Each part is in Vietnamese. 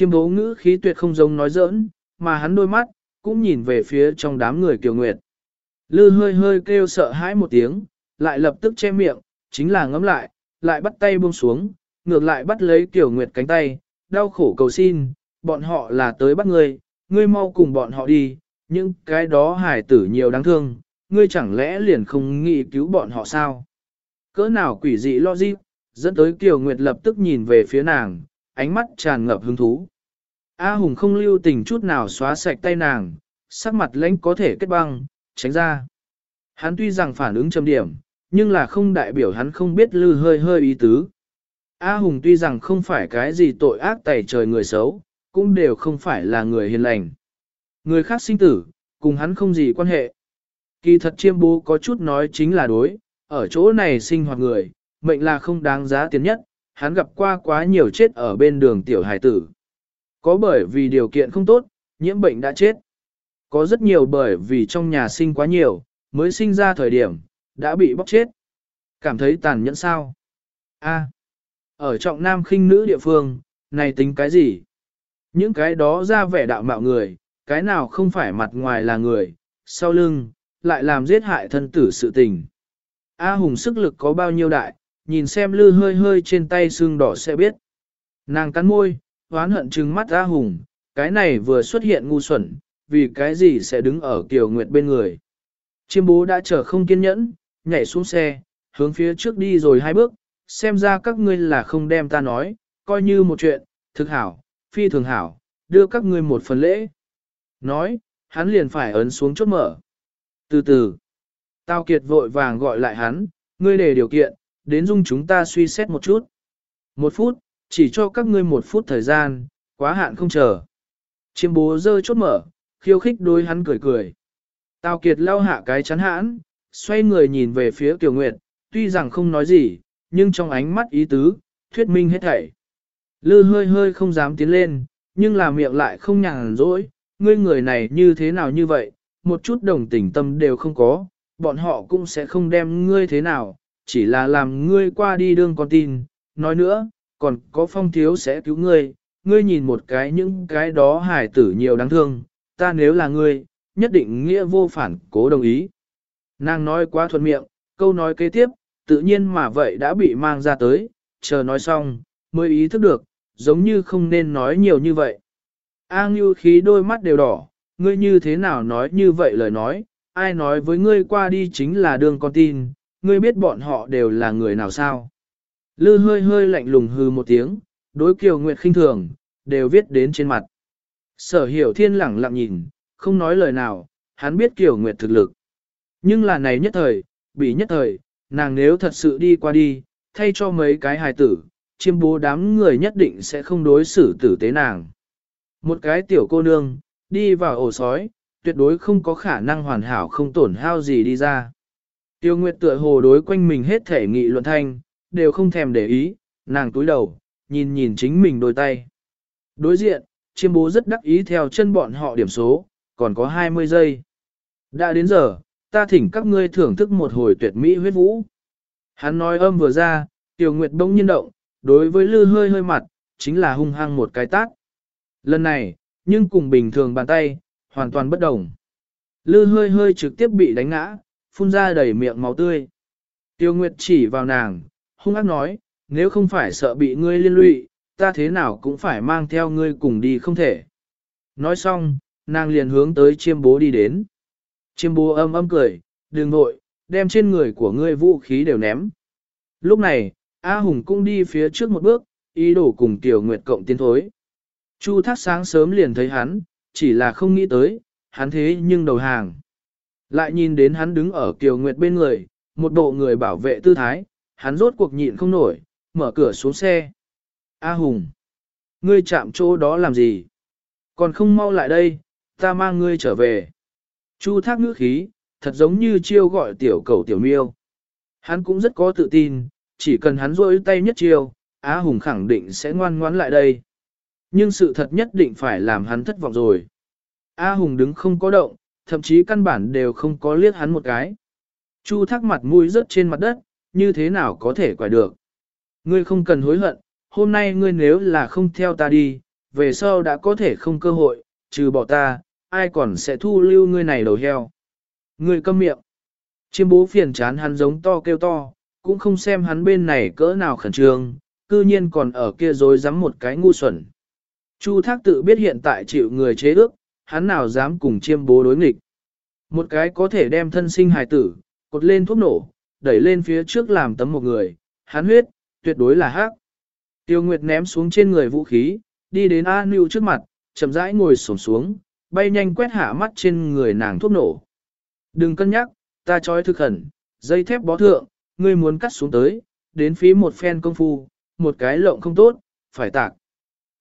Chiêm bố ngữ khí tuyệt không giống nói giỡn, mà hắn đôi mắt, cũng nhìn về phía trong đám người kiều nguyệt. Lư hơi hơi kêu sợ hãi một tiếng, lại lập tức che miệng, chính là ngấm lại, lại bắt tay buông xuống, ngược lại bắt lấy kiều nguyệt cánh tay, đau khổ cầu xin, bọn họ là tới bắt ngươi, ngươi mau cùng bọn họ đi, nhưng cái đó hải tử nhiều đáng thương, ngươi chẳng lẽ liền không nghĩ cứu bọn họ sao? Cỡ nào quỷ dị lo gì, dẫn tới Kiều Nguyệt lập tức nhìn về phía nàng, ánh mắt tràn ngập hứng thú. A Hùng không lưu tình chút nào xóa sạch tay nàng, sắc mặt lãnh có thể kết băng, tránh ra. Hắn tuy rằng phản ứng trầm điểm, nhưng là không đại biểu hắn không biết lư hơi hơi ý tứ. A Hùng tuy rằng không phải cái gì tội ác tẩy trời người xấu, cũng đều không phải là người hiền lành. Người khác sinh tử, cùng hắn không gì quan hệ. Kỳ thật chiêm bố có chút nói chính là đối, ở chỗ này sinh hoạt người, mệnh là không đáng giá tiền nhất, hắn gặp qua quá nhiều chết ở bên đường tiểu hải tử. Có bởi vì điều kiện không tốt, nhiễm bệnh đã chết. Có rất nhiều bởi vì trong nhà sinh quá nhiều, mới sinh ra thời điểm, đã bị bóc chết. Cảm thấy tàn nhẫn sao? A. ở trọng nam khinh nữ địa phương, này tính cái gì? Những cái đó ra vẻ đạo mạo người, cái nào không phải mặt ngoài là người, sau lưng, lại làm giết hại thân tử sự tình. A Hùng sức lực có bao nhiêu đại, nhìn xem lư hơi hơi trên tay xương đỏ sẽ biết. Nàng cắn môi, oán hận trừng mắt A Hùng, cái này vừa xuất hiện ngu xuẩn, vì cái gì sẽ đứng ở Kiều Nguyệt bên người. Chiêm bố đã chờ không kiên nhẫn, nhảy xuống xe, hướng phía trước đi rồi hai bước, xem ra các ngươi là không đem ta nói, coi như một chuyện, thực hảo, phi thường hảo, đưa các ngươi một phần lễ. Nói, hắn liền phải ấn xuống chốt mở. Từ từ, Tao Kiệt vội vàng gọi lại hắn, ngươi để điều kiện, đến dung chúng ta suy xét một chút. Một phút, chỉ cho các ngươi một phút thời gian, quá hạn không chờ. Chiêm bố dơ chốt mở, khiêu khích đối hắn cười cười. Tao Kiệt lau hạ cái chắn hãn, xoay người nhìn về phía Kiều Nguyệt, tuy rằng không nói gì, nhưng trong ánh mắt ý tứ, thuyết minh hết thảy. Lư hơi hơi không dám tiến lên, nhưng là miệng lại không nhàn rỗi, ngươi người này như thế nào như vậy, một chút đồng tình tâm đều không có, bọn họ cũng sẽ không đem ngươi thế nào, chỉ là làm ngươi qua đi đương con tin, nói nữa, còn có phong thiếu sẽ cứu ngươi, ngươi nhìn một cái những cái đó hải tử nhiều đáng thương, ta nếu là ngươi, nhất định nghĩa vô phản cố đồng ý. Nàng nói quá thuận miệng, câu nói kế tiếp, tự nhiên mà vậy đã bị mang ra tới, chờ nói xong, mới ý thức được, giống như không nên nói nhiều như vậy. A Ngưu khí đôi mắt đều đỏ, ngươi như thế nào nói như vậy lời nói, ai nói với ngươi qua đi chính là đường con tin, ngươi biết bọn họ đều là người nào sao. Lư hơi hơi lạnh lùng hư một tiếng, đối kiều nguyệt khinh thường, đều viết đến trên mặt. Sở hiểu thiên lẳng lặng nhìn, không nói lời nào, hắn biết kiều nguyệt thực lực. Nhưng là này nhất thời, bị nhất thời, nàng nếu thật sự đi qua đi, thay cho mấy cái hài tử, chiêm bố đám người nhất định sẽ không đối xử tử tế nàng. Một cái tiểu cô nương, đi vào ổ sói, tuyệt đối không có khả năng hoàn hảo không tổn hao gì đi ra. Tiêu Nguyệt tựa hồ đối quanh mình hết thể nghị luận thanh, đều không thèm để ý, nàng túi đầu, nhìn nhìn chính mình đôi tay. Đối diện, chiêm bố rất đắc ý theo chân bọn họ điểm số, còn có 20 giây. Đã đến giờ, ta thỉnh các ngươi thưởng thức một hồi tuyệt mỹ huyết vũ. Hắn nói âm vừa ra, Tiêu Nguyệt bỗng nhiên động, đối với lư hơi hơi mặt, chính là hung hăng một cái tát. Lần này, nhưng cùng bình thường bàn tay, hoàn toàn bất đồng. Lư hơi hơi trực tiếp bị đánh ngã, phun ra đầy miệng máu tươi. Tiêu Nguyệt chỉ vào nàng, hung ác nói, nếu không phải sợ bị ngươi liên lụy, ta thế nào cũng phải mang theo ngươi cùng đi không thể. Nói xong, nàng liền hướng tới chiêm bố đi đến. Chiêm bố âm âm cười, đừng nội, đem trên người của ngươi vũ khí đều ném. Lúc này, A Hùng cũng đi phía trước một bước, ý đồ cùng Tiểu Nguyệt cộng tiến thối. Chu thác sáng sớm liền thấy hắn, chỉ là không nghĩ tới, hắn thế nhưng đầu hàng. Lại nhìn đến hắn đứng ở Kiều Nguyệt bên người, một bộ người bảo vệ tư thái, hắn rốt cuộc nhịn không nổi, mở cửa xuống xe. A Hùng, ngươi chạm chỗ đó làm gì? Còn không mau lại đây, ta mang ngươi trở về. Chu thác ngữ khí, thật giống như chiêu gọi tiểu cầu tiểu miêu. Hắn cũng rất có tự tin, chỉ cần hắn rôi tay nhất chiêu, Á Hùng khẳng định sẽ ngoan ngoãn lại đây. Nhưng sự thật nhất định phải làm hắn thất vọng rồi. A Hùng đứng không có động, thậm chí căn bản đều không có liếc hắn một cái. Chu thắc mặt mũi rớt trên mặt đất, như thế nào có thể quải được. Ngươi không cần hối hận, hôm nay ngươi nếu là không theo ta đi, về sau đã có thể không cơ hội, trừ bỏ ta, ai còn sẽ thu lưu ngươi này đầu heo. Ngươi câm miệng. Chiêm bố phiền chán hắn giống to kêu to, cũng không xem hắn bên này cỡ nào khẩn trương, cư nhiên còn ở kia dối rắm một cái ngu xuẩn. Chu thác tự biết hiện tại chịu người chế ước, hắn nào dám cùng chiêm bố đối nghịch. Một cái có thể đem thân sinh hài tử, cột lên thuốc nổ, đẩy lên phía trước làm tấm một người, hắn huyết, tuyệt đối là hắc. Tiêu Nguyệt ném xuống trên người vũ khí, đi đến A Nưu trước mặt, chậm rãi ngồi xổm xuống, bay nhanh quét hạ mắt trên người nàng thuốc nổ. Đừng cân nhắc, ta trói thực khẩn, dây thép bó thượng, ngươi muốn cắt xuống tới, đến phí một phen công phu, một cái lộng không tốt, phải tạc.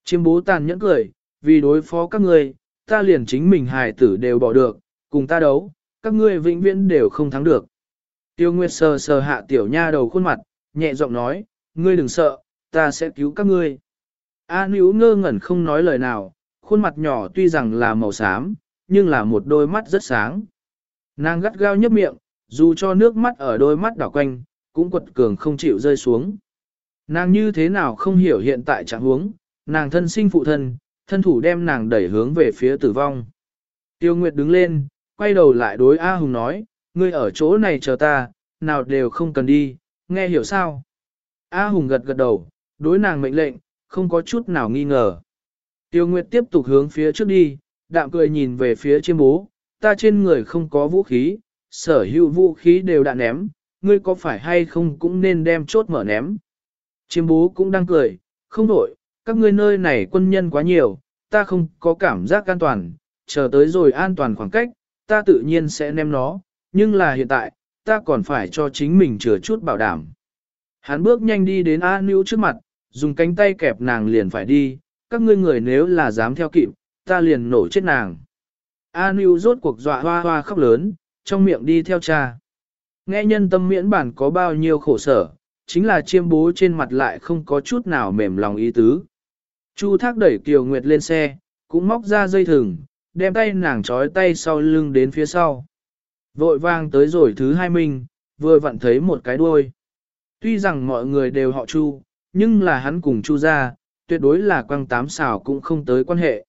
Chiêm bố tàn nhẫn cười, vì đối phó các ngươi, ta liền chính mình hài tử đều bỏ được, cùng ta đấu, các ngươi vĩnh viễn đều không thắng được. Tiêu Nguyệt sờ sờ hạ tiểu nha đầu khuôn mặt, nhẹ giọng nói, ngươi đừng sợ, ta sẽ cứu các ngươi. A Níu ngơ ngẩn không nói lời nào, khuôn mặt nhỏ tuy rằng là màu xám, nhưng là một đôi mắt rất sáng. Nàng gắt gao nhấp miệng, dù cho nước mắt ở đôi mắt đỏ quanh, cũng quật cường không chịu rơi xuống. Nàng như thế nào không hiểu hiện tại trạng huống, nàng thân sinh phụ thân, thân thủ đem nàng đẩy hướng về phía tử vong. Tiêu Nguyệt đứng lên, quay đầu lại đối A Hùng nói, ngươi ở chỗ này chờ ta, nào đều không cần đi, nghe hiểu sao? A Hùng gật gật đầu, đối nàng mệnh lệnh, không có chút nào nghi ngờ. Tiêu Nguyệt tiếp tục hướng phía trước đi, đạm cười nhìn về phía chiêm bố, ta trên người không có vũ khí, sở hữu vũ khí đều đã ném, ngươi có phải hay không cũng nên đem chốt mở ném. Chiêm bố cũng đang cười, không đổi, các ngươi nơi này quân nhân quá nhiều, ta không có cảm giác an toàn, chờ tới rồi an toàn khoảng cách, ta tự nhiên sẽ ném nó, nhưng là hiện tại, ta còn phải cho chính mình chừa chút bảo đảm. Hắn bước nhanh đi đến A Nữu trước mặt, dùng cánh tay kẹp nàng liền phải đi, các ngươi người nếu là dám theo kịp, ta liền nổ chết nàng. A Nữu rốt cuộc dọa hoa hoa khóc lớn, trong miệng đi theo cha. Nghe nhân tâm miễn bản có bao nhiêu khổ sở, chính là chiêm bố trên mặt lại không có chút nào mềm lòng ý tứ. Chu thác đẩy Kiều Nguyệt lên xe, cũng móc ra dây thừng, đem tay nàng trói tay sau lưng đến phía sau. Vội vang tới rồi thứ hai minh, vừa vặn thấy một cái đuôi. Tuy rằng mọi người đều họ Chu, nhưng là hắn cùng Chu ra, tuyệt đối là quăng tám xảo cũng không tới quan hệ.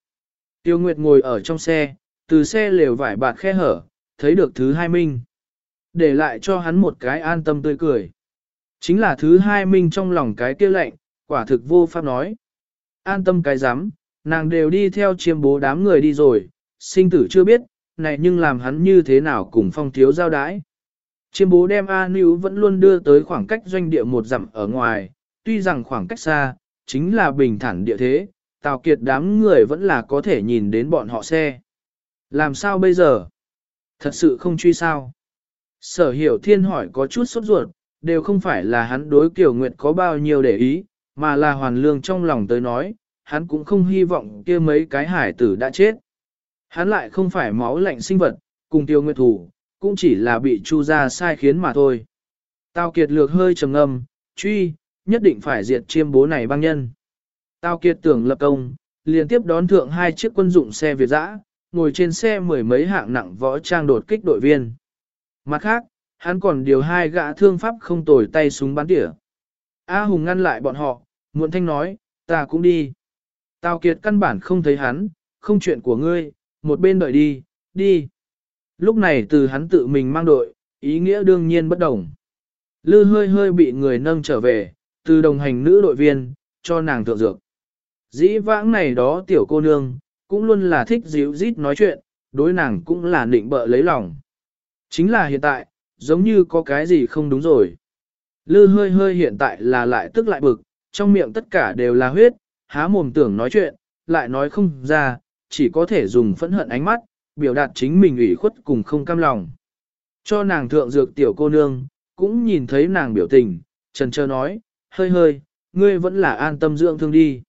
Tiêu Nguyệt ngồi ở trong xe, từ xe lều vải bạt khe hở, thấy được thứ hai minh. Để lại cho hắn một cái an tâm tươi cười. Chính là thứ hai minh trong lòng cái kia lệnh, quả thực vô pháp nói. An tâm cái rắm nàng đều đi theo chiêm bố đám người đi rồi, sinh tử chưa biết, này nhưng làm hắn như thế nào cùng phong thiếu giao đái. Chiêm bố đem A Níu vẫn luôn đưa tới khoảng cách doanh địa một dặm ở ngoài, tuy rằng khoảng cách xa, chính là bình thản địa thế, Tào Kiệt đám người vẫn là có thể nhìn đến bọn họ xe. Làm sao bây giờ? Thật sự không truy sao? Sở hiểu thiên hỏi có chút sốt ruột, đều không phải là hắn đối kiểu Nguyệt có bao nhiêu để ý, mà là hoàn lương trong lòng tới nói, hắn cũng không hy vọng kia mấy cái hải tử đã chết. Hắn lại không phải máu lạnh sinh vật, cùng tiêu nguyệt thủ, cũng chỉ là bị chu ra sai khiến mà thôi. Tào Kiệt lược hơi trầm ngâm, truy, nhất định phải diệt chiêm bố này băng nhân. Tào Kiệt tưởng lập công, liên tiếp đón thượng hai chiếc quân dụng xe Việt dã, ngồi trên xe mười mấy hạng nặng võ trang đột kích đội viên. Mặt khác, hắn còn điều hai gã thương pháp không tồi tay súng bắn tỉa. A Hùng ngăn lại bọn họ, muộn thanh nói, ta cũng đi. Tào Kiệt căn bản không thấy hắn, không chuyện của ngươi, một bên đợi đi, đi. Lúc này từ hắn tự mình mang đội, ý nghĩa đương nhiên bất đồng. Lư hơi hơi bị người nâng trở về, từ đồng hành nữ đội viên, cho nàng thượng dược. Dĩ vãng này đó tiểu cô nương, cũng luôn là thích dịu rít nói chuyện, đối nàng cũng là định bợ lấy lòng. Chính là hiện tại, giống như có cái gì không đúng rồi. Lư hơi hơi hiện tại là lại tức lại bực, trong miệng tất cả đều là huyết, há mồm tưởng nói chuyện, lại nói không ra, chỉ có thể dùng phẫn hận ánh mắt, biểu đạt chính mình ủy khuất cùng không cam lòng. Cho nàng thượng dược tiểu cô nương, cũng nhìn thấy nàng biểu tình, trần trơ nói, hơi hơi, ngươi vẫn là an tâm dưỡng thương đi.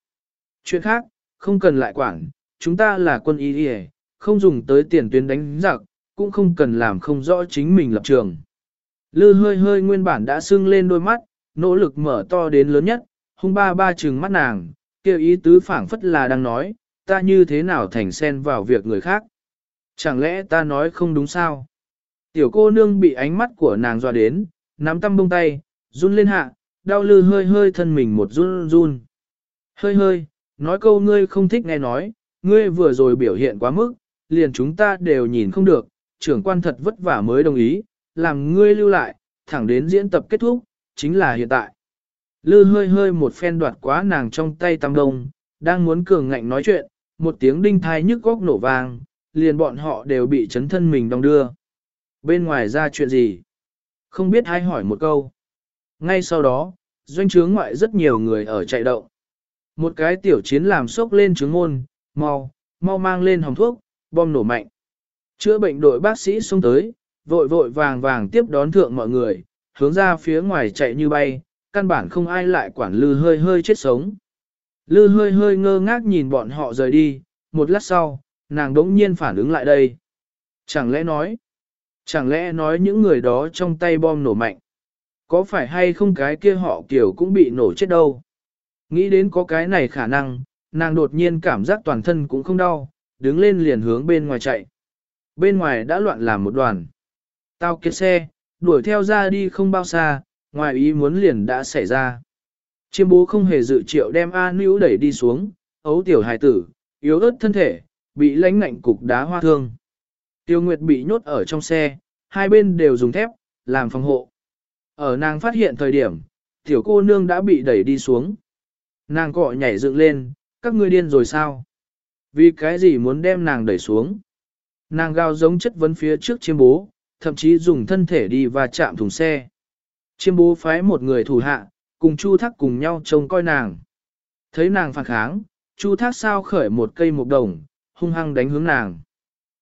Chuyện khác, không cần lại quản, chúng ta là quân y đi không dùng tới tiền tuyến đánh giặc, cũng không cần làm không rõ chính mình lập trường. Lư hơi hơi nguyên bản đã sưng lên đôi mắt, nỗ lực mở to đến lớn nhất, hung ba ba trừng mắt nàng, kia ý tứ phảng phất là đang nói, ta như thế nào thành xen vào việc người khác. Chẳng lẽ ta nói không đúng sao? Tiểu cô nương bị ánh mắt của nàng dọa đến, nắm tăm bông tay, run lên hạ, đau lư hơi hơi thân mình một run run. Hơi hơi, nói câu ngươi không thích nghe nói, ngươi vừa rồi biểu hiện quá mức, liền chúng ta đều nhìn không được, trưởng quan thật vất vả mới đồng ý, làm ngươi lưu lại, thẳng đến diễn tập kết thúc, chính là hiện tại. Lư hơi hơi một phen đoạt quá nàng trong tay tam đông, đang muốn cường ngạnh nói chuyện, một tiếng đinh thai nhức góc nổ vang, liền bọn họ đều bị chấn thân mình đong đưa. Bên ngoài ra chuyện gì? Không biết ai hỏi một câu. Ngay sau đó, doanh trướng ngoại rất nhiều người ở chạy động. Một cái tiểu chiến làm sốc lên trướng môn, mau, mau mang lên hồng thuốc, bom nổ mạnh. Chữa bệnh đội bác sĩ xuống tới, vội vội vàng vàng tiếp đón thượng mọi người, hướng ra phía ngoài chạy như bay, căn bản không ai lại quản lư hơi hơi chết sống. Lư hơi hơi ngơ ngác nhìn bọn họ rời đi, một lát sau, nàng đống nhiên phản ứng lại đây. Chẳng lẽ nói, chẳng lẽ nói những người đó trong tay bom nổ mạnh, có phải hay không cái kia họ kiểu cũng bị nổ chết đâu. Nghĩ đến có cái này khả năng, nàng đột nhiên cảm giác toàn thân cũng không đau, đứng lên liền hướng bên ngoài chạy. Bên ngoài đã loạn làm một đoàn. Tao kia xe, đuổi theo ra đi không bao xa, ngoài ý muốn liền đã xảy ra. Chiêm bố không hề dự triệu đem A Nữ đẩy đi xuống, ấu tiểu hài tử, yếu ớt thân thể, bị lánh ngạnh cục đá hoa thương. Tiêu Nguyệt bị nhốt ở trong xe, hai bên đều dùng thép, làm phòng hộ. Ở nàng phát hiện thời điểm, tiểu cô nương đã bị đẩy đi xuống. Nàng cọ nhảy dựng lên, các ngươi điên rồi sao? Vì cái gì muốn đem nàng đẩy xuống? Nàng gào giống chất vấn phía trước chiêm bố, thậm chí dùng thân thể đi và chạm thùng xe. Chiêm bố phái một người thủ hạ, cùng Chu Thác cùng nhau trông coi nàng. Thấy nàng phản kháng, Chu Thác sao khởi một cây một đồng, hung hăng đánh hướng nàng.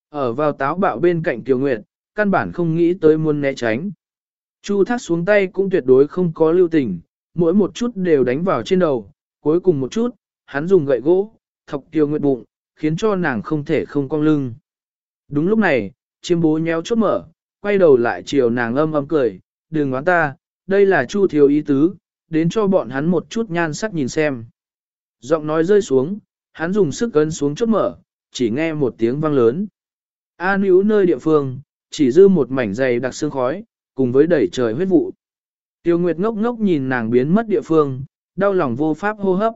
Ở vào táo bạo bên cạnh Kiều Nguyệt, căn bản không nghĩ tới muốn né tránh. Chu Thác xuống tay cũng tuyệt đối không có lưu tình, mỗi một chút đều đánh vào trên đầu, cuối cùng một chút, hắn dùng gậy gỗ, thọc Kiều Nguyệt bụng, khiến cho nàng không thể không cong lưng. Đúng lúc này, chiêm bố nhéo chốt mở, quay đầu lại chiều nàng âm âm cười, đừng ngoán ta, đây là chu thiếu ý tứ, đến cho bọn hắn một chút nhan sắc nhìn xem. Giọng nói rơi xuống, hắn dùng sức cân xuống chốt mở, chỉ nghe một tiếng vang lớn. A níu nơi địa phương, chỉ dư một mảnh dày đặc sương khói, cùng với đẩy trời huyết vụ. Tiêu Nguyệt ngốc ngốc nhìn nàng biến mất địa phương, đau lòng vô pháp hô hấp.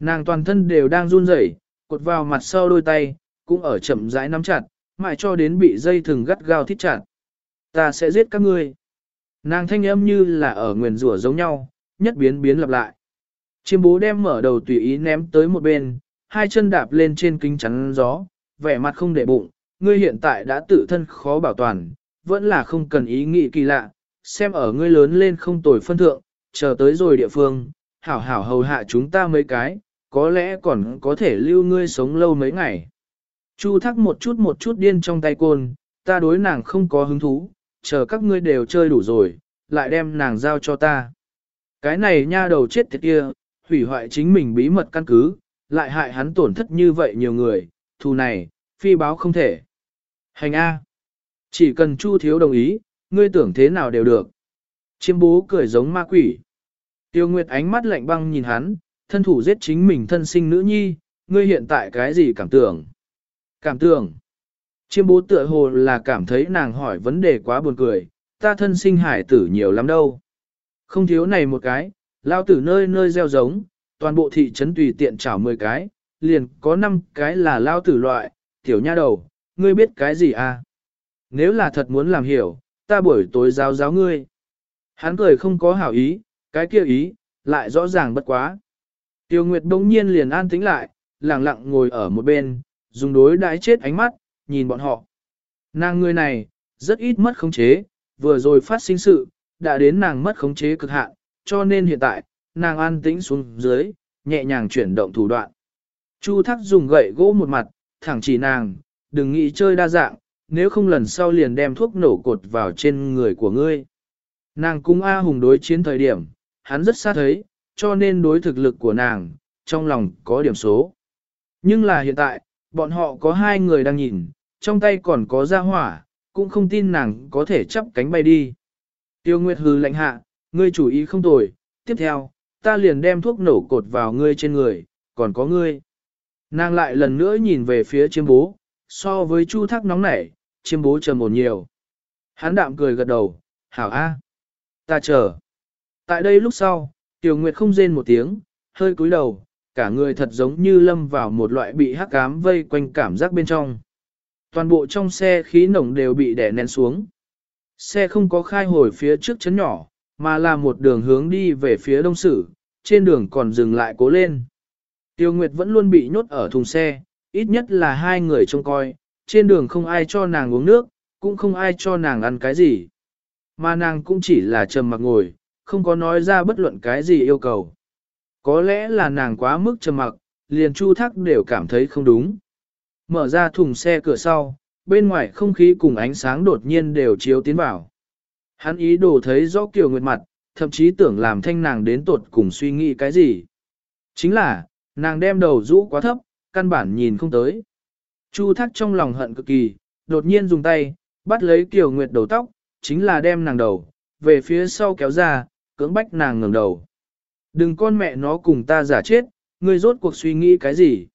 Nàng toàn thân đều đang run rẩy, cột vào mặt sau đôi tay, cũng ở chậm rãi nắm chặt, mãi cho đến bị dây thừng gắt gao thít chặt. Ta sẽ giết các ngươi. Nàng thanh âm như là ở nguyền rủa giống nhau, nhất biến biến lặp lại. Chiêm bố đem mở đầu tùy ý ném tới một bên, hai chân đạp lên trên kính chắn gió, vẻ mặt không để bụng, ngươi hiện tại đã tự thân khó bảo toàn, vẫn là không cần ý nghĩ kỳ lạ, xem ở ngươi lớn lên không tồi phân thượng, chờ tới rồi địa phương, hảo hảo hầu hạ chúng ta mấy cái, có lẽ còn có thể lưu ngươi sống lâu mấy ngày. Chu thắc một chút một chút điên trong tay côn, ta đối nàng không có hứng thú, chờ các ngươi đều chơi đủ rồi, lại đem nàng giao cho ta. Cái này nha đầu chết tiệt kia, hủy hoại chính mình bí mật căn cứ, lại hại hắn tổn thất như vậy nhiều người, thù này, phi báo không thể. Hành A. Chỉ cần Chu thiếu đồng ý, ngươi tưởng thế nào đều được. Chiêm bố cười giống ma quỷ. Tiêu Nguyệt ánh mắt lạnh băng nhìn hắn, thân thủ giết chính mình thân sinh nữ nhi, ngươi hiện tại cái gì cảm tưởng? Cảm tưởng. Chiêm bố tựa hồ là cảm thấy nàng hỏi vấn đề quá buồn cười, ta thân sinh hải tử nhiều lắm đâu. Không thiếu này một cái, lao tử nơi nơi gieo giống, toàn bộ thị trấn tùy tiện chảo 10 cái, liền có 5 cái là lao tử loại, tiểu nha đầu, ngươi biết cái gì à? Nếu là thật muốn làm hiểu, ta buổi tối giáo giáo ngươi. Hắn cười không có hảo ý, cái kia ý, lại rõ ràng bất quá. Tiêu Nguyệt đông nhiên liền an tĩnh lại, lặng lặng ngồi ở một bên, dùng đối đãi chết ánh mắt, nhìn bọn họ. Nàng người này, rất ít mất khống chế, vừa rồi phát sinh sự, đã đến nàng mất khống chế cực hạn, cho nên hiện tại, nàng an tĩnh xuống dưới, nhẹ nhàng chuyển động thủ đoạn. Chu thắc dùng gậy gỗ một mặt, thẳng chỉ nàng, đừng nghĩ chơi đa dạng, nếu không lần sau liền đem thuốc nổ cột vào trên người của ngươi. Nàng cung A Hùng đối chiến thời điểm, hắn rất xa thấy, cho nên đối thực lực của nàng, trong lòng có điểm số. Nhưng là hiện tại, bọn họ có hai người đang nhìn, trong tay còn có gia hỏa, cũng không tin nàng có thể chắp cánh bay đi. Tiêu Nguyệt hừ lạnh hạ, ngươi chủ ý không tồi, tiếp theo, ta liền đem thuốc nổ cột vào ngươi trên người, còn có ngươi. Nàng lại lần nữa nhìn về phía chiêm bố, so với chu thác nóng nảy, chiêm bố trầm ổn nhiều. Hắn đạm cười gật đầu, hảo a, ta chờ. Tại đây lúc sau, Tiểu Nguyệt không rên một tiếng, hơi cúi đầu, cả người thật giống như lâm vào một loại bị hắc ám vây quanh cảm giác bên trong. Toàn bộ trong xe khí nồng đều bị đè nén xuống. Xe không có khai hồi phía trước chấn nhỏ, mà là một đường hướng đi về phía đông sử, trên đường còn dừng lại cố lên. Tiêu Nguyệt vẫn luôn bị nhốt ở thùng xe, ít nhất là hai người trông coi, trên đường không ai cho nàng uống nước, cũng không ai cho nàng ăn cái gì. Mà nàng cũng chỉ là trầm mặc ngồi, không có nói ra bất luận cái gì yêu cầu. Có lẽ là nàng quá mức trầm mặc, liền chu thác đều cảm thấy không đúng. Mở ra thùng xe cửa sau, bên ngoài không khí cùng ánh sáng đột nhiên đều chiếu tiến vào. Hắn ý đồ thấy rõ Kiều Nguyệt mặt, thậm chí tưởng làm thanh nàng đến tột cùng suy nghĩ cái gì. Chính là, nàng đem đầu rũ quá thấp, căn bản nhìn không tới. Chu thác trong lòng hận cực kỳ, đột nhiên dùng tay, bắt lấy Kiều Nguyệt đầu tóc, chính là đem nàng đầu, về phía sau kéo ra, cưỡng bách nàng ngẩng đầu. Đừng con mẹ nó cùng ta giả chết, ngươi rốt cuộc suy nghĩ cái gì.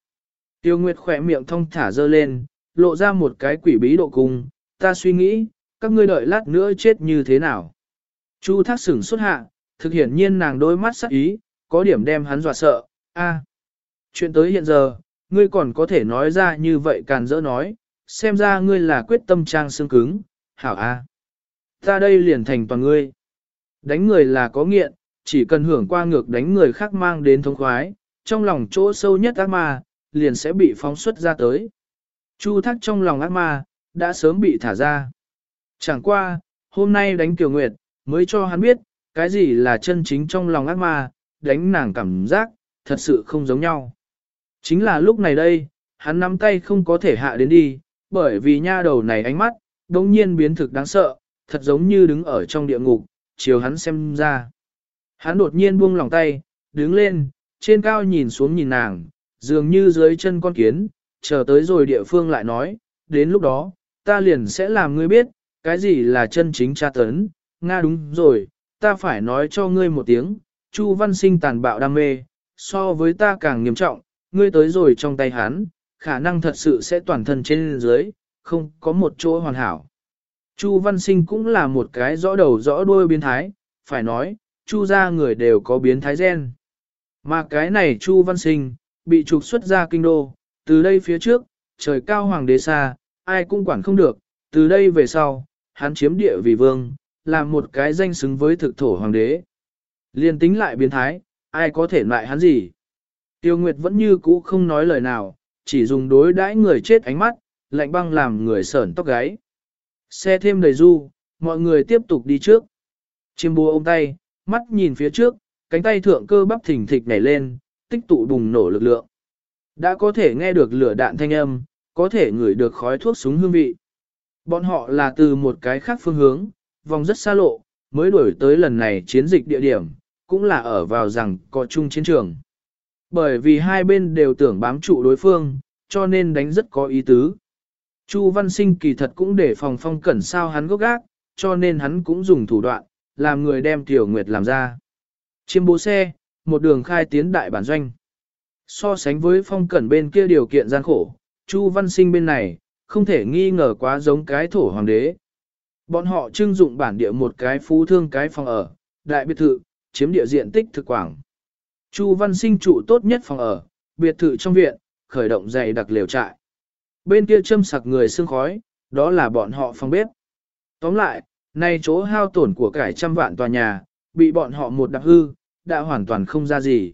Tiêu Nguyệt khỏe miệng thông thả dơ lên, lộ ra một cái quỷ bí độ cùng. ta suy nghĩ, các ngươi đợi lát nữa chết như thế nào. Chu thác sửng xuất hạ, thực hiện nhiên nàng đôi mắt sắc ý, có điểm đem hắn dọa sợ, a Chuyện tới hiện giờ, ngươi còn có thể nói ra như vậy càn dỡ nói, xem ra ngươi là quyết tâm trang xương cứng, hảo a Ta đây liền thành toàn ngươi. Đánh người là có nghiện, chỉ cần hưởng qua ngược đánh người khác mang đến thống khoái, trong lòng chỗ sâu nhất ác ma, liền sẽ bị phóng xuất ra tới. Chu thác trong lòng ác ma, đã sớm bị thả ra. Chẳng qua, hôm nay đánh Kiều Nguyệt, mới cho hắn biết, cái gì là chân chính trong lòng ác ma, đánh nàng cảm giác, thật sự không giống nhau. Chính là lúc này đây, hắn nắm tay không có thể hạ đến đi, bởi vì nha đầu này ánh mắt, đồng nhiên biến thực đáng sợ, thật giống như đứng ở trong địa ngục, chiều hắn xem ra. Hắn đột nhiên buông lòng tay, đứng lên, trên cao nhìn xuống nhìn nàng, dường như dưới chân con kiến, chờ tới rồi địa phương lại nói, đến lúc đó, ta liền sẽ làm ngươi biết, cái gì là chân chính tra tấn, Nga đúng rồi, ta phải nói cho ngươi một tiếng, Chu Văn Sinh tàn bạo đam mê, so với ta càng nghiêm trọng, ngươi tới rồi trong tay hắn, khả năng thật sự sẽ toàn thân trên dưới, không có một chỗ hoàn hảo. Chu Văn Sinh cũng là một cái rõ đầu rõ đuôi biến thái, phải nói, Chu ra người đều có biến thái gen. Mà cái này Chu Văn Sinh, bị trục xuất ra kinh đô, từ đây phía trước, trời cao hoàng đế xa, ai cũng quản không được, từ đây về sau, hắn chiếm địa vì vương, làm một cái danh xứng với thực thổ hoàng đế. Liên tính lại biến thái, ai có thể lại hắn gì? Tiêu Nguyệt vẫn như cũ không nói lời nào, chỉ dùng đối đãi người chết ánh mắt, lạnh băng làm người sởn tóc gáy. Xe thêm đầy du, mọi người tiếp tục đi trước. Chiêm bùa ôm tay, mắt nhìn phía trước, cánh tay thượng cơ bắp thình thịch nhảy lên, tích tụ bùng nổ lực lượng. Đã có thể nghe được lửa đạn thanh âm, có thể ngửi được khói thuốc súng hương vị. Bọn họ là từ một cái khác phương hướng, vòng rất xa lộ, mới đuổi tới lần này chiến dịch địa điểm, cũng là ở vào rằng có chung chiến trường. Bởi vì hai bên đều tưởng bám trụ đối phương, cho nên đánh rất có ý tứ. Chu Văn Sinh kỳ thật cũng để phòng phong cẩn sao hắn gốc gác, cho nên hắn cũng dùng thủ đoạn, làm người đem Tiểu Nguyệt làm ra. Chiêm bố xe, một đường khai tiến đại bản doanh. So sánh với phong cẩn bên kia điều kiện gian khổ, Chu Văn Sinh bên này, không thể nghi ngờ quá giống cái thổ hoàng đế. Bọn họ trưng dụng bản địa một cái phú thương cái phòng ở, đại biệt thự, chiếm địa diện tích thực quảng. Chu Văn Sinh trụ tốt nhất phòng ở, biệt thự trong viện, khởi động dày đặc lều trại. Bên kia châm sặc người xương khói, đó là bọn họ phòng bếp. Tóm lại, nay chỗ hao tổn của cải trăm vạn tòa nhà, bị bọn họ một đặc hư, đã hoàn toàn không ra gì.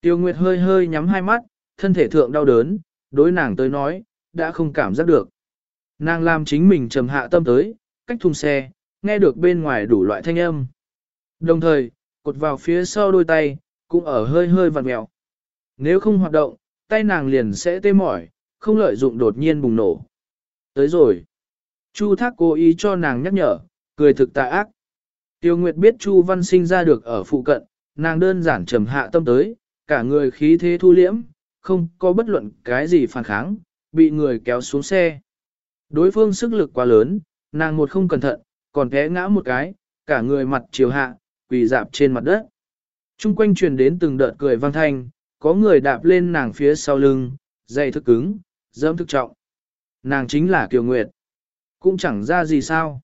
Tiêu Nguyệt hơi hơi nhắm hai mắt, thân thể thượng đau đớn, đối nàng tới nói, đã không cảm giác được. Nàng làm chính mình trầm hạ tâm tới, cách thùng xe, nghe được bên ngoài đủ loại thanh âm. Đồng thời, cột vào phía sau đôi tay, cũng ở hơi hơi vặn mèo. Nếu không hoạt động, tay nàng liền sẽ tê mỏi, không lợi dụng đột nhiên bùng nổ. Tới rồi. Chu thác cố ý cho nàng nhắc nhở, cười thực tà ác. Tiêu Nguyệt biết Chu Văn sinh ra được ở phụ cận, nàng đơn giản trầm hạ tâm tới, cả người khí thế thu liễm, không có bất luận cái gì phản kháng, bị người kéo xuống xe. Đối phương sức lực quá lớn, nàng một không cẩn thận, còn té ngã một cái, cả người mặt chiều hạ, quỳ dạp trên mặt đất. Trung quanh truyền đến từng đợt cười vang thanh, có người đạp lên nàng phía sau lưng, dày thức cứng, dẫm thức trọng. Nàng chính là Kiều Nguyệt. Cũng chẳng ra gì sao.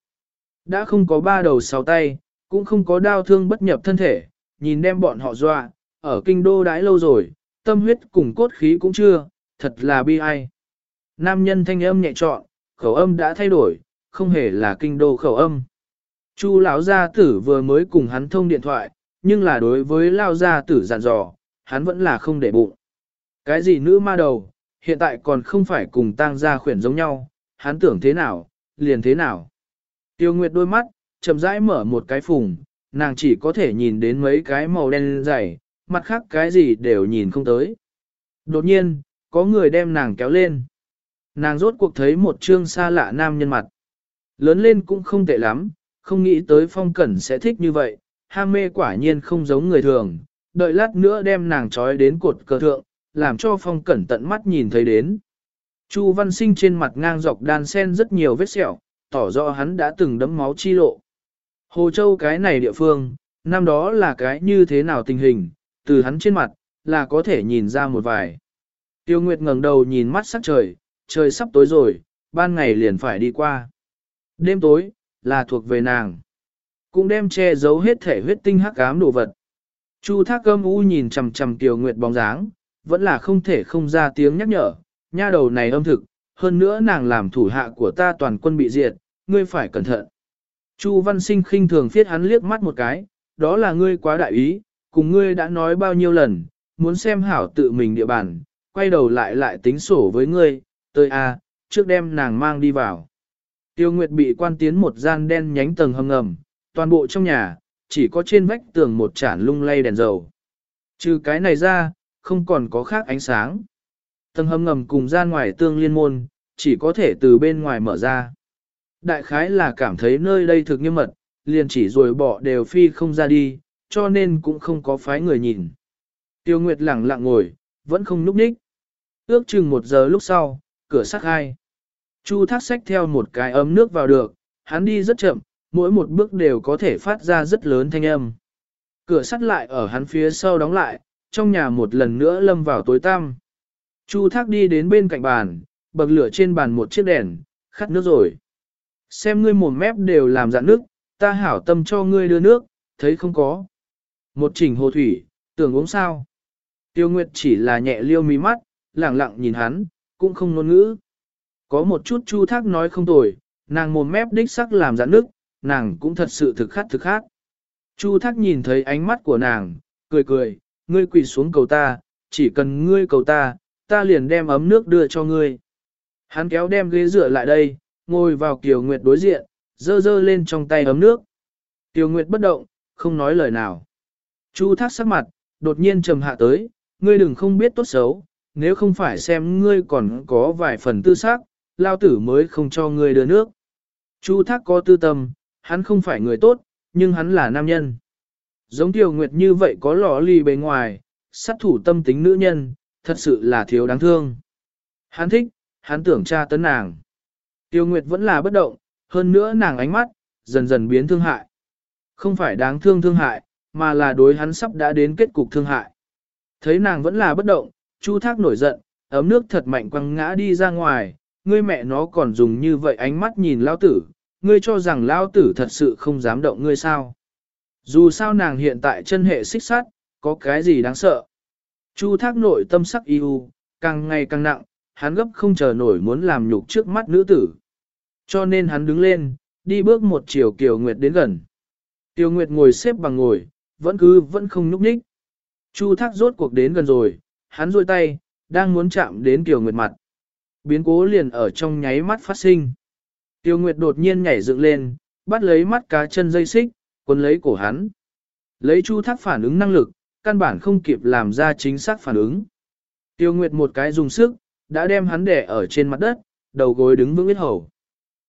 Đã không có ba đầu sáu tay, cũng không có đau thương bất nhập thân thể, nhìn đem bọn họ dọa, ở kinh đô đãi lâu rồi, Tâm huyết cùng cốt khí cũng chưa, thật là bi ai. Nam nhân thanh âm nhẹ trọn, khẩu âm đã thay đổi, không hề là kinh đô khẩu âm. Chu lão gia tử vừa mới cùng hắn thông điện thoại, nhưng là đối với lão gia tử dặn dò, hắn vẫn là không để bụng. Cái gì nữ ma đầu, hiện tại còn không phải cùng tang gia khuyển giống nhau, hắn tưởng thế nào, liền thế nào. Tiêu Nguyệt đôi mắt, chậm rãi mở một cái phùng, nàng chỉ có thể nhìn đến mấy cái màu đen dày, mặt khác cái gì đều nhìn không tới. Đột nhiên, có người đem nàng kéo lên. Nàng rốt cuộc thấy một trương xa lạ nam nhân mặt. Lớn lên cũng không tệ lắm, không nghĩ tới phong cẩn sẽ thích như vậy, ham mê quả nhiên không giống người thường, đợi lát nữa đem nàng trói đến cột cờ thượng, làm cho phong cẩn tận mắt nhìn thấy đến. Chu văn sinh trên mặt ngang dọc đan sen rất nhiều vết sẹo, tỏ rõ hắn đã từng đấm máu chi lộ. Hồ Châu cái này địa phương, năm đó là cái như thế nào tình hình, từ hắn trên mặt, là có thể nhìn ra một vài. Tiêu Nguyệt ngẩng đầu nhìn mắt sắc trời, trời sắp tối rồi, ban ngày liền phải đi qua. Đêm tối, là thuộc về nàng. Cũng đem che giấu hết thể huyết tinh hắc ám đồ vật. Chu thác cơm u nhìn chầm chầm Tiêu Nguyệt bóng dáng, vẫn là không thể không ra tiếng nhắc nhở, nha đầu này âm thực, hơn nữa nàng làm thủ hạ của ta toàn quân bị diệt, ngươi phải cẩn thận. Chu văn sinh khinh thường phiết hắn liếc mắt một cái, đó là ngươi quá đại ý, cùng ngươi đã nói bao nhiêu lần, muốn xem hảo tự mình địa bàn, quay đầu lại lại tính sổ với ngươi, tới a, trước đem nàng mang đi vào. Tiêu Nguyệt bị quan tiến một gian đen nhánh tầng hầm ngầm, toàn bộ trong nhà, chỉ có trên vách tường một chản lung lay đèn dầu. Trừ cái này ra, không còn có khác ánh sáng. Tầng hầm ngầm cùng gian ngoài tương liên môn, chỉ có thể từ bên ngoài mở ra. Đại khái là cảm thấy nơi đây thực nghiêm mật, liền chỉ rồi bỏ đều phi không ra đi, cho nên cũng không có phái người nhìn. Tiêu Nguyệt lặng lặng ngồi, vẫn không núp ních. Ước chừng một giờ lúc sau, cửa sắt hai. Chu thác sách theo một cái ấm nước vào được, hắn đi rất chậm, mỗi một bước đều có thể phát ra rất lớn thanh âm. Cửa sắt lại ở hắn phía sau đóng lại, trong nhà một lần nữa lâm vào tối tăm. Chu thác đi đến bên cạnh bàn, bậc lửa trên bàn một chiếc đèn, khát nước rồi. Xem ngươi mồm mép đều làm dạn nước, ta hảo tâm cho ngươi đưa nước, thấy không có. Một chỉnh hồ thủy, tưởng uống sao. Tiêu Nguyệt chỉ là nhẹ liêu mí mắt, lẳng lặng nhìn hắn, cũng không ngôn ngữ. Có một chút chu thác nói không tồi, nàng mồm mép đích sắc làm dạn nước, nàng cũng thật sự thực khát thực khát. Chu thác nhìn thấy ánh mắt của nàng, cười cười, ngươi quỳ xuống cầu ta, chỉ cần ngươi cầu ta, ta liền đem ấm nước đưa cho ngươi. Hắn kéo đem ghế dựa lại đây, ngồi vào Kiều Nguyệt đối diện, dơ dơ lên trong tay ấm nước. Kiều Nguyệt bất động, không nói lời nào. Chu thác sắc mặt, đột nhiên trầm hạ tới, ngươi đừng không biết tốt xấu, nếu không phải xem ngươi còn có vài phần tư xác, lao tử mới không cho ngươi đưa nước. Chu thác có tư tâm, hắn không phải người tốt, nhưng hắn là nam nhân. Giống Tiêu Nguyệt như vậy có lò lì bề ngoài, sát thủ tâm tính nữ nhân, thật sự là thiếu đáng thương. Hắn thích, hắn tưởng tra tấn nàng. Tiêu Nguyệt vẫn là bất động, hơn nữa nàng ánh mắt, dần dần biến thương hại. Không phải đáng thương thương hại, mà là đối hắn sắp đã đến kết cục thương hại. Thấy nàng vẫn là bất động, Chu Thác nổi giận, ấm nước thật mạnh quăng ngã đi ra ngoài, ngươi mẹ nó còn dùng như vậy ánh mắt nhìn lao tử, ngươi cho rằng lao tử thật sự không dám động ngươi sao. Dù sao nàng hiện tại chân hệ xích sát, có cái gì đáng sợ. Chu Thác nội tâm sắc yêu, càng ngày càng nặng, hắn gấp không chờ nổi muốn làm nhục trước mắt nữ tử. Cho nên hắn đứng lên, đi bước một chiều Kiều Nguyệt đến gần. Kiều Nguyệt ngồi xếp bằng ngồi, vẫn cứ vẫn không nhúc nhích. Chu thác rốt cuộc đến gần rồi, hắn rôi tay, đang muốn chạm đến Kiều Nguyệt mặt. Biến cố liền ở trong nháy mắt phát sinh. Tiêu Nguyệt đột nhiên nhảy dựng lên, bắt lấy mắt cá chân dây xích, cuốn lấy cổ hắn. Lấy Chu Thác phản ứng năng lực, căn bản không kịp làm ra chính xác phản ứng. Tiêu Nguyệt một cái dùng sức, đã đem hắn đẻ ở trên mặt đất, đầu gối đứng vững biết hầu.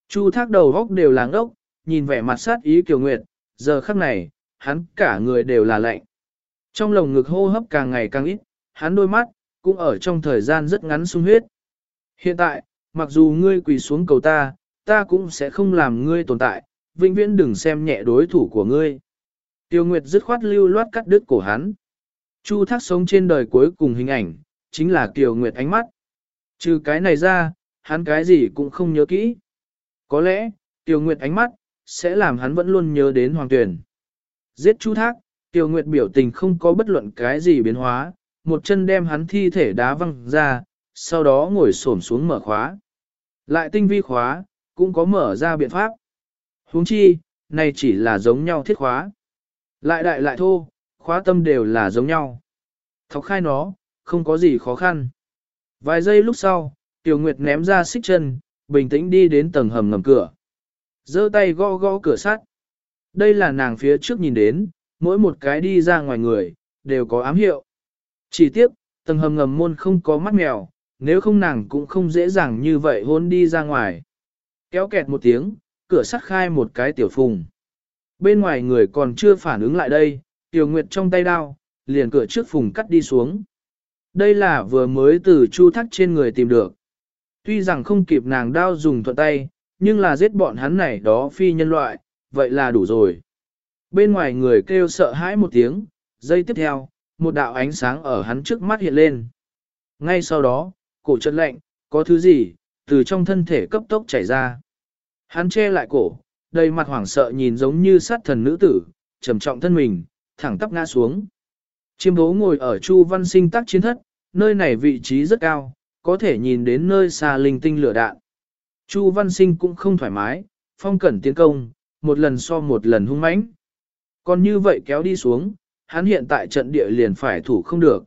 Chu Thác đầu góc đều láng ốc, nhìn vẻ mặt sát ý Kiều Nguyệt, giờ khắc này, hắn cả người đều là lạnh. Trong lồng ngực hô hấp càng ngày càng ít, hắn đôi mắt, cũng ở trong thời gian rất ngắn sung huyết. Hiện tại, mặc dù ngươi quỳ xuống cầu ta, ta cũng sẽ không làm ngươi tồn tại, vĩnh viễn đừng xem nhẹ đối thủ của ngươi. Tiêu Nguyệt dứt khoát lưu loát cắt đứt cổ hắn. Chu thác sống trên đời cuối cùng hình ảnh, chính là Tiêu Nguyệt ánh mắt. Trừ cái này ra, hắn cái gì cũng không nhớ kỹ. Có lẽ, Tiêu Nguyệt ánh mắt, sẽ làm hắn vẫn luôn nhớ đến Hoàng Tuyền. Giết Chu Thác, Tiêu Nguyệt biểu tình không có bất luận cái gì biến hóa, một chân đem hắn thi thể đá văng ra, sau đó ngồi xổm xuống mở khóa. Lại tinh vi khóa, cũng có mở ra biện pháp. huống chi, này chỉ là giống nhau thiết khóa. Lại đại lại thô, khóa tâm đều là giống nhau. Thọc khai nó, không có gì khó khăn. Vài giây lúc sau, Tiểu Nguyệt ném ra xích chân, bình tĩnh đi đến tầng hầm ngầm cửa. giơ tay gõ gõ cửa sắt. Đây là nàng phía trước nhìn đến, mỗi một cái đi ra ngoài người, đều có ám hiệu. Chỉ tiếc, tầng hầm ngầm môn không có mắt mèo, nếu không nàng cũng không dễ dàng như vậy hôn đi ra ngoài. Kéo kẹt một tiếng, cửa sắt khai một cái tiểu phùng. Bên ngoài người còn chưa phản ứng lại đây, tiểu nguyệt trong tay đao, liền cửa trước phùng cắt đi xuống. Đây là vừa mới từ chu thắt trên người tìm được. Tuy rằng không kịp nàng đao dùng thuận tay, nhưng là giết bọn hắn này đó phi nhân loại, vậy là đủ rồi. Bên ngoài người kêu sợ hãi một tiếng, giây tiếp theo, một đạo ánh sáng ở hắn trước mắt hiện lên. Ngay sau đó, cổ chân lạnh, có thứ gì, từ trong thân thể cấp tốc chảy ra. Hắn che lại cổ, đầy mặt hoảng sợ nhìn giống như sát thần nữ tử, trầm trọng thân mình, thẳng tắp ngã xuống. Chiêm bố ngồi ở Chu Văn Sinh tác chiến thất, nơi này vị trí rất cao, có thể nhìn đến nơi xa linh tinh lửa đạn. Chu Văn Sinh cũng không thoải mái, phong cẩn tiến công, một lần so một lần hung mãnh. Còn như vậy kéo đi xuống, hắn hiện tại trận địa liền phải thủ không được.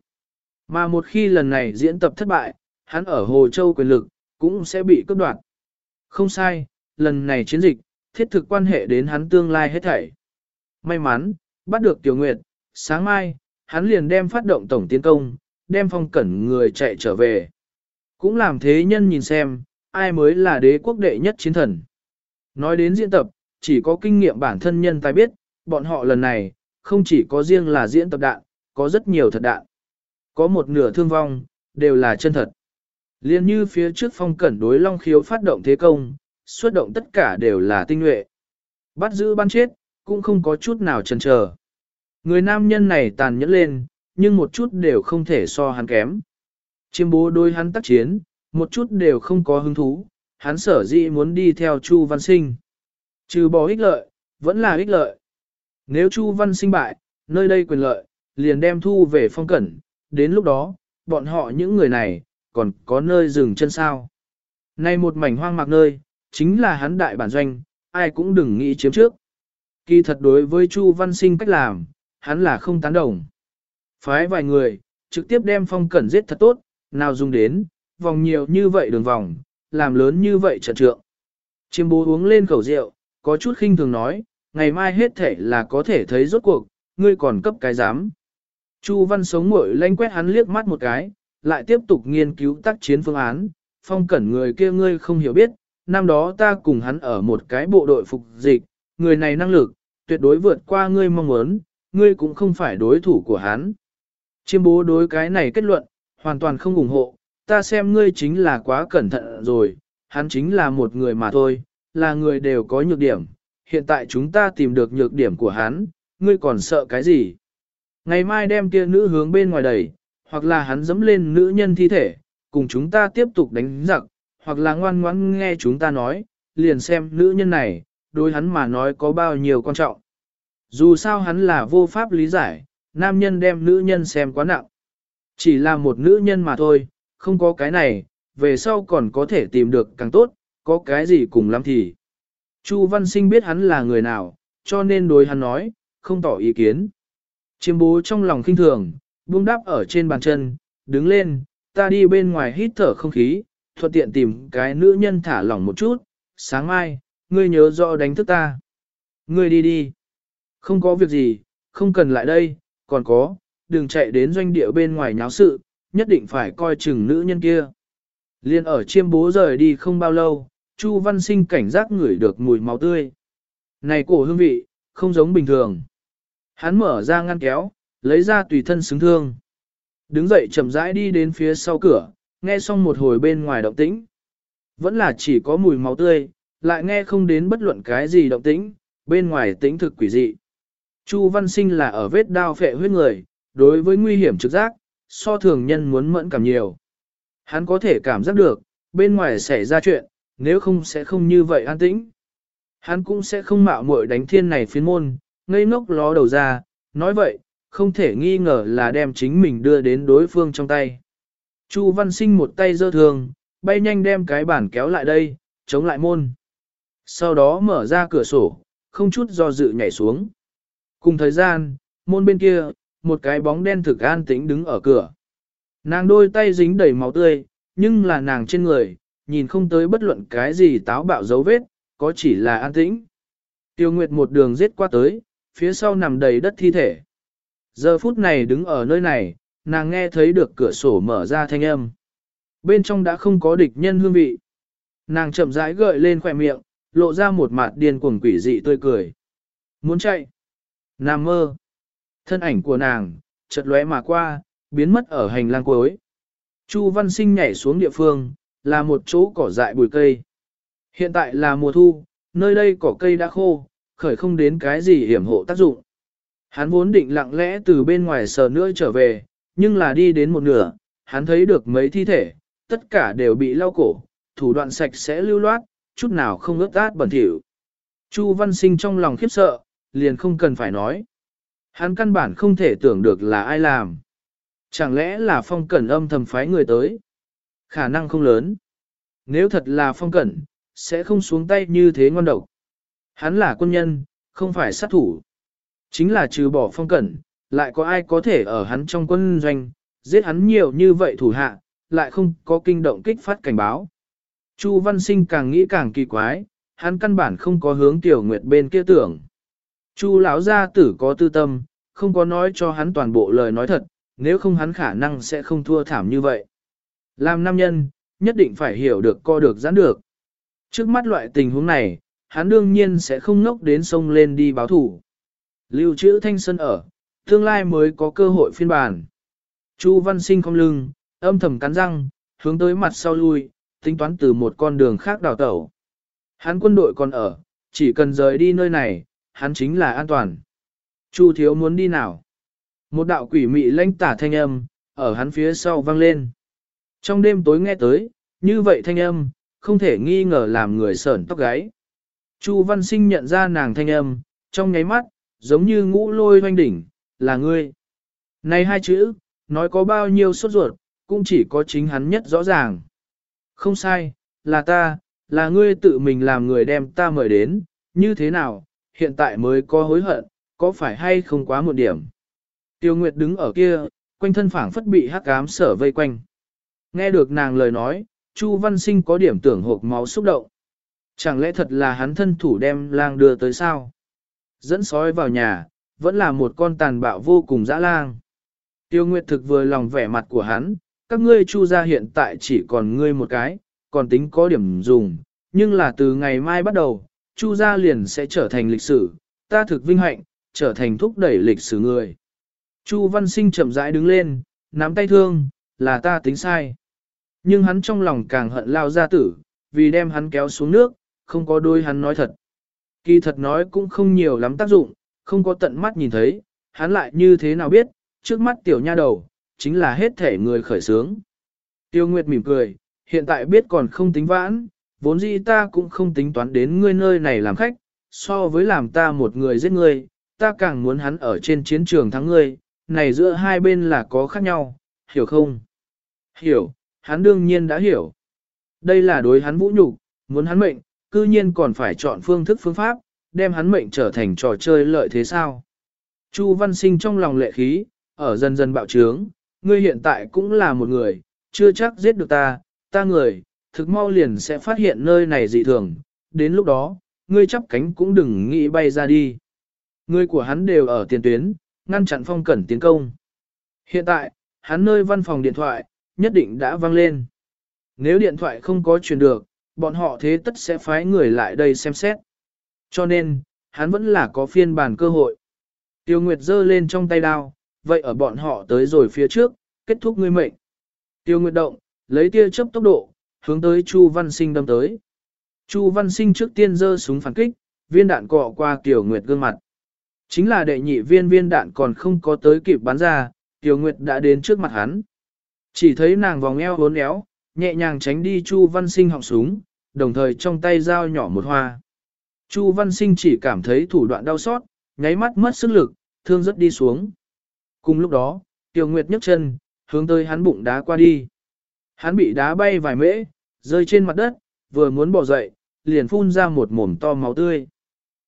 Mà một khi lần này diễn tập thất bại, hắn ở Hồ Châu quyền lực, cũng sẽ bị cướp đoạt. Không sai, lần này chiến dịch, thiết thực quan hệ đến hắn tương lai hết thảy. May mắn, bắt được Tiểu Nguyệt, sáng mai, hắn liền đem phát động tổng tiến công, đem phong cẩn người chạy trở về. Cũng làm thế nhân nhìn xem, ai mới là đế quốc đệ nhất chiến thần. Nói đến diễn tập, chỉ có kinh nghiệm bản thân nhân tài biết, bọn họ lần này, không chỉ có riêng là diễn tập đạn, có rất nhiều thật đạn. Có một nửa thương vong, đều là chân thật. Liên như phía trước phong cẩn đối long khiếu phát động thế công, xuất động tất cả đều là tinh nhuệ. Bắt giữ ban chết, cũng không có chút nào chần chờ. Người nam nhân này tàn nhẫn lên, nhưng một chút đều không thể so hắn kém. Chiêm bố đôi hắn tác chiến, một chút đều không có hứng thú, hắn sở dĩ muốn đi theo Chu Văn Sinh. Trừ bỏ ích lợi, vẫn là ích lợi. Nếu Chu Văn Sinh bại, nơi đây quyền lợi, liền đem thu về phong cẩn, đến lúc đó, bọn họ những người này, còn có nơi dừng chân sao. Nay một mảnh hoang mạc nơi, chính là hắn đại bản doanh, ai cũng đừng nghĩ chiếm trước. Kỳ thật đối với Chu Văn Sinh cách làm, hắn là không tán đồng. Phái vài người, trực tiếp đem phong cẩn giết thật tốt, nào dùng đến, vòng nhiều như vậy đường vòng, làm lớn như vậy trận trượng. Chiêm bố uống lên khẩu rượu, có chút khinh thường nói, ngày mai hết thể là có thể thấy rốt cuộc, ngươi còn cấp cái dám. Chu văn sống mội lanh quét hắn liếc mắt một cái, lại tiếp tục nghiên cứu tác chiến phương án, phong cẩn người kia ngươi không hiểu biết, năm đó ta cùng hắn ở một cái bộ đội phục dịch, người này năng lực, tuyệt đối vượt qua ngươi mong muốn, ngươi cũng không phải đối thủ của hắn. Chiêm bố đối cái này kết luận, hoàn toàn không ủng hộ, ta xem ngươi chính là quá cẩn thận rồi, hắn chính là một người mà thôi, là người đều có nhược điểm, hiện tại chúng ta tìm được nhược điểm của hắn, ngươi còn sợ cái gì? Ngày mai đem kia nữ hướng bên ngoài đẩy, hoặc là hắn dẫm lên nữ nhân thi thể, cùng chúng ta tiếp tục đánh giặc, hoặc là ngoan ngoãn nghe chúng ta nói, liền xem nữ nhân này, đối hắn mà nói có bao nhiêu quan trọng. Dù sao hắn là vô pháp lý giải, nam nhân đem nữ nhân xem quá nặng. Chỉ là một nữ nhân mà thôi, không có cái này, về sau còn có thể tìm được càng tốt, có cái gì cùng lắm thì. Chu Văn Sinh biết hắn là người nào, cho nên đối hắn nói, không tỏ ý kiến. Chiêm bố trong lòng khinh thường, buông đáp ở trên bàn chân, đứng lên, ta đi bên ngoài hít thở không khí, thuận tiện tìm cái nữ nhân thả lỏng một chút, sáng mai, ngươi nhớ rõ đánh thức ta. Ngươi đi đi. Không có việc gì, không cần lại đây, còn có, đừng chạy đến doanh địa bên ngoài nháo sự, nhất định phải coi chừng nữ nhân kia. Liên ở chiêm bố rời đi không bao lâu, Chu Văn Sinh cảnh giác ngửi được mùi máu tươi. Này cổ hương vị, không giống bình thường. Hắn mở ra ngăn kéo, lấy ra tùy thân xứng thương. Đứng dậy chậm rãi đi đến phía sau cửa, nghe xong một hồi bên ngoài động tĩnh. Vẫn là chỉ có mùi máu tươi, lại nghe không đến bất luận cái gì động tĩnh, bên ngoài tĩnh thực quỷ dị. Chu Văn Sinh là ở vết đao phệ huyết người, đối với nguy hiểm trực giác, so thường nhân muốn mẫn cảm nhiều. Hắn có thể cảm giác được, bên ngoài xảy ra chuyện, nếu không sẽ không như vậy an tĩnh. Hắn cũng sẽ không mạo muội đánh thiên này phiến môn, ngây ngốc ló đầu ra, nói vậy, không thể nghi ngờ là đem chính mình đưa đến đối phương trong tay. Chu Văn Sinh một tay giơ thường, bay nhanh đem cái bản kéo lại đây, chống lại môn. Sau đó mở ra cửa sổ, không chút do dự nhảy xuống. Cùng thời gian, môn bên kia, một cái bóng đen thực an tĩnh đứng ở cửa. Nàng đôi tay dính đầy máu tươi, nhưng là nàng trên người, nhìn không tới bất luận cái gì táo bạo dấu vết, có chỉ là an tĩnh. Tiêu Nguyệt một đường giết qua tới, phía sau nằm đầy đất thi thể. Giờ phút này đứng ở nơi này, nàng nghe thấy được cửa sổ mở ra thanh âm. Bên trong đã không có địch nhân hương vị. Nàng chậm rãi gợi lên khỏe miệng, lộ ra một mặt điên cuồng quỷ dị tươi cười. Muốn chạy. Nam mơ. Thân ảnh của nàng, chợt lóe mà qua, biến mất ở hành lang cuối. Chu Văn Sinh nhảy xuống địa phương, là một chỗ cỏ dại bụi cây. Hiện tại là mùa thu, nơi đây cỏ cây đã khô, khởi không đến cái gì hiểm hộ tác dụng. Hắn vốn định lặng lẽ từ bên ngoài sờ nữa trở về, nhưng là đi đến một nửa, hắn thấy được mấy thi thể, tất cả đều bị lau cổ, thủ đoạn sạch sẽ lưu loát, chút nào không ướt át bẩn thỉu. Chu Văn Sinh trong lòng khiếp sợ, liền không cần phải nói. Hắn căn bản không thể tưởng được là ai làm. Chẳng lẽ là phong cẩn âm thầm phái người tới? Khả năng không lớn. Nếu thật là phong cẩn, sẽ không xuống tay như thế ngon độc. Hắn là quân nhân, không phải sát thủ. Chính là trừ bỏ phong cẩn, lại có ai có thể ở hắn trong quân doanh, giết hắn nhiều như vậy thủ hạ, lại không có kinh động kích phát cảnh báo. Chu Văn Sinh càng nghĩ càng kỳ quái, hắn căn bản không có hướng Tiểu Nguyệt bên kia tưởng. Chu lão gia tử có tư tâm, không có nói cho hắn toàn bộ lời nói thật, nếu không hắn khả năng sẽ không thua thảm như vậy. Làm nam nhân, nhất định phải hiểu được co được giãn được. Trước mắt loại tình huống này, hắn đương nhiên sẽ không ngốc đến sông lên đi báo thủ. Lưu trữ thanh sân ở, tương lai mới có cơ hội phiên bản. Chu văn sinh không lưng, âm thầm cắn răng, hướng tới mặt sau lui, tính toán từ một con đường khác đào tẩu. Hắn quân đội còn ở, chỉ cần rời đi nơi này, hắn chính là an toàn. Chu thiếu muốn đi nào? Một đạo quỷ mị lãnh tả thanh âm, ở hắn phía sau vang lên. Trong đêm tối nghe tới, như vậy thanh âm, không thể nghi ngờ làm người sởn tóc gáy. Chu văn sinh nhận ra nàng thanh âm, trong nháy mắt, giống như ngũ lôi hoanh đỉnh, là ngươi. Này hai chữ, nói có bao nhiêu sốt ruột, cũng chỉ có chính hắn nhất rõ ràng. Không sai, là ta, là ngươi tự mình làm người đem ta mời đến, như thế nào, hiện tại mới có hối hận, có phải hay không quá một điểm. Tiêu Nguyệt đứng ở kia, quanh thân phảng phất bị hắc ám sở vây quanh. Nghe được nàng lời nói, Chu Văn Sinh có điểm tưởng hộp máu xúc động. Chẳng lẽ thật là hắn thân thủ đem lang đưa tới sao? Dẫn sói vào nhà, vẫn là một con tàn bạo vô cùng dã lang. Tiêu Nguyệt thực vừa lòng vẻ mặt của hắn, các ngươi chu gia hiện tại chỉ còn ngươi một cái, còn tính có điểm dùng, nhưng là từ ngày mai bắt đầu, chu gia liền sẽ trở thành lịch sử, ta thực vinh hạnh, trở thành thúc đẩy lịch sử người. Chu Văn Sinh chậm rãi đứng lên, nắm tay thương, là ta tính sai. Nhưng hắn trong lòng càng hận lao gia tử, vì đem hắn kéo xuống nước, không có đôi hắn nói thật. Kỳ thật nói cũng không nhiều lắm tác dụng, không có tận mắt nhìn thấy, hắn lại như thế nào biết, trước mắt tiểu nha đầu, chính là hết thể người khởi sướng. Tiêu Nguyệt mỉm cười, hiện tại biết còn không tính vãn, vốn dĩ ta cũng không tính toán đến ngươi nơi này làm khách, so với làm ta một người giết ngươi, ta càng muốn hắn ở trên chiến trường thắng ngươi, này giữa hai bên là có khác nhau, hiểu không? Hiểu, hắn đương nhiên đã hiểu. Đây là đối hắn vũ nhục, muốn hắn mệnh, cư nhiên còn phải chọn phương thức phương pháp, đem hắn mệnh trở thành trò chơi lợi thế sao. Chu văn sinh trong lòng lệ khí, ở dần dần bạo trướng, ngươi hiện tại cũng là một người, chưa chắc giết được ta, ta người, thực mau liền sẽ phát hiện nơi này dị thường, đến lúc đó, ngươi chắp cánh cũng đừng nghĩ bay ra đi. Người của hắn đều ở tiền tuyến, ngăn chặn phong cẩn tiến công. Hiện tại, hắn nơi văn phòng điện thoại, nhất định đã vang lên. Nếu điện thoại không có truyền được, bọn họ thế tất sẽ phái người lại đây xem xét. Cho nên, hắn vẫn là có phiên bản cơ hội. Tiêu Nguyệt giơ lên trong tay đao, vậy ở bọn họ tới rồi phía trước, kết thúc ngươi mệnh. Tiêu Nguyệt động, lấy tia chớp tốc độ, hướng tới Chu Văn Sinh đâm tới. Chu Văn Sinh trước tiên giơ súng phản kích, viên đạn cọ qua Tiêu Nguyệt gương mặt. Chính là đệ nhị viên viên đạn còn không có tới kịp bắn ra, Tiêu Nguyệt đã đến trước mặt hắn. Chỉ thấy nàng vòng eo hốn éo, nhẹ nhàng tránh đi Chu Văn Sinh họng súng, đồng thời trong tay dao nhỏ một hoa. Chu Văn Sinh chỉ cảm thấy thủ đoạn đau xót, nháy mắt mất sức lực, thương rất đi xuống. Cùng lúc đó, Tiêu Nguyệt nhấc chân, hướng tới hắn bụng đá qua đi. Hắn bị đá bay vài mễ, rơi trên mặt đất, vừa muốn bỏ dậy, liền phun ra một mồm to máu tươi.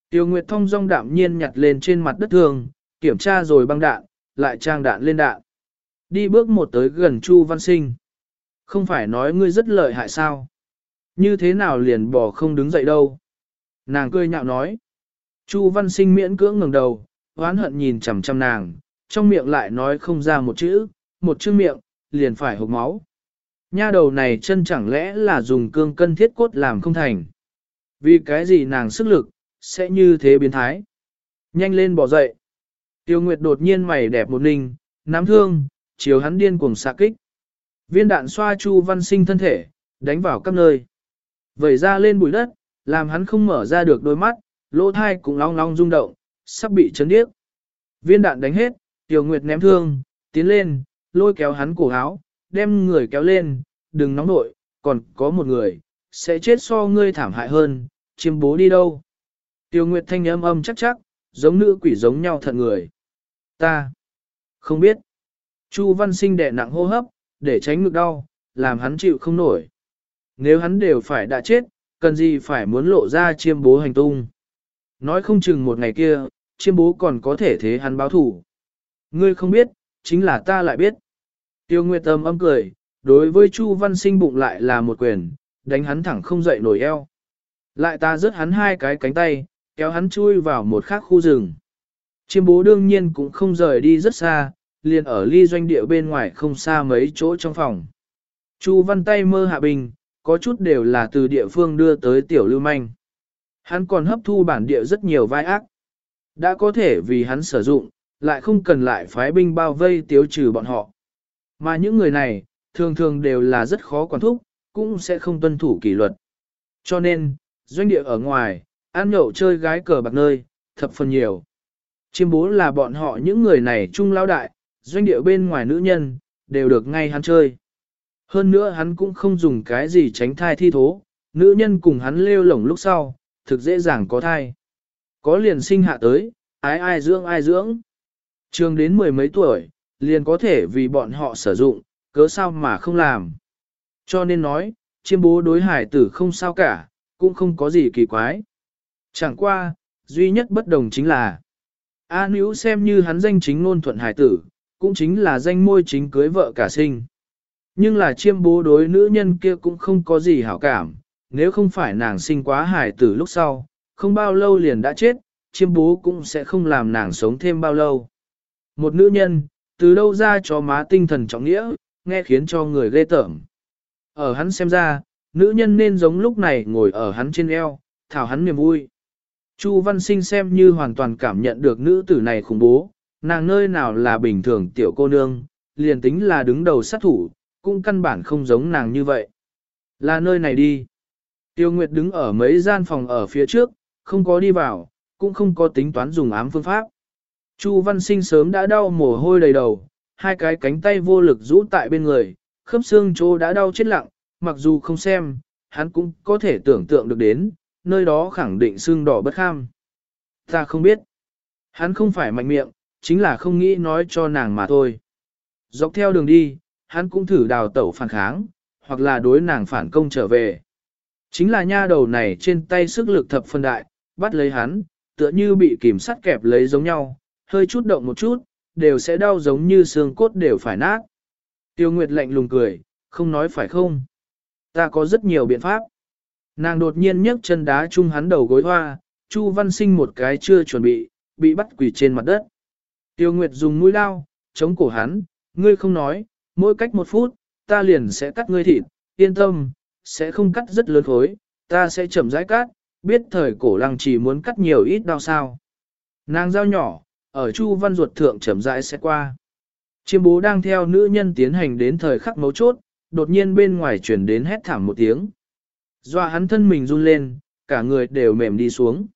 Tiêu Nguyệt thông dong đạm nhiên nhặt lên trên mặt đất thường, kiểm tra rồi băng đạn, lại trang đạn lên đạn. Đi bước một tới gần Chu Văn Sinh. Không phải nói ngươi rất lợi hại sao? Như thế nào liền bỏ không đứng dậy đâu? Nàng cười nhạo nói. Chu Văn Sinh miễn cưỡng ngẩng đầu, oán hận nhìn chằm chằm nàng, trong miệng lại nói không ra một chữ, một chữ miệng, liền phải hộc máu. Nha đầu này chân chẳng lẽ là dùng cương cân thiết cốt làm không thành. Vì cái gì nàng sức lực, sẽ như thế biến thái. Nhanh lên bỏ dậy. Tiêu Nguyệt đột nhiên mày đẹp một ninh, nắm thương, chiếu hắn điên cuồng xạ kích. Viên đạn xoa Chu Văn Sinh thân thể, đánh vào các nơi. Vẩy ra lên bụi đất, làm hắn không mở ra được đôi mắt, lỗ thai cũng long long rung động, sắp bị chấn điếc. Viên đạn đánh hết, Tiêu Nguyệt ném thương, tiến lên, lôi kéo hắn cổ áo, đem người kéo lên, đừng nóng nội, còn có một người, sẽ chết so ngươi thảm hại hơn, chiêm bố đi đâu. Tiêu Nguyệt thanh âm âm chắc chắc, giống nữ quỷ giống nhau thật người. Ta không biết. Chu Văn Sinh đè nặng hô hấp, để tránh ngực đau, làm hắn chịu không nổi. Nếu hắn đều phải đã chết, cần gì phải muốn lộ ra chiêm bố hành tung. Nói không chừng một ngày kia, chiêm bố còn có thể thế hắn báo thủ. Ngươi không biết, chính là ta lại biết. Tiêu Nguyệt âm âm cười, đối với Chu Văn Sinh bụng lại là một quyền, đánh hắn thẳng không dậy nổi eo. Lại ta rớt hắn hai cái cánh tay, kéo hắn chui vào một khác khu rừng. Chiêm bố đương nhiên cũng không rời đi rất xa, liền ở ly doanh địa bên ngoài không xa mấy chỗ trong phòng. Chu văn tay mơ hạ bình, có chút đều là từ địa phương đưa tới tiểu lưu manh. Hắn còn hấp thu bản địa rất nhiều vai ác. Đã có thể vì hắn sử dụng, lại không cần lại phái binh bao vây tiêu trừ bọn họ. Mà những người này, thường thường đều là rất khó quản thúc, cũng sẽ không tuân thủ kỷ luật. Cho nên, doanh địa ở ngoài, ăn nhậu chơi gái cờ bạc nơi, thập phần nhiều. Chiêm bố là bọn họ những người này chung lao đại, doanh địa bên ngoài nữ nhân, đều được ngay hắn chơi. Hơn nữa hắn cũng không dùng cái gì tránh thai thi thố, nữ nhân cùng hắn lêu lổng lúc sau, thực dễ dàng có thai. Có liền sinh hạ tới, ai ai dưỡng ai dưỡng. Trường đến mười mấy tuổi, liền có thể vì bọn họ sử dụng, cớ sao mà không làm. Cho nên nói, chiêm bố đối hải tử không sao cả, cũng không có gì kỳ quái. Chẳng qua, duy nhất bất đồng chính là, A Nữ xem như hắn danh chính ngôn thuận hải tử, cũng chính là danh môi chính cưới vợ cả sinh. Nhưng là chiêm bố đối nữ nhân kia cũng không có gì hảo cảm, nếu không phải nàng sinh quá hải tử lúc sau, không bao lâu liền đã chết, chiêm bố cũng sẽ không làm nàng sống thêm bao lâu. Một nữ nhân, từ đâu ra cho má tinh thần trọng nghĩa, nghe khiến cho người ghê tởm. Ở hắn xem ra, nữ nhân nên giống lúc này ngồi ở hắn trên eo, thảo hắn niềm vui. Chu Văn Sinh xem như hoàn toàn cảm nhận được nữ tử này khủng bố, nàng nơi nào là bình thường tiểu cô nương, liền tính là đứng đầu sát thủ, cũng căn bản không giống nàng như vậy. Là nơi này đi. Tiêu Nguyệt đứng ở mấy gian phòng ở phía trước, không có đi vào, cũng không có tính toán dùng ám phương pháp. Chu Văn Sinh sớm đã đau mồ hôi đầy đầu, hai cái cánh tay vô lực rũ tại bên người, khớp xương chỗ đã đau chết lặng, mặc dù không xem, hắn cũng có thể tưởng tượng được đến, nơi đó khẳng định xương đỏ bất kham. Ta không biết. Hắn không phải mạnh miệng, chính là không nghĩ nói cho nàng mà thôi. Dọc theo đường đi, hắn cũng thử đào tẩu phản kháng, hoặc là đối nàng phản công trở về. Chính là nha đầu này trên tay sức lực thập phân đại, bắt lấy hắn, tựa như bị kìm sắt kẹp lấy giống nhau, hơi chút động một chút, đều sẽ đau giống như xương cốt đều phải nát. Tiêu Nguyệt lạnh lùng cười, không nói phải không? Ta có rất nhiều biện pháp. Nàng đột nhiên nhấc chân đá chung hắn đầu gối hoa, Chu Văn Sinh một cái chưa chuẩn bị, bị bắt quỳ trên mặt đất. Tiêu Nguyệt dùng mũi lao, chống cổ hắn, ngươi không nói, mỗi cách một phút, ta liền sẽ cắt ngươi thịt, yên tâm, sẽ không cắt rất lớn khối, ta sẽ chậm rãi cắt, biết thời cổ lăng chỉ muốn cắt nhiều ít đau sao. Nàng dao nhỏ, ở Chu Văn ruột thượng chậm rãi sẽ qua. Chiêm bố đang theo nữ nhân tiến hành đến thời khắc mấu chốt, đột nhiên bên ngoài chuyển đến hét thảm một tiếng. Doa hắn thân mình run lên, cả người đều mềm đi xuống.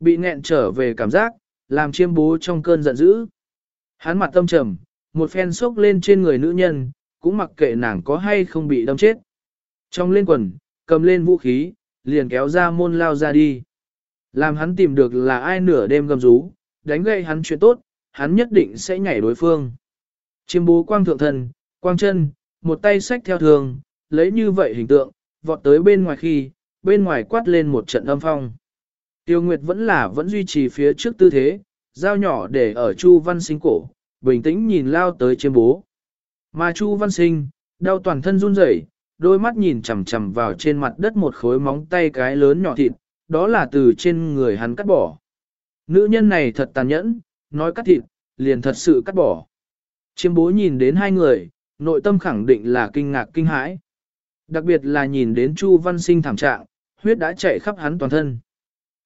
Bị nghẹn trở về cảm giác, làm chiêm bố trong cơn giận dữ. Hắn mặt tâm trầm, một phen sốc lên trên người nữ nhân, cũng mặc kệ nàng có hay không bị đâm chết. Trong lên quần, cầm lên vũ khí, liền kéo ra môn lao ra đi. Làm hắn tìm được là ai nửa đêm gầm rú, đánh gậy hắn chuyện tốt, hắn nhất định sẽ nhảy đối phương. Chiêm bố quang thượng thần, quang chân, một tay sách theo thường, lấy như vậy hình tượng, vọt tới bên ngoài khi, bên ngoài quát lên một trận âm phong. Tiêu Nguyệt vẫn là vẫn duy trì phía trước tư thế, dao nhỏ để ở Chu Văn Sinh cổ, bình tĩnh nhìn lao tới chiêm bố. Mà Chu Văn Sinh, đau toàn thân run rẩy, đôi mắt nhìn chằm chằm vào trên mặt đất một khối móng tay cái lớn nhỏ thịt, đó là từ trên người hắn cắt bỏ. Nữ nhân này thật tàn nhẫn, nói cắt thịt, liền thật sự cắt bỏ. Chiêm bố nhìn đến hai người, nội tâm khẳng định là kinh ngạc kinh hãi. Đặc biệt là nhìn đến Chu Văn Sinh thảm trạng, huyết đã chạy khắp hắn toàn thân.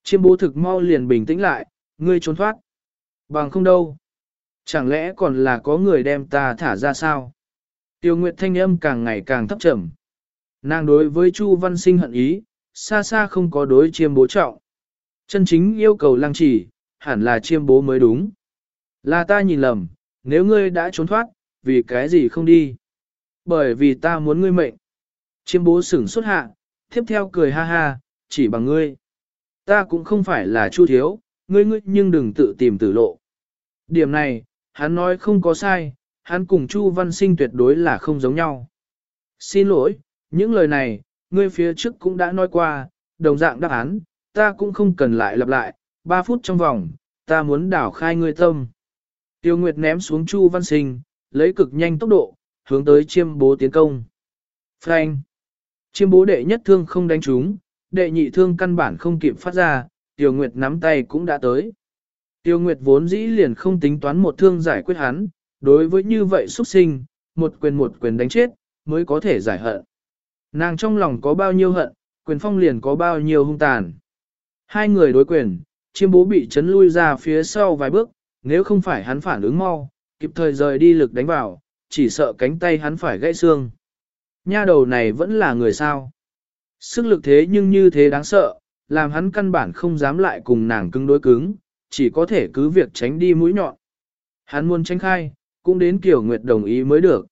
Chiêm bố thực mau liền bình tĩnh lại, ngươi trốn thoát. Bằng không đâu. Chẳng lẽ còn là có người đem ta thả ra sao? Tiêu Nguyệt thanh âm càng ngày càng thấp trầm. Nàng đối với Chu Văn Sinh hận ý, xa xa không có đối chiêm bố trọng. Chân chính yêu cầu lăng trì, hẳn là chiêm bố mới đúng. Là ta nhìn lầm, nếu ngươi đã trốn thoát, vì cái gì không đi? Bởi vì ta muốn ngươi mệnh. Chiêm bố sửng xuất hạ, tiếp theo cười ha ha, chỉ bằng ngươi. Ta cũng không phải là chu thiếu, ngươi ngươi nhưng đừng tự tìm tử lộ. Điểm này, hắn nói không có sai, hắn cùng Chu Văn Sinh tuyệt đối là không giống nhau. Xin lỗi, những lời này, ngươi phía trước cũng đã nói qua, đồng dạng đáp án, ta cũng không cần lại lặp lại, Ba phút trong vòng, ta muốn đảo khai ngươi tâm. Tiêu Nguyệt ném xuống Chu Văn Sinh, lấy cực nhanh tốc độ, hướng tới chiêm bố tiến công. Frank! Chiêm bố đệ nhất thương không đánh trúng, đệ nhị thương căn bản không kịp phát ra, Tiêu Nguyệt nắm tay cũng đã tới. Tiêu Nguyệt vốn dĩ liền không tính toán một thương giải quyết hắn, đối với như vậy xuất sinh, một quyền một quyền đánh chết, mới có thể giải hận. Nàng trong lòng có bao nhiêu hận, quyền phong liền có bao nhiêu hung tàn. Hai người đối quyền, chiêm bố bị chấn lui ra phía sau vài bước, nếu không phải hắn phản ứng mau, kịp thời rời đi lực đánh vào, chỉ sợ cánh tay hắn phải gãy xương. Nha đầu này vẫn là người sao. Sức lực thế nhưng như thế đáng sợ, làm hắn căn bản không dám lại cùng nàng cứng đối cứng, chỉ có thể cứ việc tránh đi mũi nhọn. Hắn muốn tránh khai, cũng đến kiểu nguyệt đồng ý mới được.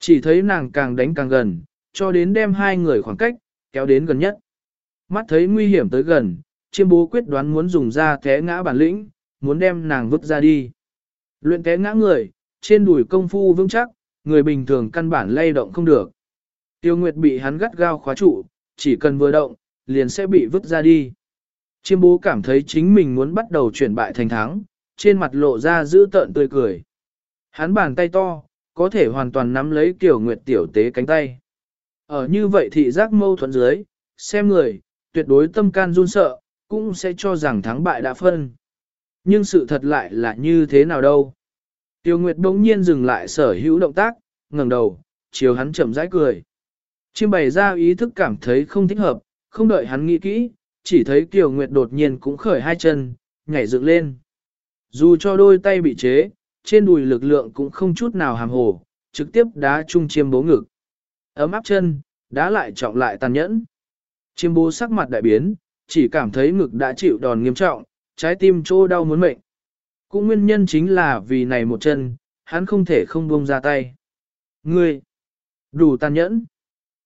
Chỉ thấy nàng càng đánh càng gần, cho đến đem hai người khoảng cách, kéo đến gần nhất. Mắt thấy nguy hiểm tới gần, chiêm bố quyết đoán muốn dùng ra té ngã bản lĩnh, muốn đem nàng vứt ra đi. Luyện té ngã người, trên đùi công phu vững chắc, người bình thường căn bản lay động không được. Tiêu Nguyệt bị hắn gắt gao khóa trụ, chỉ cần vừa động, liền sẽ bị vứt ra đi. Chiêm bố cảm thấy chính mình muốn bắt đầu chuyển bại thành thắng, trên mặt lộ ra giữ tợn tươi cười. Hắn bàn tay to, có thể hoàn toàn nắm lấy Tiểu nguyệt tiểu tế cánh tay. Ở như vậy thị giác mâu thuẫn dưới, xem người, tuyệt đối tâm can run sợ, cũng sẽ cho rằng thắng bại đã phân. Nhưng sự thật lại là như thế nào đâu. Tiêu Nguyệt bỗng nhiên dừng lại sở hữu động tác, ngẩng đầu, chiều hắn chậm rãi cười. Chiêm bày ra ý thức cảm thấy không thích hợp, không đợi hắn nghĩ kỹ, chỉ thấy Kiều Nguyệt đột nhiên cũng khởi hai chân, nhảy dựng lên. Dù cho đôi tay bị chế, trên đùi lực lượng cũng không chút nào hàm hồ, trực tiếp đá chung chiêm bố ngực. Ấm áp chân, đá lại trọng lại tàn nhẫn. Chiêm bố sắc mặt đại biến, chỉ cảm thấy ngực đã chịu đòn nghiêm trọng, trái tim trô đau muốn mệnh. Cũng nguyên nhân chính là vì này một chân, hắn không thể không buông ra tay. Ngươi, đủ tàn nhẫn.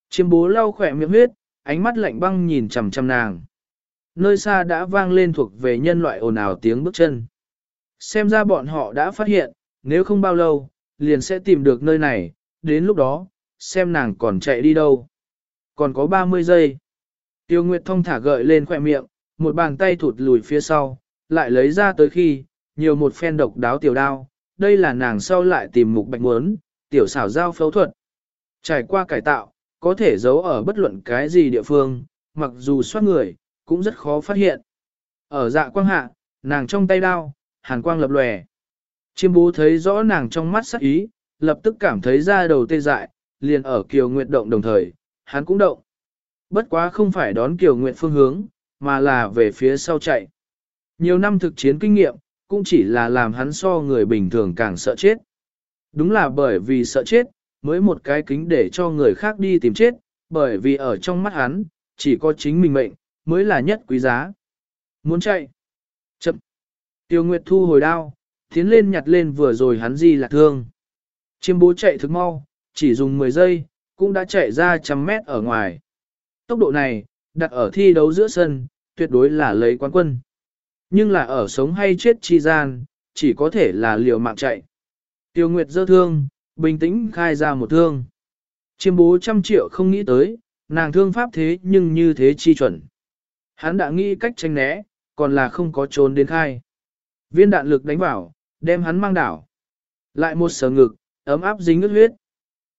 Chiêm bố lau khỏe miệng huyết, ánh mắt lạnh băng nhìn chằm chằm nàng. Nơi xa đã vang lên thuộc về nhân loại ồn ào tiếng bước chân. Xem ra bọn họ đã phát hiện, nếu không bao lâu, liền sẽ tìm được nơi này, đến lúc đó, xem nàng còn chạy đi đâu. Còn có 30 giây. Tiêu Nguyệt thông thả gợi lên khỏe miệng, một bàn tay thụt lùi phía sau, lại lấy ra tới khi, nhiều một phen độc đáo tiểu đao, đây là nàng sau lại tìm mục bạch muốn, tiểu xảo giao phẫu thuật. Trải qua cải tạo, có thể giấu ở bất luận cái gì địa phương, mặc dù soát người, cũng rất khó phát hiện. Ở dạ quang hạ, nàng trong tay đao, hàn quang lập lòe. Chiêm bố thấy rõ nàng trong mắt sắc ý, lập tức cảm thấy da đầu tê dại, liền ở Kiều Nguyệt động đồng thời, hắn cũng động. Bất quá không phải đón Kiều Nguyệt phương hướng, mà là về phía sau chạy. Nhiều năm thực chiến kinh nghiệm, cũng chỉ là làm hắn so người bình thường càng sợ chết. Đúng là bởi vì sợ chết, mới một cái kính để cho người khác đi tìm chết, bởi vì ở trong mắt hắn, chỉ có chính mình mệnh, mới là nhất quý giá. Muốn chạy? Chậm. Tiêu Nguyệt thu hồi đao, tiến lên nhặt lên vừa rồi hắn di lạc thương. Chiêm bố chạy thực mau, chỉ dùng 10 giây, cũng đã chạy ra trăm mét ở ngoài. Tốc độ này, đặt ở thi đấu giữa sân, tuyệt đối là lấy quán quân. Nhưng là ở sống hay chết chi gian, chỉ có thể là liều mạng chạy. Tiêu Nguyệt dơ thương, bình tĩnh khai ra một thương. Chiêm bố trăm triệu không nghĩ tới, nàng thương pháp thế nhưng như thế chi chuẩn. Hắn đã nghĩ cách tranh né, còn là không có trốn đến khai. Viên đạn lực đánh vào, đem hắn mang đảo. Lại một sở ngực, ấm áp dính ướt huyết.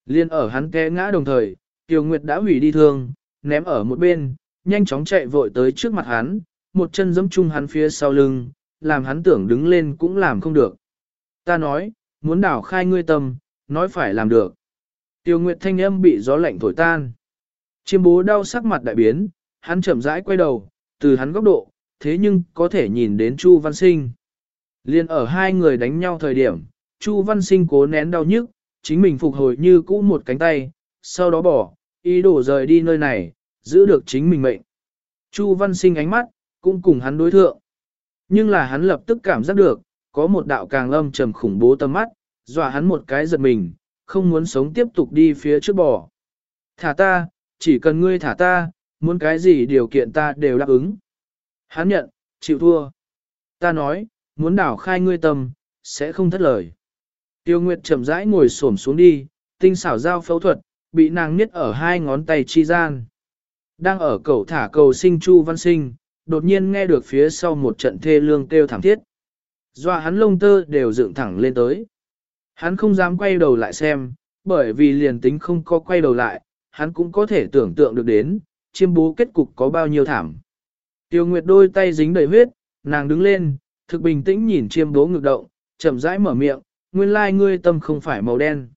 Liên ở hắn té ngã đồng thời, Tiêu Nguyệt đã hủy đi thương, ném ở một bên, nhanh chóng chạy vội tới trước mặt hắn, một chân giẫm chung hắn phía sau lưng, làm hắn tưởng đứng lên cũng làm không được. Ta nói, muốn đảo khai ngươi tâm, nói phải làm được. Tiêu Nguyệt thanh âm bị gió lạnh thổi tan. Chiêm bố đau sắc mặt đại biến, hắn chậm rãi quay đầu, từ hắn góc độ, thế nhưng có thể nhìn đến Chu Văn Sinh. Liên ở hai người đánh nhau thời điểm, Chu Văn Sinh cố nén đau nhức, chính mình phục hồi như cũ một cánh tay, sau đó bỏ, ý đồ rời đi nơi này, giữ được chính mình mệnh. Chu Văn Sinh ánh mắt, cũng cùng hắn đối thượng. Nhưng là hắn lập tức cảm giác được, có một đạo càng âm trầm khủng bố tâm mắt, dọa hắn một cái giật mình, không muốn sống tiếp tục đi phía trước bò. Thả ta, chỉ cần ngươi thả ta, muốn cái gì điều kiện ta đều đáp ứng. Hắn nhận, chịu thua. Ta nói, muốn đảo khai ngươi tâm, sẽ không thất lời. Tiêu Nguyệt chậm rãi ngồi xổm xuống đi, tinh xảo giao phẫu thuật, bị nàng niết ở hai ngón tay chi gian. Đang ở cầu thả cầu sinh Chu Văn Sinh, đột nhiên nghe được phía sau một trận thê lương kêu thảm thiết. Dọa hắn lông tơ đều dựng thẳng lên tới. Hắn không dám quay đầu lại xem, bởi vì liền tính không có quay đầu lại, hắn cũng có thể tưởng tượng được đến, chiêm bố kết cục có bao nhiêu thảm. Tiêu Nguyệt đôi tay dính đầy huyết, nàng đứng lên, thực bình tĩnh nhìn chiêm bố ngực động, chậm rãi mở miệng, nguyên lai ngươi tâm không phải màu đen.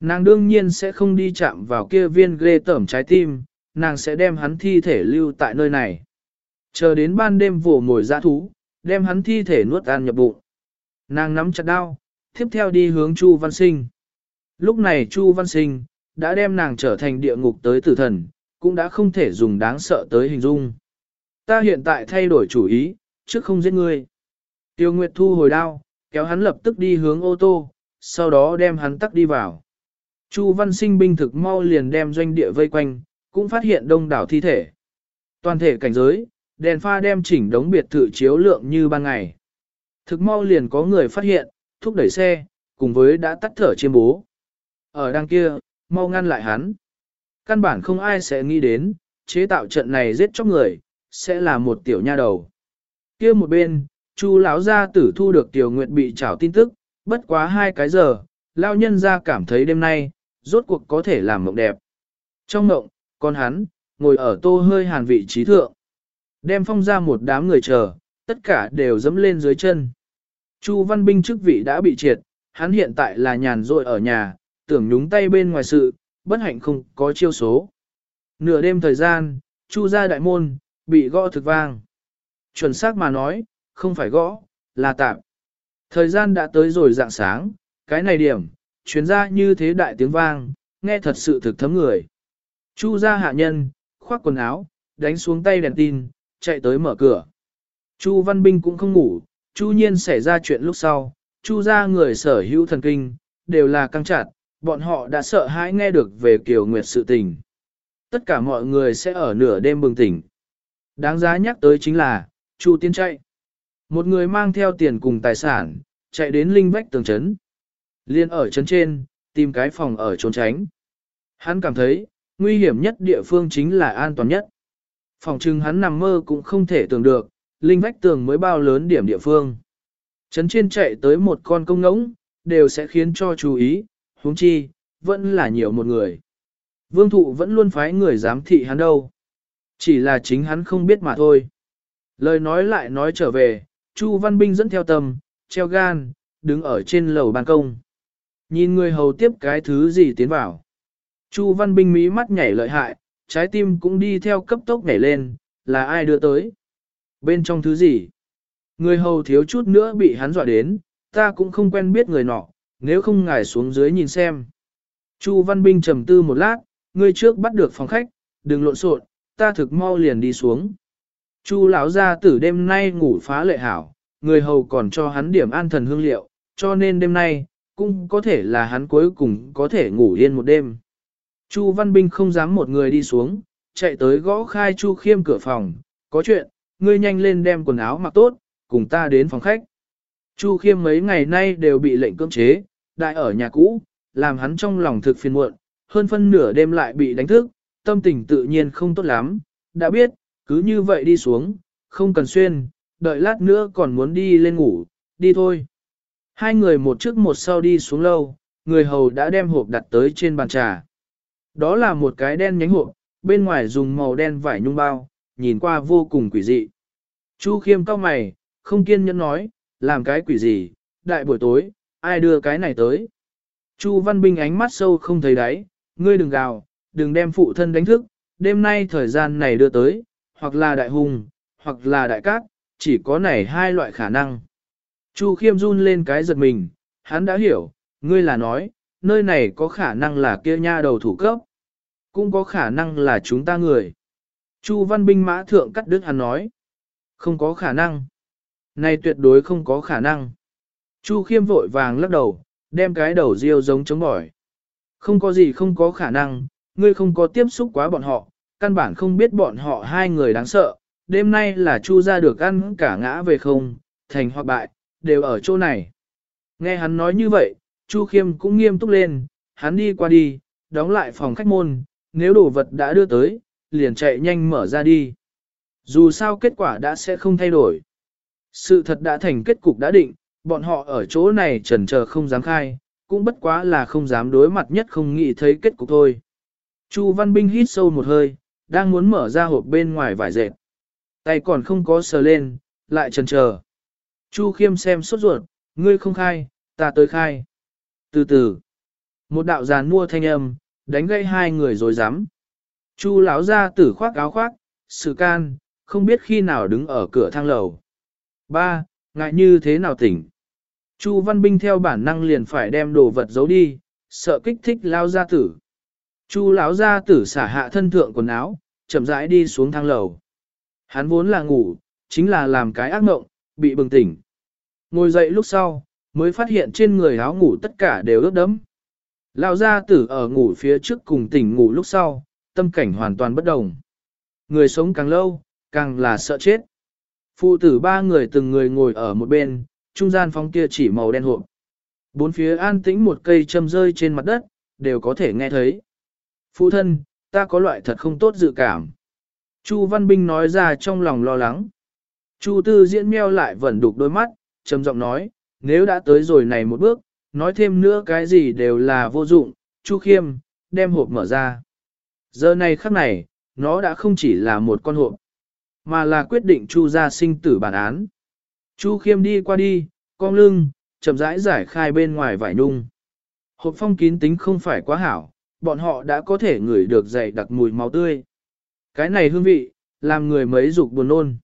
Nàng đương nhiên sẽ không đi chạm vào kia viên ghê tởm trái tim, nàng sẽ đem hắn thi thể lưu tại nơi này. Chờ đến ban đêm vồ ngồi ra thú, đem hắn thi thể nuốt ăn nhập bụng. Nàng nắm chặt đao, tiếp theo đi hướng Chu Văn Sinh. Lúc này Chu Văn Sinh, đã đem nàng trở thành địa ngục tới tử thần, cũng đã không thể dùng đáng sợ tới hình dung. Ta hiện tại thay đổi chủ ý, trước không giết ngươi. Tiêu Nguyệt thu hồi đao, kéo hắn lập tức đi hướng ô tô, sau đó đem hắn tắt đi vào. Chu Văn Sinh binh thực mau liền đem doanh địa vây quanh, cũng phát hiện đông đảo thi thể. Toàn thể cảnh giới, đèn pha đem chỉnh đống biệt thự chiếu lượng như ban ngày. Thực mau liền có người phát hiện, thúc đẩy xe, cùng với đã tắt thở chiêm bố. Ở đằng kia, mau ngăn lại hắn. Căn bản không ai sẽ nghĩ đến, chế tạo trận này giết chóc người, sẽ là một tiểu nha đầu. Kia một bên, Chu lão gia tử thu được tiểu nguyệt bị trảo tin tức, bất quá hai cái giờ, lão nhân gia cảm thấy đêm nay, rốt cuộc có thể làm mộng đẹp. Trong mộng, con hắn, ngồi ở tô hơi hàn vị trí thượng. Đem phong ra một đám người chờ, tất cả đều dẫm lên dưới chân. Chu Văn Binh chức vị đã bị triệt, hắn hiện tại là nhàn rỗi ở nhà, tưởng nhúng tay bên ngoài sự, bất hạnh không có chiêu số. Nửa đêm thời gian, Chu ra đại môn, bị gõ thực vang. Chuẩn xác mà nói, không phải gõ, là tạm. Thời gian đã tới rồi dạng sáng, cái này điểm, chuyến ra như thế đại tiếng vang, nghe thật sự thực thấm người. Chu ra hạ nhân, khoác quần áo, đánh xuống tay đèn tin, chạy tới mở cửa. Chu Văn Binh cũng không ngủ, Chu Nhiên xảy ra chuyện lúc sau, Chu ra người sở hữu thần kinh, đều là căng chặt, bọn họ đã sợ hãi nghe được về Kiều Nguyệt sự tình. Tất cả mọi người sẽ ở nửa đêm bừng tỉnh. Đáng giá nhắc tới chính là, Chu Tiên chạy. Một người mang theo tiền cùng tài sản, chạy đến linh vách tường trấn. Liên ở trấn trên, tìm cái phòng ở trốn tránh. Hắn cảm thấy, nguy hiểm nhất địa phương chính là an toàn nhất. Phòng trưng hắn nằm mơ cũng không thể tưởng được, linh vách tường mới bao lớn điểm địa phương. Trấn trên chạy tới một con công ngỗng, đều sẽ khiến cho chú ý, huống chi, vẫn là nhiều một người. Vương thụ vẫn luôn phái người giám thị hắn đâu. Chỉ là chính hắn không biết mà thôi. Lời nói lại nói trở về, Chu Văn Binh dẫn theo tầm, treo gan, đứng ở trên lầu ban công. Nhìn người hầu tiếp cái thứ gì tiến vào. Chu Văn Binh mí mắt nhảy lợi hại, trái tim cũng đi theo cấp tốc nhảy lên, là ai đưa tới? Bên trong thứ gì? Người hầu thiếu chút nữa bị hắn dọa đến, ta cũng không quen biết người nọ, nếu không ngài xuống dưới nhìn xem. Chu Văn Binh trầm tư một lát, người trước bắt được phòng khách, đừng lộn xộn, ta thực mau liền đi xuống. Chu lão gia tử đêm nay ngủ phá lệ hảo, người hầu còn cho hắn điểm an thần hương liệu, cho nên đêm nay, cũng có thể là hắn cuối cùng có thể ngủ yên một đêm. Chu Văn Binh không dám một người đi xuống, chạy tới gõ khai Chu Khiêm cửa phòng, có chuyện, ngươi nhanh lên đem quần áo mặc tốt, cùng ta đến phòng khách. Chu khiêm mấy ngày nay đều bị lệnh cưỡng chế, đại ở nhà cũ, làm hắn trong lòng thực phiền muộn, hơn phân nửa đêm lại bị đánh thức, tâm tình tự nhiên không tốt lắm, đã biết, cứ như vậy đi xuống, không cần xuyên, đợi lát nữa còn muốn đi lên ngủ, đi thôi. Hai người một trước một sau đi xuống lâu, người hầu đã đem hộp đặt tới trên bàn trà. Đó là một cái đen nhánh hộp, bên ngoài dùng màu đen vải nhung bao, nhìn qua vô cùng quỷ dị. Chu khiêm cao mày, không kiên nhẫn nói, làm cái quỷ gì, đại buổi tối, ai đưa cái này tới. Chu Văn Binh ánh mắt sâu không thấy đáy, ngươi đừng gào, đừng đem phụ thân đánh thức, đêm nay thời gian này đưa tới, hoặc là đại hùng, hoặc là đại cát, chỉ có này hai loại khả năng. Chu khiêm run lên cái giật mình, hắn đã hiểu, ngươi là nói, nơi này có khả năng là kia nha đầu thủ cấp, cũng có khả năng là chúng ta người. Chu văn binh mã thượng cắt đứt hắn nói, không có khả năng. Này tuyệt đối không có khả năng. Chu khiêm vội vàng lắc đầu, đem cái đầu riêu giống chống bỏi. Không có gì không có khả năng, ngươi không có tiếp xúc quá bọn họ, căn bản không biết bọn họ hai người đáng sợ. Đêm nay là chu ra được ăn cả ngã về không, thành hoặc bại, đều ở chỗ này. Nghe hắn nói như vậy, Chu Khiêm cũng nghiêm túc lên, hắn đi qua đi, đóng lại phòng khách môn, nếu đồ vật đã đưa tới, liền chạy nhanh mở ra đi. Dù sao kết quả đã sẽ không thay đổi. Sự thật đã thành kết cục đã định, bọn họ ở chỗ này trần chờ không dám khai, cũng bất quá là không dám đối mặt nhất không nghĩ thấy kết cục thôi. Chu Văn Binh hít sâu một hơi, đang muốn mở ra hộp bên ngoài vải dệt. Tay còn không có sờ lên, lại trần chờ. Chu Khiêm xem sốt ruột, ngươi không khai, ta tới khai. Từ từ, một đạo giàn mua thanh âm, đánh gây hai người rồi dám. Chu lão ra tử khoác áo khoác, sự can, không biết khi nào đứng ở cửa thang lầu. Ba, ngại như thế nào tỉnh. Chu Văn Binh theo bản năng liền phải đem đồ vật giấu đi, sợ kích thích lao gia tử. Chu lão gia tử xả hạ thân thượng quần áo, chậm rãi đi xuống thang lầu. Hắn vốn là ngủ, chính là làm cái ác mộng, bị bừng tỉnh. Ngồi dậy lúc sau, mới phát hiện trên người áo ngủ tất cả đều ướt đẫm. Lão gia tử ở ngủ phía trước cùng tỉnh ngủ lúc sau, tâm cảnh hoàn toàn bất đồng. Người sống càng lâu, càng là sợ chết. Phụ tử ba người từng người ngồi ở một bên, trung gian phóng kia chỉ màu đen hộp. Bốn phía an tĩnh một cây châm rơi trên mặt đất, đều có thể nghe thấy. Phụ thân, ta có loại thật không tốt dự cảm. Chu Văn Binh nói ra trong lòng lo lắng. Chu Tư diễn meo lại vẫn đục đôi mắt, trầm giọng nói, nếu đã tới rồi này một bước, nói thêm nữa cái gì đều là vô dụng, Chu Khiêm, đem hộp mở ra. Giờ này khắc này, nó đã không chỉ là một con hộp, mà là quyết định Chu ra sinh tử bản án. Chu Khiêm đi qua đi, cong lưng, chậm rãi giải khai bên ngoài vải nung. Hộp phong kín tính không phải quá hảo, bọn họ đã có thể ngửi được dày đặc mùi máu tươi. Cái này hương vị, làm người mấy dục buồn nôn.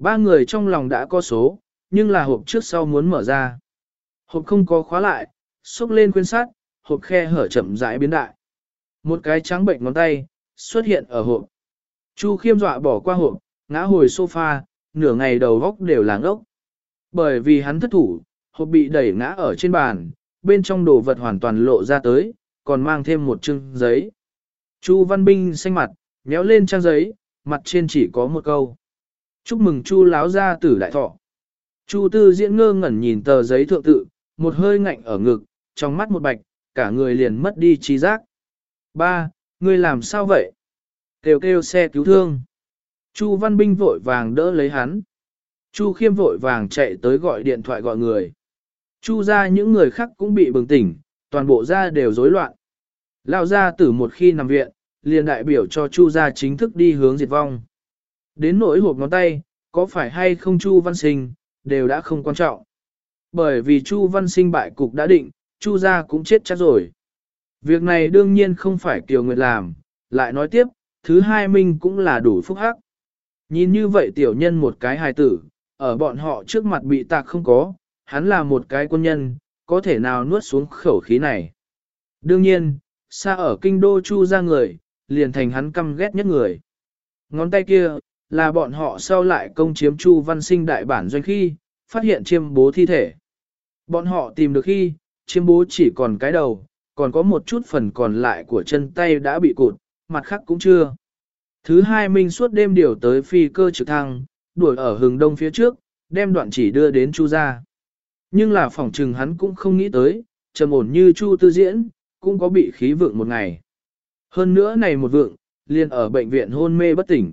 Ba người trong lòng đã có số, nhưng là hộp trước sau muốn mở ra. Hộp không có khóa lại, xúc lên khuyên sát, hộp khe hở chậm rãi biến đại. Một cái trắng bệnh ngón tay, xuất hiện ở hộp. Chu khiêm dọa bỏ qua hộp, ngã hồi sofa, nửa ngày đầu góc đều là ngốc. Bởi vì hắn thất thủ, hộp bị đẩy ngã ở trên bàn, bên trong đồ vật hoàn toàn lộ ra tới, còn mang thêm một chương giấy. Chu Văn Binh xanh mặt, nhéo lên trang giấy, mặt trên chỉ có một câu. Chúc mừng Chu láo gia tử đại thọ. Chu Tư diễn ngơ ngẩn nhìn tờ giấy thượng tự, một hơi ngạnh ở ngực, trong mắt một bạch, cả người liền mất đi trí giác. Ba, ngươi làm sao vậy? Kêu kêu xe cứu thương. Chu Văn Binh vội vàng đỡ lấy hắn. Chu Khiêm vội vàng chạy tới gọi điện thoại gọi người. Chu ra những người khác cũng bị bừng tỉnh, toàn bộ ra đều rối loạn. Lao ra tử một khi nằm viện, liền đại biểu cho Chu gia chính thức đi hướng diệt vong. Đến nỗi hộp ngón tay, có phải hay không Chu Văn Sinh, đều đã không quan trọng. Bởi vì Chu Văn Sinh bại cục đã định, Chu gia cũng chết chắc rồi. Việc này đương nhiên không phải Kiều Nguyệt làm, lại nói tiếp, thứ hai minh cũng là đủ phúc hắc. Nhìn như vậy tiểu nhân một cái hài tử, ở bọn họ trước mặt bị tạc không có, hắn là một cái quân nhân, có thể nào nuốt xuống khẩu khí này. Đương nhiên, xa ở kinh đô chu ra người, liền thành hắn căm ghét nhất người. Ngón tay kia, là bọn họ sau lại công chiếm chu văn sinh đại bản doanh khi, phát hiện chiêm bố thi thể. Bọn họ tìm được khi, chiêm bố chỉ còn cái đầu, còn có một chút phần còn lại của chân tay đã bị cụt, mặt khác cũng chưa. Thứ hai Minh suốt đêm điều tới phi cơ trực thăng, đuổi ở hướng đông phía trước, đem đoạn chỉ đưa đến Chu gia. Nhưng là phỏng trừng hắn cũng không nghĩ tới, trầm ổn như Chu Tư Diễn, cũng có bị khí vượng một ngày. Hơn nữa này một vượng, liền ở bệnh viện hôn mê bất tỉnh.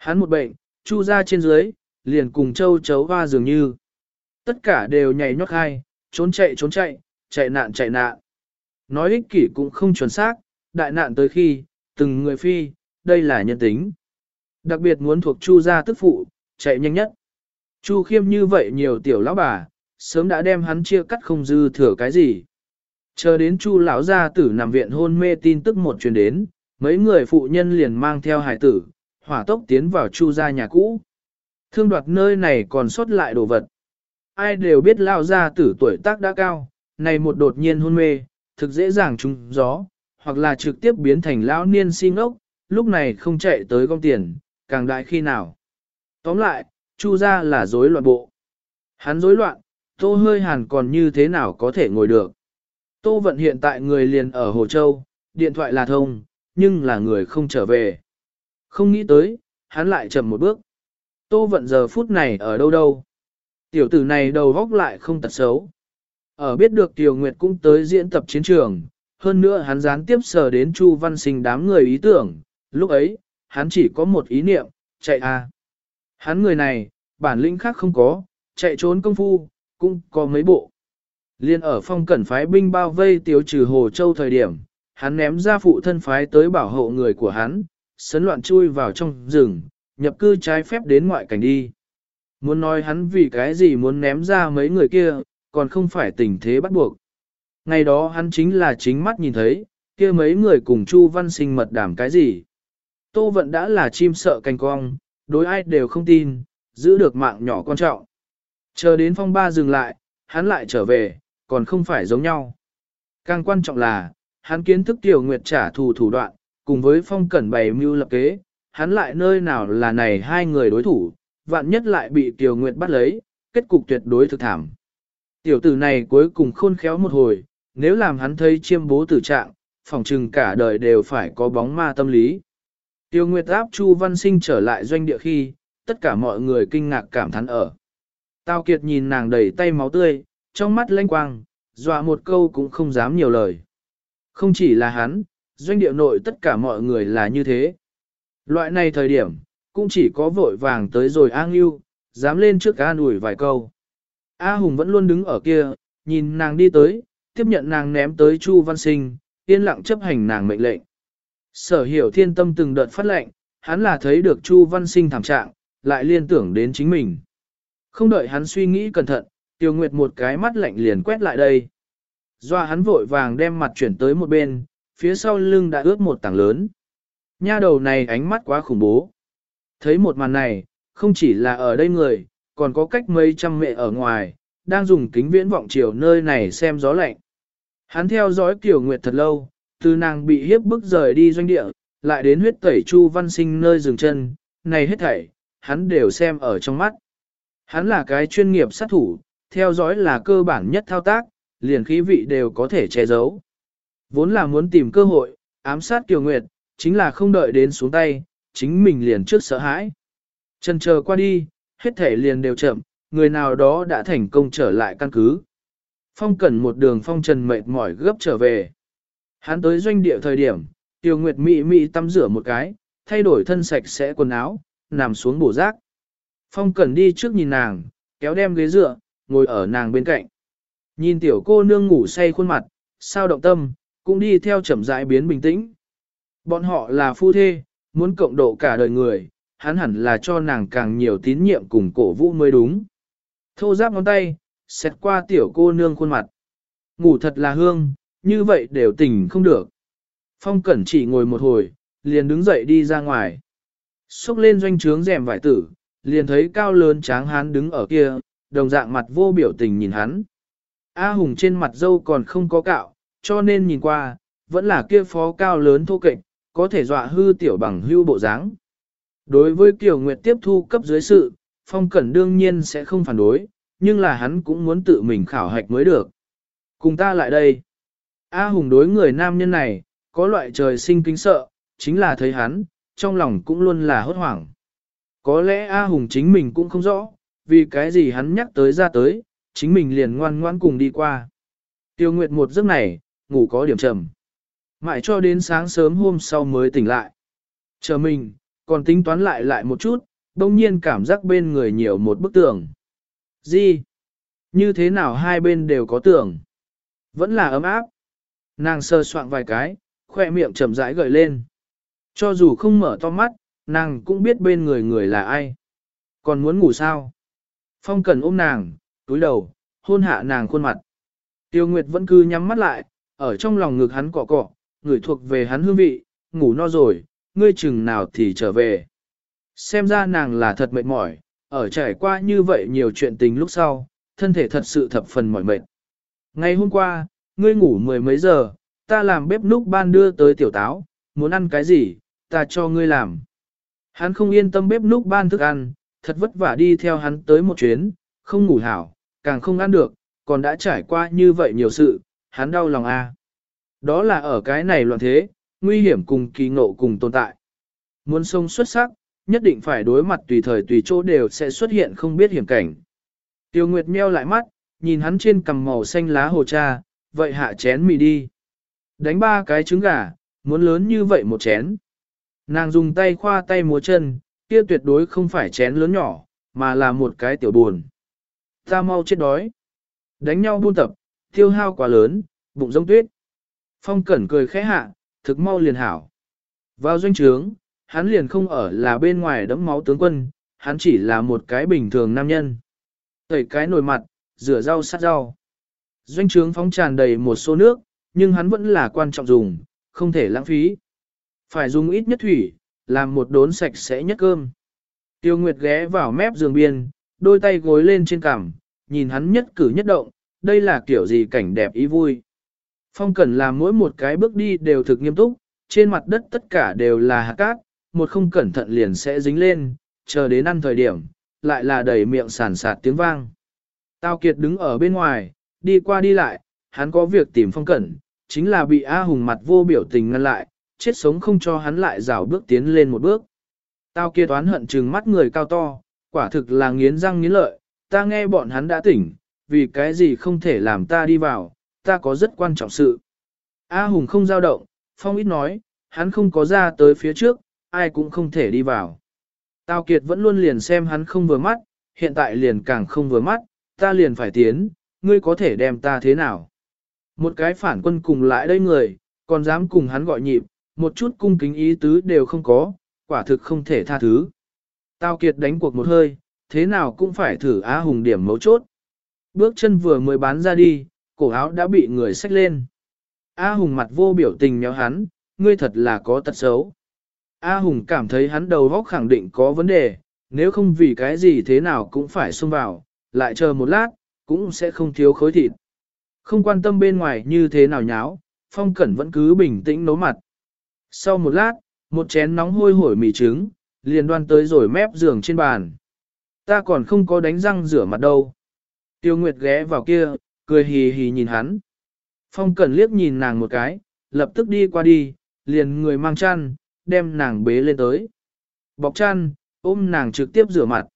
Hắn một bệnh, Chu ra trên dưới, liền cùng châu chấu hoa dường như. Tất cả đều nhảy nhót hai, trốn chạy trốn chạy, chạy nạn chạy nạn. Nói ích kỷ cũng không chuẩn xác, đại nạn tới khi, từng người phi, đây là nhân tính. Đặc biệt muốn thuộc Chu gia tức phụ, chạy nhanh nhất. Chu khiêm như vậy nhiều tiểu lão bà, sớm đã đem hắn chia cắt không dư thừa cái gì. Chờ đến Chu lão gia tử nằm viện hôn mê tin tức một truyền đến, mấy người phụ nhân liền mang theo hải tử, hỏa tốc tiến vào Chu gia nhà cũ. Thương đoạt nơi này còn sót lại đồ vật. Ai đều biết lão gia tử tuổi tác đã cao, này một đột nhiên hôn mê, thực dễ dàng trúng gió, hoặc là trực tiếp biến thành lão niên si ngốc, lúc này không chạy tới gom tiền, càng đại khi nào. Tóm lại, Chu gia là rối loạn bộ. Hắn rối loạn, Tô hơi hàn còn như thế nào có thể ngồi được. Tô vận hiện tại người liền ở Hồ Châu, điện thoại là thông, nhưng là người không trở về. Không nghĩ tới, hắn lại chậm một bước. Tô vận giờ phút này ở đâu đâu. Tiểu tử này đầu góc lại không tật xấu. Ở biết được Tiểu Nguyệt cũng tới diễn tập chiến trường, hơn nữa hắn gián tiếp sờ đến Chu Văn Sinh đám người ý tưởng, lúc ấy, hắn chỉ có một ý niệm, chạy à. Hắn người này, bản lĩnh khác không có, chạy trốn công phu, cũng có mấy bộ. Liên ở phong cẩn phái binh bao vây tiêu trừ Hồ Châu thời điểm, hắn ném ra phụ thân phái tới bảo hộ người của hắn, sấn loạn chui vào trong rừng, nhập cư trái phép đến ngoại cảnh đi. Muốn nói hắn vì cái gì muốn ném ra mấy người kia, còn không phải tình thế bắt buộc. Ngày đó hắn chính là chính mắt nhìn thấy, kia mấy người cùng Chu Văn Sinh mật đảm cái gì. Tô Vận đã là chim sợ cành cong, đối ai đều không tin, giữ được mạng nhỏ quan trọng. Chờ đến phong ba dừng lại, hắn lại trở về, còn không phải giống nhau. Càng quan trọng là, hắn kiến thức tiểu nguyệt trả thù thủ đoạn, cùng với phong cẩn bày mưu lập kế, hắn lại nơi nào là này hai người đối thủ, vạn nhất lại bị tiểu nguyệt bắt lấy, kết cục tuyệt đối thực thảm. Tiểu tử này cuối cùng khôn khéo một hồi, nếu làm hắn thấy chiêm bố tử trạng, phòng trừng cả đời đều phải có bóng ma tâm lý. Tiêu Nguyệt áp Chu Văn Sinh trở lại doanh địa khi, tất cả mọi người kinh ngạc cảm thán ở. Tào Kiệt nhìn nàng đầy tay máu tươi, trong mắt lanh quang, dọa một câu cũng không dám nhiều lời. Không chỉ là hắn, doanh địa nội tất cả mọi người là như thế. Loại này thời điểm, cũng chỉ có vội vàng tới rồi an Ngưu, dám lên trước an ủi vài câu. A Hùng vẫn luôn đứng ở kia, nhìn nàng đi tới, tiếp nhận nàng ném tới Chu Văn Sinh, yên lặng chấp hành nàng mệnh lệnh. Sở hiểu thiên tâm từng đợt phát lệnh, hắn là thấy được Chu Văn Sinh thảm trạng, lại liên tưởng đến chính mình. Không đợi hắn suy nghĩ cẩn thận, Tiêu Nguyệt một cái mắt lạnh liền quét lại đây. Doa hắn vội vàng đem mặt chuyển tới một bên, phía sau lưng đã ướt một tảng lớn. Nha đầu này ánh mắt quá khủng bố. Thấy một màn này, không chỉ là ở đây người, còn có cách mấy trăm mẹ ở ngoài, đang dùng kính viễn vọng chiều nơi này xem gió lạnh. Hắn theo dõi Kiều Nguyệt thật lâu, từ nàng bị hiếp bức rời đi doanh địa, lại đến huyết tẩy Chu Văn Sinh nơi dừng chân, này hết thảy, hắn đều xem ở trong mắt. Hắn là cái chuyên nghiệp sát thủ, theo dõi là cơ bản nhất thao tác, liền khí vị đều có thể che giấu. Vốn là muốn tìm cơ hội, ám sát Kiều Nguyệt, chính là không đợi đến xuống tay, chính mình liền trước sợ hãi. Chân chờ qua đi, hết thể liền đều chậm, người nào đó đã thành công trở lại căn cứ. Phong cẩn một đường phong trần mệt mỏi gấp trở về. Hắn tới doanh địa thời điểm, Tiêu Nguyệt mị mị tắm rửa một cái, thay đổi thân sạch sẽ quần áo, nằm xuống bổ rác. Phong cẩn đi trước nhìn nàng, kéo đem ghế dựa, ngồi ở nàng bên cạnh. Nhìn tiểu cô nương ngủ say khuôn mặt, sao động tâm, cũng đi theo chậm rãi biến bình tĩnh. Bọn họ là phu thê, muốn cộng độ cả đời người, hắn hẳn là cho nàng càng nhiều tín nhiệm cùng cổ vũ mới đúng. Thô giáp ngón tay, xét qua tiểu cô nương khuôn mặt. Ngủ thật là hương, như vậy đều tỉnh không được. Phong cẩn chỉ ngồi một hồi, liền đứng dậy đi ra ngoài. Xúc lên doanh trướng rèm vải tử, liền thấy cao lớn tráng hán đứng ở kia, đồng dạng mặt vô biểu tình nhìn hắn. A Hùng trên mặt dâu còn không có cạo, cho nên nhìn qua, vẫn là kia phó cao lớn thô kệch, có thể dọa hư tiểu bằng hưu bộ dáng. Đối với Kiều Nguyệt tiếp thu cấp dưới sự, Phong Cẩn đương nhiên sẽ không phản đối, nhưng là hắn cũng muốn tự mình khảo hạch mới được. Cùng ta lại đây. A Hùng đối người nam nhân này, có loại trời sinh kính sợ, chính là thấy hắn, trong lòng cũng luôn là hốt hoảng. Có lẽ A Hùng chính mình cũng không rõ, vì cái gì hắn nhắc tới ra tới, chính mình liền ngoan ngoan cùng đi qua. Tiêu Nguyệt một giấc này, ngủ có điểm trầm. Mãi cho đến sáng sớm hôm sau mới tỉnh lại. Chờ mình, còn tính toán lại lại một chút, đông nhiên cảm giác bên người nhiều một bức tường. Gì? Như thế nào hai bên đều có tường? Vẫn là ấm áp. Nàng sơ soạn vài cái, khoe miệng chậm rãi gợi lên. Cho dù không mở to mắt, nàng cũng biết bên người người là ai. Còn muốn ngủ sao? Phong cần ôm nàng, túi đầu, hôn hạ nàng khuôn mặt. Tiêu Nguyệt vẫn cứ nhắm mắt lại, ở trong lòng ngực hắn cọ cọ, người thuộc về hắn hương vị, ngủ no rồi, ngươi chừng nào thì trở về. Xem ra nàng là thật mệt mỏi, ở trải qua như vậy nhiều chuyện tình lúc sau, thân thể thật sự thập phần mỏi mệt. Ngày hôm qua, ngươi ngủ mười mấy giờ, ta làm bếp núc ban đưa tới tiểu táo, muốn ăn cái gì, ta cho ngươi làm. Hắn không yên tâm bếp núc ban thức ăn, thật vất vả đi theo hắn tới một chuyến, không ngủ hảo, càng không ăn được, còn đã trải qua như vậy nhiều sự, hắn đau lòng a. À. Đó là ở cái này loạn thế, nguy hiểm cùng kỳ ngộ cùng tồn tại. Muốn sông xuất sắc, nhất định phải đối mặt tùy thời tùy chỗ đều sẽ xuất hiện không biết hiểm cảnh. Tiêu Nguyệt meo lại mắt, nhìn hắn trên cằm màu xanh lá hồ cha, vậy hạ chén mì đi. Đánh ba cái trứng gà, muốn lớn như vậy một chén. Nàng dùng tay khoa tay múa chân, kia tuyệt đối không phải chén lớn nhỏ, mà là một cái tiểu buồn. Ta mau chết đói. Đánh nhau buôn tập, tiêu hao quá lớn, bụng rông tuyết. Phong cẩn cười khẽ hạ, thực mau liền hảo. Vào doanh trướng, hắn liền không ở là bên ngoài đẫm máu tướng quân, hắn chỉ là một cái bình thường nam nhân. Tẩy cái nồi mặt, rửa rau sát rau. Doanh trướng phóng tràn đầy một số nước, nhưng hắn vẫn là quan trọng dùng, không thể lãng phí. Phải dùng ít nhất thủy, làm một đốn sạch sẽ nhất cơm. Tiêu Nguyệt ghé vào mép giường biên, đôi tay gối lên trên cằm, nhìn hắn nhất cử nhất động, đây là kiểu gì cảnh đẹp ý vui. Phong Cẩn làm mỗi một cái bước đi đều thực nghiêm túc, trên mặt đất tất cả đều là hạt cát, một không cẩn thận liền sẽ dính lên, chờ đến ăn thời điểm, lại là đầy miệng sàn sạt tiếng vang. Tao Kiệt đứng ở bên ngoài, đi qua đi lại, hắn có việc tìm Phong Cẩn, chính là bị A Hùng mặt vô biểu tình ngăn lại, chết sống không cho hắn lại rào bước tiến lên một bước. Tao kia toán hận trừng mắt người cao to, quả thực là nghiến răng nghiến lợi, ta nghe bọn hắn đã tỉnh, vì cái gì không thể làm ta đi vào, ta có rất quan trọng sự. A Hùng không giao động, Phong ít nói, hắn không có ra tới phía trước, ai cũng không thể đi vào. Tào kiệt vẫn luôn liền xem hắn không vừa mắt, hiện tại liền càng không vừa mắt, ta liền phải tiến, ngươi có thể đem ta thế nào. Một cái phản quân cùng lại đây người, còn dám cùng hắn gọi nhịp, một chút cung kính ý tứ đều không có, quả thực không thể tha thứ. Tào kiệt đánh cuộc một hơi, thế nào cũng phải thử Á Hùng điểm mấu chốt. Bước chân vừa mới bán ra đi, cổ áo đã bị người xách lên. A Hùng mặt vô biểu tình nhéo hắn, ngươi thật là có tật xấu. A Hùng cảm thấy hắn đầu óc khẳng định có vấn đề, nếu không vì cái gì thế nào cũng phải xông vào, lại chờ một lát, cũng sẽ không thiếu khối thịt. Không quan tâm bên ngoài như thế nào nháo, Phong Cẩn vẫn cứ bình tĩnh nấu mặt. Sau một lát, một chén nóng hôi hổi mì trứng, liền đoan tới rồi mép giường trên bàn. Ta còn không có đánh răng rửa mặt đâu. Tiêu Nguyệt ghé vào kia, cười hì hì nhìn hắn. Phong Cẩn liếc nhìn nàng một cái, lập tức đi qua đi, liền người mang chăn, đem nàng bế lên tới. Bọc chăn, ôm nàng trực tiếp rửa mặt.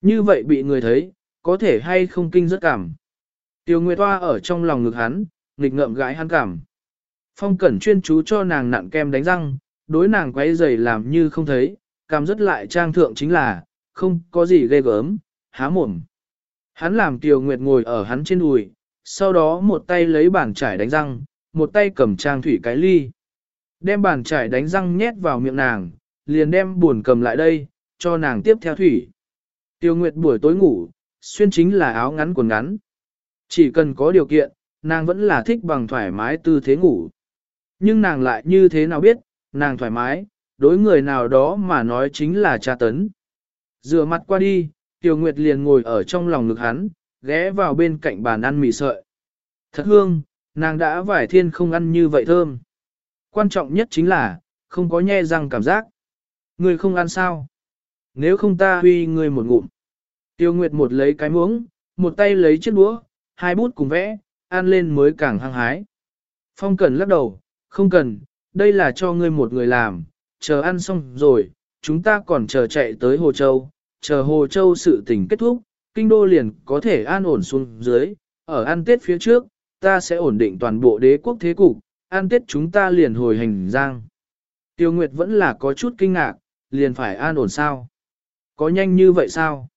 Như vậy bị người thấy, có thể hay không kinh rất cảm. Tiêu Nguyệt Hoa ở trong lòng ngực hắn, nghịch ngợm gãi hắn cảm. Phong Cẩn chuyên chú cho nàng nặn kem đánh răng, đối nàng quấy giày làm như không thấy, cảm rất lại trang thượng chính là, không có gì ghê gớm, há mồm. Hắn làm Tiêu Nguyệt ngồi ở hắn trên đùi, sau đó một tay lấy bàn chải đánh răng, một tay cầm trang thủy cái ly. Đem bàn chải đánh răng nhét vào miệng nàng, liền đem buồn cầm lại đây, cho nàng tiếp theo thủy. Tiêu Nguyệt buổi tối ngủ, xuyên chính là áo ngắn quần ngắn. Chỉ cần có điều kiện, nàng vẫn là thích bằng thoải mái tư thế ngủ. Nhưng nàng lại như thế nào biết, nàng thoải mái, đối người nào đó mà nói chính là tra tấn. Rửa mặt qua đi, Tiêu Nguyệt liền ngồi ở trong lòng ngực hắn, ghé vào bên cạnh bàn ăn mì sợi. Thật hương, nàng đã vải thiên không ăn như vậy thơm. Quan trọng nhất chính là, không có nhe răng cảm giác. Người không ăn sao? Nếu không ta huy người một ngụm. Tiêu Nguyệt một lấy cái muỗng, một tay lấy chiếc đũa, hai bút cùng vẽ, ăn lên mới càng hăng hái. Phong Cần lắc đầu, không cần, đây là cho ngươi một người làm, chờ ăn xong rồi, chúng ta còn chờ chạy tới Hồ Châu, chờ Hồ Châu sự tình kết thúc, kinh đô liền có thể an ổn xuống dưới, ở ăn tết phía trước, ta sẽ ổn định toàn bộ đế quốc thế cục, ăn tết chúng ta liền hồi hành giang. Tiêu Nguyệt vẫn là có chút kinh ngạc, liền phải an ổn sao? Có nhanh như vậy sao?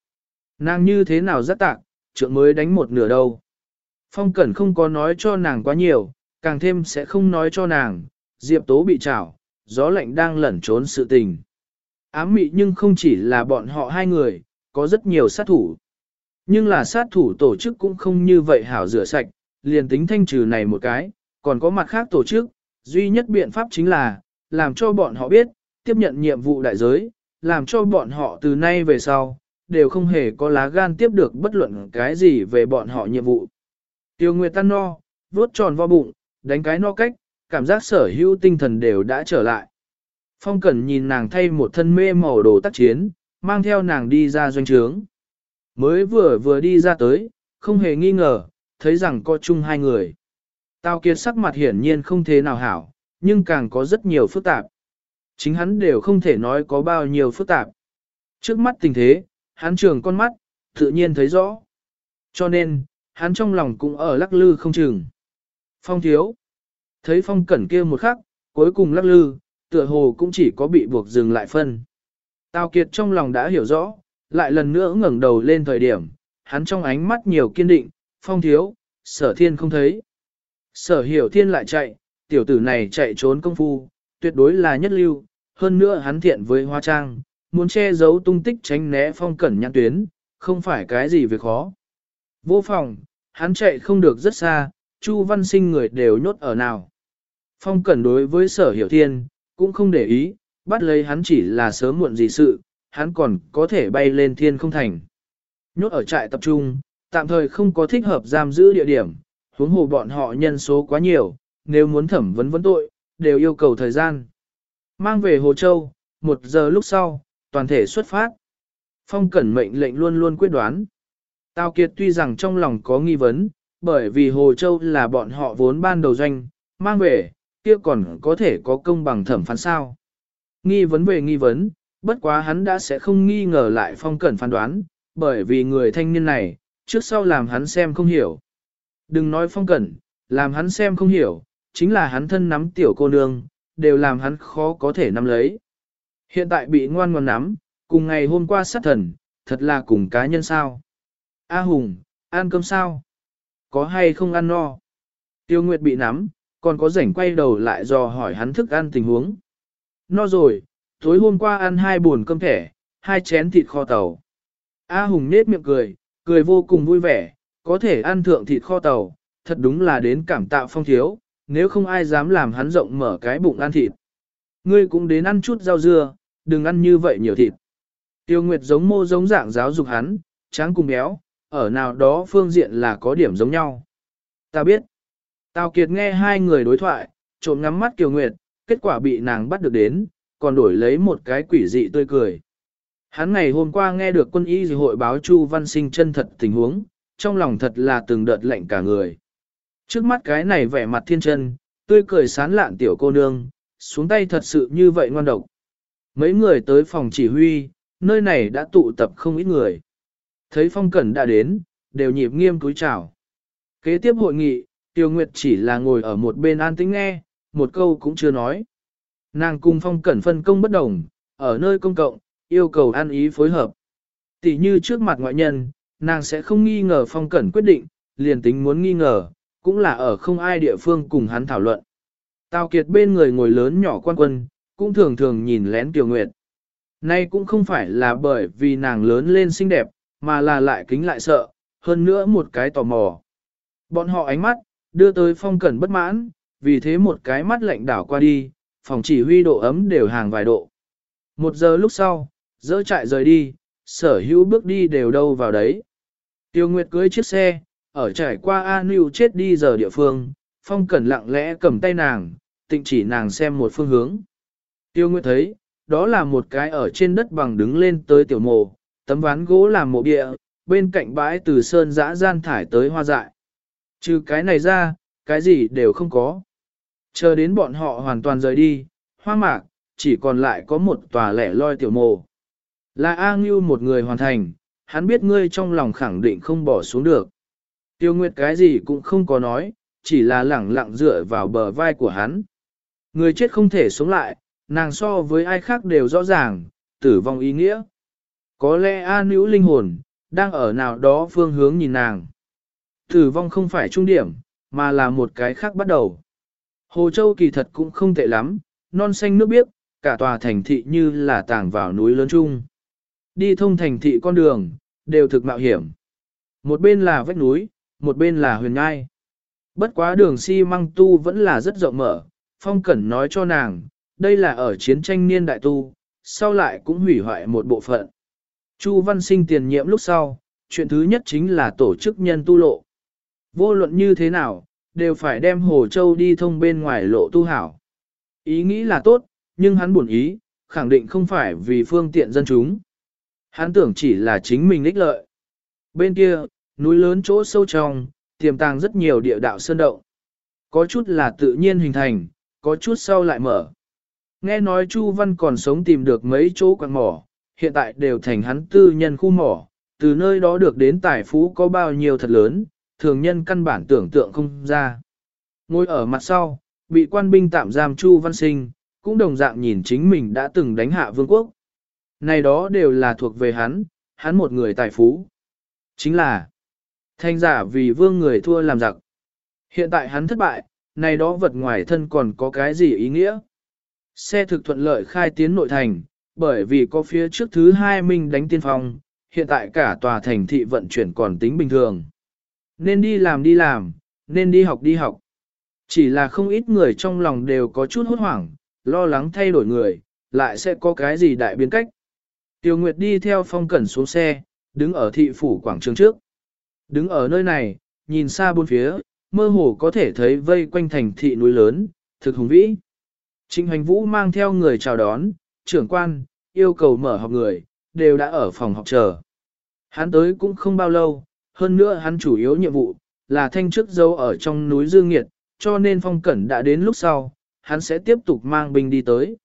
Nàng như thế nào rất tạc, trượng mới đánh một nửa đâu. Phong Cẩn không có nói cho nàng quá nhiều, càng thêm sẽ không nói cho nàng, Diệp Tố bị trảo, gió lạnh đang lẩn trốn sự tình. Ám mị nhưng không chỉ là bọn họ hai người, có rất nhiều sát thủ. Nhưng là sát thủ tổ chức cũng không như vậy hảo rửa sạch, liền tính thanh trừ này một cái, còn có mặt khác tổ chức, duy nhất biện pháp chính là, làm cho bọn họ biết, tiếp nhận nhiệm vụ đại giới, làm cho bọn họ từ nay về sau, đều không hề có lá gan tiếp được bất luận cái gì về bọn họ nhiệm vụ. Tiêu Nguyệt tan no, vuốt tròn vo bụng, đánh cái no cách, cảm giác sở hữu tinh thần đều đã trở lại. Phong Cẩn nhìn nàng thay một thân mê màu đồ tác chiến, mang theo nàng đi ra doanh trướng. Mới vừa vừa đi ra tới, không hề nghi ngờ, thấy rằng có chung hai người. Tào Kiệt sắc mặt hiển nhiên không thế nào hảo, nhưng càng có rất nhiều phức tạp. Chính hắn đều không thể nói có bao nhiêu phức tạp. Trước mắt tình thế, hắn trường con mắt, tự nhiên thấy rõ. Cho nên, hắn trong lòng cũng ở lắc lư không chừng. Phong thiếu. Thấy phong cẩn kia một khắc, cuối cùng lắc lư, tựa hồ cũng chỉ có bị buộc dừng lại phân. Tào Kiệt trong lòng đã hiểu rõ, lại lần nữa ngẩng đầu lên thời điểm, hắn trong ánh mắt nhiều kiên định, phong thiếu, sở thiên không thấy. Sở hiểu thiên lại chạy, tiểu tử này chạy trốn công phu, tuyệt đối là nhất lưu, hơn nữa hắn thiện với hoa trang, muốn che giấu tung tích tránh né phong cẩn nhãn tuyến, không phải cái gì việc khó. Vô phòng, hắn chạy không được rất xa, Chu văn sinh người đều nhốt ở nào. Phong cẩn đối với sở hiểu thiên, cũng không để ý, bắt lấy hắn chỉ là sớm muộn gì sự, hắn còn có thể bay lên thiên không thành. Nhốt ở trại tập trung, tạm thời không có thích hợp giam giữ địa điểm, huống hồ bọn họ nhân số quá nhiều, nếu muốn thẩm vấn vấn tội, đều yêu cầu thời gian. Mang về Hồ Châu, một giờ lúc sau, toàn thể xuất phát. Phong cẩn mệnh lệnh luôn luôn quyết đoán. Tào Kiệt tuy rằng trong lòng có nghi vấn, bởi vì Hồ Châu là bọn họ vốn ban đầu doanh, mang về, kia còn có thể có công bằng thẩm phán sao. Nghi vấn về nghi vấn, bất quá hắn đã sẽ không nghi ngờ lại phong cẩn phán đoán, bởi vì người thanh niên này, trước sau làm hắn xem không hiểu. Đừng nói phong cẩn, làm hắn xem không hiểu, chính là hắn thân nắm tiểu cô nương, đều làm hắn khó có thể nắm lấy. Hiện tại bị ngoan ngoan nắm, cùng ngày hôm qua sát thần, thật là cùng cá nhân sao. A Hùng, ăn cơm sao? Có hay không ăn no? Tiêu Nguyệt bị nắm, còn có rảnh quay đầu lại dò hỏi hắn thức ăn tình huống. No rồi, tối hôm qua ăn hai buồn cơm thẻ, hai chén thịt kho tàu. A Hùng nết miệng cười, cười vô cùng vui vẻ, có thể ăn thượng thịt kho tàu, thật đúng là đến cảm tạ phong thiếu, nếu không ai dám làm hắn rộng mở cái bụng ăn thịt. Ngươi cũng đến ăn chút rau dưa, đừng ăn như vậy nhiều thịt. Tiêu Nguyệt giống mô giống dạng giáo dục hắn, tráng cùng béo, ở nào đó phương diện là có điểm giống nhau. Ta biết. Tào Kiệt nghe hai người đối thoại, trộm ngắm mắt Kiều Nguyệt, kết quả bị nàng bắt được đến, còn đổi lấy một cái quỷ dị tươi cười. Hắn ngày hôm qua nghe được quân y hội báo Chu Văn Sinh chân thật tình huống, trong lòng thật là từng đợt lạnh cả người. Trước mắt cái này vẻ mặt thiên chân, tươi cười sán lạn tiểu cô nương, xuống tay thật sự như vậy ngoan độc. Mấy người tới phòng chỉ huy, nơi này đã tụ tập không ít người. Thấy phong cẩn đã đến, đều nhịp nghiêm cúi chào. Kế tiếp hội nghị, Tiêu Nguyệt chỉ là ngồi ở một bên an tĩnh nghe, một câu cũng chưa nói. Nàng cùng phong cẩn phân công bất đồng, ở nơi công cộng, yêu cầu an ý phối hợp. Tỷ như trước mặt ngoại nhân, nàng sẽ không nghi ngờ phong cẩn quyết định, liền tính muốn nghi ngờ, cũng là ở không ai địa phương cùng hắn thảo luận. Tào Kiệt bên người ngồi lớn nhỏ quan quân, cũng thường thường nhìn lén Tiêu Nguyệt. Nay cũng không phải là bởi vì nàng lớn lên xinh đẹp, mà là lại kính lại sợ, hơn nữa một cái tò mò. Bọn họ ánh mắt, đưa tới phong cẩn bất mãn, vì thế một cái mắt lạnh đảo qua đi, phòng chỉ huy độ ấm đều hàng vài độ. Một giờ lúc sau, dỡ trại rời đi, sở hữu bước đi đều đâu vào đấy. Tiêu Nguyệt cưới chiếc xe, ở trải qua A Nưu chết đi giờ địa phương, Phong Cẩn lặng lẽ cầm tay nàng, tịnh chỉ nàng xem một phương hướng. Tiêu Nguyệt thấy, đó là một cái ở trên đất bằng đứng lên tới tiểu mộ, tấm ván gỗ làm mộ địa, bên cạnh bãi từ sơn dã gian thải tới hoa dại. Trừ cái này ra, cái gì đều không có. Chờ đến bọn họ hoàn toàn rời đi, hoa mạc, chỉ còn lại có một tòa lẻ loi tiểu mồ. Là A Ngưu một người hoàn thành, hắn biết ngươi trong lòng khẳng định không bỏ xuống được. Tiêu Nguyệt cái gì cũng không có nói, chỉ là lẳng lặng dựa vào bờ vai của hắn. Người chết không thể sống lại, nàng so với ai khác đều rõ ràng, tử vong ý nghĩa. Có lẽ A nữ linh hồn, đang ở nào đó phương hướng nhìn nàng. Tử vong không phải trung điểm, mà là một cái khác bắt đầu. Hồ Châu kỳ thật cũng không tệ lắm, non xanh nước biếc, cả tòa thành thị như là tàng vào núi lớn chung. Đi thông thành thị con đường, đều thực mạo hiểm. Một bên là vách núi, một bên là huyền ngai. Bất quá đường xi si măng tu vẫn là rất rộng mở, Phong Cẩn nói cho nàng, đây là ở chiến tranh niên đại tu, sau lại cũng hủy hoại một bộ phận. Chu Văn Sinh tiền nhiệm lúc sau, chuyện thứ nhất chính là tổ chức nhân tu lộ. Vô luận như thế nào, đều phải đem Hồ Châu đi thông bên ngoài lộ tu hảo. Ý nghĩ là tốt, nhưng hắn buồn ý, khẳng định không phải vì phương tiện dân chúng. Hắn tưởng chỉ là chính mình ích lợi. Bên kia, núi lớn chỗ sâu trong, tiềm tàng rất nhiều địa đạo sơn động. Có chút là tự nhiên hình thành, có chút sau lại mở. Nghe nói Chu Văn còn sống tìm được mấy chỗ quặng mỏ, hiện tại đều thành hắn tư nhân khu mỏ, từ nơi đó được đến tài phú có bao nhiêu thật lớn, thường nhân căn bản tưởng tượng không ra. Ngồi ở mặt sau, bị quan binh tạm giam Chu Văn Sinh, cũng đồng dạng nhìn chính mình đã từng đánh hạ vương quốc. Này đó đều là thuộc về hắn, hắn một người tài phú. Chính là, thanh giả vì vương người thua làm giặc. Hiện tại hắn thất bại, này đó vật ngoài thân còn có cái gì ý nghĩa? Xe thực thuận lợi khai tiến nội thành, bởi vì có phía trước thứ hai minh đánh tiên phong, hiện tại cả tòa thành thị vận chuyển còn tính bình thường. Nên đi làm đi làm, nên đi học đi học. Chỉ là không ít người trong lòng đều có chút hốt hoảng, lo lắng thay đổi người, lại sẽ có cái gì đại biến cách. Tiêu Nguyệt đi theo phong cẩn xuống xe, đứng ở thị phủ quảng trường trước. Đứng ở nơi này, nhìn xa bốn phía, mơ hồ có thể thấy vây quanh thành thị núi lớn, thực hùng vĩ. Trịnh Hoành Vũ mang theo người chào đón, trưởng quan, yêu cầu mở họp người, đều đã ở phòng học chờ. Hắn tới cũng không bao lâu, hơn nữa hắn chủ yếu nhiệm vụ, là thanh chức dấu ở trong núi Dương Nghiệt, cho nên Phong Cẩn đã đến lúc sau, hắn sẽ tiếp tục mang binh đi tới.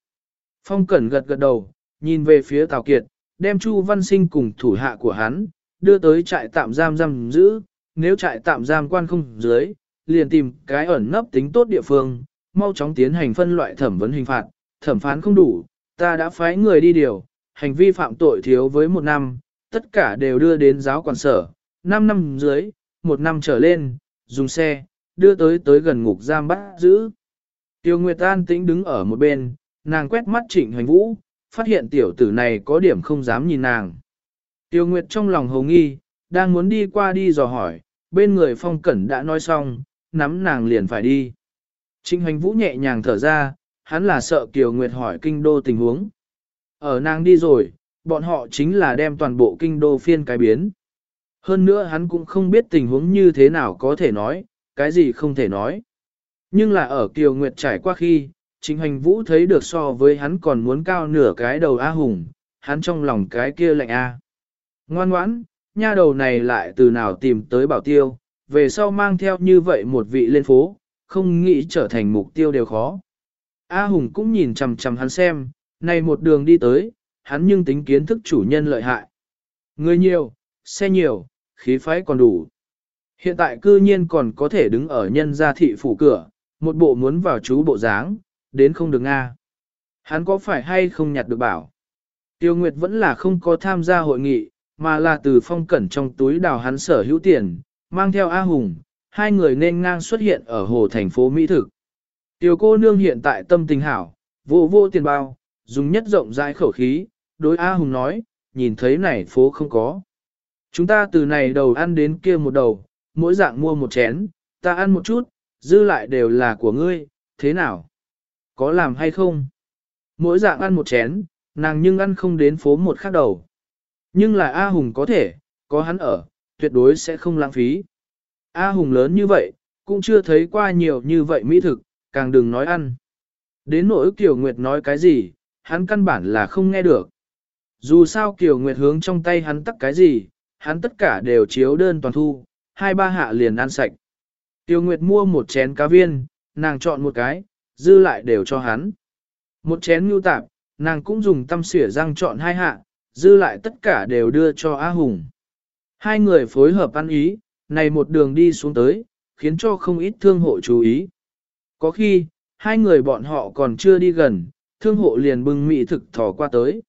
Phong Cẩn gật gật đầu, nhìn về phía Tào Kiệt, đem Chu Văn Sinh cùng thủ hạ của hắn, đưa tới trại tạm giam giam giữ, nếu trại tạm giam quan không dưới, liền tìm cái ẩn nấp tính tốt địa phương, mau chóng tiến hành phân loại thẩm vấn hình phạt, thẩm phán không đủ, ta đã phái người đi điều, hành vi phạm tội thiếu với một năm, tất cả đều đưa đến giáo quản sở, 5 năm dưới, một năm trở lên, dùng xe, đưa tới tới gần ngục giam bắt giữ. Tiêu Nguyệt An tĩnh đứng ở một bên, nàng quét mắt trịnh hoành vũ, phát hiện tiểu tử này có điểm không dám nhìn nàng. Tiêu Nguyệt trong lòng hồng nghi, đang muốn đi qua đi dò hỏi, bên người phong cẩn đã nói xong, nắm nàng liền phải đi. Trịnh hoành vũ nhẹ nhàng thở ra, hắn là sợ Kiều Nguyệt hỏi kinh đô tình huống. Ở nàng đi rồi, bọn họ chính là đem toàn bộ kinh đô phiên cái biến. Hơn nữa hắn cũng không biết tình huống như thế nào có thể nói, cái gì không thể nói. Nhưng là ở Kiều Nguyệt trải qua khi, chính hành Vũ thấy được so với hắn còn muốn cao nửa cái đầu A Hùng, hắn trong lòng cái kia lạnh A. Ngoan ngoãn, nha đầu này lại từ nào tìm tới bảo tiêu, về sau mang theo như vậy một vị lên phố, không nghĩ trở thành mục tiêu đều khó. A Hùng cũng nhìn chằm chằm hắn xem, này một đường đi tới, hắn nhưng tính kiến thức chủ nhân lợi hại. Người nhiều, xe nhiều, khí phái còn đủ. Hiện tại cư nhiên còn có thể đứng ở nhân gia thị phủ cửa, một bộ muốn vào chú bộ dáng, đến không được Nga. Hắn có phải hay không nhặt được bảo? Tiêu Nguyệt vẫn là không có tham gia hội nghị, mà là từ phong cẩn trong túi đào hắn sở hữu tiền, mang theo A Hùng, hai người nên ngang xuất hiện ở hồ thành phố Mỹ Thực. Tiêu cô nương hiện tại tâm tình hảo, vô vô tiền bao, dùng nhất rộng rãi khẩu khí, đối A Hùng nói, nhìn thấy này phố không có. Chúng ta từ này đầu ăn đến kia một đầu, mỗi dạng mua một chén, ta ăn một chút, dư lại đều là của ngươi, thế nào? Có làm hay không? Mỗi dạng ăn một chén, nàng nhưng ăn không đến phố một khác đầu. Nhưng là A Hùng có thể, có hắn ở, tuyệt đối sẽ không lãng phí. A Hùng lớn như vậy, cũng chưa thấy qua nhiều như vậy mỹ thực, càng đừng nói ăn. Đến nỗi Kiều Nguyệt nói cái gì, hắn căn bản là không nghe được. Dù sao Kiều Nguyệt hướng trong tay hắn tắt cái gì, hắn tất cả đều chiếu đơn toàn thu, hai ba hạ liền ăn sạch. Tiêu Nguyệt mua một chén cá viên, nàng chọn một cái, dư lại đều cho hắn. Một chén nhu tạp, nàng cũng dùng tâm xỉa răng chọn hai hạ, dư lại tất cả đều đưa cho A Hùng. Hai người phối hợp ăn ý, này một đường đi xuống tới, khiến cho không ít thương hộ chú ý. Có khi, hai người bọn họ còn chưa đi gần, thương hộ liền bưng mỹ thực thò qua tới.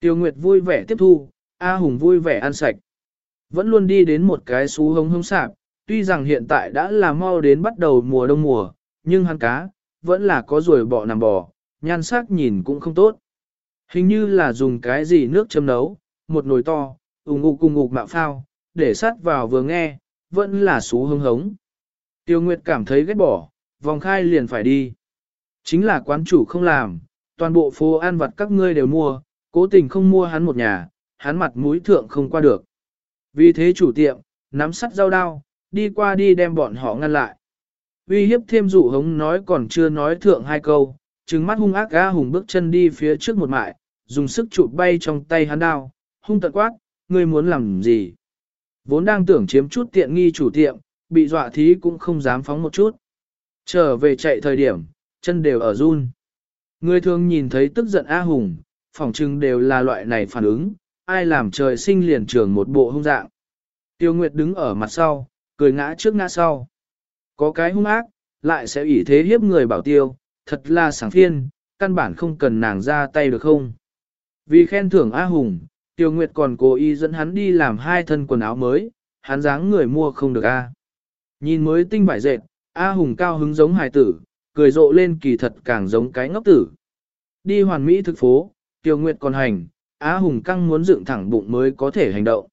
Tiêu Nguyệt vui vẻ tiếp thu, A Hùng vui vẻ ăn sạch. Vẫn luôn đi đến một cái xú hống hống sạp, tuy rằng hiện tại đã là mau đến bắt đầu mùa đông mùa, nhưng hắn cá, vẫn là có ruồi bọ nằm bò, nhan sắc nhìn cũng không tốt. Hình như là dùng cái gì nước châm nấu, một nồi to, ủng ngục cùng ngục mạo phao, để sát vào vừa nghe, vẫn là xú hống hống. Tiêu Nguyệt cảm thấy ghét bỏ, vòng khai liền phải đi. Chính là quán chủ không làm, toàn bộ phố ăn vặt các ngươi đều mua, cố tình không mua hắn một nhà, hắn mặt mũi thượng không qua được. Vì thế chủ tiệm, nắm sắt dao đao, đi qua đi đem bọn họ ngăn lại. Uy hiếp thêm dụ hống nói còn chưa nói thượng hai câu, trừng mắt hung ác ga hùng bước chân đi phía trước một mại, dùng sức chụp bay trong tay hắn đao, hung tận quát, ngươi muốn làm gì? Vốn đang tưởng chiếm chút tiện nghi chủ tiệm, bị dọa thí cũng không dám phóng một chút. Trở về chạy thời điểm, chân đều ở run. Người thường nhìn thấy tức giận A Hùng, phỏng chừng đều là loại này phản ứng, ai làm trời sinh liền trường một bộ hung dạng. Tiêu Nguyệt đứng ở mặt sau, cười ngã trước ngã sau. Có cái hung ác, lại sẽ ủy thế hiếp người bảo tiêu, thật là sáng phiên, căn bản không cần nàng ra tay được không. Vì khen thưởng A Hùng, Tiêu Nguyệt còn cố ý dẫn hắn đi làm hai thân quần áo mới, hắn dáng người mua không được A. Nhìn mới tinh vải dệt, A Hùng cao hứng giống hài tử, cười rộ lên kỳ thật càng giống cái ngốc tử. Đi hoàn mỹ thực phố, Tiêu Nguyệt còn hành, Á Hùng căng muốn dựng thẳng bụng mới có thể hành động.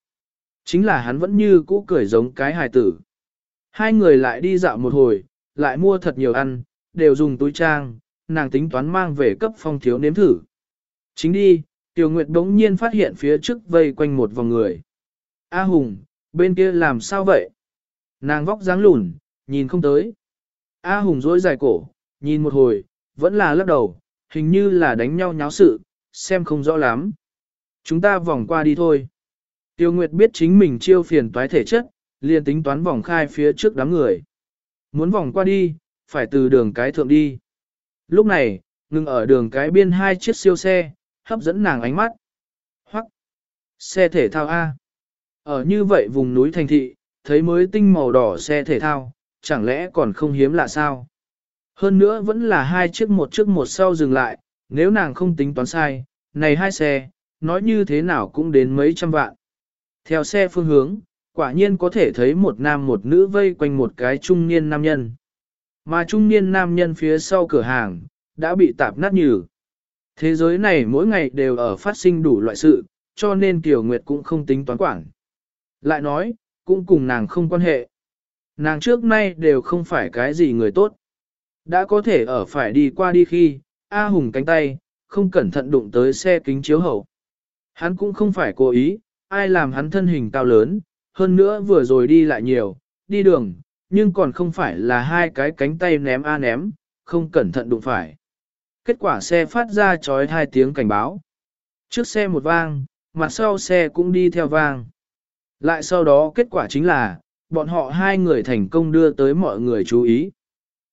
Chính là hắn vẫn như cũ cười giống cái hài tử. Hai người lại đi dạo một hồi, lại mua thật nhiều ăn, đều dùng túi trang, nàng tính toán mang về cấp phong thiếu nếm thử. Chính đi, Tiểu Nguyệt đống nhiên phát hiện phía trước vây quanh một vòng người. A Hùng, bên kia làm sao vậy? Nàng vóc dáng lùn, nhìn không tới. A Hùng dối dài cổ, nhìn một hồi, vẫn là lắc đầu, hình như là đánh nhau nháo sự, xem không rõ lắm. Chúng ta vòng qua đi thôi. Tiêu Nguyệt biết chính mình chiêu phiền toái thể chất, liền tính toán vòng khai phía trước đám người. Muốn vòng qua đi, phải từ đường cái thượng đi. Lúc này, ngừng ở đường cái biên hai chiếc siêu xe, hấp dẫn nàng ánh mắt. Hoặc, xe thể thao A. Ở như vậy vùng núi thành thị, thấy mới tinh màu đỏ xe thể thao, chẳng lẽ còn không hiếm lạ sao? Hơn nữa vẫn là hai chiếc một trước một sau dừng lại, nếu nàng không tính toán sai, này hai xe, nói như thế nào cũng đến mấy trăm vạn. Theo xe phương hướng, quả nhiên có thể thấy một nam một nữ vây quanh một cái trung niên nam nhân. Mà trung niên nam nhân phía sau cửa hàng, đã bị tạp nát nhừ. Thế giới này mỗi ngày đều ở phát sinh đủ loại sự, cho nên tiểu Nguyệt cũng không tính toán quản. Lại nói, cũng cùng nàng không quan hệ. Nàng trước nay đều không phải cái gì người tốt. Đã có thể ở phải đi qua đi khi, A Hùng cánh tay, không cẩn thận đụng tới xe kính chiếu hậu. Hắn cũng không phải cố ý, ai làm hắn thân hình cao lớn, hơn nữa vừa rồi đi lại nhiều, đi đường, nhưng còn không phải là hai cái cánh tay ném a ném, không cẩn thận đụng phải. Kết quả xe phát ra chói hai tiếng cảnh báo. Trước xe một vang, mặt sau xe cũng đi theo vang. Lại sau đó kết quả chính là, bọn họ hai người thành công đưa tới mọi người chú ý.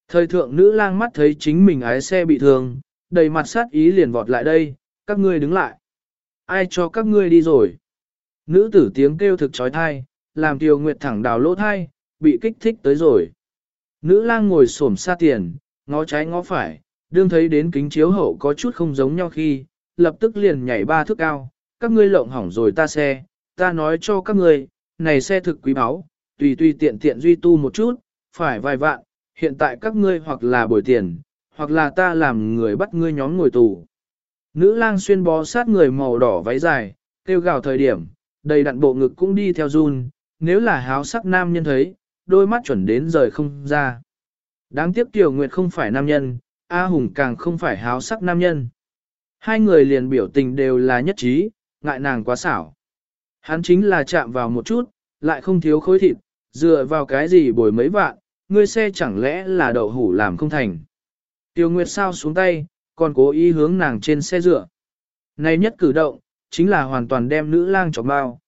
Thời thượng nữ lang mắt thấy chính mình ái xe bị thương, đầy mặt sát ý liền vọt lại đây, các ngươi đứng lại. Ai cho các ngươi đi rồi? Nữ tử tiếng kêu thực trói thai, làm Tiêu Nguyệt thẳng đào lỗ thai, bị kích thích tới rồi. Nữ lang ngồi xổm xa tiền, ngó trái ngó phải, đương thấy đến kính chiếu hậu có chút không giống nhau khi, lập tức liền nhảy ba thước cao, các ngươi lộng hỏng rồi ta xe, ta nói cho các ngươi, này xe thực quý báu, tùy tùy tiện tiện duy tu một chút, phải vài vạn, hiện tại các ngươi hoặc là bồi tiền, hoặc là ta làm người bắt ngươi nhóm ngồi tù. Nữ lang xuyên bó sát người màu đỏ váy dài, kêu gào thời điểm, đầy đặn bộ ngực cũng đi theo run, nếu là háo sắc nam nhân thấy, đôi mắt chuẩn đến rời không ra. Đáng tiếc Tiểu Nguyệt không phải nam nhân, A Hùng càng không phải háo sắc nam nhân. Hai người liền biểu tình đều là nhất trí, ngại nàng quá xảo. Hắn chính là chạm vào một chút, lại không thiếu khối thịt, dựa vào cái gì bồi mấy vạn, ngươi xe chẳng lẽ là đậu hủ làm không thành. Tiêu Nguyệt sao xuống tay, còn cố ý hướng nàng trên xe dựa. Này nhất cử động, chính là hoàn toàn đem nữ lang chọc bao.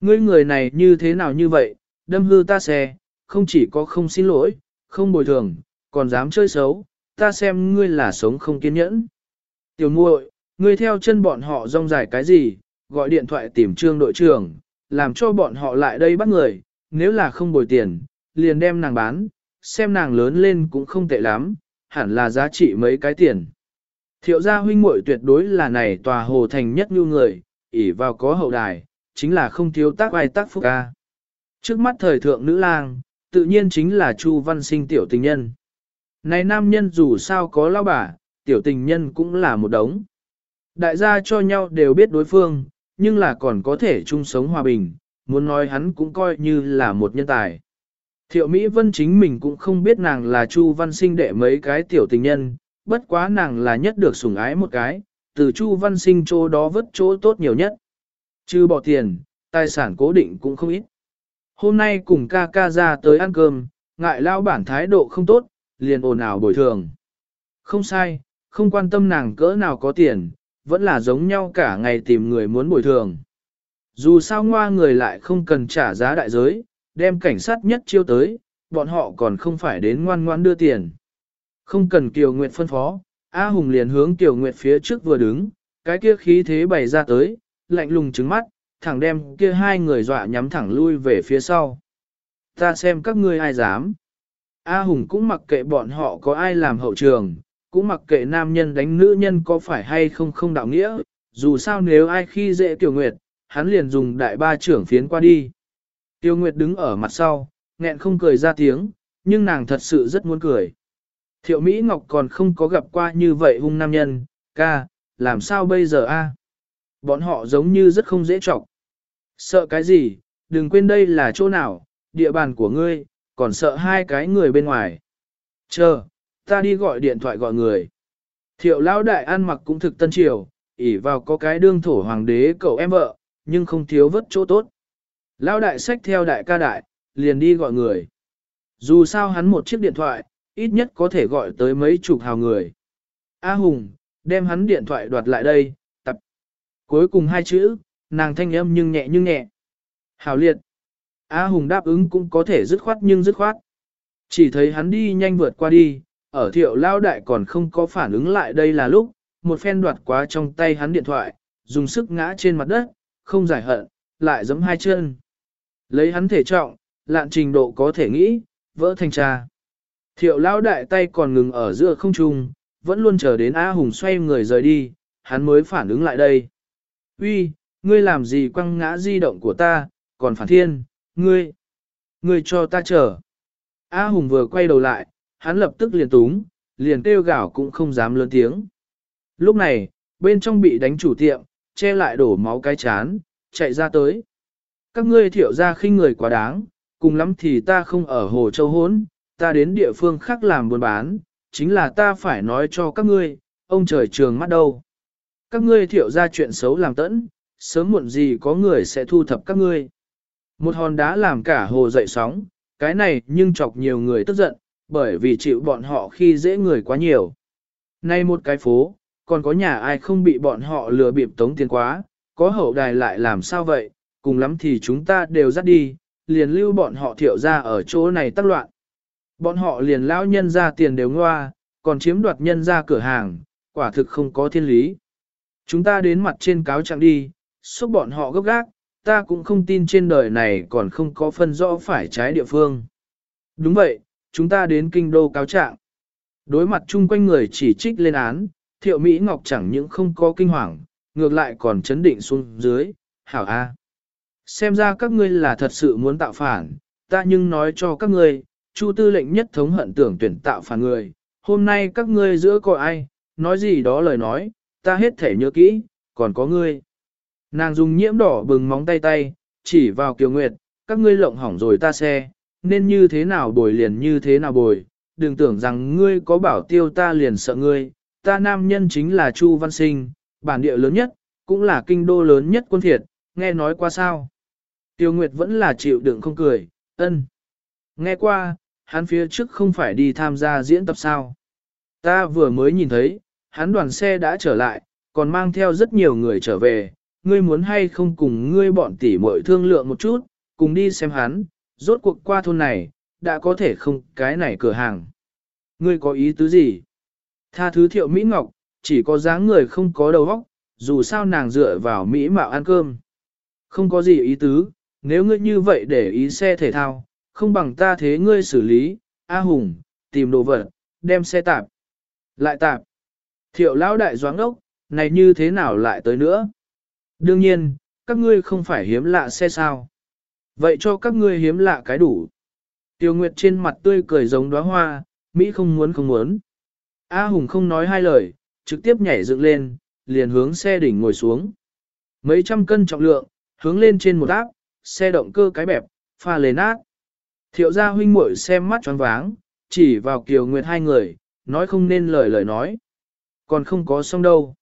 Ngươi người này như thế nào như vậy, đâm hư ta xe, không chỉ có không xin lỗi, không bồi thường, còn dám chơi xấu, ta xem ngươi là sống không kiên nhẫn. Tiểu muội, ngươi theo chân bọn họ rong dài cái gì, gọi điện thoại tìm trương đội trưởng, làm cho bọn họ lại đây bắt người, nếu là không bồi tiền, liền đem nàng bán, xem nàng lớn lên cũng không tệ lắm, hẳn là giá trị mấy cái tiền. Thiệu gia huynh muội tuyệt đối là này tòa hồ thành nhất như người, ỷ vào có hậu đài, chính là không thiếu tác ai tác phúc ca. Trước mắt thời thượng nữ lang, tự nhiên chính là Chu Văn Sinh tiểu tình nhân. Này nam nhân dù sao có lao bà, tiểu tình nhân cũng là một đống. Đại gia cho nhau đều biết đối phương, nhưng là còn có thể chung sống hòa bình, muốn nói hắn cũng coi như là một nhân tài. Thiệu Mỹ Vân chính mình cũng không biết nàng là Chu Văn Sinh đệ mấy cái tiểu tình nhân, bất quá nàng là nhất được sủng ái một cái, từ Chu Văn Sinh chỗ đó vất chỗ tốt nhiều nhất. Chứ bỏ tiền, tài sản cố định cũng không ít. Hôm nay cùng ca ca ra tới ăn cơm, ngại lao bản thái độ không tốt, liền ồn ào bồi thường. Không sai, không quan tâm nàng cỡ nào có tiền, vẫn là giống nhau cả ngày tìm người muốn bồi thường. Dù sao ngoa người lại không cần trả giá đại giới, đem cảnh sát nhất chiêu tới, bọn họ còn không phải đến ngoan ngoan đưa tiền. Không cần Kiều Nguyệt phân phó, A Hùng liền hướng Kiều Nguyệt phía trước vừa đứng, cái kia khí thế bày ra tới, lạnh lùng trứng mắt, thẳng đem kia hai người dọa nhắm thẳng lui về phía sau. Ta xem các ngươi ai dám. A Hùng cũng mặc kệ bọn họ có ai làm hậu trường, cũng mặc kệ nam nhân đánh nữ nhân có phải hay không không đạo nghĩa, dù sao nếu ai khi dễ Tiểu Nguyệt, hắn liền dùng đại ba trưởng phiến qua đi. Tiêu Nguyệt đứng ở mặt sau, nghẹn không cười ra tiếng, nhưng nàng thật sự rất muốn cười. Thiệu Mỹ Ngọc còn không có gặp qua như vậy hung nam nhân, ca, làm sao bây giờ a? Bọn họ giống như rất không dễ trọng. Sợ cái gì, đừng quên đây là chỗ nào, địa bàn của ngươi, còn sợ hai cái người bên ngoài. Chờ, ta đi gọi điện thoại gọi người. Thiệu lão đại ăn mặc cũng thực tân triều, ỉ vào có cái đương thổ hoàng đế cậu em vợ, nhưng không thiếu vất chỗ tốt. Lão đại sách theo đại ca đại, liền đi gọi người. Dù sao hắn một chiếc điện thoại, ít nhất có thể gọi tới mấy chục hào người. A Hùng, đem hắn điện thoại đoạt lại đây, tập. Cuối cùng hai chữ, nàng thanh âm nhưng nhẹ nhưng nhẹ. Hào liệt. A Hùng đáp ứng cũng có thể dứt khoát nhưng dứt khoát. Chỉ thấy hắn đi nhanh vượt qua đi, ở thiệu lao đại còn không có phản ứng lại đây là lúc, một phen đoạt quá trong tay hắn điện thoại, dùng sức ngã trên mặt đất, không giải hận, lại giẫm hai chân. Lấy hắn thể trọng, lạn trình độ có thể nghĩ, vỡ thành trà. Thiệu lao đại tay còn ngừng ở giữa không trung, vẫn luôn chờ đến A Hùng xoay người rời đi, hắn mới phản ứng lại đây. Uy, ngươi làm gì quăng ngã di động của ta, còn phản thiên, ngươi, ngươi cho ta chờ. A Hùng vừa quay đầu lại, hắn lập tức liền túng, liền kêu gào cũng không dám lớn tiếng. Lúc này, bên trong bị đánh chủ tiệm, che lại đổ máu cái chán, chạy ra tới. Các ngươi thiệu ra khinh người quá đáng, cùng lắm thì ta không ở Hồ Châu Hốn, ta đến địa phương khác làm buôn bán, chính là ta phải nói cho các ngươi, ông trời trường mắt đâu. Các ngươi thiệu ra chuyện xấu làm tẫn, sớm muộn gì có người sẽ thu thập các ngươi. Một hòn đá làm cả hồ dậy sóng, cái này nhưng chọc nhiều người tức giận, bởi vì chịu bọn họ khi dễ người quá nhiều. Nay một cái phố, còn có nhà ai không bị bọn họ lừa bịp tống tiền quá, có hậu đài lại làm sao vậy, cùng lắm thì chúng ta đều dắt đi, liền lưu bọn họ thiệu ra ở chỗ này tắc loạn. Bọn họ liền lão nhân ra tiền đều ngoa, còn chiếm đoạt nhân ra cửa hàng, quả thực không có thiên lý. Chúng ta đến mặt trên cáo trạng đi, xúc bọn họ gấp gác, ta cũng không tin trên đời này còn không có phân rõ phải trái địa phương. Đúng vậy, chúng ta đến kinh đô cáo trạng. Đối mặt chung quanh người chỉ trích lên án, thiệu Mỹ Ngọc chẳng những không có kinh hoàng, ngược lại còn chấn định xuống dưới, hảo a. Xem ra các ngươi là thật sự muốn tạo phản, ta nhưng nói cho các ngươi, Chu tư lệnh nhất thống hận tưởng tuyển tạo phản người, hôm nay các ngươi giữa có ai, nói gì đó lời nói, ta hết thể nhớ kỹ, còn có ngươi. Nàng dùng nhiễm đỏ bừng móng tay tay, chỉ vào Kiều Nguyệt, các ngươi lộng hỏng rồi ta xe, nên như thế nào bồi liền như thế nào bồi, đừng tưởng rằng ngươi có bảo tiêu ta liền sợ ngươi, ta nam nhân chính là Chu Văn Sinh, bản địa lớn nhất, cũng là kinh đô lớn nhất quân thiệt, nghe nói qua sao. Tiêu Nguyệt vẫn là chịu đựng không cười, ân. Nghe qua, hắn phía trước không phải đi tham gia diễn tập sao. Ta vừa mới nhìn thấy, hắn đoàn xe đã trở lại, còn mang theo rất nhiều người trở về, ngươi muốn hay không cùng ngươi bọn tỷ muội thương lượng một chút, cùng đi xem hắn, rốt cuộc qua thôn này, đã có thể không cái này cửa hàng. Ngươi có ý tứ gì? Tha thứ thiệu Mỹ Ngọc, chỉ có dáng người không có đầu óc, dù sao nàng dựa vào Mỹ mạo ăn cơm. Không có gì ý tứ, nếu ngươi như vậy để ý xe thể thao, không bằng ta thế ngươi xử lý, A Hùng, tìm đồ vật, đem xe tạp. Lại tạp. Thiệu lão đại doáng ốc, này như thế nào lại tới nữa? Đương nhiên, các ngươi không phải hiếm lạ xe sao. Vậy cho các ngươi hiếm lạ cái đủ. Tiêu Nguyệt trên mặt tươi cười giống đóa hoa, Mỹ không muốn không muốn. A Hùng không nói hai lời, trực tiếp nhảy dựng lên, liền hướng xe đỉnh ngồi xuống. Mấy trăm cân trọng lượng, hướng lên trên một áp, xe động cơ cái bẹp, pha lề nát. Thiệu gia huynh muội xem mắt choáng váng, chỉ vào Kiều Nguyệt hai người, nói không nên lời lời nói. Còn không có xong đâu.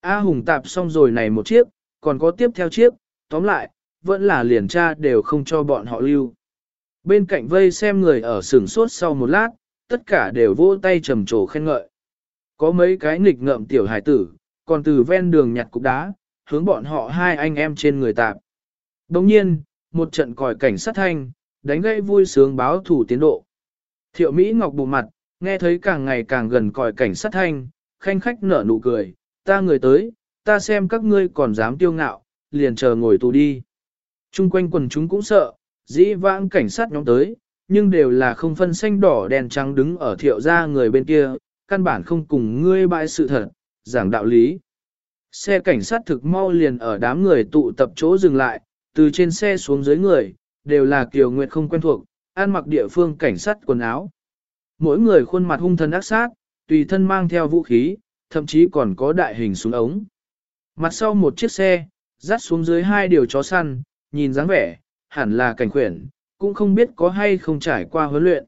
A Hùng tạp xong rồi này một chiếc, còn có tiếp theo chiếc, tóm lại, vẫn là liền tra đều không cho bọn họ lưu. Bên cạnh vây xem người ở sừng sốt sau một lát, tất cả đều vỗ tay trầm trồ khen ngợi. Có mấy cái nghịch ngợm tiểu hải tử, còn từ ven đường nhặt cục đá, hướng bọn họ hai anh em trên người tạp. Đồng nhiên, một trận còi cảnh sát thanh, đánh gây vui sướng báo thủ tiến độ. Thiệu Mỹ Ngọc bù mặt, nghe thấy càng ngày càng gần còi cảnh sát thanh, khanh khách nở nụ cười, ta người tới, ta xem các ngươi còn dám tiêu ngạo, liền chờ ngồi tù đi. Trung quanh quần chúng cũng sợ, dĩ vãng cảnh sát nhóm tới, nhưng đều là không phân xanh đỏ đèn trắng đứng ở thiệu gia người bên kia, căn bản không cùng ngươi bại sự thật, giảng đạo lý. Xe cảnh sát thực mau liền ở đám người tụ tập chỗ dừng lại, từ trên xe xuống dưới người, đều là Kiều Nguyệt không quen thuộc, ăn mặc địa phương cảnh sát quần áo. Mỗi người khuôn mặt hung thần ác sát, tùy thân mang theo vũ khí, thậm chí còn có đại hình súng ống. Mặt sau một chiếc xe, dắt xuống dưới hai điều chó săn, nhìn dáng vẻ, hẳn là cảnh khuyển, cũng không biết có hay không trải qua huấn luyện.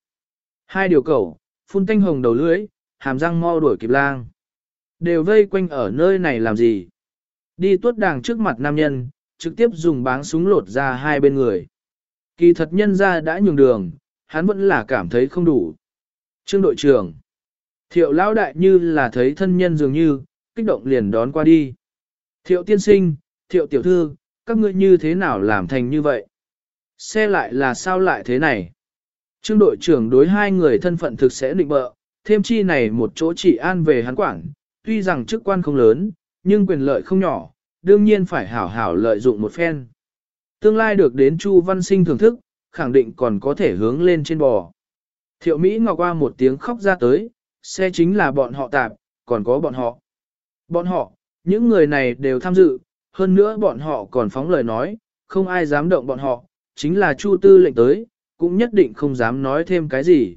Hai điều cẩu, phun tanh hồng đầu lưới, hàm răng mau đuổi kịp lang. Đều vây quanh ở nơi này làm gì? Đi tuốt đàng trước mặt nam nhân, trực tiếp dùng báng súng lột ra hai bên người. Kỳ thật nhân ra đã nhường đường, hắn vẫn là cảm thấy không đủ. Trương đội trưởng, thiệu lão đại như là thấy thân nhân dường như, kích động liền đón qua đi. Thiệu tiên sinh, thiệu tiểu thư, các ngươi như thế nào làm thành như vậy? Xe lại là sao lại thế này? Trương đội trưởng đối hai người thân phận thực sẽ định bợ, thêm chi này một chỗ chỉ an về hắn quản, tuy rằng chức quan không lớn, nhưng quyền lợi không nhỏ, đương nhiên phải hảo hảo lợi dụng một phen. Tương lai được đến Chu Văn Sinh thưởng thức, khẳng định còn có thể hướng lên trên bò. Thiệu Mỹ Ngọc qua một tiếng khóc ra tới, xe chính là bọn họ tạp, còn có bọn họ. Bọn họ, những người này đều tham dự, hơn nữa bọn họ còn phóng lời nói, không ai dám động bọn họ, chính là Chu Tư lệnh tới, cũng nhất định không dám nói thêm cái gì.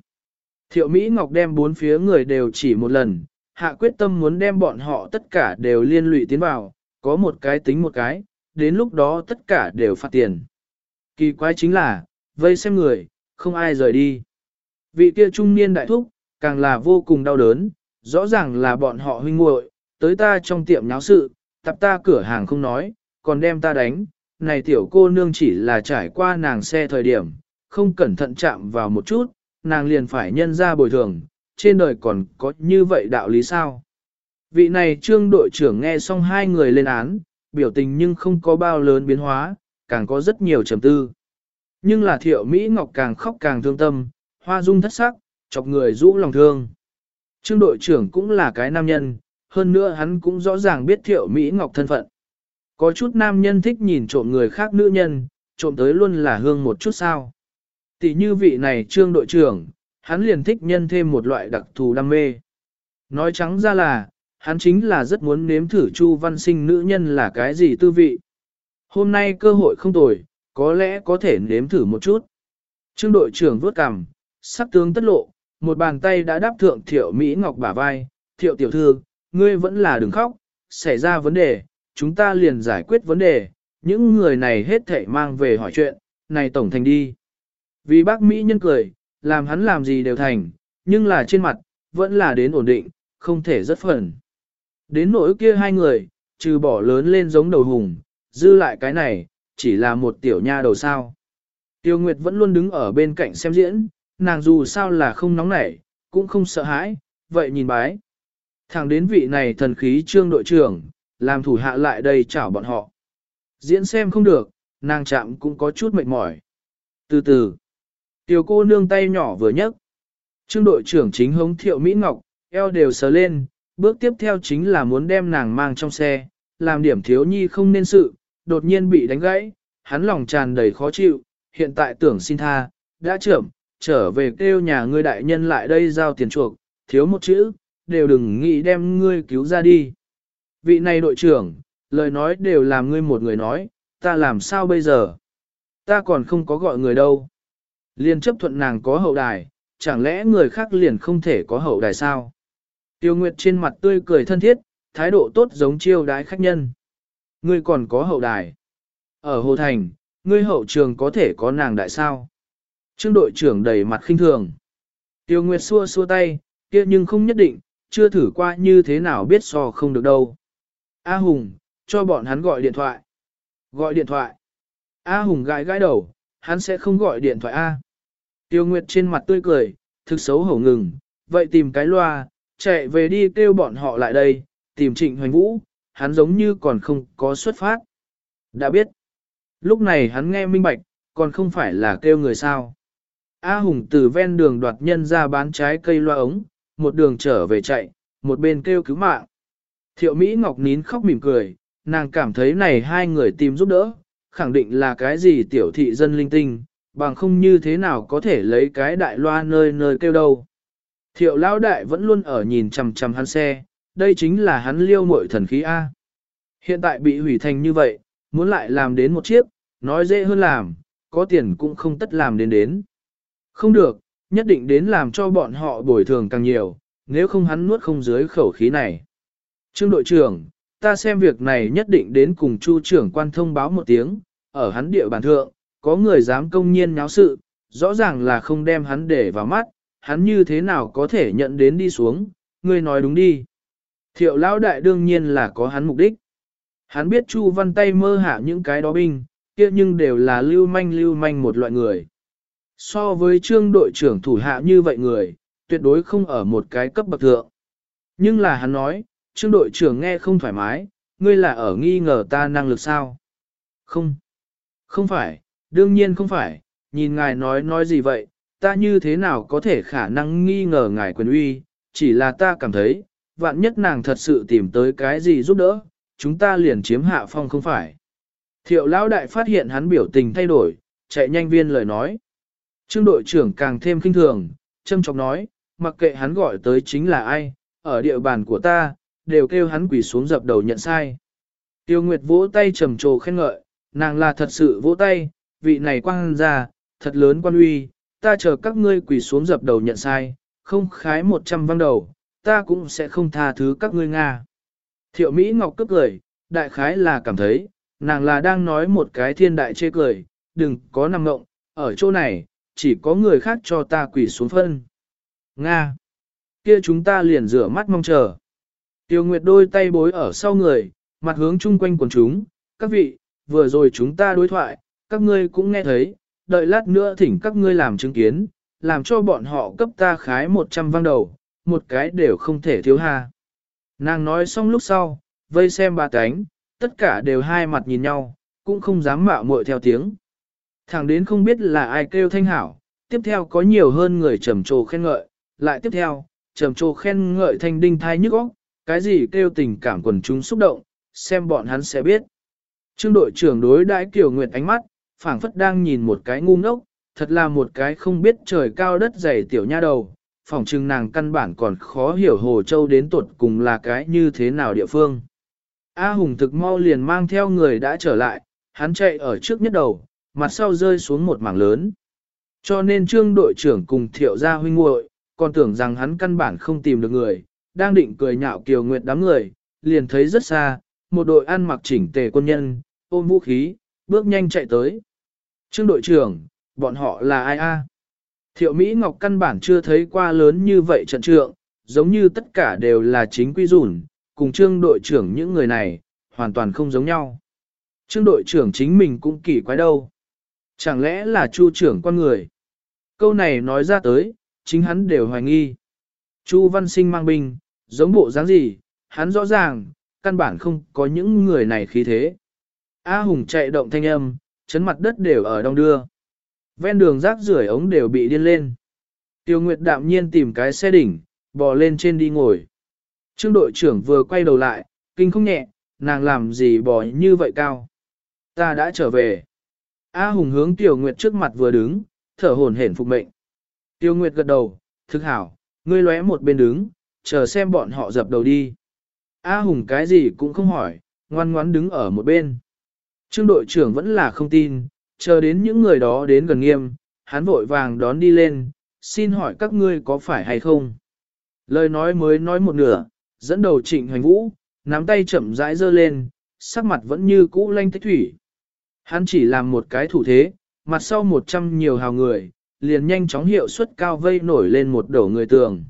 Thiệu Mỹ Ngọc đem bốn phía người đều chỉ một lần, hạ quyết tâm muốn đem bọn họ tất cả đều liên lụy tiến vào, có một cái tính một cái, đến lúc đó tất cả đều phạt tiền. Kỳ quái chính là, vây xem người, không ai rời đi. Vị kia trung niên đại thúc, càng là vô cùng đau đớn, rõ ràng là bọn họ huynh muội tới ta trong tiệm nháo sự, tập ta cửa hàng không nói, còn đem ta đánh, này tiểu cô nương chỉ là trải qua nàng xe thời điểm, không cẩn thận chạm vào một chút, nàng liền phải nhân ra bồi thường, trên đời còn có như vậy đạo lý sao? Vị này trương đội trưởng nghe xong hai người lên án, biểu tình nhưng không có bao lớn biến hóa, càng có rất nhiều trầm tư. Nhưng là thiệu Mỹ Ngọc càng khóc càng thương tâm, hoa dung thất sắc, chọc người rũ lòng thương. Trương đội trưởng cũng là cái nam nhân, hơn nữa hắn cũng rõ ràng biết thiệu Mỹ Ngọc thân phận. Có chút nam nhân thích nhìn trộm người khác nữ nhân, trộm tới luôn là hương một chút sao. Tỷ như vị này trương đội trưởng, hắn liền thích nhân thêm một loại đặc thù đam mê. Nói trắng ra là, hắn chính là rất muốn nếm thử Chu Văn Sinh nữ nhân là cái gì tư vị. Hôm nay cơ hội không tồi, có lẽ có thể nếm thử một chút. Trương đội trưởng vuốt cằm, sắc tướng tất lộ, một bàn tay đã đáp thượng thiệu Mỹ Ngọc bả vai, thiệu tiểu thư, ngươi vẫn là đừng khóc, xảy ra vấn đề, chúng ta liền giải quyết vấn đề, những người này hết thảy mang về hỏi chuyện, này tổng thành đi. Vì bác Mỹ nhân cười, làm hắn làm gì đều thành, nhưng là trên mặt, vẫn là đến ổn định, không thể rất phần. Đến nỗi kia hai người, trừ bỏ lớn lên giống đầu hùng, dư lại cái này, chỉ là một tiểu nha đầu sao. Tiêu Nguyệt vẫn luôn đứng ở bên cạnh xem diễn, nàng dù sao là không nóng nảy, cũng không sợ hãi, vậy nhìn bái. Thẳng đến vị này thần khí trương đội trưởng, làm thủ hạ lại đây chào bọn họ. Diễn xem không được, nàng chạm cũng có chút mệt mỏi. Từ từ, tiểu cô nương tay nhỏ vừa nhấc. Trương đội trưởng chính hống thiệu Mỹ Ngọc, eo đều sờ lên, bước tiếp theo chính là muốn đem nàng mang trong xe, làm điểm thiếu nhi không nên sự, đột nhiên bị đánh gãy, hắn lòng tràn đầy khó chịu, hiện tại tưởng xin tha, đã trưởng, trở về kêu nhà ngươi đại nhân lại đây giao tiền chuộc, thiếu một chữ, đều đừng nghĩ đem ngươi cứu ra đi. Vị này đội trưởng, lời nói đều làm ngươi một người nói, ta làm sao bây giờ? Ta còn không có gọi người đâu. Liên chấp thuận nàng có hậu đài, chẳng lẽ người khác liền không thể có hậu đài sao? Tiêu Nguyệt trên mặt tươi cười thân thiết, thái độ tốt giống chiêu đái khách nhân. Ngươi còn có hậu đài. Ở Hồ Thành, ngươi hậu trường có thể có nàng đại sao? Trương đội trưởng đầy mặt khinh thường. Tiêu Nguyệt xua xua tay, kia nhưng không nhất định, chưa thử qua như thế nào biết so không được đâu. A Hùng, cho bọn hắn gọi điện thoại. Gọi điện thoại. A Hùng gãi gãi đầu, hắn sẽ không gọi điện thoại A. Tiêu Nguyệt trên mặt tươi cười, thực xấu hổ ngừng, vậy tìm cái loa, chạy về đi kêu bọn họ lại đây, tìm trịnh hoành vũ, hắn giống như còn không có xuất phát. Đã biết. Lúc này hắn nghe minh bạch, còn không phải là kêu người sao. A Hùng từ ven đường đoạt nhân ra bán trái cây loa ống, một đường trở về chạy, một bên kêu cứu mạng. Thiệu Mỹ Ngọc nín khóc mỉm cười, nàng cảm thấy này hai người tìm giúp đỡ, khẳng định là cái gì tiểu thị dân linh tinh, bằng không như thế nào có thể lấy cái đại loa nơi nơi kêu đâu. Thiệu lão đại vẫn luôn ở nhìn chằm chằm hắn xe, đây chính là hắn liêu mội thần khí A. Hiện tại bị hủy thành như vậy, muốn lại làm đến một chiếc, nói dễ hơn làm, có tiền cũng không tất làm đến đến. Không được, nhất định đến làm cho bọn họ bồi thường càng nhiều, nếu không hắn nuốt không dưới khẩu khí này. Trương đội trưởng, ta xem việc này nhất định đến cùng chu trưởng quan thông báo một tiếng, ở hắn địa bàn thượng, có người dám công nhiên nháo sự, rõ ràng là không đem hắn để vào mắt, hắn như thế nào có thể nhận đến đi xuống, ngươi nói đúng đi. Thiệu lão đại đương nhiên là có hắn mục đích. Hắn biết Chu Văn tay mơ hạ những cái đó binh, kia nhưng đều là lưu manh lưu manh một loại người. So với trương đội trưởng thủ hạ như vậy người, tuyệt đối không ở một cái cấp bậc thượng. Nhưng là hắn nói, trương đội trưởng nghe không thoải mái, ngươi là ở nghi ngờ ta năng lực sao? Không. Không phải, đương nhiên không phải, nhìn ngài nói nói gì vậy, ta như thế nào có thể khả năng nghi ngờ ngài quyền uy, chỉ là ta cảm thấy, vạn nhất nàng thật sự tìm tới cái gì giúp đỡ, chúng ta liền chiếm hạ phong không phải. Thiệu lão đại phát hiện hắn biểu tình thay đổi, chạy nhanh viên lời nói. Trương đội trưởng càng thêm kinh thường, châm chọc nói, mặc kệ hắn gọi tới chính là ai, ở địa bàn của ta, đều kêu hắn quỳ xuống dập đầu nhận sai. Tiêu Nguyệt vỗ tay trầm trồ khen ngợi, nàng là thật sự vỗ tay, vị này quang ra, thật lớn quan uy, ta chờ các ngươi quỳ xuống dập đầu nhận sai, không khái một trăm văn đầu, ta cũng sẽ không tha thứ các ngươi Nga. Thiệu Mỹ Ngọc cướp cười, đại khái là cảm thấy, nàng là đang nói một cái thiên đại chê cười, đừng có nằm ngộng, ở chỗ này, chỉ có người khác cho ta quỳ xuống phân. Nga! Kia chúng ta liền rửa mắt mong chờ. Tiêu Nguyệt đôi tay bối ở sau người, mặt hướng chung quanh quần chúng, các vị, vừa rồi chúng ta đối thoại, các ngươi cũng nghe thấy, đợi lát nữa thỉnh các ngươi làm chứng kiến, làm cho bọn họ cấp ta khái 100 vang đầu, một cái đều không thể thiếu ha. Nàng nói xong lúc sau, vây xem ba cánh, tất cả đều hai mặt nhìn nhau, cũng không dám mạo muội theo tiếng. Thẳng đến không biết là ai kêu thanh hảo, tiếp theo có nhiều hơn người trầm trồ khen ngợi, lại tiếp theo, trầm trồ khen ngợi thanh đinh thai nhức óc, cái gì kêu tình cảm quần chúng xúc động, xem bọn hắn sẽ biết. Trương đội trưởng đối đãi Kiều Nguyệt ánh mắt, phảng phất đang nhìn một cái ngu ngốc, thật là một cái không biết trời cao đất dày tiểu nha đầu, phỏng chừng nàng căn bản còn khó hiểu Hồ Châu đến tuột cùng là cái như thế nào địa phương. A Hùng thực mau liền mang theo người đã trở lại, hắn chạy ở trước nhất đầu, mặt sau rơi xuống một mảng lớn. Cho nên trương đội trưởng cùng thiệu gia huynh muội còn tưởng rằng hắn căn bản không tìm được người, đang định cười nhạo kiều nguyệt đám người, liền thấy rất xa, một đội ăn mặc chỉnh tề quân nhân, ôm vũ khí, bước nhanh chạy tới. Trương đội trưởng, bọn họ là ai a? Thiệu Mỹ Ngọc căn bản chưa thấy qua lớn như vậy trận trượng, giống như tất cả đều là chính quy rủn, cùng trương đội trưởng những người này, hoàn toàn không giống nhau. Trương đội trưởng chính mình cũng kỳ quái đâu. Chẳng lẽ là chu trưởng con người? Câu này nói ra tới, chính hắn đều hoài nghi. Chu văn sinh mang binh, giống bộ dáng gì, hắn rõ ràng, căn bản không có những người này khí thế. A Hùng chạy động thanh âm, chấn mặt đất đều ở đông đưa. Ven đường rác rưởi ống đều bị điên lên. Tiêu Nguyệt đạm nhiên tìm cái xe đỉnh, bò lên trên đi ngồi. Trương đội trưởng vừa quay đầu lại, kinh không nhẹ, nàng làm gì bò như vậy cao. Ta đã trở về. A Hùng hướng Tiểu Nguyệt trước mặt vừa đứng, thở hổn hển phục mệnh. Tiêu Nguyệt gật đầu, thực hảo, ngươi lóe một bên đứng, chờ xem bọn họ dập đầu đi. A Hùng cái gì cũng không hỏi, ngoan ngoãn đứng ở một bên. Trương đội trưởng vẫn là không tin, chờ đến những người đó đến gần nghiêm, hắn vội vàng đón đi lên, xin hỏi các ngươi có phải hay không. Lời nói mới nói một nửa, dẫn đầu trịnh hoành vũ, nắm tay chậm rãi dơ lên, sắc mặt vẫn như cũ lanh tích thủy. Hắn chỉ làm một cái thủ thế, mặt sau một trăm nhiều hào người, liền nhanh chóng hiệu suất cao vây nổi lên một đổ người tường.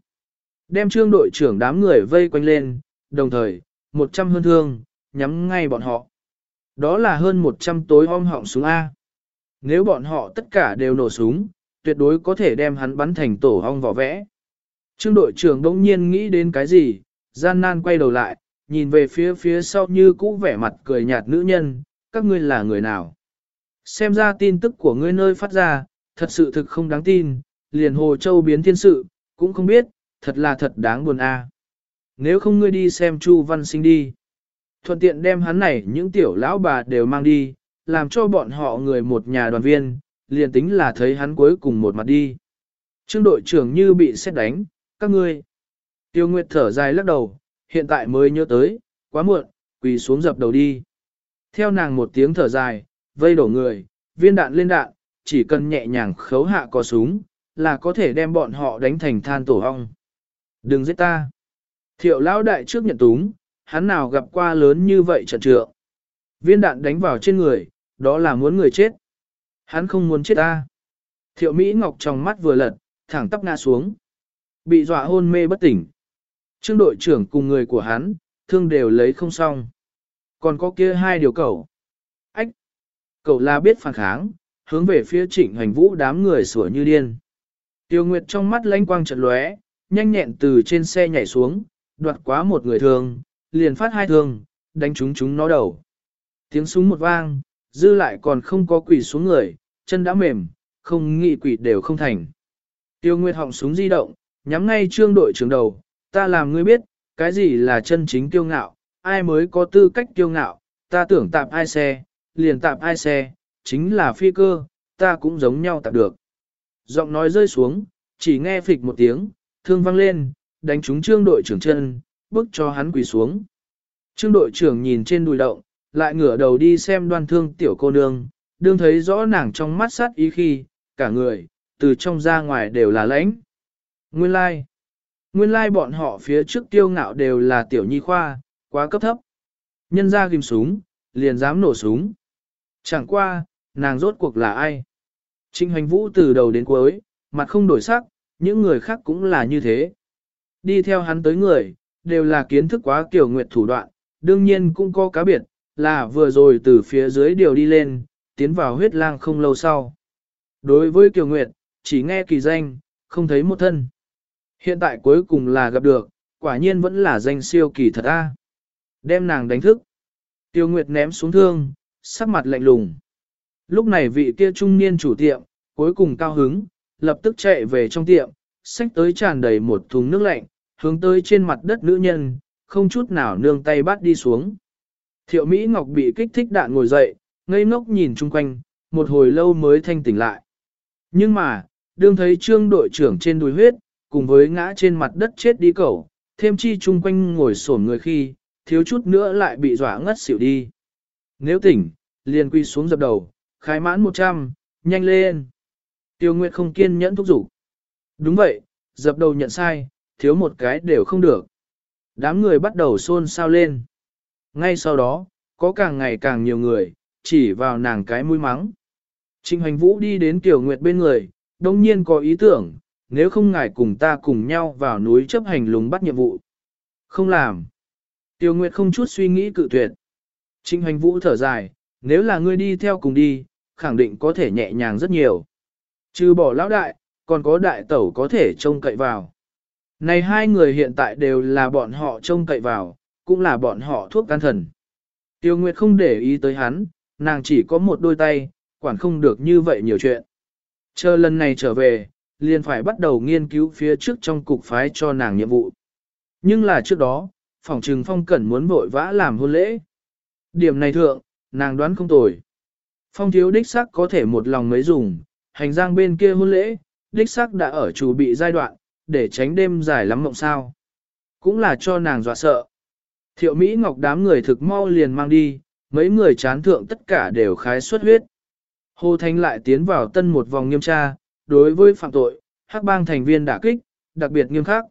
Đem trương đội trưởng đám người vây quanh lên, đồng thời, một trăm hơn thương, nhắm ngay bọn họ. Đó là hơn một trăm tối om họng súng A. Nếu bọn họ tất cả đều nổ súng, tuyệt đối có thể đem hắn bắn thành tổ ong vỏ vẽ. Trương đội trưởng đông nhiên nghĩ đến cái gì, gian nan quay đầu lại, nhìn về phía phía sau như cũ vẻ mặt cười nhạt nữ nhân, các ngươi là người nào. Xem ra tin tức của ngươi nơi phát ra, thật sự thực không đáng tin, liền Hồ Châu biến thiên sự, cũng không biết, thật là thật đáng buồn a. Nếu không ngươi đi xem Chu Văn Sinh đi. Thuận tiện đem hắn này những tiểu lão bà đều mang đi, làm cho bọn họ người một nhà đoàn viên, liền tính là thấy hắn cuối cùng một mặt đi. Trương đội trưởng như bị xét đánh, các ngươi. Tiêu Nguyệt thở dài lắc đầu, hiện tại mới nhớ tới, quá muộn, quỳ xuống dập đầu đi. Theo nàng một tiếng thở dài, vây đổ người, viên đạn lên đạn, chỉ cần nhẹ nhàng khấu hạ có súng, là có thể đem bọn họ đánh thành than tổ hong. Đừng giết ta. Thiệu lão đại trước nhận túng, hắn nào gặp qua lớn như vậy trận trượng. Viên đạn đánh vào trên người, đó là muốn người chết. Hắn không muốn chết ta. Thiệu Mỹ Ngọc trong mắt vừa lật, thẳng tắp ngã xuống. Bị dọa hôn mê bất tỉnh. Trương đội trưởng cùng người của hắn, thương đều lấy không xong. Còn có kia hai điều cầu. Ách! Cậu là biết phản kháng, hướng về phía trịnh hành vũ đám người sủa như điên. Tiêu Nguyệt trong mắt lanh quang trận lóe, nhanh nhẹn từ trên xe nhảy xuống, đoạt quá một người thương, liền phát hai thương, đánh chúng chúng nó đầu. Tiếng súng một vang, dư lại còn không có quỷ xuống người, chân đã mềm, không nghĩ quỷ đều không thành. Tiêu Nguyệt họng súng di động, nhắm ngay trương đội trưởng đầu, ta làm ngươi biết, cái gì là chân chính tiêu ngạo, ai mới có tư cách tiêu ngạo, ta tưởng tạp ai xe, liền tạp ai xe, chính là phi cơ, ta cũng giống nhau tạp được. Giọng nói rơi xuống, chỉ nghe phịch một tiếng, thương vang lên, đánh trúng trương đội trưởng chân, bước cho hắn quỳ xuống. Trương đội trưởng nhìn trên đùi động, lại ngửa đầu đi xem đoan thương tiểu cô nương, đương thấy rõ nàng trong mắt sát ý khi, cả người, từ trong ra ngoài đều là lãnh. Nguyên lai, like. nguyên lai like bọn họ phía trước tiêu ngạo đều là tiểu nhi khoa, quá cấp thấp. Nhân ra ghim súng, liền dám nổ súng. Chẳng qua, nàng rốt cuộc là ai? Trinh hoành vũ từ đầu đến cuối, mặt không đổi sắc, những người khác cũng là như thế. Đi theo hắn tới người, đều là kiến thức quá kiểu nguyệt thủ đoạn, đương nhiên cũng có cá biệt, là vừa rồi từ phía dưới điều đi lên, tiến vào huyết lang không lâu sau. Đối với Kiều Nguyệt, chỉ nghe kỳ danh, không thấy một thân. Hiện tại cuối cùng là gặp được, quả nhiên vẫn là danh siêu kỳ thật a. Đem nàng đánh thức. Tiêu Nguyệt ném xuống thương, sắc mặt lạnh lùng. Lúc này vị kia trung niên chủ tiệm, cuối cùng cao hứng, lập tức chạy về trong tiệm, xách tới tràn đầy một thùng nước lạnh, hướng tới trên mặt đất nữ nhân, không chút nào nương tay bắt đi xuống. Thiệu Mỹ Ngọc bị kích thích đạn ngồi dậy, ngây ngốc nhìn chung quanh, một hồi lâu mới thanh tỉnh lại. Nhưng mà, đương thấy trương đội trưởng trên đùi huyết, cùng với ngã trên mặt đất chết đi cẩu, thêm chi chung quanh ngồi sổn người khi, thiếu chút nữa lại bị dọa ngất xỉu đi. Nếu tỉnh, liền quy xuống dập đầu, khai mãn 100, nhanh lên. Tiêu Nguyệt không kiên nhẫn thúc giục. Đúng vậy, dập đầu nhận sai, thiếu một cái đều không được. Đám người bắt đầu xôn xao lên. Ngay sau đó, có càng ngày càng nhiều người, chỉ vào nàng cái mũi mắng. Trình Hoành Vũ đi đến Tiểu Nguyệt bên người, đồng nhiên có ý tưởng, nếu không ngài cùng ta cùng nhau vào núi chấp hành lùng bắt nhiệm vụ. Không làm. Tiểu Nguyệt không chút suy nghĩ cự tuyệt. Trình Hoành Vũ thở dài, nếu là ngươi đi theo cùng đi, khẳng định có thể nhẹ nhàng rất nhiều. Trừ bỏ lão đại, còn có đại tẩu có thể trông cậy vào. Này hai người hiện tại đều là bọn họ trông cậy vào, cũng là bọn họ thuốc can thần. Tiêu Nguyệt không để ý tới hắn, nàng chỉ có một đôi tay, quản không được như vậy nhiều chuyện. Chờ lần này trở về, liền phải bắt đầu nghiên cứu phía trước trong cục phái cho nàng nhiệm vụ. Nhưng là trước đó, phòng trừng phong cẩn muốn vội vã làm hôn lễ, Điểm này thượng, nàng đoán không tồi. Phong thiếu đích sắc có thể một lòng mấy dùng, hành giang bên kia hôn lễ, đích sắc đã ở chủ bị giai đoạn, để tránh đêm dài lắm mộng sao. Cũng là cho nàng dọa sợ. Thiệu Mỹ Ngọc đám người thực mau liền mang đi, mấy người chán thượng tất cả đều khái xuất huyết. Hồ Thanh lại tiến vào tân một vòng nghiêm tra, đối với phạm tội, hắc bang thành viên đả kích, đặc biệt nghiêm khắc.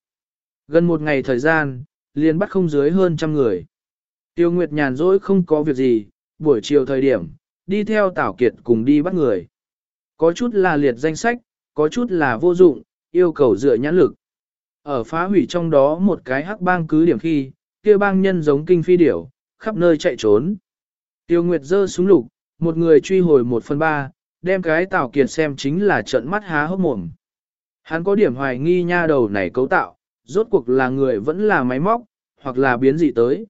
Gần một ngày thời gian, liền bắt không dưới hơn trăm người. Tiêu Nguyệt nhàn rỗi không có việc gì, buổi chiều thời điểm, đi theo Tảo Kiệt cùng đi bắt người. Có chút là liệt danh sách, có chút là vô dụng, yêu cầu dựa nhãn lực. Ở phá hủy trong đó một cái hắc bang cứ điểm khi, kia bang nhân giống kinh phi điểu, khắp nơi chạy trốn. Tiêu Nguyệt giơ súng lục, một người truy hồi một phần ba, đem cái Tảo Kiệt xem chính là trận mắt há hốc mồm. Hắn có điểm hoài nghi nha đầu này cấu tạo, rốt cuộc là người vẫn là máy móc, hoặc là biến dị tới.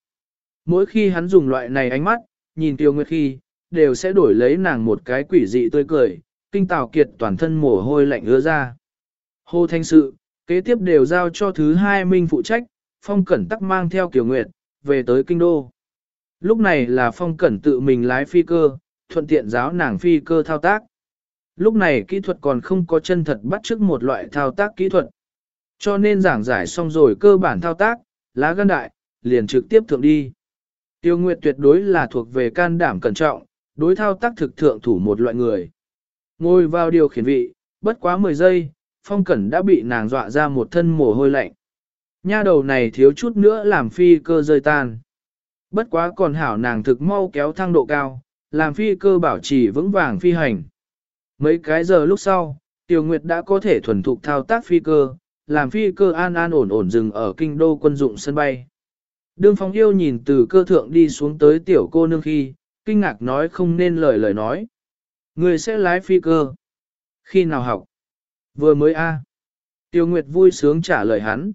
Mỗi khi hắn dùng loại này ánh mắt, nhìn Tiêu Nguyệt khi, đều sẽ đổi lấy nàng một cái quỷ dị tươi cười, kinh tào kiệt toàn thân mồ hôi lạnh ứa ra. Hồ thanh sự, kế tiếp đều giao cho thứ hai minh phụ trách, phong cẩn tắc mang theo Kiều Nguyệt, về tới kinh đô. Lúc này là phong cẩn tự mình lái phi cơ, thuận tiện giáo nàng phi cơ thao tác. Lúc này kỹ thuật còn không có chân thật bắt chước một loại thao tác kỹ thuật. Cho nên giảng giải xong rồi cơ bản thao tác, lá gan đại, liền trực tiếp thượng đi. Tiêu Nguyệt tuyệt đối là thuộc về can đảm cẩn trọng, đối thao tác thực thượng thủ một loại người. Ngồi vào điều khiển vị, bất quá 10 giây, phong cẩn đã bị nàng dọa ra một thân mồ hôi lạnh. Nha đầu này thiếu chút nữa làm phi cơ rơi tan. Bất quá còn hảo nàng thực mau kéo thang độ cao, làm phi cơ bảo trì vững vàng phi hành. Mấy cái giờ lúc sau, Tiêu Nguyệt đã có thể thuần thục thao tác phi cơ, làm phi cơ an an ổn ổn dừng ở kinh đô quân dụng sân bay. Đương phong yêu nhìn từ cơ thượng đi xuống tới tiểu cô nương khi, kinh ngạc nói không nên lời lời nói. Người sẽ lái phi cơ. Khi nào học? Vừa mới A. Tiêu Nguyệt vui sướng trả lời hắn.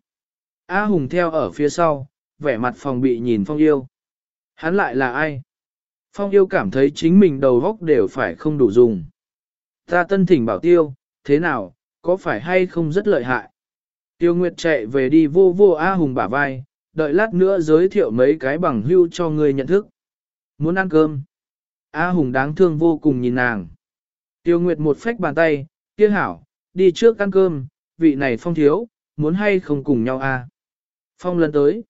A Hùng theo ở phía sau, vẻ mặt phòng bị nhìn Phong Yêu. Hắn lại là ai? Phong Yêu cảm thấy chính mình đầu góc đều phải không đủ dùng. Ta tân thỉnh bảo tiêu, thế nào, có phải hay không rất lợi hại? Tiêu Nguyệt chạy về đi vô vô A Hùng bả vai, đợi lát nữa giới thiệu mấy cái bằng hưu cho người nhận thức. Muốn ăn cơm? A Hùng đáng thương vô cùng nhìn nàng. Tiêu Nguyệt một phách bàn tay, kia hảo, đi trước ăn cơm, vị này phong thiếu, muốn hay không cùng nhau à Phong lần tới.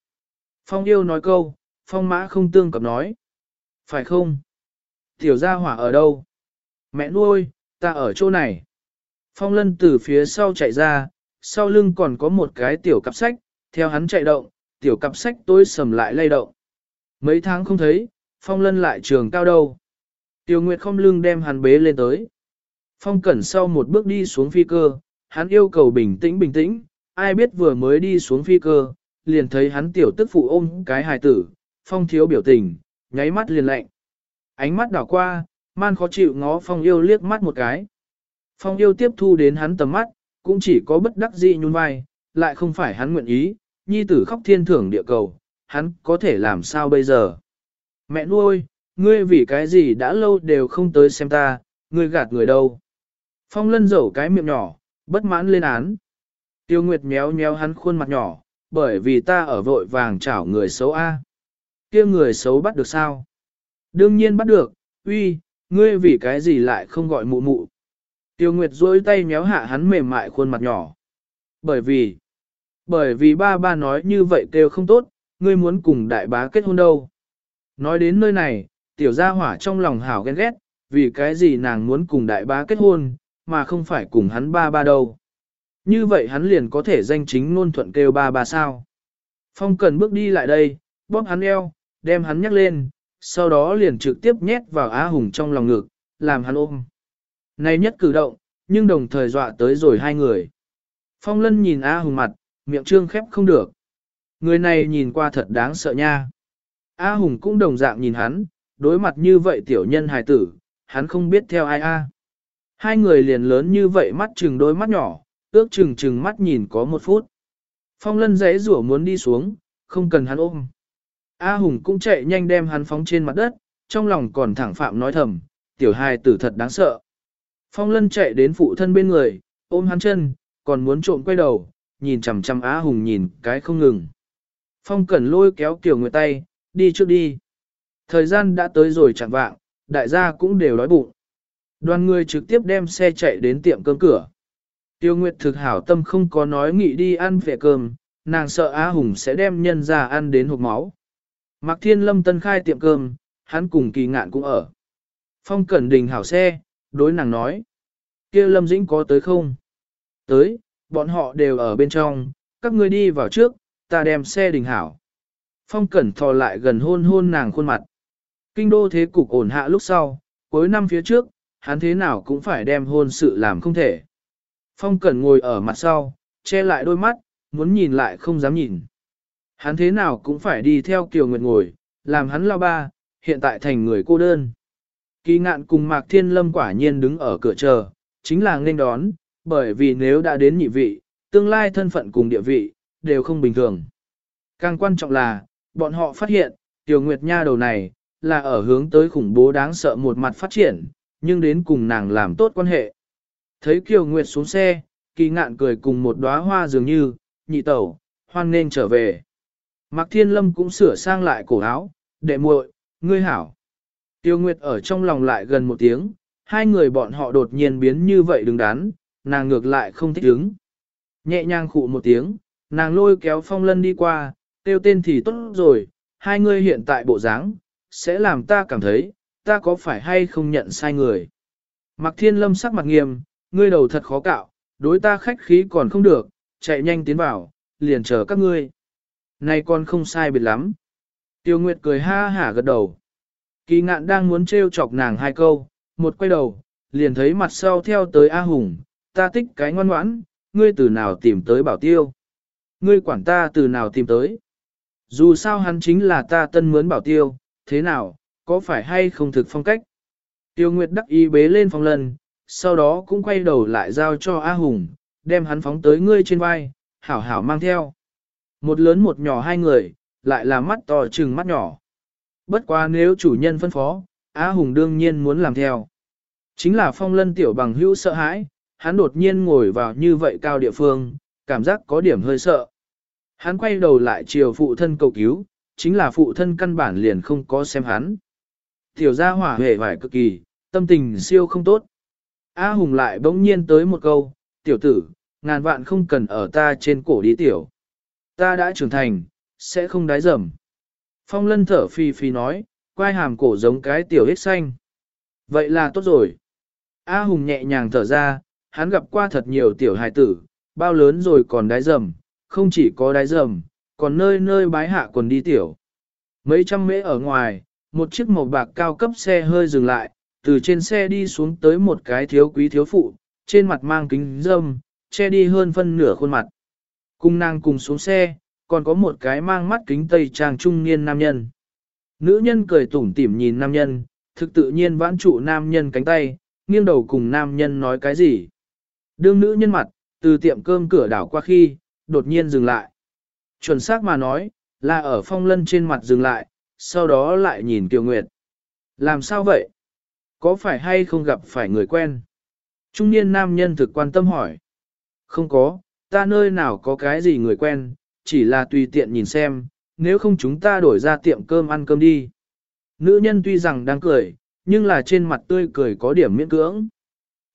Phong yêu nói câu, phong mã không tương cập nói. Phải không? Tiểu gia hỏa ở đâu? Mẹ nuôi, ta ở chỗ này. Phong lân từ phía sau chạy ra, sau lưng còn có một cái tiểu cặp sách, theo hắn chạy động, tiểu cặp sách tối sầm lại lay động. Mấy tháng không thấy, phong lân lại trường cao đâu. Tiểu Nguyệt không lưng đem hắn bế lên tới. Phong cẩn sau một bước đi xuống phi cơ, hắn yêu cầu bình tĩnh bình tĩnh, ai biết vừa mới đi xuống phi cơ, liền thấy hắn tiểu tức phụ ôm cái hài tử, phong thiếu biểu tình, nháy mắt liền lạnh. Ánh mắt đảo qua, man khó chịu ngó phong yêu liếc mắt một cái. Phong yêu tiếp thu đến hắn tầm mắt, cũng chỉ có bất đắc dĩ nhún vai, lại không phải hắn nguyện ý, nhi tử khóc thiên thưởng địa cầu, hắn có thể làm sao bây giờ. Mẹ nuôi, ngươi vì cái gì đã lâu đều không tới xem ta, ngươi gạt người đâu. Phong lân dẩu cái miệng nhỏ, bất mãn lên án. Tiêu Nguyệt méo méo hắn khuôn mặt nhỏ, bởi vì ta ở vội vàng chảo người xấu A. kia người xấu bắt được sao? Đương nhiên bắt được, uy, ngươi vì cái gì lại không gọi mụ mụ? Tiêu Nguyệt duỗi tay méo hạ hắn mềm mại khuôn mặt nhỏ. Bởi vì, bởi vì ba ba nói như vậy kêu không tốt, ngươi muốn cùng đại bá kết hôn đâu. Nói đến nơi này, tiểu gia hỏa trong lòng hảo ghen ghét, vì cái gì nàng muốn cùng đại bá kết hôn, mà không phải cùng hắn ba ba đâu. Như vậy hắn liền có thể danh chính ngôn thuận kêu ba ba sao. Phong cần bước đi lại đây, bóp hắn eo, đem hắn nhắc lên, sau đó liền trực tiếp nhét vào Á Hùng trong lòng ngực, làm hắn ôm. Này nhất cử động, nhưng đồng thời dọa tới rồi hai người. Phong lân nhìn Á Hùng mặt, miệng trương khép không được. Người này nhìn qua thật đáng sợ nha. A Hùng cũng đồng dạng nhìn hắn, đối mặt như vậy tiểu nhân hài tử, hắn không biết theo ai a. Hai người liền lớn như vậy mắt chừng đôi mắt nhỏ, ước chừng chừng mắt nhìn có một phút. Phong lân giấy rủa muốn đi xuống, không cần hắn ôm. A Hùng cũng chạy nhanh đem hắn phóng trên mặt đất, trong lòng còn thẳng phạm nói thầm, tiểu hài tử thật đáng sợ. Phong lân chạy đến phụ thân bên người, ôm hắn chân, còn muốn trộm quay đầu, nhìn chằm chằm A Hùng nhìn cái không ngừng. Phong cẩn lôi kéo Kiều Nguyệt tay, đi trước đi. Thời gian đã tới rồi chẳng vạng, đại gia cũng đều đói bụng. Đoàn người trực tiếp đem xe chạy đến tiệm cơm cửa. Tiêu Nguyệt thực hảo tâm không có nói nghị đi ăn về cơm, nàng sợ Á Hùng sẽ đem nhân ra ăn đến hộp máu. Mạc Thiên Lâm tân khai tiệm cơm, hắn cùng kỳ ngạn cũng ở. Phong Cẩn Đình hảo xe, đối nàng nói. kia Lâm Dĩnh có tới không? Tới, bọn họ đều ở bên trong, các ngươi đi vào trước, ta đem xe đình hảo. Phong Cẩn thò lại gần hôn hôn nàng khuôn mặt. Kinh đô thế cục ổn hạ lúc sau, cuối năm phía trước, hắn thế nào cũng phải đem hôn sự làm không thể. Phong Cẩn ngồi ở mặt sau, che lại đôi mắt, muốn nhìn lại không dám nhìn. Hắn thế nào cũng phải đi theo Kiều Nguyệt ngồi, làm hắn lao ba, hiện tại thành người cô đơn. Kỳ ngạn cùng Mạc Thiên Lâm quả nhiên đứng ở cửa chờ, chính là nên đón, bởi vì nếu đã đến nhị vị, tương lai thân phận cùng địa vị, đều không bình thường. Càng quan trọng là, bọn họ phát hiện, Tiểu Nguyệt Nha đầu này, là ở hướng tới khủng bố đáng sợ một mặt phát triển, nhưng đến cùng nàng làm tốt quan hệ. Thấy Kiều Nguyệt xuống xe, kỳ ngạn cười cùng một đóa hoa dường như, nhị tẩu, hoan nên trở về. Mạc Thiên Lâm cũng sửa sang lại cổ áo, đệ muội, ngươi hảo. Tiêu Nguyệt ở trong lòng lại gần một tiếng, hai người bọn họ đột nhiên biến như vậy đứng đắn, nàng ngược lại không thích đứng. Nhẹ nhàng khụ một tiếng, nàng lôi kéo phong lân đi qua, tiêu tên thì tốt rồi, hai người hiện tại bộ dáng sẽ làm ta cảm thấy, ta có phải hay không nhận sai người. Mạc Thiên Lâm sắc mặt nghiêm, ngươi đầu thật khó cạo, đối ta khách khí còn không được, chạy nhanh tiến vào, liền chờ các ngươi. Này con không sai biệt lắm. Tiêu Nguyệt cười ha hả gật đầu. Kỳ ngạn đang muốn trêu chọc nàng hai câu, một quay đầu, liền thấy mặt sau theo tới A Hùng, ta thích cái ngoan ngoãn, ngươi từ nào tìm tới bảo tiêu. Ngươi quản ta từ nào tìm tới. Dù sao hắn chính là ta tân mướn bảo tiêu, thế nào, có phải hay không thực phong cách. Tiêu Nguyệt đắc ý bế lên phong lần, sau đó cũng quay đầu lại giao cho A Hùng, đem hắn phóng tới ngươi trên vai, hảo hảo mang theo. Một lớn một nhỏ hai người, lại là mắt to chừng mắt nhỏ. Bất quá nếu chủ nhân phân phó, Á Hùng đương nhiên muốn làm theo. Chính là phong lân tiểu bằng hữu sợ hãi, hắn đột nhiên ngồi vào như vậy cao địa phương, cảm giác có điểm hơi sợ. Hắn quay đầu lại chiều phụ thân cầu cứu, chính là phụ thân căn bản liền không có xem hắn. Tiểu gia hỏa hề vải cực kỳ, tâm tình siêu không tốt. A Hùng lại bỗng nhiên tới một câu, tiểu tử, ngàn vạn không cần ở ta trên cổ đi tiểu. Ta đã trưởng thành, sẽ không đái dầm. Phong lân thở phi phi nói, quai hàm cổ giống cái tiểu hết xanh. Vậy là tốt rồi. A Hùng nhẹ nhàng thở ra, hắn gặp qua thật nhiều tiểu hài tử, bao lớn rồi còn đái dầm, không chỉ có đái dầm, còn nơi nơi bái hạ quần đi tiểu. Mấy trăm mễ ở ngoài, một chiếc màu bạc cao cấp xe hơi dừng lại, từ trên xe đi xuống tới một cái thiếu quý thiếu phụ, trên mặt mang kính dâm, che đi hơn phân nửa khuôn mặt. Cùng nàng cùng xuống xe, còn có một cái mang mắt kính tây trang trung niên nam nhân. Nữ nhân cười tủm tỉm nhìn nam nhân, thực tự nhiên vãn trụ nam nhân cánh tay, nghiêng đầu cùng nam nhân nói cái gì. Đương nữ nhân mặt, từ tiệm cơm cửa đảo qua khi, đột nhiên dừng lại. Chuẩn xác mà nói, là ở phong lân trên mặt dừng lại, sau đó lại nhìn Kiều Nguyệt. Làm sao vậy? Có phải hay không gặp phải người quen? Trung niên nam nhân thực quan tâm hỏi. Không có, ta nơi nào có cái gì người quen, chỉ là tùy tiện nhìn xem, nếu không chúng ta đổi ra tiệm cơm ăn cơm đi. Nữ nhân tuy rằng đang cười, nhưng là trên mặt tươi cười có điểm miễn cưỡng.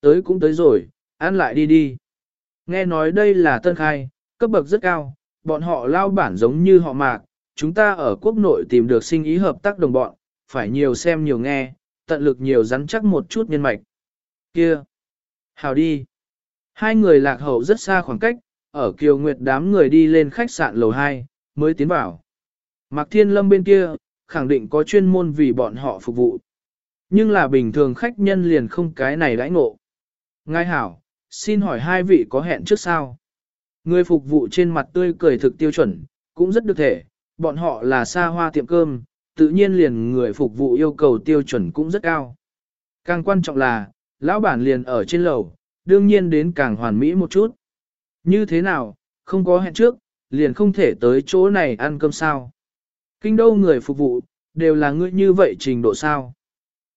Tới cũng tới rồi, ăn lại đi đi. Nghe nói đây là tân khai, cấp bậc rất cao, bọn họ lao bản giống như họ mạc, chúng ta ở quốc nội tìm được sinh ý hợp tác đồng bọn, phải nhiều xem nhiều nghe, tận lực nhiều rắn chắc một chút nhân mạch. Kia! Hào đi! Hai người lạc hậu rất xa khoảng cách, ở Kiều Nguyệt đám người đi lên khách sạn lầu 2, mới tiến vào. Mạc Thiên Lâm bên kia, khẳng định có chuyên môn vì bọn họ phục vụ. Nhưng là bình thường khách nhân liền không cái này đãi ngộ. Ngài hảo, xin hỏi hai vị có hẹn trước sao? Người phục vụ trên mặt tươi cười thực tiêu chuẩn, cũng rất được thể, bọn họ là xa hoa tiệm cơm, tự nhiên liền người phục vụ yêu cầu tiêu chuẩn cũng rất cao. Càng quan trọng là, lão bản liền ở trên lầu, đương nhiên đến càng hoàn mỹ một chút. Như thế nào, không có hẹn trước, liền không thể tới chỗ này ăn cơm sao. Kinh đô người phục vụ, đều là người như vậy trình độ sao.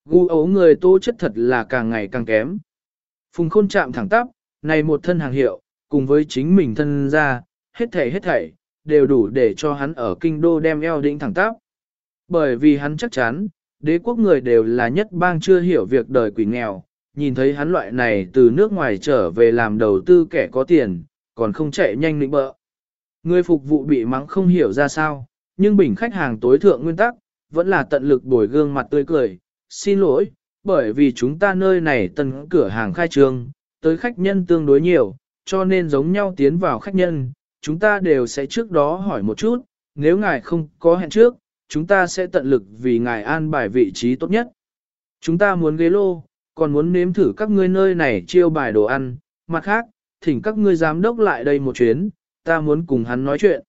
Gu ấu người tố chất thật là càng ngày càng kém. Phùng khôn chạm thẳng tắp, này một thân hàng hiệu, cùng với chính mình thân ra, hết thảy hết thảy, đều đủ để cho hắn ở kinh đô đem eo đĩnh thẳng tắp. Bởi vì hắn chắc chắn, đế quốc người đều là nhất bang chưa hiểu việc đời quỷ nghèo, nhìn thấy hắn loại này từ nước ngoài trở về làm đầu tư kẻ có tiền, còn không chạy nhanh lĩnh bợ. Người phục vụ bị mắng không hiểu ra sao, nhưng bình khách hàng tối thượng nguyên tắc, vẫn là tận lực bồi gương mặt tươi cười, xin lỗi, bởi vì chúng ta nơi này tân cửa hàng khai trương, tới khách nhân tương đối nhiều, cho nên giống nhau tiến vào khách nhân, chúng ta đều sẽ trước đó hỏi một chút, nếu ngài không có hẹn trước, chúng ta sẽ tận lực vì ngài an bài vị trí tốt nhất. Chúng ta muốn ghế lô, còn muốn nếm thử các ngươi nơi này chiêu bài đồ ăn, mặt khác, thỉnh các ngươi giám đốc lại đây một chuyến, ta muốn cùng hắn nói chuyện.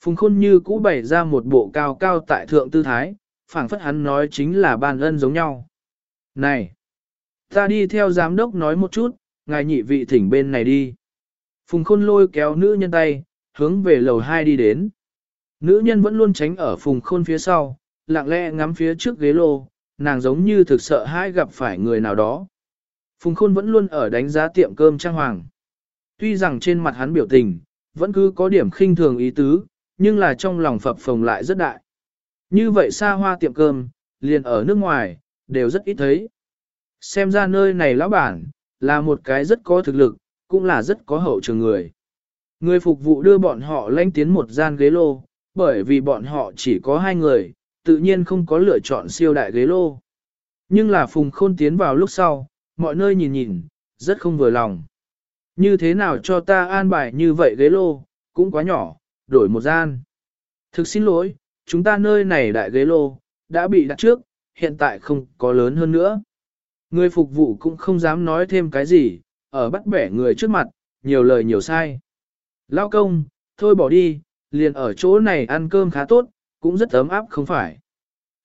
Phùng khôn như cũ bày ra một bộ cao cao tại thượng tư thái, phảng phất hắn nói chính là ban ân giống nhau. Này! Ta đi theo giám đốc nói một chút, ngài nhị vị thỉnh bên này đi. Phùng khôn lôi kéo nữ nhân tay, hướng về lầu 2 đi đến. Nữ nhân vẫn luôn tránh ở phùng khôn phía sau, lặng lẽ ngắm phía trước ghế lô, nàng giống như thực sợ hai gặp phải người nào đó. Phùng khôn vẫn luôn ở đánh giá tiệm cơm trang hoàng. Tuy rằng trên mặt hắn biểu tình, vẫn cứ có điểm khinh thường ý tứ, nhưng là trong lòng phập phồng lại rất đại. Như vậy xa hoa tiệm cơm, liền ở nước ngoài, đều rất ít thấy. Xem ra nơi này lão bản, là một cái rất có thực lực, cũng là rất có hậu trường người. Người phục vụ đưa bọn họ lanh tiến một gian ghế lô, bởi vì bọn họ chỉ có hai người, tự nhiên không có lựa chọn siêu đại ghế lô. Nhưng là phùng khôn tiến vào lúc sau, mọi nơi nhìn nhìn, rất không vừa lòng. Như thế nào cho ta an bài như vậy ghế lô, cũng quá nhỏ, đổi một gian. Thực xin lỗi, chúng ta nơi này đại ghế lô, đã bị đặt trước, hiện tại không có lớn hơn nữa. Người phục vụ cũng không dám nói thêm cái gì, ở bắt bẻ người trước mặt, nhiều lời nhiều sai. Lao công, thôi bỏ đi, liền ở chỗ này ăn cơm khá tốt, cũng rất ấm áp không phải.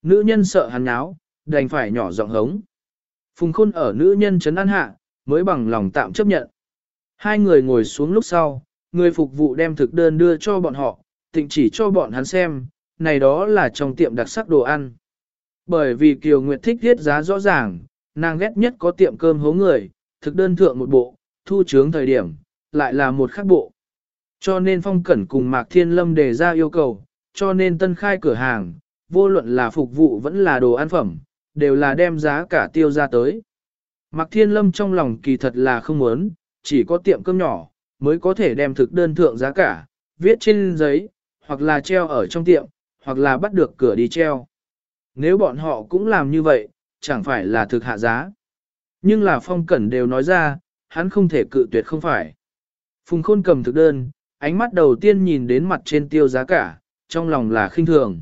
Nữ nhân sợ hắn náo, đành phải nhỏ giọng hống. Phùng khôn ở nữ nhân chấn ăn hạ, mới bằng lòng tạm chấp nhận. Hai người ngồi xuống lúc sau, người phục vụ đem thực đơn đưa cho bọn họ, tịnh chỉ cho bọn hắn xem, này đó là trong tiệm đặc sắc đồ ăn. Bởi vì Kiều Nguyệt thích thiết giá rõ ràng, nàng ghét nhất có tiệm cơm hố người, thực đơn thượng một bộ, thu chướng thời điểm, lại là một khác bộ. Cho nên Phong Cẩn cùng Mạc Thiên Lâm đề ra yêu cầu, cho nên tân khai cửa hàng, vô luận là phục vụ vẫn là đồ ăn phẩm, đều là đem giá cả tiêu ra tới. Mạc Thiên Lâm trong lòng kỳ thật là không muốn, chỉ có tiệm cơm nhỏ, mới có thể đem thực đơn thượng giá cả, viết trên giấy, hoặc là treo ở trong tiệm, hoặc là bắt được cửa đi treo. Nếu bọn họ cũng làm như vậy, chẳng phải là thực hạ giá. Nhưng là phong cẩn đều nói ra, hắn không thể cự tuyệt không phải. Phùng khôn cầm thực đơn, ánh mắt đầu tiên nhìn đến mặt trên tiêu giá cả, trong lòng là khinh thường.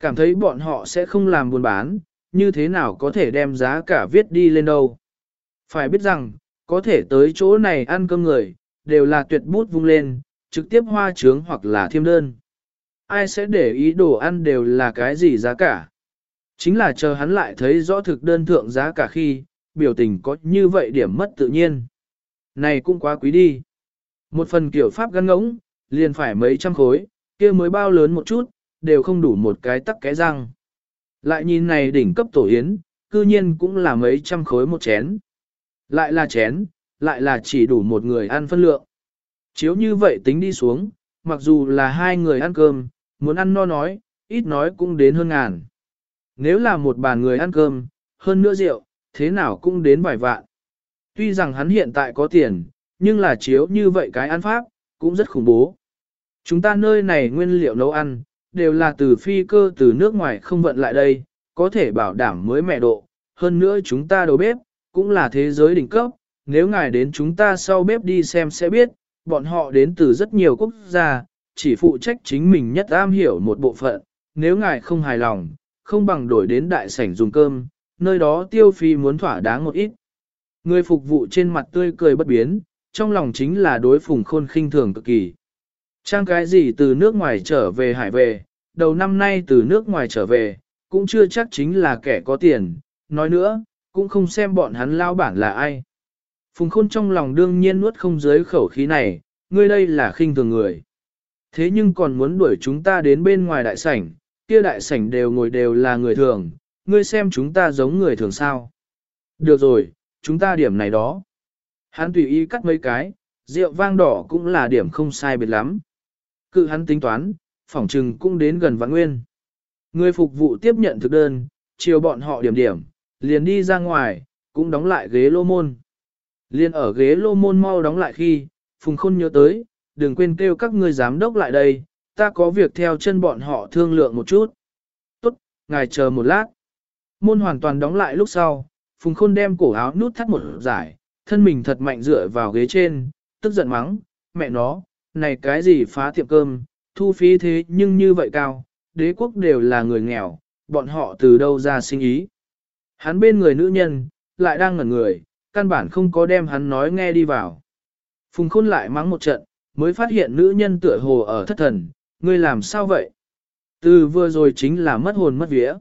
Cảm thấy bọn họ sẽ không làm buôn bán, như thế nào có thể đem giá cả viết đi lên đâu. Phải biết rằng, có thể tới chỗ này ăn cơm người, đều là tuyệt bút vung lên, trực tiếp hoa trướng hoặc là thiêm đơn. Ai sẽ để ý đồ ăn đều là cái gì giá cả? Chính là chờ hắn lại thấy rõ thực đơn thượng giá cả khi, biểu tình có như vậy điểm mất tự nhiên. Này cũng quá quý đi. Một phần kiểu pháp gắn ngỗng, liền phải mấy trăm khối, kia mới bao lớn một chút, đều không đủ một cái tắc cái răng. Lại nhìn này đỉnh cấp tổ yến, cư nhiên cũng là mấy trăm khối một chén. Lại là chén, lại là chỉ đủ một người ăn phân lượng. Chiếu như vậy tính đi xuống, mặc dù là hai người ăn cơm, muốn ăn no nói, ít nói cũng đến hơn ngàn. Nếu là một bàn người ăn cơm, hơn nữa rượu, thế nào cũng đến vài vạn. Tuy rằng hắn hiện tại có tiền, nhưng là chiếu như vậy cái ăn pháp, cũng rất khủng bố. Chúng ta nơi này nguyên liệu nấu ăn, đều là từ phi cơ từ nước ngoài không vận lại đây, có thể bảo đảm mới mẹ độ. Hơn nữa chúng ta đầu bếp, cũng là thế giới đỉnh cấp, nếu ngài đến chúng ta sau bếp đi xem sẽ biết, bọn họ đến từ rất nhiều quốc gia, chỉ phụ trách chính mình nhất am hiểu một bộ phận, nếu ngài không hài lòng, không bằng đổi đến đại sảnh dùng cơm, nơi đó tiêu phi muốn thỏa đáng một ít. Người phục vụ trên mặt tươi cười bất biến, trong lòng chính là đối phùng khôn khinh thường cực kỳ. Trang cái gì từ nước ngoài trở về hải về, đầu năm nay từ nước ngoài trở về, cũng chưa chắc chính là kẻ có tiền, nói nữa, cũng không xem bọn hắn lao bản là ai. Phùng khôn trong lòng đương nhiên nuốt không dưới khẩu khí này, ngươi đây là khinh thường người. Thế nhưng còn muốn đuổi chúng ta đến bên ngoài đại sảnh, kia đại sảnh đều ngồi đều là người thường, ngươi xem chúng ta giống người thường sao. Được rồi, chúng ta điểm này đó. Hắn tùy ý cắt mấy cái, rượu vang đỏ cũng là điểm không sai biệt lắm. Cự hắn tính toán, phỏng trừng cũng đến gần vạn nguyên. Người phục vụ tiếp nhận thực đơn, chiều bọn họ điểm điểm, liền đi ra ngoài, cũng đóng lại ghế lô môn. Liên ở ghế lô môn mau đóng lại khi, Phùng Khôn nhớ tới, đừng quên kêu các ngươi giám đốc lại đây, ta có việc theo chân bọn họ thương lượng một chút. Tốt, ngài chờ một lát. Môn hoàn toàn đóng lại lúc sau, Phùng Khôn đem cổ áo nút thắt một giải, thân mình thật mạnh dựa vào ghế trên, tức giận mắng, mẹ nó, này cái gì phá tiệm cơm, thu phí thế nhưng như vậy cao, đế quốc đều là người nghèo, bọn họ từ đâu ra sinh ý. Hắn bên người nữ nhân, lại đang ngẩn người, căn bản không có đem hắn nói nghe đi vào. Phùng khôn lại mắng một trận, mới phát hiện nữ nhân tựa hồ ở thất thần, ngươi làm sao vậy? Từ vừa rồi chính là mất hồn mất vía.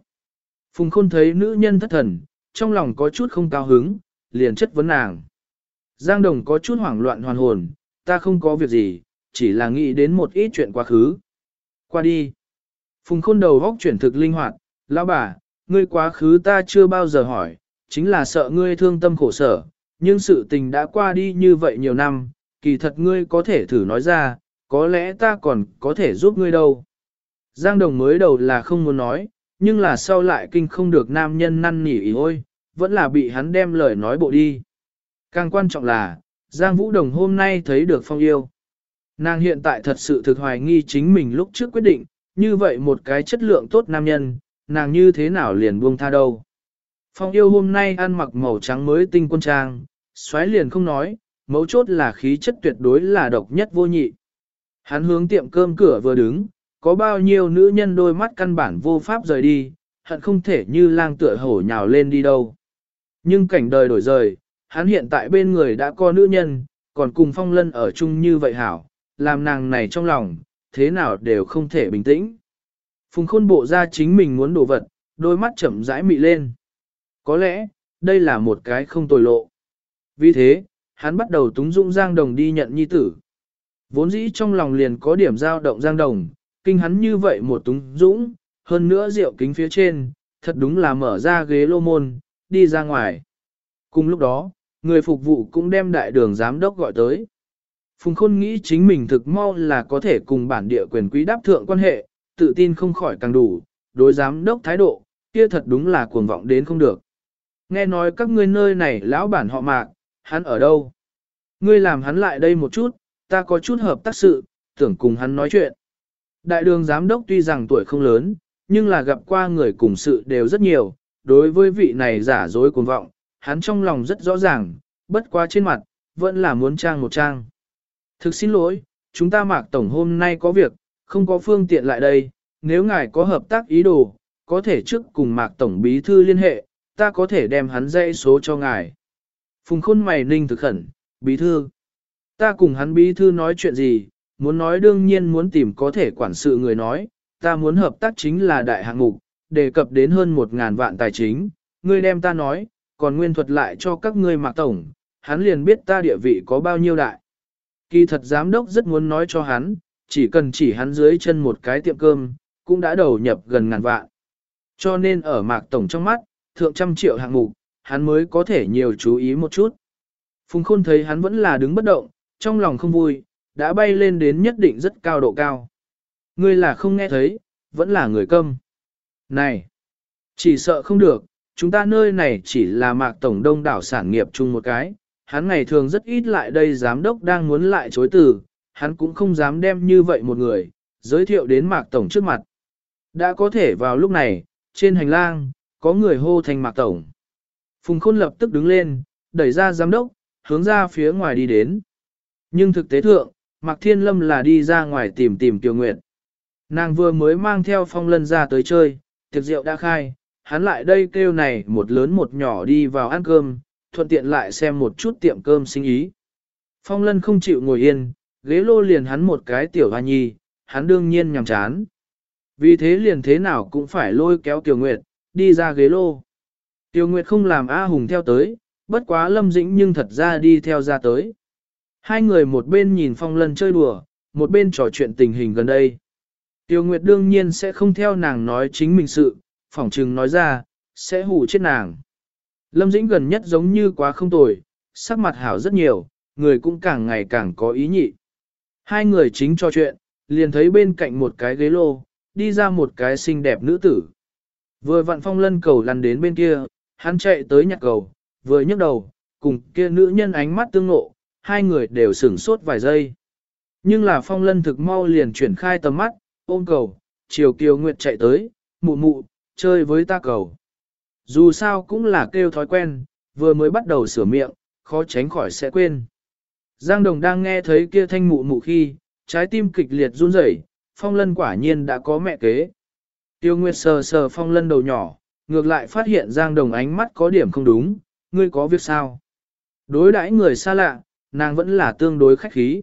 Phùng khôn thấy nữ nhân thất thần, trong lòng có chút không cao hứng, liền chất vấn nàng. Giang Đồng có chút hoảng loạn hoàn hồn, ta không có việc gì, chỉ là nghĩ đến một ít chuyện quá khứ. Qua đi. Phùng khôn đầu góc chuyển thực linh hoạt, lão bà, ngươi quá khứ ta chưa bao giờ hỏi, chính là sợ ngươi thương tâm khổ sở, nhưng sự tình đã qua đi như vậy nhiều năm, kỳ thật ngươi có thể thử nói ra, có lẽ ta còn có thể giúp ngươi đâu. Giang Đồng mới đầu là không muốn nói, nhưng là sau lại kinh không được nam nhân năn nỉ ý ôi, vẫn là bị hắn đem lời nói bộ đi. Càng quan trọng là, Giang Vũ Đồng hôm nay thấy được phong yêu. Nàng hiện tại thật sự thực hoài nghi chính mình lúc trước quyết định, như vậy một cái chất lượng tốt nam nhân, nàng như thế nào liền buông tha đâu. Phong yêu hôm nay ăn mặc màu trắng mới tinh quân trang, xoáy liền không nói, mấu chốt là khí chất tuyệt đối là độc nhất vô nhị. Hắn hướng tiệm cơm cửa vừa đứng, có bao nhiêu nữ nhân đôi mắt căn bản vô pháp rời đi, hận không thể như lang tựa hổ nhào lên đi đâu. Nhưng cảnh đời đổi rời, hắn hiện tại bên người đã có nữ nhân, còn cùng phong lân ở chung như vậy hảo, làm nàng này trong lòng, thế nào đều không thể bình tĩnh. Phùng khôn bộ ra chính mình muốn đổ vật, đôi mắt chậm rãi mị lên. Có lẽ, đây là một cái không tồi lộ. Vì thế, hắn bắt đầu túng dụng Giang Đồng đi nhận nhi tử. Vốn dĩ trong lòng liền có điểm dao động Giang Đồng, kinh hắn như vậy một túng dũng, hơn nữa rượu kính phía trên, thật đúng là mở ra ghế lô môn, đi ra ngoài. Cùng lúc đó, người phục vụ cũng đem đại đường giám đốc gọi tới. Phùng Khôn nghĩ chính mình thực mau là có thể cùng bản địa quyền quý đáp thượng quan hệ, tự tin không khỏi càng đủ, đối giám đốc thái độ, kia thật đúng là cuồng vọng đến không được. Nghe nói các ngươi nơi này lão bản họ mạc, hắn ở đâu? Ngươi làm hắn lại đây một chút, ta có chút hợp tác sự, tưởng cùng hắn nói chuyện. Đại đường giám đốc tuy rằng tuổi không lớn, nhưng là gặp qua người cùng sự đều rất nhiều, đối với vị này giả dối cuồng vọng, hắn trong lòng rất rõ ràng, bất quá trên mặt, vẫn là muốn trang một trang. Thực xin lỗi, chúng ta mạc tổng hôm nay có việc, không có phương tiện lại đây, nếu ngài có hợp tác ý đồ, có thể trước cùng mạc tổng bí thư liên hệ, ta có thể đem hắn dây số cho ngài. Phùng khôn mày ninh thực khẩn, bí thư. Ta cùng hắn bí thư nói chuyện gì, muốn nói đương nhiên muốn tìm có thể quản sự người nói, ta muốn hợp tác chính là đại hạng mục, đề cập đến hơn một ngàn vạn tài chính, ngươi đem ta nói, còn nguyên thuật lại cho các ngươi mạc tổng, hắn liền biết ta địa vị có bao nhiêu đại. Kỳ thật giám đốc rất muốn nói cho hắn, chỉ cần chỉ hắn dưới chân một cái tiệm cơm, cũng đã đầu nhập gần ngàn vạn. Cho nên ở mạc tổng trong mắt, thượng trăm triệu hạng mục, hắn mới có thể nhiều chú ý một chút. Phùng Khôn thấy hắn vẫn là đứng bất động, trong lòng không vui, đã bay lên đến nhất định rất cao độ cao. Ngươi là không nghe thấy, vẫn là người câm. Này, chỉ sợ không được, chúng ta nơi này chỉ là mạc tổng đông đảo sản nghiệp chung một cái, hắn ngày thường rất ít lại đây giám đốc đang muốn lại chối từ, hắn cũng không dám đem như vậy một người, giới thiệu đến mạc tổng trước mặt. Đã có thể vào lúc này, trên hành lang, có người hô thành mạc tổng. Phùng Khôn lập tức đứng lên, đẩy ra giám đốc, hướng ra phía ngoài đi đến. Nhưng thực tế thượng, Mạc Thiên Lâm là đi ra ngoài tìm tìm Tiêu Nguyệt. Nàng vừa mới mang theo phong lân ra tới chơi, tiệc rượu đã khai, hắn lại đây kêu này một lớn một nhỏ đi vào ăn cơm, thuận tiện lại xem một chút tiệm cơm sinh ý. Phong lân không chịu ngồi yên, ghế lô liền hắn một cái tiểu hoa nhi, hắn đương nhiên nhằm chán. Vì thế liền thế nào cũng phải lôi kéo Tiểu Nguyệt, đi ra ghế lô. Tiểu Nguyệt không làm A Hùng theo tới, bất quá lâm dĩnh nhưng thật ra đi theo ra tới. Hai người một bên nhìn phong lân chơi đùa, một bên trò chuyện tình hình gần đây. Tiêu Nguyệt đương nhiên sẽ không theo nàng nói chính mình sự, phỏng chừng nói ra, sẽ hù chết nàng. Lâm Dĩnh gần nhất giống như quá không tồi, sắc mặt hảo rất nhiều, người cũng càng ngày càng có ý nhị. Hai người chính trò chuyện, liền thấy bên cạnh một cái ghế lô, đi ra một cái xinh đẹp nữ tử. Vừa vặn phong lân cầu lăn đến bên kia, hắn chạy tới nhặt cầu, vừa nhấc đầu, cùng kia nữ nhân ánh mắt tương ngộ, hai người đều sửng sốt vài giây. Nhưng là phong lân thực mau liền chuyển khai tầm mắt, ôm cầu, chiều kiều nguyệt chạy tới, mụ mụ, chơi với ta cầu. Dù sao cũng là kêu thói quen, vừa mới bắt đầu sửa miệng, khó tránh khỏi sẽ quên. Giang Đồng đang nghe thấy kia thanh mụ mụ khi, trái tim kịch liệt run rẩy, phong lân quả nhiên đã có mẹ kế. Tiêu Nguyệt sờ sờ phong lân đầu nhỏ, ngược lại phát hiện Giang Đồng ánh mắt có điểm không đúng, ngươi có việc sao? Đối đãi người xa lạ, nàng vẫn là tương đối khách khí.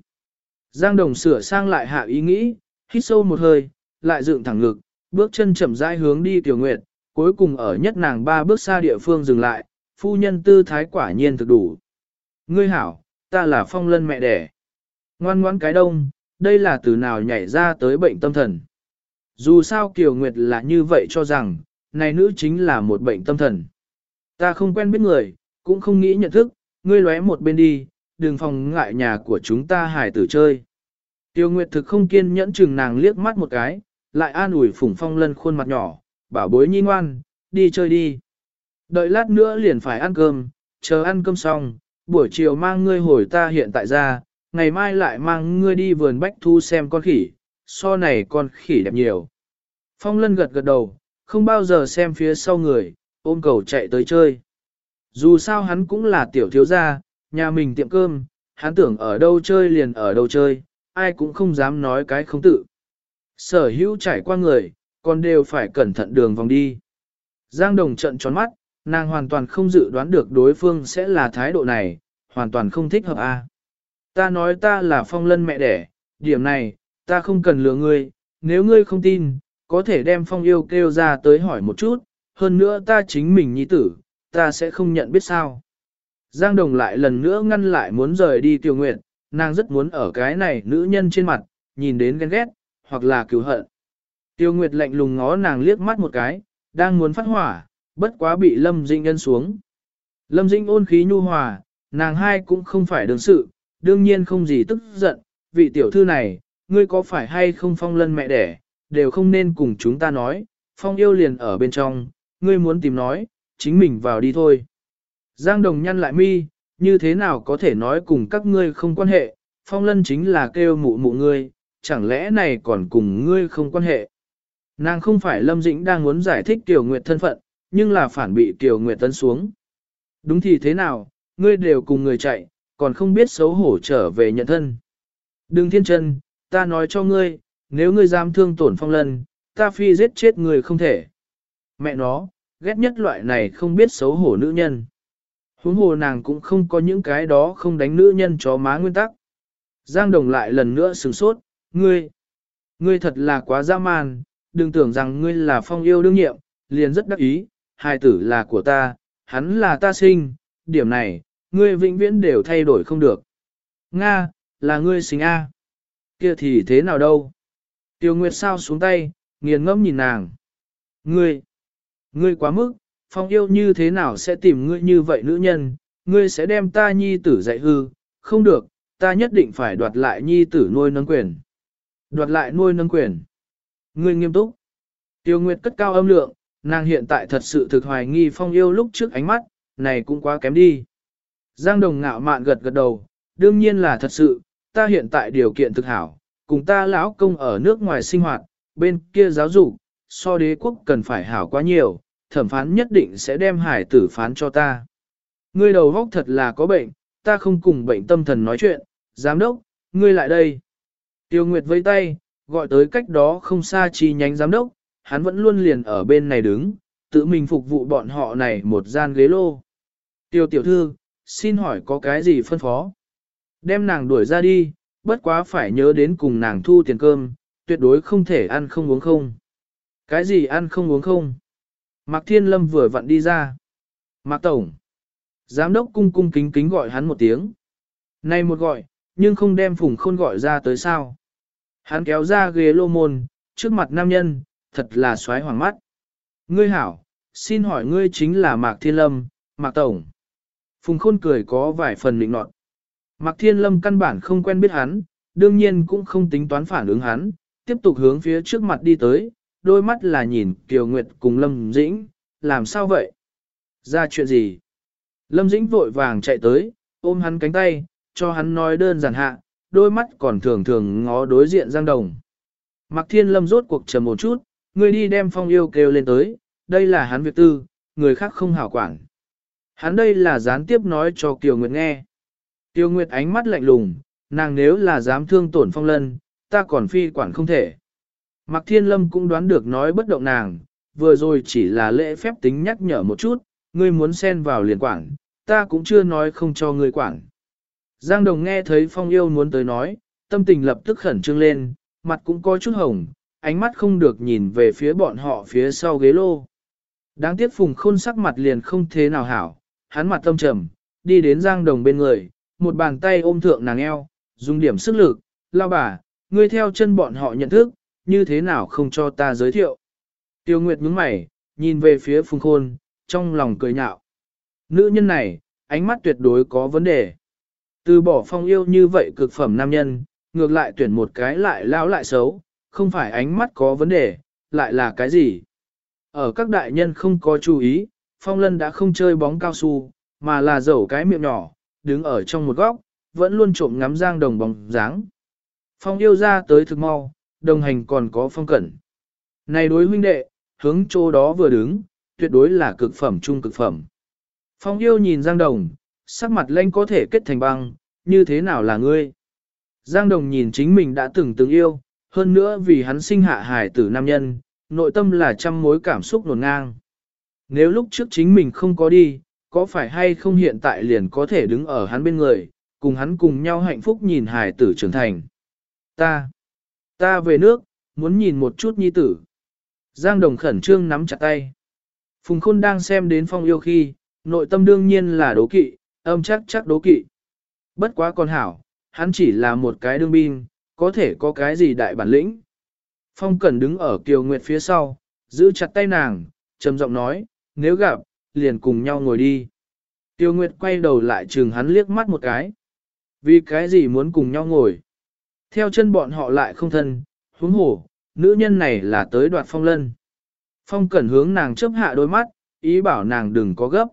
Giang Đồng sửa sang lại hạ ý nghĩ, hít sâu một hơi, lại dựng thẳng ngực, bước chân chậm rãi hướng đi Tiểu Nguyệt, cuối cùng ở nhất nàng ba bước xa địa phương dừng lại, phu nhân tư thái quả nhiên thực đủ. Ngươi hảo, ta là phong lân mẹ đẻ. Ngoan ngoãn cái đông, đây là từ nào nhảy ra tới bệnh tâm thần. Dù sao Kiều Nguyệt là như vậy cho rằng, này nữ chính là một bệnh tâm thần. Ta không quen biết người, cũng không nghĩ nhận thức, ngươi lóe một bên đi, đừng phòng ngại nhà của chúng ta hải tử chơi. Tiêu Nguyệt thực không kiên nhẫn chừng nàng liếc mắt một cái, lại an ủi phủng phong lân khuôn mặt nhỏ, bảo bối nhi ngoan, đi chơi đi. Đợi lát nữa liền phải ăn cơm, chờ ăn cơm xong, buổi chiều mang ngươi hồi ta hiện tại ra, ngày mai lại mang ngươi đi vườn bách thu xem con khỉ, so này con khỉ đẹp nhiều. Phong lân gật gật đầu, không bao giờ xem phía sau người, ôm cầu chạy tới chơi. Dù sao hắn cũng là tiểu thiếu gia, nhà mình tiệm cơm, hắn tưởng ở đâu chơi liền ở đâu chơi, ai cũng không dám nói cái không tự. Sở hữu trải qua người, còn đều phải cẩn thận đường vòng đi. Giang Đồng trận tròn mắt, nàng hoàn toàn không dự đoán được đối phương sẽ là thái độ này, hoàn toàn không thích hợp a. Ta nói ta là phong lân mẹ đẻ, điểm này, ta không cần lừa ngươi, nếu ngươi không tin, có thể đem phong yêu kêu ra tới hỏi một chút, hơn nữa ta chính mình nhi tử, ta sẽ không nhận biết sao. Giang Đồng lại lần nữa ngăn lại muốn rời đi Tiêu Nguyệt, nàng rất muốn ở cái này nữ nhân trên mặt, nhìn đến ghen ghét, hoặc là cứu hận. Tiêu Nguyệt lạnh lùng ngó nàng liếc mắt một cái, đang muốn phát hỏa, bất quá bị Lâm Dĩnh nhân xuống. Lâm Dĩnh ôn khí nhu hòa, nàng hai cũng không phải đương sự, đương nhiên không gì tức giận, vị tiểu thư này, ngươi có phải hay không phong lân mẹ đẻ, đều không nên cùng chúng ta nói, phong yêu liền ở bên trong, ngươi muốn tìm nói, chính mình vào đi thôi. Giang Đồng nhăn lại mi, như thế nào có thể nói cùng các ngươi không quan hệ, phong lân chính là kêu mụ mụ ngươi, chẳng lẽ này còn cùng ngươi không quan hệ. Nàng không phải Lâm Dĩnh đang muốn giải thích Tiểu Nguyệt thân phận, nhưng là phản bị Tiểu Nguyệt tấn xuống. Đúng thì thế nào, ngươi đều cùng người chạy, còn không biết xấu hổ trở về nhận thân. Đừng thiên chân, ta nói cho ngươi, nếu ngươi dám thương tổn phong lân, ta phi giết chết ngươi không thể. Mẹ nó, ghét nhất loại này không biết xấu hổ nữ nhân. Huống hồ nàng cũng không có những cái đó không đánh nữ nhân chó má nguyên tắc. Giang Đồng lại lần nữa sửng sốt, ngươi, ngươi thật là quá dã man, đừng tưởng rằng ngươi là phong yêu đương nhiệm, liền rất đắc ý, hài tử là của ta, hắn là ta sinh, điểm này, ngươi vĩnh viễn đều thay đổi không được. Nga, là ngươi sinh A. Kia thì thế nào đâu? Tiêu Nguyệt sao xuống tay, nghiền ngẫm nhìn nàng. Ngươi, ngươi quá mức, phong yêu như thế nào sẽ tìm ngươi như vậy nữ nhân, ngươi sẽ đem ta nhi tử dạy hư, không được, ta nhất định phải đoạt lại nhi tử nuôi nâng quyền. Đoạt lại nuôi nâng quyền. Ngươi nghiêm túc. Tiêu Nguyệt cất cao âm lượng, nàng hiện tại thật sự thực hoài nghi phong yêu lúc trước ánh mắt, này cũng quá kém đi. Giang Đồng ngạo mạn gật gật đầu, đương nhiên là thật sự, ta hiện tại điều kiện thực hảo, cùng ta lão công ở nước ngoài sinh hoạt, bên kia giáo dục, so đế quốc cần phải hảo quá nhiều, thẩm phán nhất định sẽ đem hải tử phán cho ta. Ngươi đầu góc thật là có bệnh, ta không cùng bệnh tâm thần nói chuyện, giám đốc, ngươi lại đây. Tiêu Nguyệt vây tay, gọi tới cách đó không xa chi nhánh giám đốc, hắn vẫn luôn liền ở bên này đứng, tự mình phục vụ bọn họ này một gian ghế lô. Tiêu tiểu thư, xin hỏi có cái gì phân phó? Đem nàng đuổi ra đi, bất quá phải nhớ đến cùng nàng thu tiền cơm, tuyệt đối không thể ăn không uống không. Cái gì ăn không uống không? Mạc Thiên Lâm vừa vặn đi ra. Mạc Tổng. Giám đốc cung cung kính kính gọi hắn một tiếng. Này một gọi, nhưng không đem phùng khôn gọi ra tới sao. Hắn kéo ra ghế lô môn, trước mặt nam nhân, thật là xoáy hoàng mắt. Ngươi hảo, xin hỏi ngươi chính là Mạc Thiên Lâm, Mạc Tổng. Phùng khôn cười có vài phần định nọt. Mạc Thiên Lâm căn bản không quen biết hắn, đương nhiên cũng không tính toán phản ứng hắn, tiếp tục hướng phía trước mặt đi tới, đôi mắt là nhìn Kiều Nguyệt cùng Lâm Dĩnh, làm sao vậy? Ra chuyện gì? Lâm Dĩnh vội vàng chạy tới, ôm hắn cánh tay, cho hắn nói đơn giản hạ, đôi mắt còn thường thường ngó đối diện Giang Đồng. Mạc Thiên Lâm rốt cuộc trầm một chút, người đi đem phong yêu kêu lên tới, đây là hắn việc tư, người khác không hảo quản. Hắn đây là gián tiếp nói cho Kiều Nguyệt nghe. Kiều Nguyệt ánh mắt lạnh lùng, nàng nếu là dám thương tổn phong lân, ta còn phi quản không thể. Mạc Thiên Lâm cũng đoán được nói bất động nàng, vừa rồi chỉ là lễ phép tính nhắc nhở một chút, ngươi muốn xen vào liền quản, ta cũng chưa nói không cho ngươi quản. Giang Đồng nghe thấy Phong yêu muốn tới nói, tâm tình lập tức khẩn trương lên, mặt cũng có chút hồng, ánh mắt không được nhìn về phía bọn họ phía sau ghế lô. Đáng tiếc Phùng Khôn sắc mặt liền không thế nào hảo, hắn mặt tâm trầm, đi đến Giang Đồng bên người, một bàn tay ôm thượng nàng eo, dùng điểm sức lực, lao bà, ngươi theo chân bọn họ nhận thức, như thế nào không cho ta giới thiệu. Tiêu Nguyệt nhướng mày, nhìn về phía Phùng Khôn, trong lòng cười nhạo. Nữ nhân này, ánh mắt tuyệt đối có vấn đề. Từ bỏ phong yêu như vậy cực phẩm nam nhân, ngược lại tuyển một cái lại lao lại xấu, không phải ánh mắt có vấn đề, lại là cái gì? Ở các đại nhân không có chú ý, phong lân đã không chơi bóng cao su, mà là dẩu cái miệng nhỏ, đứng ở trong một góc, vẫn luôn trộm ngắm giang đồng bóng dáng. Phong yêu ra tới thực mau, đồng hành còn có phong cẩn. Này đối huynh đệ, hướng chỗ đó vừa đứng, tuyệt đối là cực phẩm trung cực phẩm. Phong yêu nhìn Giang Đồng, sắc mặt lanh có thể kết thành băng, như thế nào là ngươi? Giang Đồng nhìn chính mình đã từng từng yêu, hơn nữa vì hắn sinh hạ hài tử nam nhân, nội tâm là trăm mối cảm xúc nổn ngang. Nếu lúc trước chính mình không có đi, có phải hay không hiện tại liền có thể đứng ở hắn bên người, cùng hắn cùng nhau hạnh phúc nhìn hài tử trưởng thành. Ta, ta về nước, muốn nhìn một chút nhi tử. Giang Đồng khẩn trương nắm chặt tay. Phùng Khôn đang xem đến phong yêu khi, nội tâm đương nhiên là đố kỵ, âm chắc chắc đố kỵ. Bất quá con hảo, hắn chỉ là một cái đương binh, có thể có cái gì đại bản lĩnh. Phong Cẩn đứng ở Kiều Nguyệt phía sau, giữ chặt tay nàng, trầm giọng nói, nếu gặp, liền cùng nhau ngồi đi. Tiêu Nguyệt quay đầu lại trường hắn liếc mắt một cái. Vì cái gì muốn cùng nhau ngồi? Theo chân bọn họ lại không thân, huống hổ, nữ nhân này là tới đoạt phong lân. Phong cẩn hướng nàng chấp hạ đôi mắt, ý bảo nàng đừng có gấp.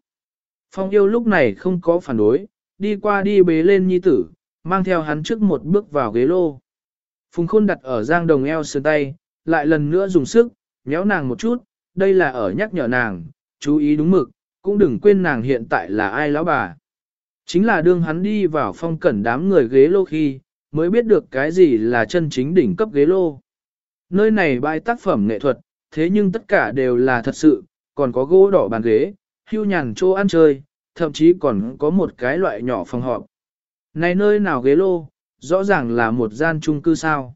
Phong yêu lúc này không có phản đối, đi qua đi bế lên nhi tử, mang theo hắn trước một bước vào ghế lô. Phùng khôn đặt ở giang đồng eo sườn tay, lại lần nữa dùng sức, nhéo nàng một chút, đây là ở nhắc nhở nàng, chú ý đúng mực, cũng đừng quên nàng hiện tại là ai lão bà. Chính là đương hắn đi vào phong cẩn đám người ghế lô khi, mới biết được cái gì là chân chính đỉnh cấp ghế lô. Nơi này bãi tác phẩm nghệ thuật, thế nhưng tất cả đều là thật sự, còn có gỗ đỏ bàn ghế, hưu nhàn chỗ ăn chơi, thậm chí còn có một cái loại nhỏ phòng họp. Này nơi nào ghế lô, rõ ràng là một gian chung cư sao.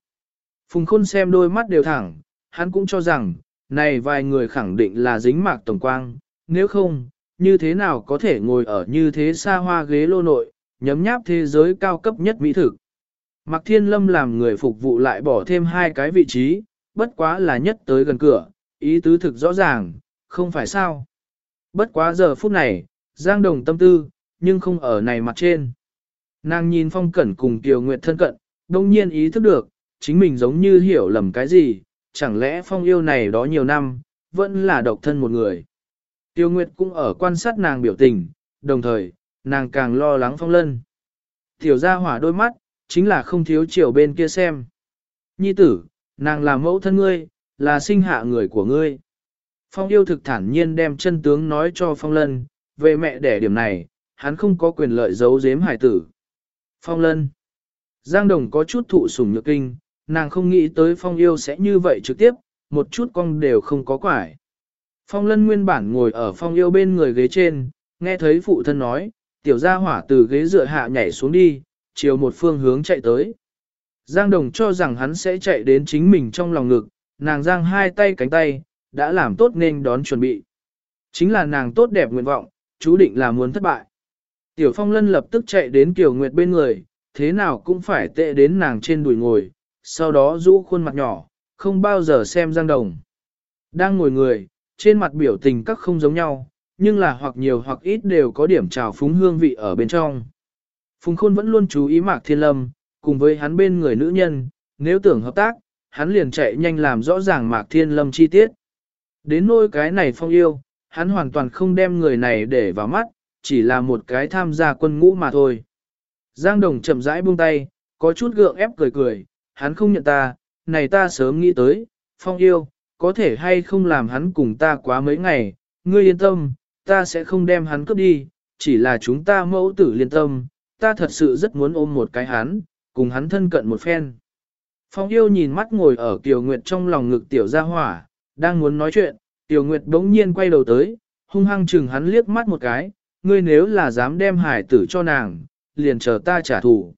Phùng Khôn xem đôi mắt đều thẳng, hắn cũng cho rằng, này vài người khẳng định là dính mạc tổng quang, nếu không, như thế nào có thể ngồi ở như thế xa hoa ghế lô nội, nhấm nháp thế giới cao cấp nhất mỹ thực. Mạc Thiên Lâm làm người phục vụ lại bỏ thêm hai cái vị trí, bất quá là nhất tới gần cửa, ý tứ thực rõ ràng, không phải sao. Bất quá giờ phút này, Giang Đồng tâm tư, nhưng không ở này mặt trên. Nàng nhìn phong cẩn cùng Kiều Nguyệt thân cận, đông nhiên ý thức được, chính mình giống như hiểu lầm cái gì, chẳng lẽ phong yêu này đó nhiều năm, vẫn là độc thân một người. Tiêu Nguyệt cũng ở quan sát nàng biểu tình, đồng thời, nàng càng lo lắng phong lân. Tiểu ra hỏa đôi mắt, chính là không thiếu chiều bên kia xem. Nhi tử, nàng là mẫu thân ngươi, là sinh hạ người của ngươi. Phong yêu thực thản nhiên đem chân tướng nói cho Phong Lân, về mẹ đẻ điểm này, hắn không có quyền lợi giấu giếm hải tử. Phong Lân Giang Đồng có chút thụ sủng nhược kinh, nàng không nghĩ tới Phong yêu sẽ như vậy trực tiếp, một chút cong đều không có quải. Phong Lân nguyên bản ngồi ở Phong yêu bên người ghế trên, nghe thấy phụ thân nói, tiểu gia hỏa từ ghế dựa hạ nhảy xuống đi, chiều một phương hướng chạy tới. Giang Đồng cho rằng hắn sẽ chạy đến chính mình trong lòng ngực, nàng giang hai tay cánh tay, đã làm tốt nên đón chuẩn bị. Chính là nàng tốt đẹp nguyện vọng, chú định là muốn thất bại. Tiểu Phong Lân lập tức chạy đến Kiều Nguyệt bên người, thế nào cũng phải tệ đến nàng trên đùi ngồi, sau đó rũ khuôn mặt nhỏ, không bao giờ xem Giang Đồng. Đang ngồi người, trên mặt biểu tình các không giống nhau, nhưng là hoặc nhiều hoặc ít đều có điểm trào phúng hương vị ở bên trong. Phùng Khôn vẫn luôn chú ý Mạc Thiên Lâm, cùng với hắn bên người nữ nhân, nếu tưởng hợp tác, hắn liền chạy nhanh làm rõ ràng Mạc Thiên Lâm chi tiết. Đến nỗi cái này phong yêu, hắn hoàn toàn không đem người này để vào mắt, chỉ là một cái tham gia quân ngũ mà thôi. Giang Đồng chậm rãi buông tay, có chút gượng ép cười cười, hắn không nhận ta, này ta sớm nghĩ tới, phong yêu, có thể hay không làm hắn cùng ta quá mấy ngày, ngươi yên tâm, ta sẽ không đem hắn cướp đi, chỉ là chúng ta mẫu tử liên tâm, ta thật sự rất muốn ôm một cái hắn, cùng hắn thân cận một phen. Phong yêu nhìn mắt ngồi ở Kiều Nguyệt trong lòng ngực tiểu gia hỏa, đang muốn nói chuyện, Tiểu Nguyệt bỗng nhiên quay đầu tới, hung hăng chừng hắn liếc mắt một cái, ngươi nếu là dám đem hải tử cho nàng, liền chờ ta trả thù.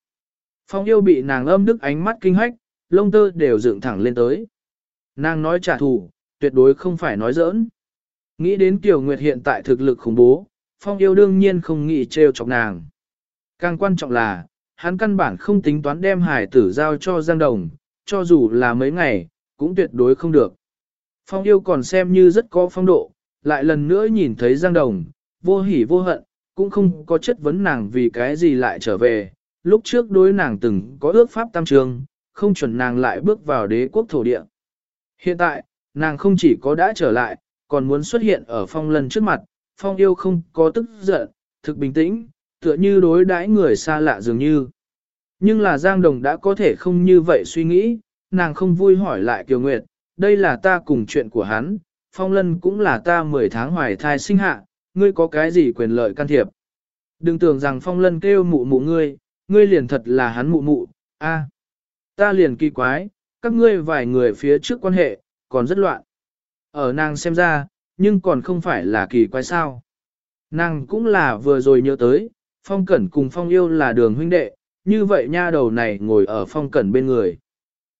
Phong yêu bị nàng âm đức ánh mắt kinh hách, lông tơ đều dựng thẳng lên tới. Nàng nói trả thù, tuyệt đối không phải nói giỡn. Nghĩ đến Tiểu Nguyệt hiện tại thực lực khủng bố, Phong yêu đương nhiên không nghĩ trêu chọc nàng. Càng quan trọng là, hắn căn bản không tính toán đem hải tử giao cho Giang Đồng, cho dù là mấy ngày, cũng tuyệt đối không được. Phong yêu còn xem như rất có phong độ, lại lần nữa nhìn thấy Giang Đồng, vô hỉ vô hận, cũng không có chất vấn nàng vì cái gì lại trở về. Lúc trước đối nàng từng có ước pháp tam trường, không chuẩn nàng lại bước vào đế quốc thổ địa. Hiện tại, nàng không chỉ có đã trở lại, còn muốn xuất hiện ở phong lần trước mặt, phong yêu không có tức giận, thực bình tĩnh, tựa như đối đãi người xa lạ dường như. Nhưng là Giang Đồng đã có thể không như vậy suy nghĩ, nàng không vui hỏi lại Kiều Nguyệt, đây là ta cùng chuyện của hắn, Phong Lân cũng là ta 10 tháng hoài thai sinh hạ, ngươi có cái gì quyền lợi can thiệp. Đừng tưởng rằng Phong Lân kêu mụ mụ ngươi, ngươi liền thật là hắn mụ mụ, a, ta liền kỳ quái, các ngươi vài người phía trước quan hệ, còn rất loạn. Ở nàng xem ra, nhưng còn không phải là kỳ quái sao. Nàng cũng là vừa rồi nhớ tới, Phong Cẩn cùng Phong Yêu là đường huynh đệ, như vậy nha đầu này ngồi ở Phong Cẩn bên người.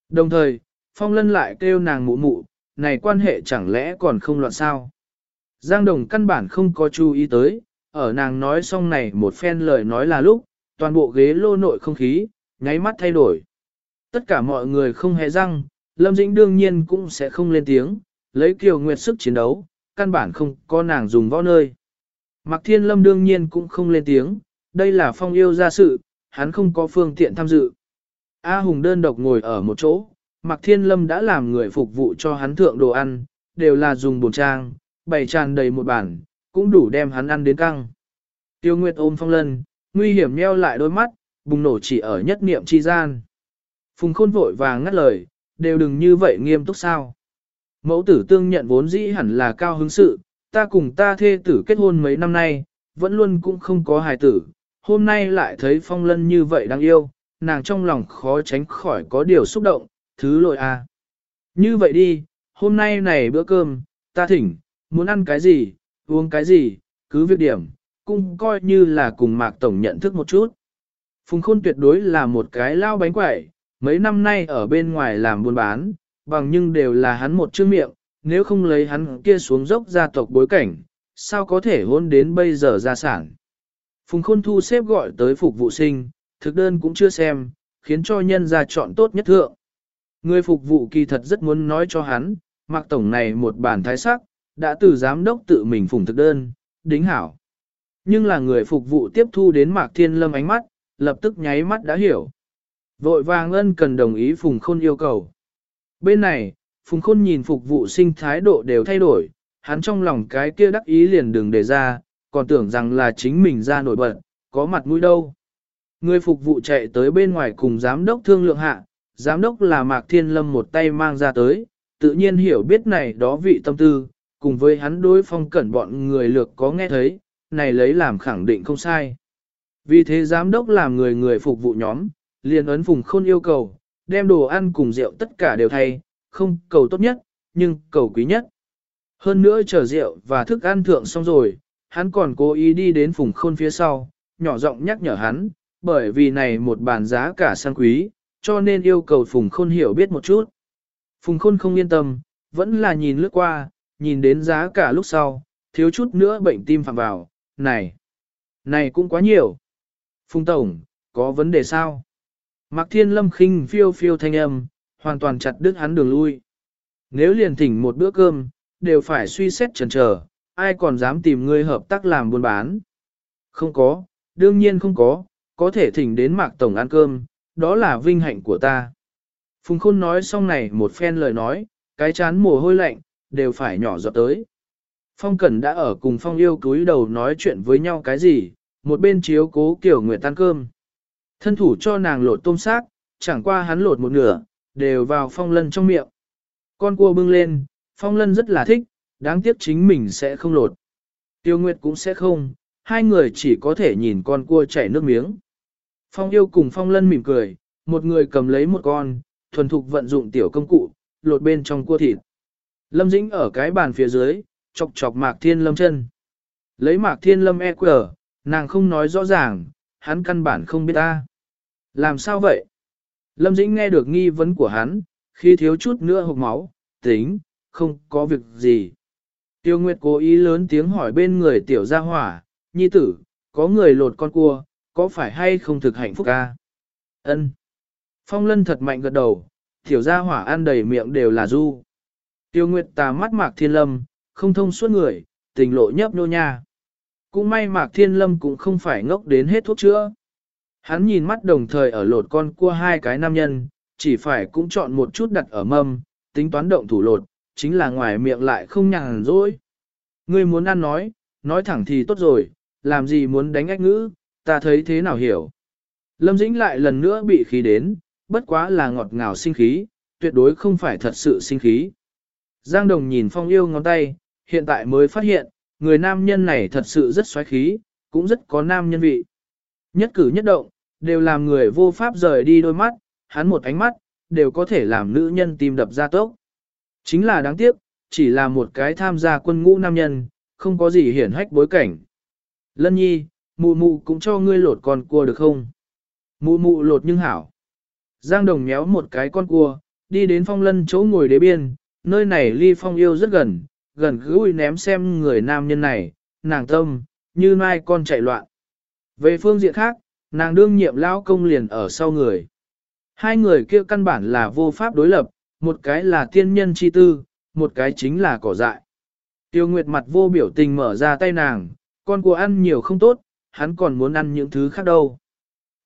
Đồng thời, Phong Lân lại kêu nàng mụ mụ, này quan hệ chẳng lẽ còn không loạn sao? Giang Đồng căn bản không có chú ý tới, ở nàng nói xong này một phen lời nói là lúc, toàn bộ ghế lô nội không khí, nháy mắt thay đổi. Tất cả mọi người không hề răng, Lâm Dĩnh đương nhiên cũng sẽ không lên tiếng, lấy kiều nguyệt sức chiến đấu, căn bản không có nàng dùng võ nơi. Mạc Thiên Lâm đương nhiên cũng không lên tiếng, đây là phong yêu gia sự, hắn không có phương tiện tham dự. A Hùng đơn độc ngồi ở một chỗ, Mạc Thiên Lâm đã làm người phục vụ cho hắn thượng đồ ăn, đều là dùng bồn trang, bày tràn đầy một bản, cũng đủ đem hắn ăn đến căng. Tiêu Nguyệt ôm phong lân, nguy hiểm nheo lại đôi mắt, bùng nổ chỉ ở nhất niệm chi gian. Phùng khôn vội vàng ngắt lời, đều đừng như vậy nghiêm túc sao. Mẫu tử tương nhận vốn dĩ hẳn là cao hứng sự, ta cùng ta thê tử kết hôn mấy năm nay, vẫn luôn cũng không có hài tử, hôm nay lại thấy phong lân như vậy đáng yêu, nàng trong lòng khó tránh khỏi có điều xúc động, thứ lỗi à. Như vậy đi, hôm nay này bữa cơm, ta thỉnh, muốn ăn cái gì, uống cái gì, cứ việc điểm, cũng coi như là cùng Mạc Tổng nhận thức một chút. Phùng Khôn tuyệt đối là một cái lao bánh quẩy, mấy năm nay ở bên ngoài làm buôn bán, bằng nhưng đều là hắn một chữ miệng, nếu không lấy hắn kia xuống dốc gia tộc bối cảnh, sao có thể hôn đến bây giờ gia sản. Phùng Khôn thu xếp gọi tới phục vụ sinh, thực đơn cũng chưa xem, khiến cho nhân ra chọn tốt nhất thượng. Người phục vụ kỳ thật rất muốn nói cho hắn, mặc tổng này một bản thái sắc, đã từ giám đốc tự mình phùng thực đơn, đính hảo. Nhưng là người phục vụ tiếp thu đến Mạc Thiên Lâm ánh mắt, lập tức nháy mắt đã hiểu. Vội vàng ân cần đồng ý Phùng Khôn yêu cầu. Bên này, Phùng Khôn nhìn phục vụ sinh thái độ đều thay đổi, hắn trong lòng cái kia đắc ý liền đừng đề ra, còn tưởng rằng là chính mình ra nổi bật, có mặt mũi đâu. Người phục vụ chạy tới bên ngoài cùng giám đốc thương lượng hạ, giám đốc là Mạc Thiên Lâm một tay mang ra tới, tự nhiên hiểu biết này đó vị tâm tư, cùng với hắn đối phong cẩn bọn người lược có nghe thấy, này lấy làm khẳng định không sai. Vì thế giám đốc làm người người phục vụ nhóm, liền ấn phùng khôn yêu cầu, đem đồ ăn cùng rượu tất cả đều thay, không cầu tốt nhất, nhưng cầu quý nhất. Hơn nữa chờ rượu và thức ăn thượng xong rồi, hắn còn cố ý đi đến phùng khôn phía sau, nhỏ giọng nhắc nhở hắn, bởi vì này một bàn giá cả sang quý, cho nên yêu cầu Phùng Khôn hiểu biết một chút. Phùng Khôn không yên tâm, vẫn là nhìn lướt qua, nhìn đến giá cả lúc sau, thiếu chút nữa bệnh tim phạm vào, này, này cũng quá nhiều. Phùng Tổng, có vấn đề sao? Mạc Thiên Lâm khinh phiêu phiêu thanh âm, hoàn toàn chặt đứt hắn đường lui. Nếu liền thỉnh một bữa cơm, đều phải suy xét chần chờ, ai còn dám tìm ngươi hợp tác làm buôn bán? Không có, đương nhiên không có, có thể thỉnh đến Mạc Tổng ăn cơm, đó là vinh hạnh của ta. Phùng Khôn nói xong này một phen lời nói, cái chán mồ hôi lạnh, đều phải nhỏ giọt tới. Phong Cẩn đã ở cùng Phong yêu cúi đầu nói chuyện với nhau cái gì, một bên chiếu cố kiểu nguyệt tan cơm. Thân thủ cho nàng lột tôm xác, chẳng qua hắn lột một nửa, đều vào Phong Lân trong miệng. Con cua bưng lên, Phong Lân rất là thích, đáng tiếc chính mình sẽ không lột. Tiêu Nguyệt cũng sẽ không, hai người chỉ có thể nhìn con cua chảy nước miếng. Phong yêu cùng Phong Lân mỉm cười, một người cầm lấy một con, thuần thục vận dụng tiểu công cụ, lột bên trong cua thịt. Lâm Dĩnh ở cái bàn phía dưới, chọc chọc Mạc Thiên Lâm chân. Lấy Mạc Thiên Lâm e quờ, nàng không nói rõ ràng, hắn căn bản không biết ta. Làm sao vậy? Lâm Dĩnh nghe được nghi vấn của hắn, khi thiếu chút nữa hộp máu, tính, không có việc gì. Tiêu Nguyệt cố ý lớn tiếng hỏi bên người tiểu gia hỏa, nhi tử, có người lột con cua, có phải hay không thực hạnh phúc ca? Ân. Phong lân thật mạnh gật đầu, tiểu gia hỏa ăn đầy miệng đều là du. Tiêu Nguyệt tà mắt mạc thiên lâm, không thông suốt người, tình lộ nhấp nô nha. Cũng may mạc thiên lâm cũng không phải ngốc đến hết thuốc chữa. Hắn nhìn mắt đồng thời ở lột con cua hai cái nam nhân, chỉ phải cũng chọn một chút đặt ở mâm, tính toán động thủ lột, chính là ngoài miệng lại không nhàn rỗi. Ngươi muốn ăn nói, nói thẳng thì tốt rồi, làm gì muốn đánh ách ngữ, ta thấy thế nào hiểu. Lâm Dĩnh lại lần nữa bị khí đến, bất quá là ngọt ngào sinh khí, tuyệt đối không phải thật sự sinh khí. Giang Đồng nhìn Phong yêu ngón tay, hiện tại mới phát hiện, người nam nhân này thật sự rất xoáy khí, cũng rất có nam nhân vị. Nhất cử nhất động, đều làm người vô pháp rời đi đôi mắt, hắn một ánh mắt, đều có thể làm nữ nhân tim đập ra tốc. Chính là đáng tiếc, chỉ là một cái tham gia quân ngũ nam nhân, không có gì hiển hách bối cảnh. Lân nhi, mụ mụ cũng cho ngươi lột con cua được không? Mụ mụ lột nhưng hảo. Giang đồng méo một cái con cua, đi đến phong lân chỗ ngồi đế biên, nơi này ly phong yêu rất gần, gần gũi ném xem người nam nhân này, nàng tâm, như mai con chạy loạn. Về phương diện khác, nàng đương nhiệm lão công liền ở sau người. Hai người kia căn bản là vô pháp đối lập, một cái là tiên nhân chi tư, một cái chính là cỏ dại. Tiêu Nguyệt mặt vô biểu tình mở ra tay nàng, con của ăn nhiều không tốt, hắn còn muốn ăn những thứ khác đâu.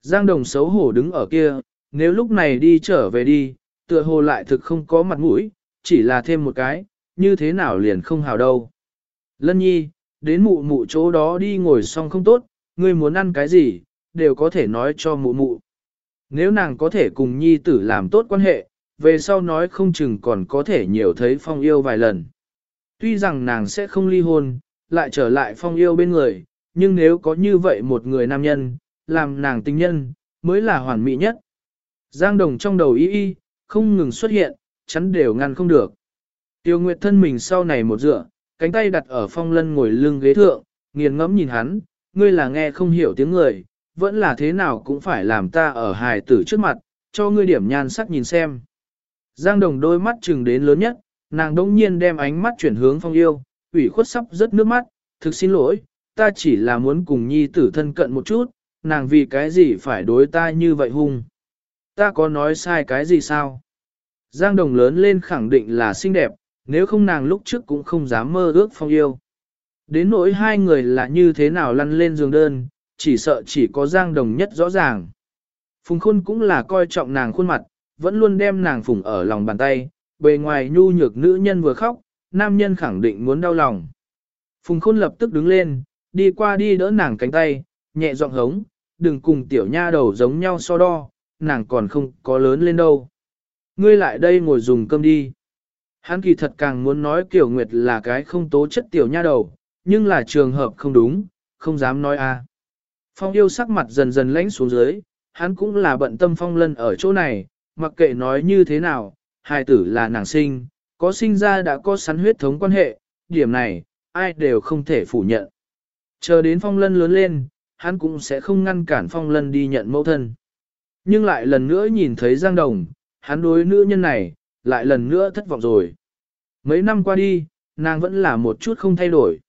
Giang Đồng xấu hổ đứng ở kia, nếu lúc này đi trở về đi, tựa hồ lại thực không có mặt mũi, chỉ là thêm một cái, như thế nào liền không hào đâu. Lân nhi, đến mụ mụ chỗ đó đi ngồi xong không tốt, ngươi muốn ăn cái gì, đều có thể nói cho mụ mụ. Nếu nàng có thể cùng nhi tử làm tốt quan hệ, về sau nói không chừng còn có thể nhiều thấy phong yêu vài lần. Tuy rằng nàng sẽ không ly hôn, lại trở lại phong yêu bên người, nhưng nếu có như vậy một người nam nhân, làm nàng tình nhân, mới là hoàn mỹ nhất. Giang đồng trong đầu y y, không ngừng xuất hiện, chắn đều ngăn không được. Tiêu Nguyệt thân mình sau này một dựa, cánh tay đặt ở phong lân ngồi lưng ghế thượng, nghiền ngẫm nhìn hắn, ngươi là nghe không hiểu tiếng người, vẫn là thế nào cũng phải làm ta ở hài tử trước mặt, cho ngươi điểm nhan sắc nhìn xem. Giang đồng đôi mắt chừng đến lớn nhất, nàng đông nhiên đem ánh mắt chuyển hướng phong yêu, ủy khuất sắp rớt nước mắt, thực xin lỗi, ta chỉ là muốn cùng nhi tử thân cận một chút, nàng vì cái gì phải đối ta như vậy hung. Ta có nói sai cái gì sao? Giang đồng lớn lên khẳng định là xinh đẹp, nếu không nàng lúc trước cũng không dám mơ ước phong yêu. Đến nỗi hai người là như thế nào lăn lên giường đơn, chỉ sợ chỉ có Giang đồng nhất rõ ràng. Phùng khôn cũng là coi trọng nàng khuôn mặt, vẫn luôn đem nàng phủng ở lòng bàn tay, bề ngoài nhu nhược nữ nhân vừa khóc, nam nhân khẳng định muốn đau lòng. Phùng khôn lập tức đứng lên, đi qua đi đỡ nàng cánh tay, nhẹ giọng hống, đừng cùng tiểu nha đầu giống nhau so đo, nàng còn không có lớn lên đâu. Ngươi lại đây ngồi dùng cơm đi. Hắn kỳ thật càng muốn nói Kiều Nguyệt là cái không tố chất tiểu nha đầu, nhưng là trường hợp không đúng, không dám nói a. Phong yêu sắc mặt dần dần lãnh xuống dưới, hắn cũng là bận tâm phong lân ở chỗ này, mặc kệ nói như thế nào, hài tử là nàng sinh, có sinh ra đã có sắn huyết thống quan hệ, điểm này, ai đều không thể phủ nhận. Chờ đến phong lân lớn lên, hắn cũng sẽ không ngăn cản phong lân đi nhận mẫu thân. Nhưng lại lần nữa nhìn thấy Giang Đồng, hắn đối nữ nhân này, lại lần nữa thất vọng rồi. Mấy năm qua đi, nàng vẫn là một chút không thay đổi.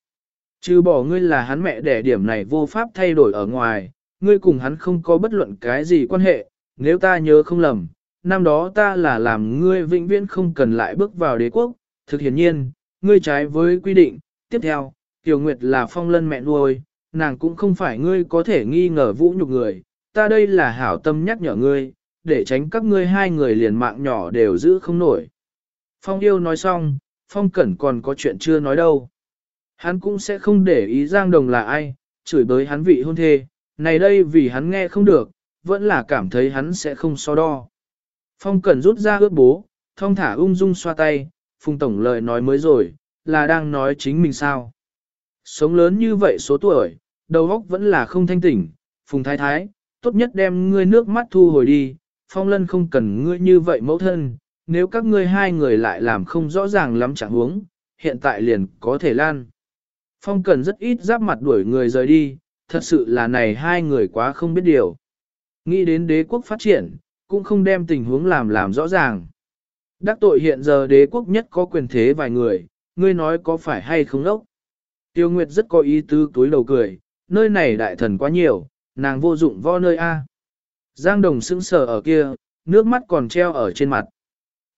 Trừ bỏ ngươi là hắn mẹ đẻ điểm này vô pháp thay đổi ở ngoài, ngươi cùng hắn không có bất luận cái gì quan hệ, nếu ta nhớ không lầm, năm đó ta là làm ngươi vĩnh viễn không cần lại bước vào đế quốc, thực hiển nhiên, ngươi trái với quy định, tiếp theo, Tiểu Nguyệt là phong lân mẹ nuôi, nàng cũng không phải ngươi có thể nghi ngờ vũ nhục người, ta đây là hảo tâm nhắc nhở ngươi, để tránh các ngươi hai người liền mạng nhỏ đều giữ không nổi. Phong yêu nói xong, Phong Cẩn còn có chuyện chưa nói đâu. Hắn cũng sẽ không để ý Giang Đồng là ai, chửi bới hắn vị hôn thê, này đây vì hắn nghe không được, vẫn là cảm thấy hắn sẽ không so đo. Phong Cẩn rút ra ướt bố, thong thả ung dung xoa tay, Phùng Tổng lời nói mới rồi, là đang nói chính mình sao. Sống lớn như vậy số tuổi, đầu óc vẫn là không thanh tỉnh, Phùng Thái Thái, tốt nhất đem ngươi nước mắt thu hồi đi, Phong Lân không cần ngươi như vậy mẫu thân, nếu các ngươi hai người lại làm không rõ ràng lắm chẳng huống, hiện tại liền có thể lan. Phong Cẩn rất ít giáp mặt đuổi người rời đi, thật sự là này hai người quá không biết điều. Nghĩ đến đế quốc phát triển, cũng không đem tình huống làm làm rõ ràng. Đắc tội hiện giờ đế quốc nhất có quyền thế vài người, ngươi nói có phải hay không ốc. Tiêu Nguyệt rất có ý tứ túi đầu cười, nơi này đại thần quá nhiều, nàng vô dụng vo nơi A. Giang Đồng sững sờ ở kia, nước mắt còn treo ở trên mặt.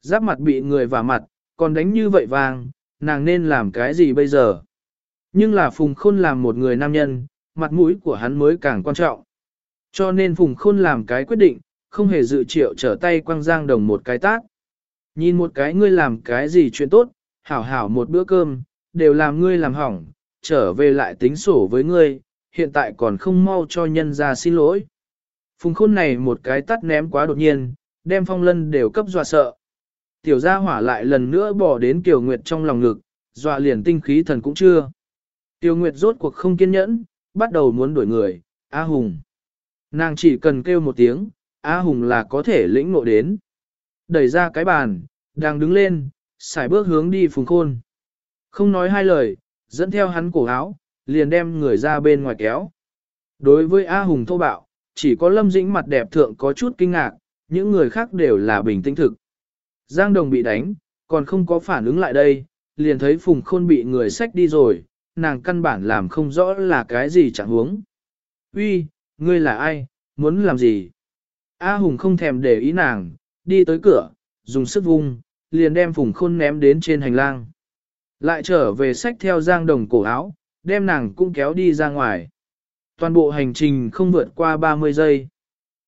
Giáp mặt bị người vả mặt, còn đánh như vậy vàng, nàng nên làm cái gì bây giờ? Nhưng là Phùng Khôn làm một người nam nhân, mặt mũi của hắn mới càng quan trọng. Cho nên Phùng Khôn làm cái quyết định, không hề dự triệu trở tay quăng Giang Đồng một cái tát, Nhìn một cái ngươi làm cái gì chuyện tốt, hảo hảo một bữa cơm, đều làm ngươi làm hỏng, trở về lại tính sổ với ngươi, hiện tại còn không mau cho nhân ra xin lỗi. Phùng khôn này một cái tắt ném quá đột nhiên, đem phong lân đều cấp dọa sợ. Tiểu gia hỏa lại lần nữa bỏ đến Tiểu Nguyệt trong lòng ngực, dọa liền tinh khí thần cũng chưa. Tiểu Nguyệt rốt cuộc không kiên nhẫn, bắt đầu muốn đuổi người, A Hùng. Nàng chỉ cần kêu một tiếng, A Hùng là có thể lĩnh ngộ đến. Đẩy ra cái bàn, đang đứng lên, xài bước hướng đi phùng khôn. Không nói hai lời, dẫn theo hắn cổ áo, liền đem người ra bên ngoài kéo. Đối với A Hùng thô bạo, chỉ có Lâm Dĩnh mặt đẹp thượng có chút kinh ngạc, những người khác đều là bình tĩnh thực. Giang Đồng bị đánh, còn không có phản ứng lại đây, liền thấy Phùng Khôn bị người xách đi rồi, nàng căn bản làm không rõ là cái gì chẳng huống. Uy, ngươi là ai, muốn làm gì? A Hùng không thèm để ý nàng, đi tới cửa, dùng sức vung, liền đem Phùng Khôn ném đến trên hành lang. Lại trở về sách theo Giang Đồng cổ áo, đem nàng cũng kéo đi ra ngoài. Toàn bộ hành trình không vượt qua 30 giây.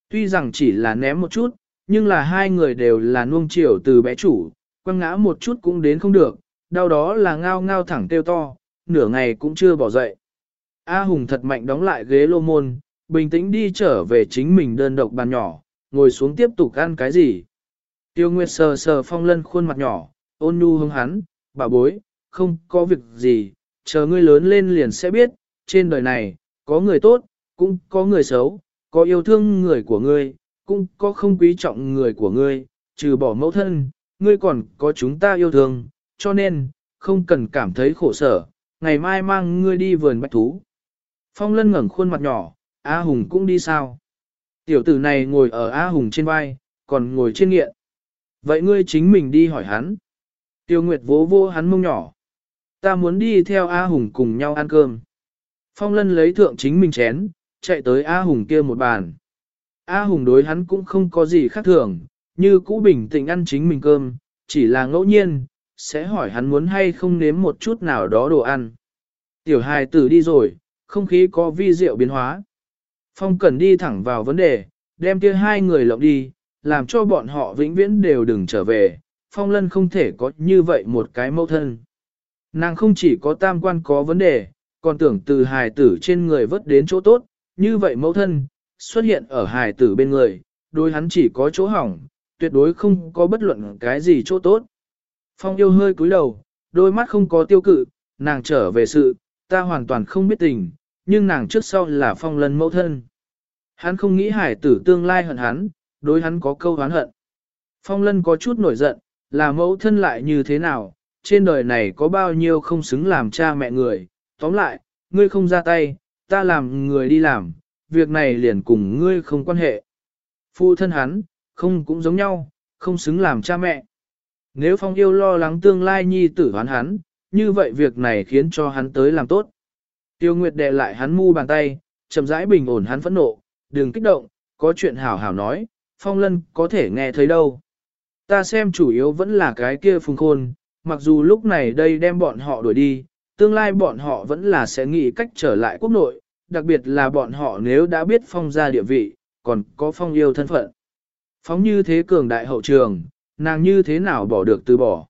Tuy rằng chỉ là ném một chút, nhưng là hai người đều là nuông chiều từ bé chủ, quăng ngã một chút cũng đến không được, đau đó là ngao ngao thẳng tiêu to, nửa ngày cũng chưa bỏ dậy. A Hùng thật mạnh đóng lại ghế lô môn, bình tĩnh đi trở về chính mình đơn độc bàn nhỏ, ngồi xuống tiếp tục ăn cái gì. Tiêu Nguyệt sờ sờ phong lân khuôn mặt nhỏ, ôn nhu hướng hắn, bà bối, không có việc gì, chờ ngươi lớn lên liền sẽ biết, trên đời này, có người tốt, cũng có người xấu, có yêu thương người của ngươi, cũng có không quý trọng người của ngươi, trừ bỏ mẫu thân, ngươi còn có chúng ta yêu thương, cho nên, không cần cảm thấy khổ sở, ngày mai mang ngươi đi vườn bách thú. Phong lân ngẩng khuôn mặt nhỏ, A Hùng cũng đi sao? Tiểu tử này ngồi ở A Hùng trên vai, còn ngồi trên nghiện. Vậy ngươi chính mình đi hỏi hắn. Tiêu Nguyệt vỗ vô hắn mông nhỏ. Ta muốn đi theo A Hùng cùng nhau ăn cơm. Phong lân lấy thượng chính mình chén, chạy tới A Hùng kia một bàn. A Hùng đối hắn cũng không có gì khác thường, như cũ bình tĩnh ăn chính mình cơm, chỉ là ngẫu nhiên, sẽ hỏi hắn muốn hay không nếm một chút nào đó đồ ăn. Tiểu hài tử đi rồi, không khí có vi diệu biến hóa. Phong cần đi thẳng vào vấn đề, đem kia hai người lộng đi, làm cho bọn họ vĩnh viễn đều đừng trở về. Phong lân không thể có như vậy một cái mẫu thân. Nàng không chỉ có tam quan có vấn đề, còn tưởng từ hài tử trên người vớt đến chỗ tốt, như vậy mẫu thân, xuất hiện ở hài tử bên người, đối hắn chỉ có chỗ hỏng, tuyệt đối không có bất luận cái gì chỗ tốt. Phong yêu hơi cúi đầu, đôi mắt không có tiêu cự, nàng trở về sự, ta hoàn toàn không biết tình, nhưng nàng trước sau là phong lân mẫu thân. Hắn không nghĩ hải tử tương lai hận hắn, đối hắn có câu hán hận. Phong lân có chút nổi giận, là mẫu thân lại như thế nào, trên đời này có bao nhiêu không xứng làm cha mẹ người, tóm lại, ngươi không ra tay, ta làm người đi làm, việc này liền cùng ngươi không quan hệ. Phụ thân hắn, không cũng giống nhau, không xứng làm cha mẹ. Nếu phong yêu lo lắng tương lai nhi tử hoán hắn, như vậy việc này khiến cho hắn tới làm tốt. Tiêu Nguyệt đè lại hắn mu bàn tay, chậm rãi bình ổn hắn phẫn nộ, đừng kích động, có chuyện hảo hảo nói, phong lân có thể nghe thấy đâu. Ta xem chủ yếu vẫn là cái kia phùng khôn, mặc dù lúc này đây đem bọn họ đuổi đi, tương lai bọn họ vẫn là sẽ nghĩ cách trở lại quốc nội, đặc biệt là bọn họ nếu đã biết phong ra địa vị, còn có phong yêu thân phận. Phóng như thế cường đại hậu trường, nàng như thế nào bỏ được từ bỏ.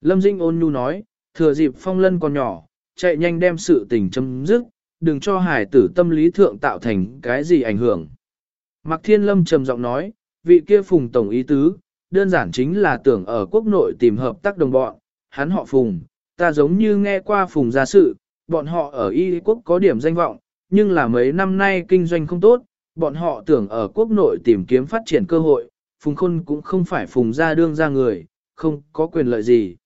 Lâm Dinh ôn nhu nói, thừa dịp phong lân còn nhỏ, chạy nhanh đem sự tình chấm dứt, đừng cho hải tử tâm lý thượng tạo thành cái gì ảnh hưởng. Mạc Thiên Lâm trầm giọng nói, vị kia phùng tổng ý tứ, đơn giản chính là tưởng ở quốc nội tìm hợp tác đồng bọn, hắn họ phùng, ta giống như nghe qua phùng gia sự, bọn họ ở y quốc có điểm danh vọng, nhưng là mấy năm nay kinh doanh không tốt, bọn họ tưởng ở quốc nội tìm kiếm phát triển cơ hội, phùng khôn cũng không phải phùng gia đương ra người, không có quyền lợi gì.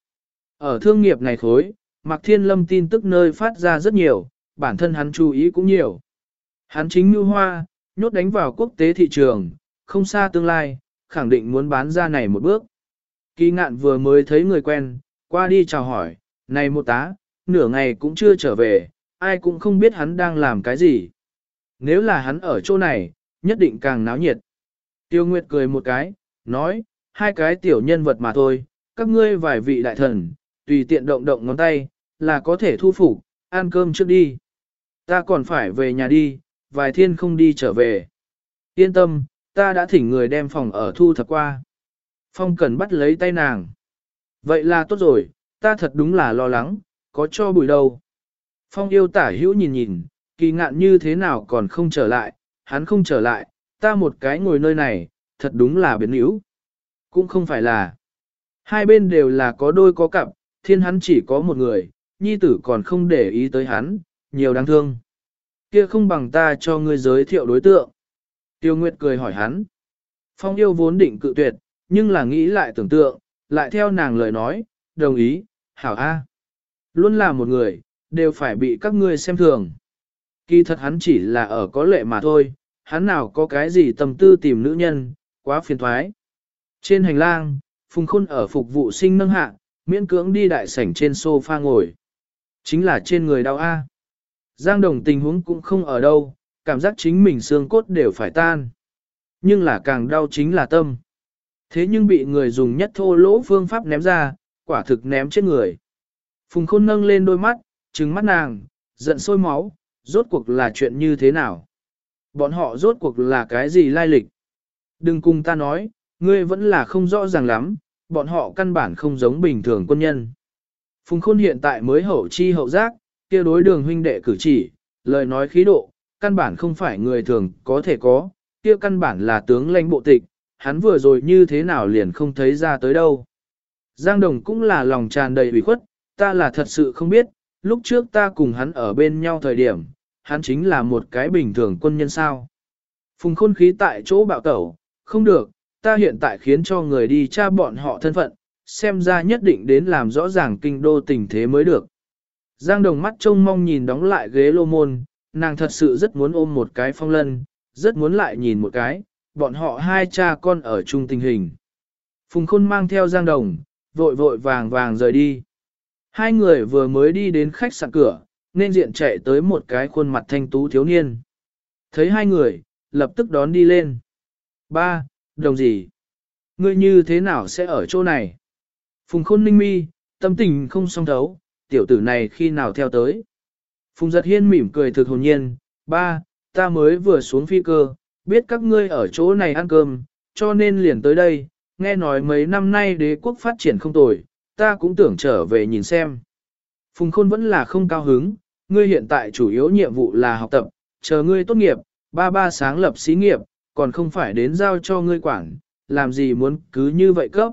Ở thương nghiệp này thối, Mạc Thiên Lâm tin tức nơi phát ra rất nhiều, bản thân hắn chú ý cũng nhiều. Hắn chính như hoa, nhốt đánh vào quốc tế thị trường, không xa tương lai, khẳng định muốn bán ra này một bước. Kỳ ngạn vừa mới thấy người quen, qua đi chào hỏi, này một tá, nửa ngày cũng chưa trở về, ai cũng không biết hắn đang làm cái gì. Nếu là hắn ở chỗ này, nhất định càng náo nhiệt. Tiêu Nguyệt cười một cái, nói, hai cái tiểu nhân vật mà thôi, các ngươi vài vị đại thần, tùy tiện động động ngón tay, là có thể thu phục, ăn cơm trước đi. Ta còn phải về nhà đi, vài thiên không đi trở về. Yên tâm, ta đã thỉnh người đem phòng ở thu thập qua. Phong cần bắt lấy tay nàng. Vậy là tốt rồi, ta thật đúng là lo lắng, có cho bùi đâu. Phong yêu tả hữu nhìn nhìn, kỳ ngạn như thế nào còn không trở lại, hắn không trở lại, ta một cái ngồi nơi này, thật đúng là biến yếu. Cũng không phải là. Hai bên đều là có đôi có cặp, thiên hắn chỉ có một người, nhi tử còn không để ý tới hắn, nhiều đáng thương. Kia không bằng ta cho ngươi giới thiệu đối tượng. Tiêu Nguyệt cười hỏi hắn. Phong yêu vốn định cự tuyệt, nhưng là nghĩ lại tưởng tượng, lại theo nàng lời nói, đồng ý, hảo A. Luôn là một người, đều phải bị các ngươi xem thường. Kỳ thật hắn chỉ là ở có lệ mà thôi, hắn nào có cái gì tâm tư tìm nữ nhân, quá phiền thoái. Trên hành lang, Phùng Khôn ở phục vụ sinh nâng hạ, miễn cưỡng đi đại sảnh trên sofa ngồi. Chính là trên người đau A. Giang đồng tình huống cũng không ở đâu, cảm giác chính mình xương cốt đều phải tan. Nhưng là càng đau chính là tâm. Thế nhưng bị người dùng nhất thô lỗ phương pháp ném ra, quả thực ném chết người. Phùng khôn nâng lên đôi mắt, trừng mắt nàng, giận sôi máu, rốt cuộc là chuyện như thế nào? Bọn họ rốt cuộc là cái gì lai lịch? Đừng cùng ta nói, ngươi vẫn là không rõ ràng lắm, bọn họ căn bản không giống bình thường quân nhân. Phùng khôn hiện tại mới hậu chi hậu giác, kia đối đường huynh đệ cử chỉ, lời nói khí độ, căn bản không phải người thường có thể có, kia căn bản là tướng lãnh bộ tịch, hắn vừa rồi như thế nào liền không thấy ra tới đâu. Giang Đồng cũng là lòng tràn đầy ủy khuất, ta là thật sự không biết, lúc trước ta cùng hắn ở bên nhau thời điểm, hắn chính là một cái bình thường quân nhân sao. Phùng khôn khí tại chỗ bạo tẩu, không được, ta hiện tại khiến cho người đi tra bọn họ thân phận, xem ra nhất định đến làm rõ ràng kinh đô tình thế mới được. Giang đồng mắt trông mong nhìn đóng lại ghế lô môn, nàng thật sự rất muốn ôm một cái phong lân, rất muốn lại nhìn một cái, bọn họ hai cha con ở chung tình hình. Phùng khôn mang theo Giang đồng, vội vội vàng vàng rời đi. Hai người vừa mới đi đến khách sạn cửa, nên diện chạy tới một cái khuôn mặt thanh tú thiếu niên. Thấy hai người, lập tức đón đi lên. Ba, đồng gì? Ngươi như thế nào sẽ ở chỗ này? Phùng khôn ninh mi, tâm tình không song thấu, tiểu tử này khi nào theo tới. Phùng giật hiên mỉm cười thực hồn nhiên, ba, ta mới vừa xuống phi cơ, biết các ngươi ở chỗ này ăn cơm, cho nên liền tới đây, nghe nói mấy năm nay đế quốc phát triển không tồi, ta cũng tưởng trở về nhìn xem. Phùng khôn vẫn là không cao hứng, ngươi hiện tại chủ yếu nhiệm vụ là học tập, chờ ngươi tốt nghiệp, ba ba sáng lập xí nghiệp, còn không phải đến giao cho ngươi quản, làm gì muốn cứ như vậy cấp.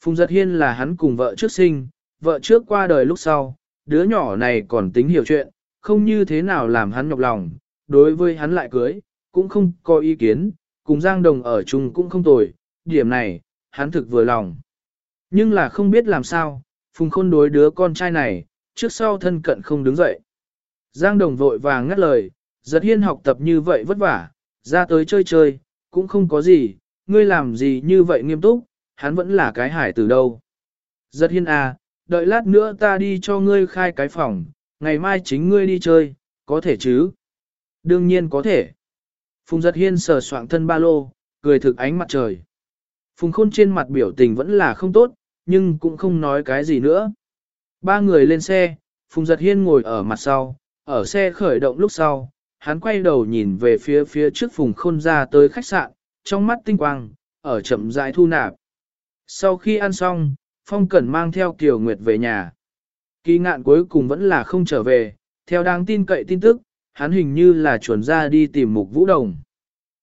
Phùng giật hiên là hắn cùng vợ trước sinh, vợ trước qua đời lúc sau, đứa nhỏ này còn tính hiểu chuyện, không như thế nào làm hắn nhọc lòng, đối với hắn lại cưới, cũng không có ý kiến, cùng Giang Đồng ở chung cũng không tồi, điểm này, hắn thực vừa lòng. Nhưng là không biết làm sao, Phùng Khôn đối đứa con trai này, trước sau thân cận không đứng dậy. Giang Đồng vội vàng ngắt lời, giật hiên học tập như vậy vất vả, ra tới chơi chơi, cũng không có gì, ngươi làm gì như vậy nghiêm túc, hắn vẫn là cái hải từ đâu. Giật hiên à, đợi lát nữa ta đi cho ngươi khai cái phòng, ngày mai chính ngươi đi chơi, có thể chứ? Đương nhiên có thể. Phùng giật hiên sờ soạng thân ba lô, cười thực ánh mặt trời. Phùng khôn trên mặt biểu tình vẫn là không tốt, nhưng cũng không nói cái gì nữa. Ba người lên xe, Phùng giật hiên ngồi ở mặt sau, ở xe khởi động lúc sau, hắn quay đầu nhìn về phía phía trước Phùng khôn ra tới khách sạn, trong mắt tinh quang, ở chậm rãi thu nạp. Sau khi ăn xong, Phong Cẩn mang theo Kiều Nguyệt về nhà. Kỳ ngạn cuối cùng vẫn là không trở về, theo đáng tin cậy tin tức, hắn hình như là chuẩn ra đi tìm mục vũ đồng.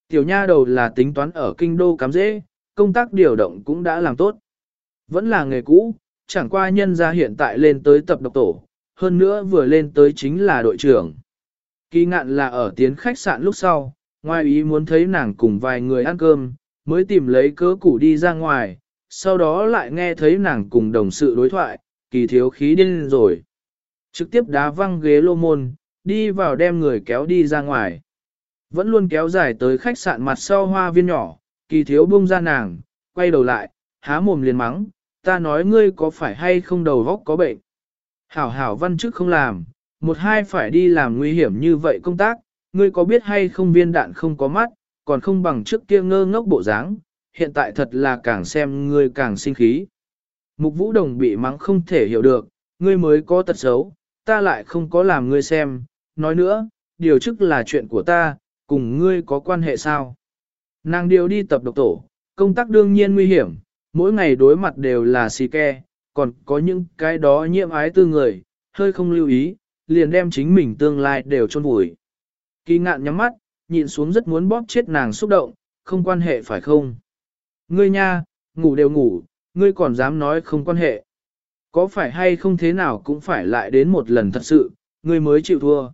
Tiểu nha đầu là tính toán ở kinh đô cắm dễ, công tác điều động cũng đã làm tốt. Vẫn là nghề cũ, chẳng qua nhân ra hiện tại lên tới tập độc tổ, hơn nữa vừa lên tới chính là đội trưởng. Kỳ ngạn là ở tiến khách sạn lúc sau, ngoài ý muốn thấy nàng cùng vài người ăn cơm, mới tìm lấy cớ củ đi ra ngoài, sau đó lại nghe thấy nàng cùng đồng sự đối thoại, kỳ thiếu khí điên rồi. Trực tiếp đá văng ghế lô môn, đi vào đem người kéo đi ra ngoài. Vẫn luôn kéo dài tới khách sạn mặt sau hoa viên nhỏ, kỳ thiếu bung ra nàng, quay đầu lại, há mồm liền mắng, ta nói ngươi có phải hay không đầu góc có bệnh. Hảo hảo văn chức không làm, một hai phải đi làm nguy hiểm như vậy công tác, ngươi có biết hay không viên đạn không có mắt, còn không bằng trước kia ngơ ngốc bộ dáng, hiện tại thật là càng xem ngươi càng sinh khí. Mục vũ đồng bị mắng không thể hiểu được, ngươi mới có tật xấu, ta lại không có làm ngươi xem, nói nữa, điều chức là chuyện của ta, cùng ngươi có quan hệ sao. Nàng điều đi tập độc tổ, công tác đương nhiên nguy hiểm, mỗi ngày đối mặt đều là xì ke, còn có những cái đó nhiễm ái tư người, hơi không lưu ý, liền đem chính mình tương lai đều chôn vùi. Kỳ ngạn nhắm mắt, nhìn xuống rất muốn bóp chết nàng xúc động, không quan hệ phải không? Ngươi nha, ngủ đều ngủ, ngươi còn dám nói không quan hệ. Có phải hay không thế nào cũng phải lại đến một lần thật sự, ngươi mới chịu thua.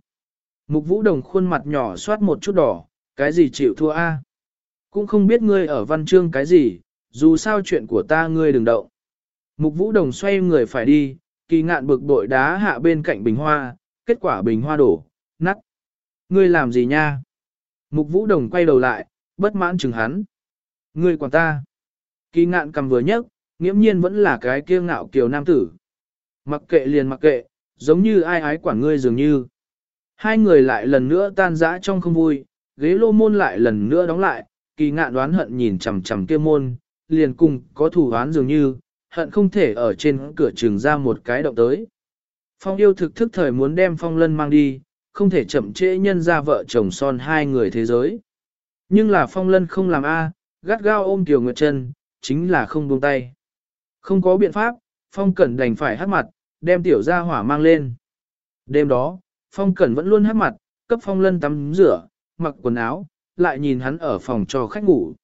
Mục vũ đồng khuôn mặt nhỏ soát một chút đỏ, cái gì chịu thua a? Cũng không biết ngươi ở văn chương cái gì, dù sao chuyện của ta ngươi đừng động. Mục vũ đồng xoay người phải đi, kỳ ngạn bực bội đá hạ bên cạnh bình hoa, kết quả bình hoa đổ, nắt. Ngươi làm gì nha? Mục vũ đồng quay đầu lại, bất mãn chừng hắn. Ngươi quản ta. Kỳ ngạn cầm vừa nhấc, nghiễm nhiên vẫn là cái kia ngạo kiều nam tử. Mặc kệ liền mặc kệ, giống như ai ái quản ngươi dường như. Hai người lại lần nữa tan rã trong không vui, ghế lô môn lại lần nữa đóng lại, kỳ ngạn đoán hận nhìn chằm chằm kia môn, liền cùng có thủ đoán dường như, hận không thể ở trên cửa trường ra một cái động tới. Phong yêu thực thức thời muốn đem phong lân mang đi, không thể chậm trễ nhân ra vợ chồng son hai người thế giới. Nhưng là phong lân không làm A, gắt gao ôm Tiểu Nguyệt chân, chính là không buông tay. Không có biện pháp, phong cẩn đành phải hát mặt, đem tiểu gia hỏa mang lên. Đêm đó, phong cẩn vẫn luôn hát mặt, cấp phong lân tắm rửa, mặc quần áo, lại nhìn hắn ở phòng cho khách ngủ.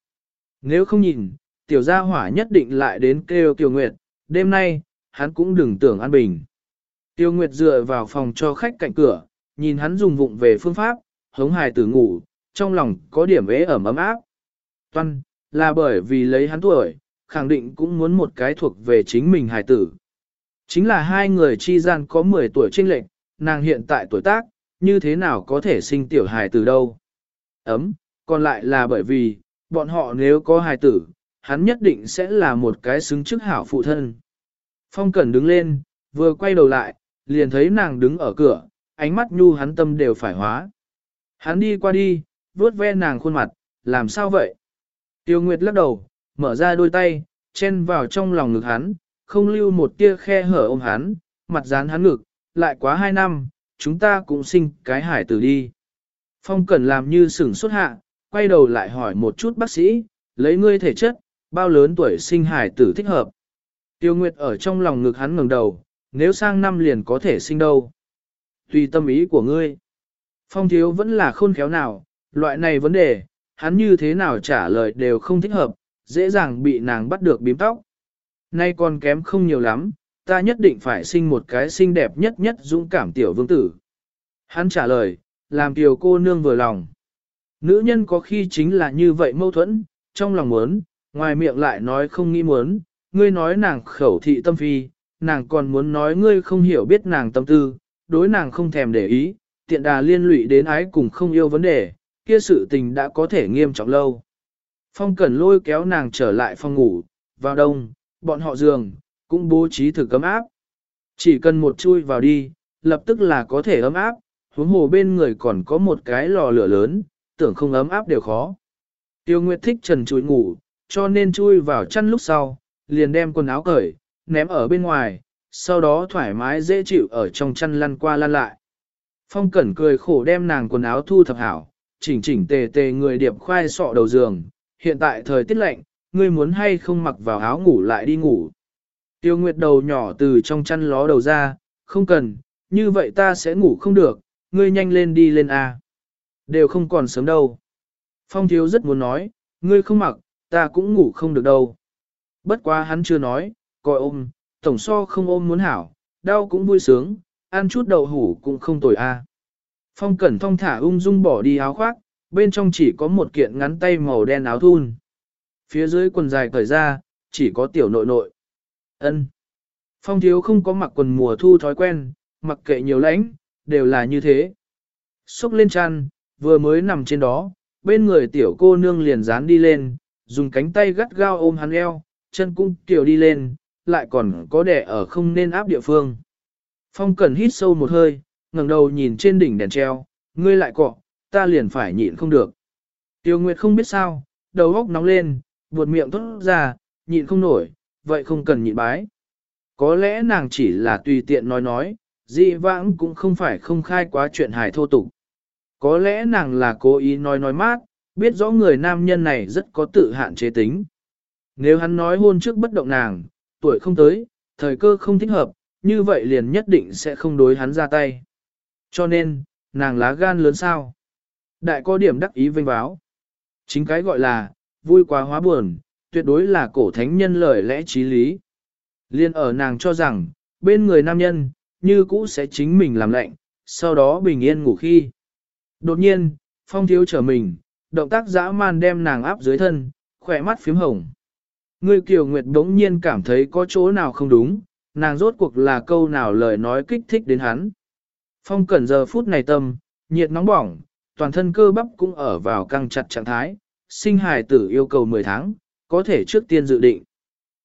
Nếu không nhìn, tiểu gia hỏa nhất định lại đến kêu Tiêu Nguyệt, đêm nay, hắn cũng đừng tưởng an bình. Tiêu Nguyệt dựa vào phòng cho khách cạnh cửa, nhìn hắn dùng vụng về phương pháp, hống hài tử ngủ, trong lòng có điểm ế ẩm ấm áp. Toan, là bởi vì lấy hắn tuổi, khẳng định cũng muốn một cái thuộc về chính mình hài tử. Chính là hai người chi gian có 10 tuổi trinh lệnh, nàng hiện tại tuổi tác, như thế nào có thể sinh tiểu hài tử đâu. Ấm, còn lại là bởi vì, bọn họ nếu có hài tử, hắn nhất định sẽ là một cái xứng chức hảo phụ thân. Phong Cẩn đứng lên, vừa quay đầu lại, liền thấy nàng đứng ở cửa, ánh mắt nhu hắn tâm đều phải hóa. Hắn đi qua đi, vuốt ve nàng khuôn mặt, làm sao vậy? Tiêu Nguyệt lắc đầu, mở ra đôi tay, chen vào trong lòng ngực hắn, không lưu một tia khe hở ôm hắn, mặt dán hắn ngực, lại quá hai năm, chúng ta cũng sinh cái hải tử đi. Phong Cẩn làm như sửng xuất hạ, quay đầu lại hỏi một chút bác sĩ, lấy ngươi thể chất, bao lớn tuổi sinh hải tử thích hợp. Tiêu Nguyệt ở trong lòng ngực hắn ngẩng đầu, nếu sang năm liền có thể sinh đâu. Tùy tâm ý của ngươi. Phong thiếu vẫn là khôn khéo nào, loại này vấn đề, hắn như thế nào trả lời đều không thích hợp, dễ dàng bị nàng bắt được bím tóc. Nay còn kém không nhiều lắm, ta nhất định phải sinh một cái xinh đẹp nhất nhất dũng cảm tiểu vương tử. Hắn trả lời, làm tiểu cô nương vừa lòng. Nữ nhân có khi chính là như vậy mâu thuẫn, trong lòng muốn, ngoài miệng lại nói không nghĩ muốn, ngươi nói nàng khẩu thị tâm phi, nàng còn muốn nói ngươi không hiểu biết nàng tâm tư, đối nàng không thèm để ý, tiện đà liên lụy đến ái cùng không yêu vấn đề, kia sự tình đã có thể nghiêm trọng lâu. Phong Cẩn lôi kéo nàng trở lại phòng ngủ, vào đông, bọn họ giường, cũng bố trí thử cấm áp. Chỉ cần một chui vào đi, lập tức là có thể ấm áp, huống hồ bên người còn có một cái lò lửa lớn, tưởng không ấm áp đều khó. Tiêu Nguyệt thích trần chui ngủ, cho nên chui vào chăn lúc sau, liền đem quần áo cởi, ném ở bên ngoài, sau đó thoải mái dễ chịu ở trong chăn lăn qua lăn lại. Phong Cẩn cười khổ đem nàng quần áo thu thập hảo, chỉnh chỉnh tề tề người điệp khoai sọ đầu giường, hiện tại thời tiết lạnh, ngươi muốn hay không mặc vào áo ngủ lại đi ngủ. Tiêu Nguyệt đầu nhỏ từ trong chăn ló đầu ra, không cần, như vậy ta sẽ ngủ không được, ngươi nhanh lên đi lên A. Đều không còn sớm đâu. Phong thiếu rất muốn nói, ngươi không mặc, ta cũng ngủ không được đâu. Bất quá hắn chưa nói, coi ôm, tổng so không ôm muốn hảo, đau cũng vui sướng, ăn chút đậu hủ cũng không tồi a. Phong cẩn thong thả ung dung bỏ đi áo khoác, bên trong chỉ có một kiện ngắn tay màu đen áo thun. Phía dưới quần dài cởi ra, chỉ có tiểu nội nội. ân Phong thiếu không có mặc quần mùa thu thói quen, mặc kệ nhiều lãnh, đều là như thế. Xúc lên chăn, vừa mới nằm trên đó, bên người tiểu cô nương liền dán đi lên, dùng cánh tay gắt gao ôm hắn eo, chân cũng tiểu đi lên, lại còn có đẻ ở không nên áp địa phương. Phong Cẩn hít sâu một hơi, ngẩng đầu nhìn trên đỉnh đèn treo, ngươi lại cọ, ta liền phải nhịn không được. Tiêu Nguyệt không biết sao, đầu óc nóng lên, buột miệng thốt ra, nhịn không nổi, vậy không cần nhịn bái. Có lẽ nàng chỉ là tùy tiện nói nói, dị vãng cũng không phải không khai quá chuyện hài thô tục. Có lẽ nàng là cố ý nói nói mát, biết rõ người nam nhân này rất có tự hạn chế tính. Nếu hắn nói hôn trước bất động nàng, tuổi không tới, thời cơ không thích hợp, như vậy liền nhất định sẽ không đối hắn ra tay. Cho nên, nàng lá gan lớn sao? Đại có điểm đắc ý vinh báo. Chính cái gọi là, vui quá hóa buồn, tuyệt đối là cổ thánh nhân lời lẽ trí lý. Liên ở nàng cho rằng, bên người nam nhân, như cũ sẽ chính mình làm lệnh, sau đó bình yên ngủ khi. Đột nhiên, phong thiếu trở mình, động tác dã man đem nàng áp dưới thân, khỏe mắt phím hồng. Ngươi Kiều Nguyệt đống nhiên cảm thấy có chỗ nào không đúng, nàng rốt cuộc là câu nào lời nói kích thích đến hắn. Phong cẩn giờ phút này tâm, nhiệt nóng bỏng, toàn thân cơ bắp cũng ở vào căng chặt trạng thái, sinh hài tử yêu cầu 10 tháng, có thể trước tiên dự định.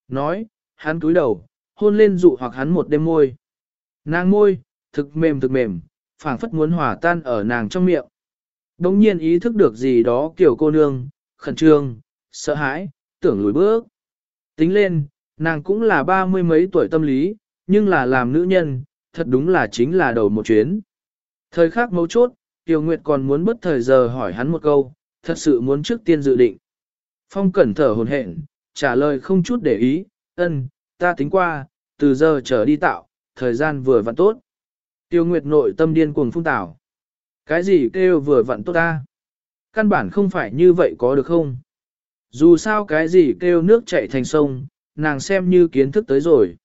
Nói, hắn cúi đầu, hôn lên dụ hoặc hắn một đêm môi. Nàng môi, thực mềm thực mềm, phảng phất muốn hòa tan ở nàng trong miệng. Đống nhiên ý thức được gì đó kiểu cô nương, khẩn trương, sợ hãi, tưởng lùi bước. Tính lên, nàng cũng là ba mươi mấy tuổi tâm lý, nhưng là làm nữ nhân, thật đúng là chính là đầu một chuyến. Thời khắc mấu chốt, Tiêu Nguyệt còn muốn bất thời giờ hỏi hắn một câu, thật sự muốn trước tiên dự định. Phong cẩn thở hồn hển, trả lời không chút để ý, ân, ta tính qua, từ giờ trở đi tạo, thời gian vừa vặn tốt. Tiêu Nguyệt nội tâm điên cuồng phung tảo. Cái gì kêu vừa vặn tốt ta? Căn bản không phải như vậy có được không? Dù sao cái gì kêu nước chảy thành sông, nàng xem như kiến thức tới rồi.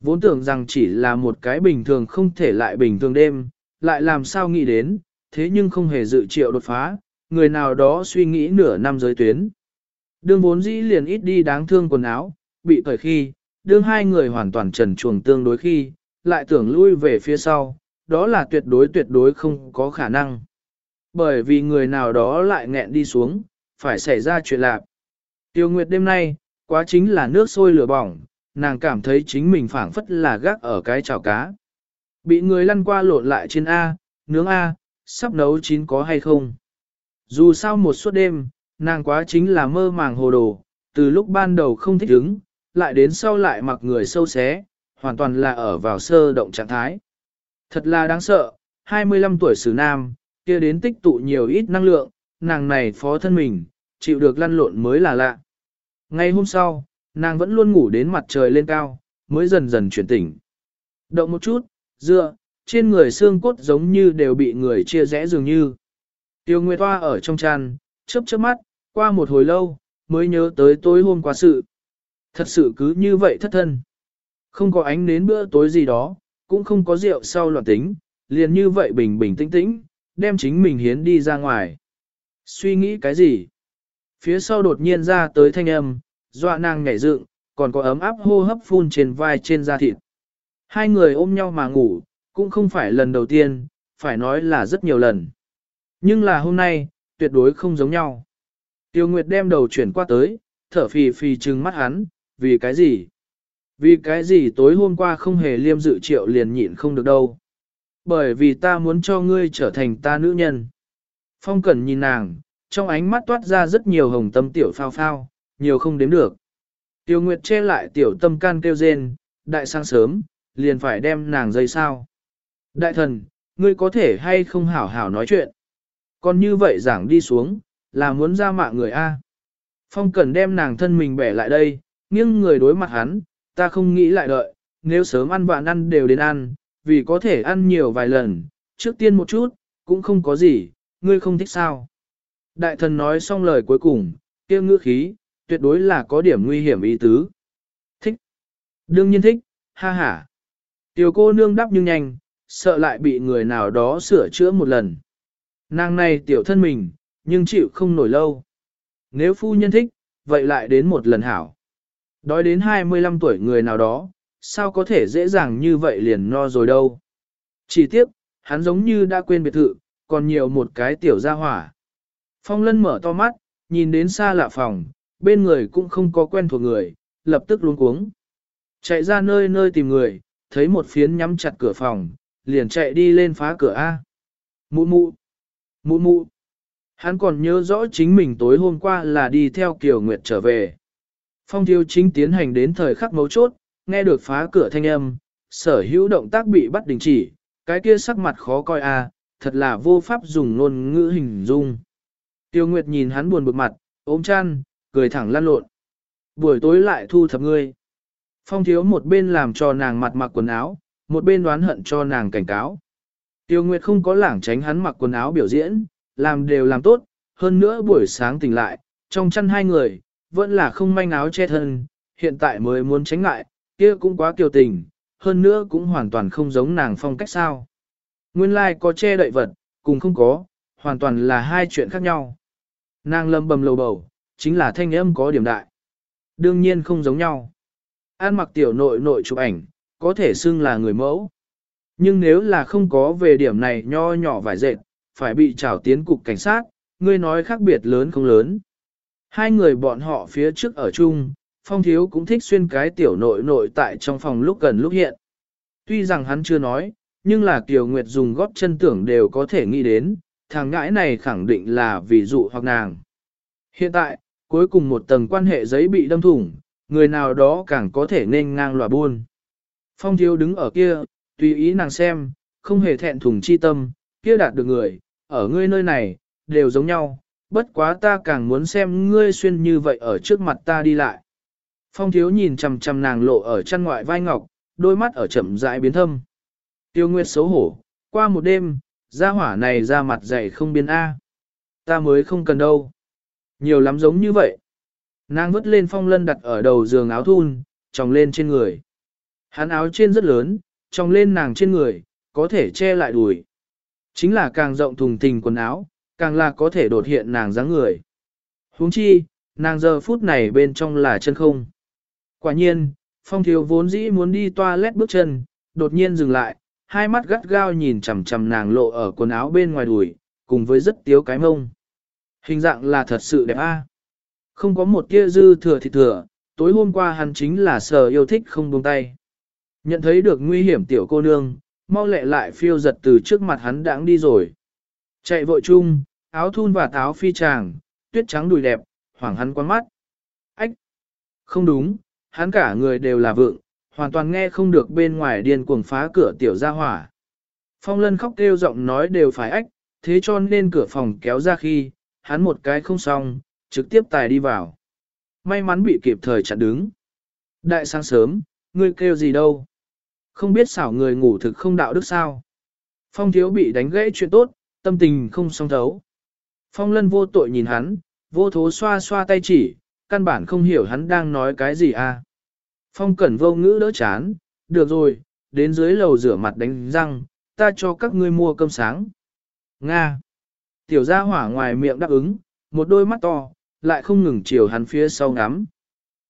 Vốn tưởng rằng chỉ là một cái bình thường không thể lại bình thường đêm, lại làm sao nghĩ đến, thế nhưng không hề dự triệu đột phá, người nào đó suy nghĩ nửa năm giới tuyến. Đương vốn dĩ liền ít đi đáng thương quần áo, bị cởi khi, đương hai người hoàn toàn trần chuồng tương đối khi, lại tưởng lui về phía sau, đó là tuyệt đối tuyệt đối không có khả năng. Bởi vì người nào đó lại nghẹn đi xuống, phải xảy ra chuyện lạc. Tiêu Nguyệt đêm nay, quá chính là nước sôi lửa bỏng, nàng cảm thấy chính mình phảng phất là gác ở cái chảo cá. Bị người lăn qua lộn lại trên A, nướng A, sắp nấu chín có hay không. Dù sao một suốt đêm, nàng quá chính là mơ màng hồ đồ, từ lúc ban đầu không thích ứng, lại đến sau lại mặc người sâu xé, hoàn toàn là ở vào sơ động trạng thái. Thật là đáng sợ, 25 tuổi xử nam, kia đến tích tụ nhiều ít năng lượng, nàng này phó thân mình, chịu được lăn lộn mới là lạ. Ngay hôm sau, nàng vẫn luôn ngủ đến mặt trời lên cao, mới dần dần chuyển tỉnh. Động một chút, dựa, trên người xương cốt giống như đều bị người chia rẽ dường như. Tiêu Nguyệt Hoa ở trong tràn, chớp chớp mắt, qua một hồi lâu, mới nhớ tới tối hôm qua sự. Thật sự cứ như vậy thất thân. Không có ánh nến bữa tối gì đó, cũng không có rượu sau loạn tính, liền như vậy bình bình tĩnh tĩnh, đem chính mình hiến đi ra ngoài. Suy nghĩ cái gì? Phía sau đột nhiên ra tới thanh âm, dọa nàng nhảy dựng, còn có ấm áp hô hấp phun trên vai trên da thịt. Hai người ôm nhau mà ngủ, cũng không phải lần đầu tiên, phải nói là rất nhiều lần. Nhưng là hôm nay, tuyệt đối không giống nhau. Tiêu Nguyệt đem đầu chuyển qua tới, thở phì phì trừng mắt hắn, vì cái gì? Vì cái gì tối hôm qua không hề liêm dự triệu liền nhịn không được đâu. Bởi vì ta muốn cho ngươi trở thành ta nữ nhân. Phong Cẩn nhìn nàng, trong ánh mắt toát ra rất nhiều hồng tâm tiểu phao phao, nhiều không đếm được. Tiêu Nguyệt che lại tiểu tâm can kêu rên, đại sang sớm, liền phải đem nàng dây sao. Đại thần, ngươi có thể hay không hảo hảo nói chuyện. Còn như vậy giảng đi xuống, là muốn ra mạng người A. Phong cần đem nàng thân mình bẻ lại đây, nghiêng người đối mặt hắn, ta không nghĩ lại đợi, nếu sớm ăn vạn ăn đều đến ăn, vì có thể ăn nhiều vài lần, trước tiên một chút, cũng không có gì, ngươi không thích sao. Đại thần nói xong lời cuối cùng, kia ngữ khí, tuyệt đối là có điểm nguy hiểm ý tứ. Thích. Đương nhiên thích, ha ha. Tiểu cô nương đáp nhưng nhanh, sợ lại bị người nào đó sửa chữa một lần. Nàng này tiểu thân mình, nhưng chịu không nổi lâu. Nếu phu nhân thích, vậy lại đến một lần hảo. Đói đến 25 tuổi người nào đó, sao có thể dễ dàng như vậy liền no rồi đâu. Chỉ tiếc, hắn giống như đã quên biệt thự, còn nhiều một cái tiểu gia hỏa. Phong lân mở to mắt, nhìn đến xa lạ phòng, bên người cũng không có quen thuộc người, lập tức luống cuống. Chạy ra nơi nơi tìm người, thấy một phiến nhắm chặt cửa phòng, liền chạy đi lên phá cửa A. Mụ mụ, mụ mụ. Hắn còn nhớ rõ chính mình tối hôm qua là đi theo Kiều Nguyệt trở về. Phong thiếu chính tiến hành đến thời khắc mấu chốt, nghe được phá cửa thanh âm, sở hữu động tác bị bắt đình chỉ, cái kia sắc mặt khó coi a, thật là vô pháp dùng ngôn ngữ hình dung. Tiêu Nguyệt nhìn hắn buồn bực mặt, ôm chăn, cười thẳng lăn lộn. Buổi tối lại thu thập ngươi. Phong thiếu một bên làm cho nàng mặt mặc quần áo, một bên đoán hận cho nàng cảnh cáo. Tiêu Nguyệt không có lảng tránh hắn mặc quần áo biểu diễn, làm đều làm tốt, hơn nữa buổi sáng tỉnh lại, trong chăn hai người, vẫn là không manh áo che thân, hiện tại mới muốn tránh lại, kia cũng quá kiêu tình, hơn nữa cũng hoàn toàn không giống nàng phong cách sao. Nguyên lai like có che đậy vật, cùng không có, hoàn toàn là hai chuyện khác nhau. Nàng lâm bầm lầu bầu, chính là thanh âm có điểm đại. Đương nhiên không giống nhau. An mặc tiểu nội nội chụp ảnh, có thể xưng là người mẫu. Nhưng nếu là không có về điểm này nho nhỏ vài dệt, phải bị trảo tiến cục cảnh sát, ngươi nói khác biệt lớn không lớn. Hai người bọn họ phía trước ở chung, phong thiếu cũng thích xuyên cái tiểu nội nội tại trong phòng lúc gần lúc hiện. Tuy rằng hắn chưa nói, nhưng là Kiều Nguyệt dùng góp chân tưởng đều có thể nghĩ đến, thằng ngãi này khẳng định là ví dụ hoặc nàng. Hiện tại, cuối cùng một tầng quan hệ giấy bị đâm thủng, người nào đó càng có thể nên ngang lòa buôn. Phong thiếu đứng ở kia, tùy ý nàng xem, không hề thẹn thùng chi tâm, kia đạt được người, ở ngươi nơi này, đều giống nhau, bất quá ta càng muốn xem ngươi xuyên như vậy ở trước mặt ta đi lại. Phong thiếu nhìn chằm chằm nàng lộ ở chân ngoại vai ngọc, đôi mắt ở chậm rãi biến thâm. Tiêu Nguyệt xấu hổ, qua một đêm, gia hỏa này ra mặt dày không biến A. Ta mới không cần đâu. Nhiều lắm giống như vậy. Nàng vứt lên phong lân đặt ở đầu giường áo thun, tròng lên trên người. Hắn áo trên rất lớn, tròng lên nàng trên người, có thể che lại đùi. Chính là càng rộng thùng tình quần áo, càng là có thể đột hiện nàng dáng người. huống chi, nàng giờ phút này bên trong là chân không. Quả nhiên, phong thiếu vốn dĩ muốn đi toilet bước chân, đột nhiên dừng lại, hai mắt gắt gao nhìn chằm chằm nàng lộ ở quần áo bên ngoài đùi, cùng với rất tiếu cái mông. Hình dạng là thật sự đẹp a. Không có một tia dư thừa thịt thừa, tối hôm qua hắn chính là sờ yêu thích không buông tay. Nhận thấy được nguy hiểm tiểu cô nương, mau lẹ lại phiêu giật từ trước mặt hắn đãng đi rồi. Chạy vội chung, áo thun và táo phi tràng, tuyết trắng đùi đẹp, hoảng hắn quán mắt. Ách! Không đúng, hắn cả người đều là vượng, hoàn toàn nghe không được bên ngoài điên cuồng phá cửa tiểu ra hỏa. Phong lân khóc kêu giọng nói đều phải ách, thế cho nên cửa phòng kéo ra khi, hắn một cái không xong, trực tiếp tài đi vào. May mắn bị kịp thời chặn đứng. Đại sáng sớm, ngươi kêu gì đâu? Không biết xảo người ngủ thực không đạo đức sao? Phong thiếu bị đánh gãy chuyện tốt, tâm tình không song thấu. Phong lân vô tội nhìn hắn, vô thố xoa xoa tay chỉ, căn bản không hiểu hắn đang nói cái gì à. Phong cẩn vô ngữ đỡ chán, được rồi, đến dưới lầu rửa mặt đánh răng, ta cho các ngươi mua cơm sáng. Nga. Tiểu gia hỏa ngoài miệng đáp ứng, một đôi mắt to, lại không ngừng chiều hắn phía sau ngắm.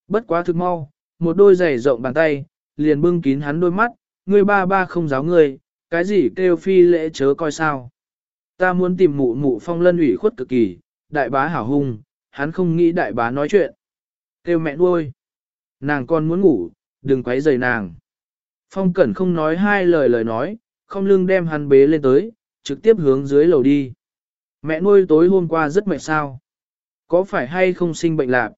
Bất quá thực mau, một đôi giày rộng bàn tay, liền bưng kín hắn đôi mắt, ngươi ba ba không giáo ngươi, cái gì kêu phi lễ chớ coi sao. Ta muốn tìm mụ mụ phong lân ủy khuất cực kỳ, đại bá hảo hung, hắn không nghĩ đại bá nói chuyện. Kêu mẹ nuôi. Nàng con muốn ngủ, đừng quấy rầy nàng. Phong cẩn không nói hai lời lời nói, không lưng đem hắn bế lên tới, trực tiếp hướng dưới lầu đi. Mẹ nuôi tối hôm qua rất mệt sao. Có phải hay không sinh bệnh lạc?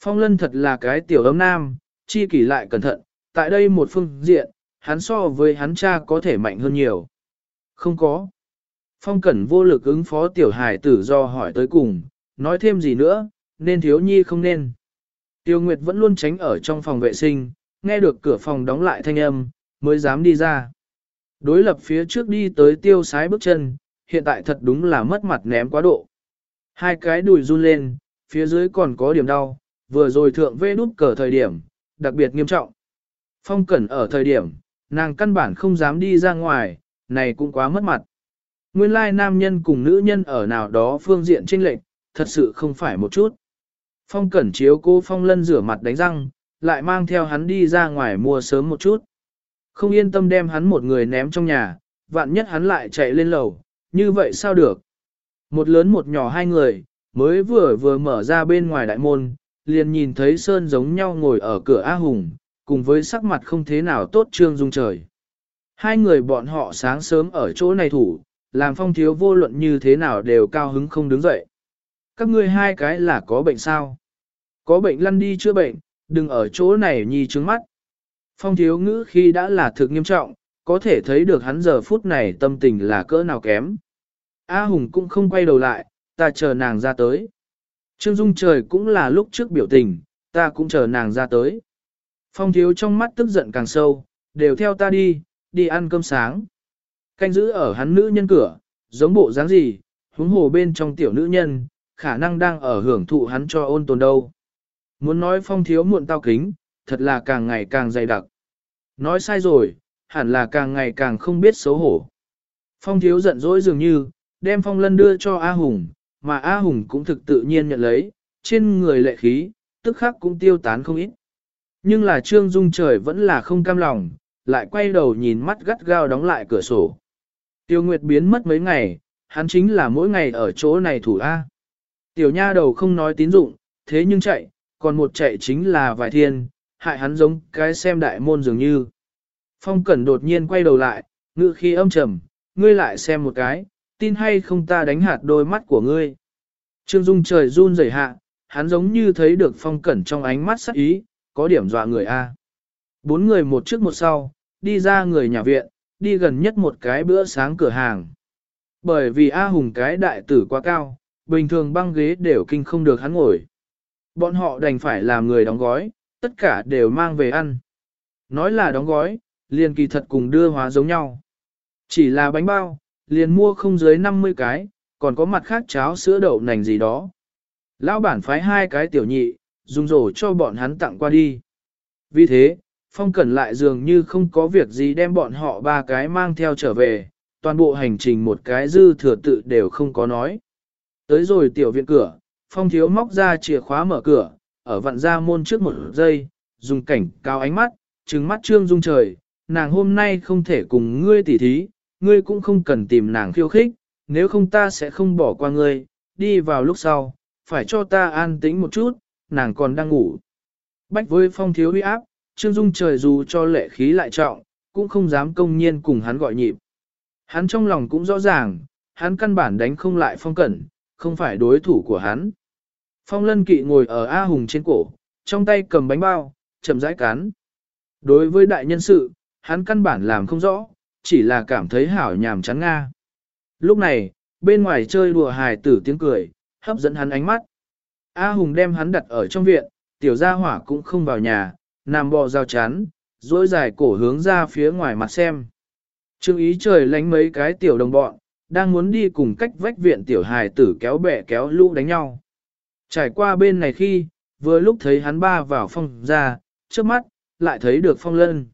Phong lân thật là cái tiểu ấm nam, chi kỷ lại cẩn thận, tại đây một phương diện, hắn so với hắn cha có thể mạnh hơn nhiều. Không có. Phong cẩn vô lực ứng phó tiểu hải tử do hỏi tới cùng, nói thêm gì nữa, nên thiếu nhi không nên. Tiêu Nguyệt vẫn luôn tránh ở trong phòng vệ sinh, nghe được cửa phòng đóng lại thanh âm, mới dám đi ra. Đối lập phía trước đi tới tiêu sái bước chân, hiện tại thật đúng là mất mặt ném quá độ. Hai cái đùi run lên, phía dưới còn có điểm đau, vừa rồi thượng vê đút cờ thời điểm, đặc biệt nghiêm trọng. Phong cẩn ở thời điểm, nàng căn bản không dám đi ra ngoài, này cũng quá mất mặt. Nguyên lai nam nhân cùng nữ nhân ở nào đó phương diện trinh lệch, thật sự không phải một chút. Phong cẩn chiếu cô Phong lân rửa mặt đánh răng, lại mang theo hắn đi ra ngoài mua sớm một chút. Không yên tâm đem hắn một người ném trong nhà, vạn nhất hắn lại chạy lên lầu, như vậy sao được? Một lớn một nhỏ hai người, mới vừa vừa mở ra bên ngoài đại môn, liền nhìn thấy Sơn giống nhau ngồi ở cửa A Hùng, cùng với sắc mặt không thế nào tốt trương dung trời. Hai người bọn họ sáng sớm ở chỗ này thủ, làm phong thiếu vô luận như thế nào đều cao hứng không đứng dậy. Các ngươi hai cái là có bệnh sao? Có bệnh lăn đi chữa bệnh, đừng ở chỗ này nhi trứng mắt. Phong thiếu ngữ khi đã là thực nghiêm trọng, có thể thấy được hắn giờ phút này tâm tình là cỡ nào kém. A Hùng cũng không quay đầu lại, ta chờ nàng ra tới. Trương Dung trời cũng là lúc trước biểu tình, ta cũng chờ nàng ra tới. Phong thiếu trong mắt tức giận càng sâu, đều theo ta đi, đi ăn cơm sáng. Canh giữ ở hắn nữ nhân cửa, giống bộ dáng gì, huống hồ bên trong tiểu nữ nhân, khả năng đang ở hưởng thụ hắn cho ôn tồn đâu. Muốn nói phong thiếu muộn tao kính, thật là càng ngày càng dày đặc. Nói sai rồi, hẳn là càng ngày càng không biết xấu hổ. Phong thiếu giận dỗi dường như, đem phong lân đưa cho A Hùng, mà A Hùng cũng thực tự nhiên nhận lấy, trên người lệ khí, tức khắc cũng tiêu tán không ít. Nhưng là Trương Dung trời vẫn là không cam lòng, lại quay đầu nhìn mắt gắt gao đóng lại cửa sổ. Tiêu Nguyệt biến mất mấy ngày, hắn chính là mỗi ngày ở chỗ này thủ A. Tiểu nha đầu không nói tín dụng, thế nhưng chạy, còn một chạy chính là vài thiên, hại hắn giống cái xem đại môn dường như. Phong Cẩn đột nhiên quay đầu lại, ngự khi âm trầm, ngươi lại xem một cái, tin hay không ta đánh hạt đôi mắt của ngươi. Trương Dung trời run rẩy hạ, hắn giống như thấy được Phong Cẩn trong ánh mắt sắc ý, có điểm dọa người A. Bốn người một trước một sau, đi ra người nhà viện, đi gần nhất một cái bữa sáng cửa hàng. Bởi vì A Hùng cái đại tử quá cao, bình thường băng ghế đều kinh không được hắn ngồi. Bọn họ đành phải làm người đóng gói, tất cả đều mang về ăn. Nói là đóng gói, liền kỳ thật cùng đưa hóa giống nhau. Chỉ là bánh bao, liền mua không dưới 50 cái, còn có mặt khác cháo sữa đậu nành gì đó. Lão bản phái hai cái tiểu nhị, dùng rổ cho bọn hắn tặng qua đi. Vì thế, Phong Cẩn lại dường như không có việc gì đem bọn họ ba cái mang theo trở về, toàn bộ hành trình một cái dư thừa tự đều không có nói. Tới rồi tiểu viện cửa, Phong Thiếu móc ra chìa khóa mở cửa, ở vặn ra môn trước một giây, dùng cảnh cao ánh mắt, trừng mắt trương dung trời, nàng hôm nay không thể cùng ngươi tỉ thí, ngươi cũng không cần tìm nàng khiêu khích, nếu không ta sẽ không bỏ qua ngươi, đi vào lúc sau, phải cho ta an tĩnh một chút, nàng còn đang ngủ. Bách với phong thiếu uy áp, Trương Dung trời dù cho lệ khí lại trọng, cũng không dám công nhiên cùng hắn gọi nhịp. Hắn trong lòng cũng rõ ràng, hắn căn bản đánh không lại phong cẩn, không phải đối thủ của hắn. Phong lân kỵ ngồi ở A Hùng trên cổ, trong tay cầm bánh bao, chậm rãi cán. Đối với đại nhân sự, hắn căn bản làm không rõ, chỉ là cảm thấy hảo nhàm chán nga. Lúc này, bên ngoài chơi đùa hài tử tiếng cười, hấp dẫn hắn ánh mắt. A Hùng đem hắn đặt ở trong viện, tiểu gia hỏa cũng không vào nhà, nằm bò rào chán, dối dài cổ hướng ra phía ngoài mặt xem. Trương ý trời lánh mấy cái tiểu đồng bọn, đang muốn đi cùng cách vách viện tiểu hài tử kéo bẻ kéo lũ đánh nhau. Trải qua bên này khi, vừa lúc thấy hắn ba vào phòng ra, trước mắt, lại thấy được phong lân.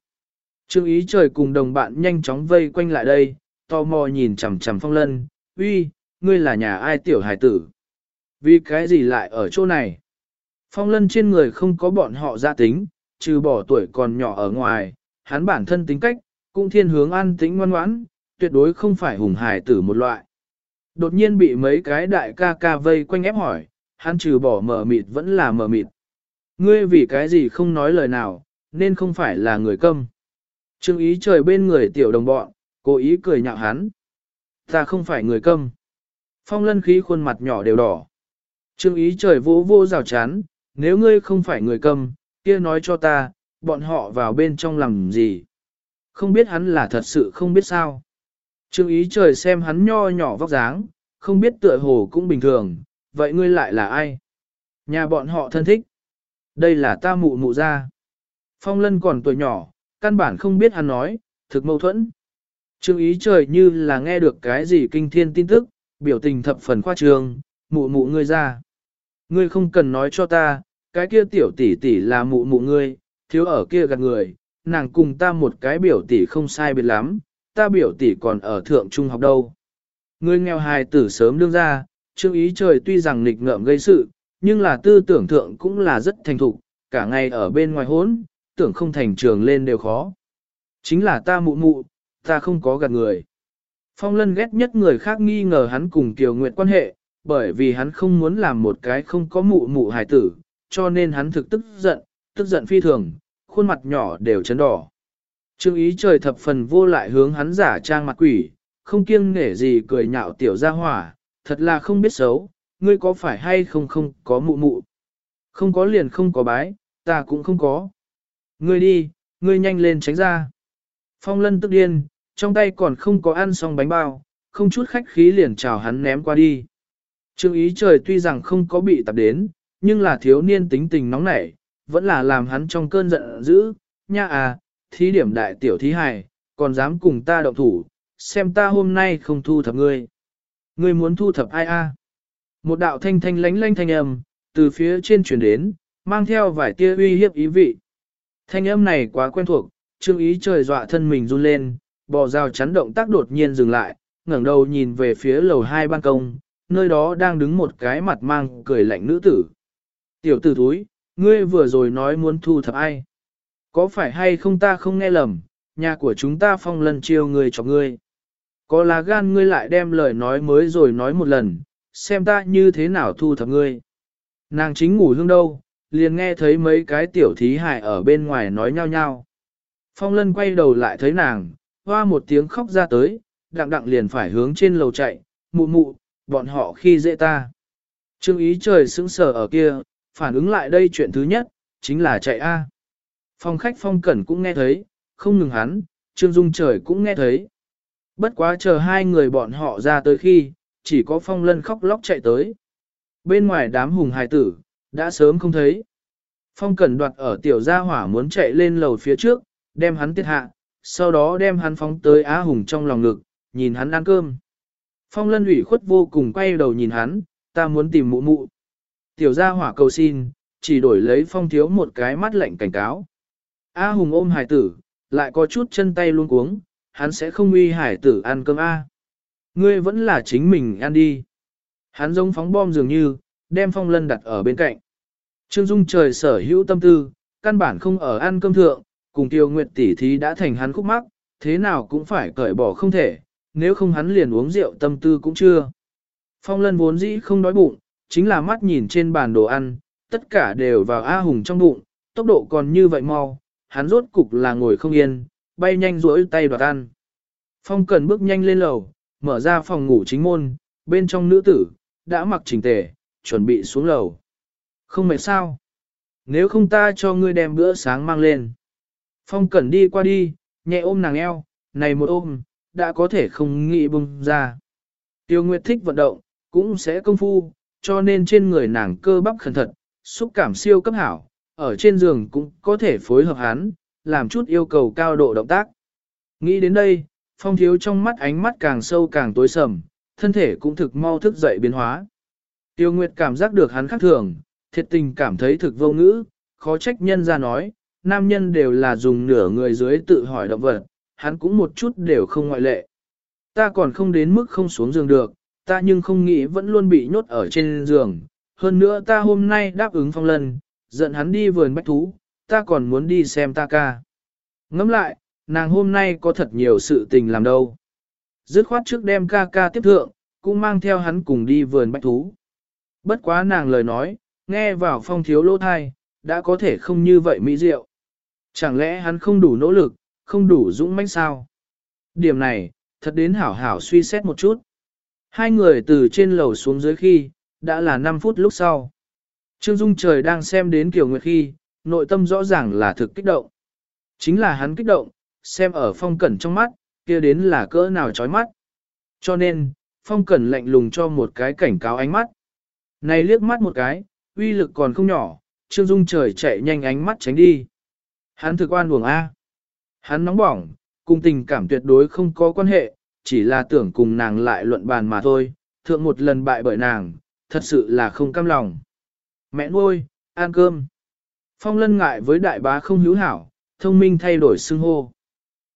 Trương ý trời cùng đồng bạn nhanh chóng vây quanh lại đây, tò mò nhìn chằm chằm phong lân, uy, ngươi là nhà ai tiểu hài tử? Vì cái gì lại ở chỗ này? Phong lân trên người không có bọn họ gia tính, trừ bỏ tuổi còn nhỏ ở ngoài, hắn bản thân tính cách, cũng thiên hướng an tĩnh ngoan ngoãn, tuyệt đối không phải hùng hài tử một loại. Đột nhiên bị mấy cái đại ca ca vây quanh ép hỏi, hắn trừ bỏ mở mịt vẫn là mở mịt. Ngươi vì cái gì không nói lời nào, nên không phải là người câm. Trương ý trời bên người tiểu đồng bọn, cố ý cười nhạo hắn. Ta không phải người câm. Phong lân khí khuôn mặt nhỏ đều đỏ. Trương ý trời vô vô rào chán, nếu ngươi không phải người câm, kia nói cho ta, bọn họ vào bên trong làm gì. Không biết hắn là thật sự không biết sao. Trương ý trời xem hắn nho nhỏ vóc dáng, không biết tựa hồ cũng bình thường, vậy ngươi lại là ai? Nhà bọn họ thân thích. Đây là ta mụ mụ ra. Phong lân còn tuổi nhỏ, căn bản không biết hắn nói, thực mâu thuẫn. Trương ý trời như là nghe được cái gì kinh thiên tin tức, biểu tình thập phần khoa trường, mụ mụ ngươi ra. Ngươi không cần nói cho ta, cái kia tiểu tỷ tỷ là mụ mụ ngươi, thiếu ở kia gạt người, nàng cùng ta một cái biểu tỷ không sai biệt lắm, ta biểu tỷ còn ở thượng trung học đâu. Ngươi nghèo hài tử sớm đương ra, trương ý trời tuy rằng nghịch ngợm gây sự, nhưng là tư tưởng thượng cũng là rất thành thục, cả ngày ở bên ngoài hốn, tưởng không thành trường lên đều khó. Chính là ta mụ mụ, ta không có gạt người. Phong lân ghét nhất người khác nghi ngờ hắn cùng Kiều Nguyệt quan hệ, bởi vì hắn không muốn làm một cái không có mụ mụ hài tử, cho nên hắn thực tức giận, tức giận phi thường, khuôn mặt nhỏ đều chấn đỏ. Trương ý trời thập phần vô lại hướng hắn giả trang mặt quỷ, không kiêng nể gì cười nhạo tiểu ra hỏa, thật là không biết xấu, ngươi có phải hay không không có mụ mụ. Không có liền không có bái, ta cũng không có. Ngươi đi, ngươi nhanh lên tránh ra. Phong lân tức điên, trong tay còn không có ăn xong bánh bao, không chút khách khí liền chào hắn ném qua đi. Trương ý trời tuy rằng không có bị tập đến, nhưng là thiếu niên tính tình nóng nảy, vẫn là làm hắn trong cơn giận dữ, nha à, thí điểm đại tiểu thí hài, còn dám cùng ta động thủ, xem ta hôm nay không thu thập ngươi. Ngươi muốn thu thập ai a? Một đạo thanh thanh lánh lánh thanh âm, từ phía trên truyền đến, mang theo vài tia uy hiếp ý vị. Thanh âm này quá quen thuộc, trương ý trời dọa thân mình run lên, bò rào chắn động tác đột nhiên dừng lại, ngẩng đầu nhìn về phía lầu hai ban công, nơi đó đang đứng một cái mặt mang cười lạnh nữ tử. Tiểu tử thúi, ngươi vừa rồi nói muốn thu thập ai? Có phải hay không ta không nghe lầm, nhà của chúng ta phong lần chiêu người cho ngươi. Có là gan ngươi lại đem lời nói mới rồi nói một lần, xem ta như thế nào thu thập ngươi. Nàng chính ngủ hương đâu, liền nghe thấy mấy cái tiểu thí hại ở bên ngoài nói nhau nhau. Phong lân quay đầu lại thấy nàng, hoa một tiếng khóc ra tới, đặng đặng liền phải hướng trên lầu chạy, mụ mụ, bọn họ khi dễ ta. Trương ý trời sững sờ ở kia, phản ứng lại đây chuyện thứ nhất, chính là chạy A. Phong khách phong cẩn cũng nghe thấy, không ngừng hắn, Trương Dung trời cũng nghe thấy. Bất quá chờ hai người bọn họ ra tới khi, chỉ có phong lân khóc lóc chạy tới. Bên ngoài đám hùng hài tử, đã sớm không thấy. Phong cẩn đoạt ở tiểu gia hỏa muốn chạy lên lầu phía trước, đem hắn tiết hạ, sau đó đem hắn phóng tới Á Hùng trong lòng ngực, nhìn hắn ăn cơm. Phong lân ủy khuất vô cùng quay đầu nhìn hắn, ta muốn tìm mụ mụ. Tiểu gia hỏa cầu xin, chỉ đổi lấy phong thiếu một cái mắt lạnh cảnh cáo. A Hùng ôm hải tử, lại có chút chân tay luôn cuống, hắn sẽ không uy hải tử ăn cơm A. Ngươi vẫn là chính mình ăn đi. Hắn giống phóng bom dường như, đem phong lân đặt ở bên cạnh. Trương Dung trời sở hữu tâm tư, căn bản không ở ăn cơm thượng, cùng tiêu nguyệt tỷ thí đã thành hắn khúc mắc, thế nào cũng phải cởi bỏ không thể, nếu không hắn liền uống rượu tâm tư cũng chưa. Phong lân vốn dĩ không đói bụng, chính là mắt nhìn trên bàn đồ ăn, tất cả đều vào A Hùng trong bụng, tốc độ còn như vậy mau, hắn rốt cục là ngồi không yên, bay nhanh rỗi tay đoạt ăn. Phong cần bước nhanh lên lầu, mở ra phòng ngủ chính môn, bên trong nữ tử, đã mặc chỉnh tề, chuẩn bị xuống lầu. Không mệt sao? Nếu không ta cho ngươi đem bữa sáng mang lên. Phong cẩn đi qua đi, nhẹ ôm nàng eo, này một ôm, đã có thể không nghĩ bung ra. Tiêu Nguyệt thích vận động, cũng sẽ công phu, cho nên trên người nàng cơ bắp khẩn thật, xúc cảm siêu cấp hảo, ở trên giường cũng có thể phối hợp hắn, làm chút yêu cầu cao độ động tác. Nghĩ đến đây, phong thiếu trong mắt ánh mắt càng sâu càng tối sầm, thân thể cũng thực mau thức dậy biến hóa. Tiêu Nguyệt cảm giác được hắn khác thường, thiệt tình cảm thấy thực vô ngữ, khó trách nhân ra nói, nam nhân đều là dùng nửa người dưới tự hỏi động vật, hắn cũng một chút đều không ngoại lệ. Ta còn không đến mức không xuống giường được, ta nhưng không nghĩ vẫn luôn bị nhốt ở trên giường. Hơn nữa ta hôm nay đáp ứng phong lần, giận hắn đi vườn bách thú, ta còn muốn đi xem ta ca. Ngẫm lại, nàng hôm nay có thật nhiều sự tình làm đâu. Dứt khoát trước đem ca ca tiếp thượng, cũng mang theo hắn cùng đi vườn bách thú. Bất quá nàng lời nói, nghe vào phong thiếu lỗ thai, đã có thể không như vậy mỹ diệu. Chẳng lẽ hắn không đủ nỗ lực, không đủ dũng mãnh sao? Điểm này, thật đến hảo hảo suy xét một chút. Hai người từ trên lầu xuống dưới khi, đã là 5 phút lúc sau. Trương Dung trời đang xem đến Kiều Nguyệt khi, nội tâm rõ ràng là thực kích động. Chính là hắn kích động, xem ở phong cẩn trong mắt, kia đến là cỡ nào chói mắt. Cho nên, phong cẩn lạnh lùng cho một cái cảnh cáo ánh mắt. Này liếc mắt một cái, uy lực còn không nhỏ, Trương Dung trời chạy nhanh ánh mắt tránh đi. Hắn thực oan buồng A. Hắn nóng bỏng, cùng tình cảm tuyệt đối không có quan hệ, chỉ là tưởng cùng nàng lại luận bàn mà thôi, thượng một lần bại bởi nàng, thật sự là không cam lòng. Mẹ nuôi, ăn cơm. Phong lân ngại với đại bá không hữu hảo, thông minh thay đổi xưng hô.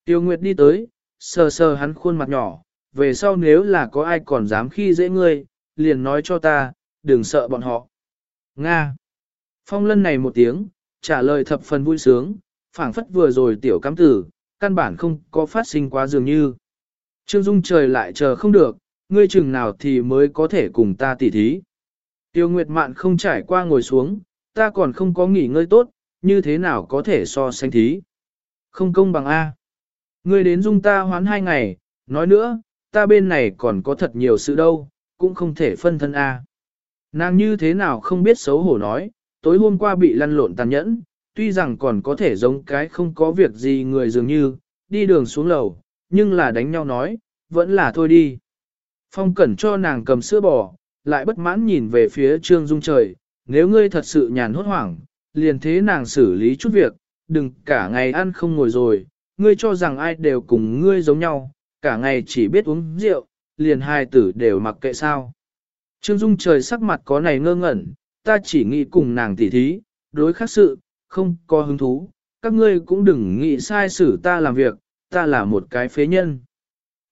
Tiêu Nguyệt đi tới, sờ sờ hắn khuôn mặt nhỏ, về sau nếu là có ai còn dám khi dễ ngươi, liền nói cho ta, đừng sợ bọn họ. Nga. Phong lân này một tiếng, trả lời thập phần vui sướng, phảng phất vừa rồi tiểu cám tử, căn bản không có phát sinh quá dường như. Trương Dung trời lại chờ không được, ngươi chừng nào thì mới có thể cùng ta tỉ thí. Tiêu Nguyệt Mạn không trải qua ngồi xuống, ta còn không có nghỉ ngơi tốt, như thế nào có thể so sánh thí. Không công bằng A. Ngươi đến dung ta hoán hai ngày, nói nữa, ta bên này còn có thật nhiều sự đâu, cũng không thể phân thân A. Nàng như thế nào không biết xấu hổ nói, tối hôm qua bị lăn lộn tàn nhẫn, tuy rằng còn có thể giống cái không có việc gì người dường như, đi đường xuống lầu, nhưng là đánh nhau nói, vẫn là thôi đi. Phong cẩn cho nàng cầm sữa bò, lại bất mãn nhìn về phía trương dung trời, nếu ngươi thật sự nhàn hốt hoảng, liền thế nàng xử lý chút việc, đừng cả ngày ăn không ngồi rồi, ngươi cho rằng ai đều cùng ngươi giống nhau, cả ngày chỉ biết uống rượu, liền hai tử đều mặc kệ sao. Trương Dung trời sắc mặt có này ngơ ngẩn, ta chỉ nghĩ cùng nàng tỉ thí, đối khác sự, không có hứng thú, các ngươi cũng đừng nghĩ sai xử ta làm việc, ta là một cái phế nhân.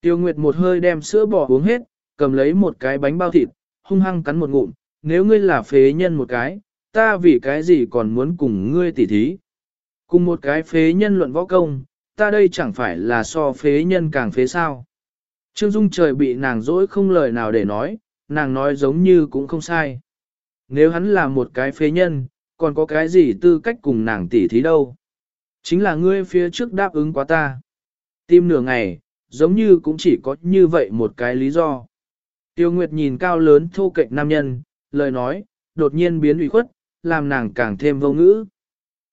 Tiêu Nguyệt một hơi đem sữa bò uống hết, cầm lấy một cái bánh bao thịt, hung hăng cắn một ngụm, nếu ngươi là phế nhân một cái, ta vì cái gì còn muốn cùng ngươi tỉ thí. Cùng một cái phế nhân luận võ công, ta đây chẳng phải là so phế nhân càng phế sao. Trương Dung trời bị nàng dỗi không lời nào để nói, nàng nói giống như cũng không sai. Nếu hắn là một cái phế nhân, còn có cái gì tư cách cùng nàng tỉ thí đâu. Chính là ngươi phía trước đáp ứng quá ta. Tim nửa ngày, giống như cũng chỉ có như vậy một cái lý do. Tiêu Nguyệt nhìn cao lớn thô kệch nam nhân, lời nói, đột nhiên biến ủy khuất, làm nàng càng thêm vô ngữ.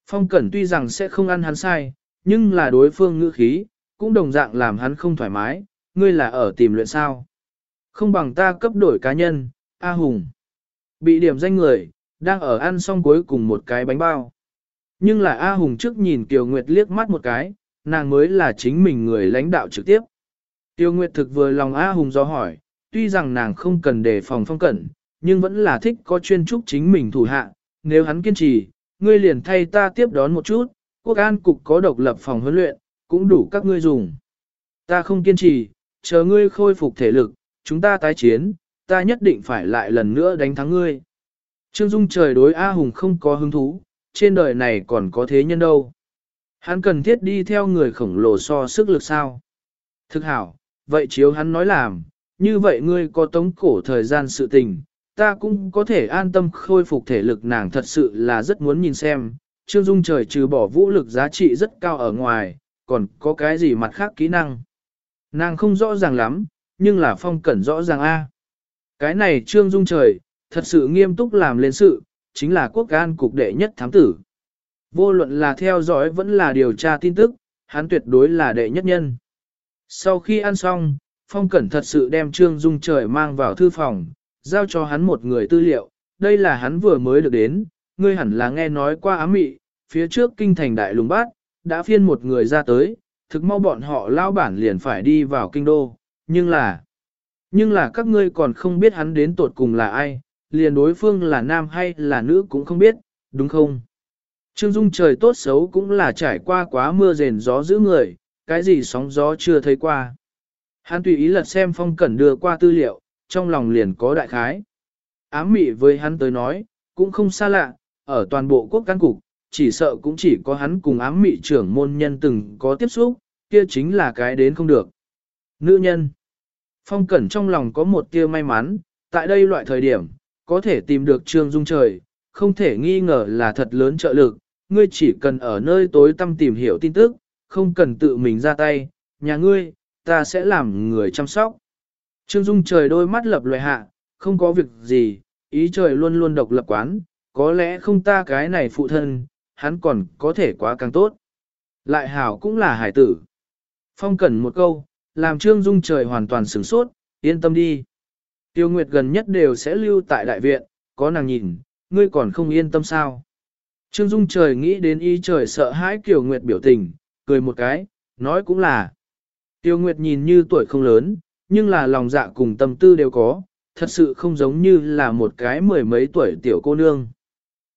Phong Cẩn tuy rằng sẽ không ăn hắn sai, nhưng là đối phương ngữ khí, cũng đồng dạng làm hắn không thoải mái, ngươi là ở tìm luyện sao. Không bằng ta cấp đổi cá nhân, A Hùng. Bị điểm danh người, đang ở ăn xong cuối cùng một cái bánh bao. Nhưng là A Hùng trước nhìn Kiều Nguyệt liếc mắt một cái, nàng mới là chính mình người lãnh đạo trực tiếp. Tiêu Nguyệt thực vừa lòng A Hùng do hỏi, tuy rằng nàng không cần đề phòng phong cẩn, nhưng vẫn là thích có chuyên trúc chính mình thủ hạ, nếu hắn kiên trì, ngươi liền thay ta tiếp đón một chút, quốc an cục có độc lập phòng huấn luyện, cũng đủ các ngươi dùng. Ta không kiên trì, chờ ngươi khôi phục thể lực, chúng ta tái chiến, ta nhất định phải lại lần nữa đánh thắng ngươi. Trương Dung trời đối A Hùng không có hứng thú, trên đời này còn có thế nhân đâu. Hắn cần thiết đi theo người khổng lồ so sức lực sao. Thực hảo, vậy chiếu hắn nói làm, như vậy ngươi có tống cổ thời gian sự tình, ta cũng có thể an tâm khôi phục thể lực nàng thật sự là rất muốn nhìn xem. Trương Dung trời trừ bỏ vũ lực giá trị rất cao ở ngoài, còn có cái gì mặt khác kỹ năng. Nàng không rõ ràng lắm, nhưng là phong cẩn rõ ràng A. Cái này Trương Dung trời, thật sự nghiêm túc làm lên sự, chính là quốc an cục đệ nhất thám tử. Vô luận là theo dõi vẫn là điều tra tin tức, hắn tuyệt đối là đệ nhất nhân. Sau khi ăn xong, Phong Cẩn thật sự đem Trương Dung trời mang vào thư phòng, giao cho hắn một người tư liệu, đây là hắn vừa mới được đến, ngươi hẳn là nghe nói qua ám mị, phía trước kinh thành đại lùng bát, đã phiên một người ra tới, thực mau bọn họ lao bản liền phải đi vào kinh đô, nhưng là, nhưng là các ngươi còn không biết hắn đến tột cùng là ai, liền đối phương là nam hay là nữ cũng không biết, đúng không? Trương Dung trời tốt xấu cũng là trải qua quá mưa rền gió giữ người, cái gì sóng gió chưa thấy qua. Hắn tùy ý lật xem phong cẩn đưa qua tư liệu, trong lòng liền có đại khái. Ám mị với hắn tới nói, cũng không xa lạ, ở toàn bộ quốc căn cục, chỉ sợ cũng chỉ có hắn cùng ám mị trưởng môn nhân từng có tiếp xúc, kia chính là cái đến không được. Nữ nhân. Phong cẩn trong lòng có một tia may mắn, tại đây loại thời điểm, có thể tìm được trương dung trời, không thể nghi ngờ là thật lớn trợ lực, ngươi chỉ cần ở nơi tối tăm tìm hiểu tin tức, không cần tự mình ra tay, nhà ngươi, ta sẽ làm người chăm sóc. Trương Dung trời đôi mắt lập loại hạ, không có việc gì, ý trời luôn luôn độc lập quán, có lẽ không ta cái này phụ thân, hắn còn có thể quá càng tốt. Lại hảo cũng là hải tử. Phong cẩn một câu, làm Trương Dung trời hoàn toàn sửng sốt, yên tâm đi. Tiêu Nguyệt gần nhất đều sẽ lưu tại đại viện, có nàng nhìn, ngươi còn không yên tâm sao. Trương Dung trời nghĩ đến y trời sợ hãi Kiều Nguyệt biểu tình, cười một cái, nói cũng là. Tiêu Nguyệt nhìn như tuổi không lớn, nhưng là lòng dạ cùng tâm tư đều có, thật sự không giống như là một cái mười mấy tuổi tiểu cô nương.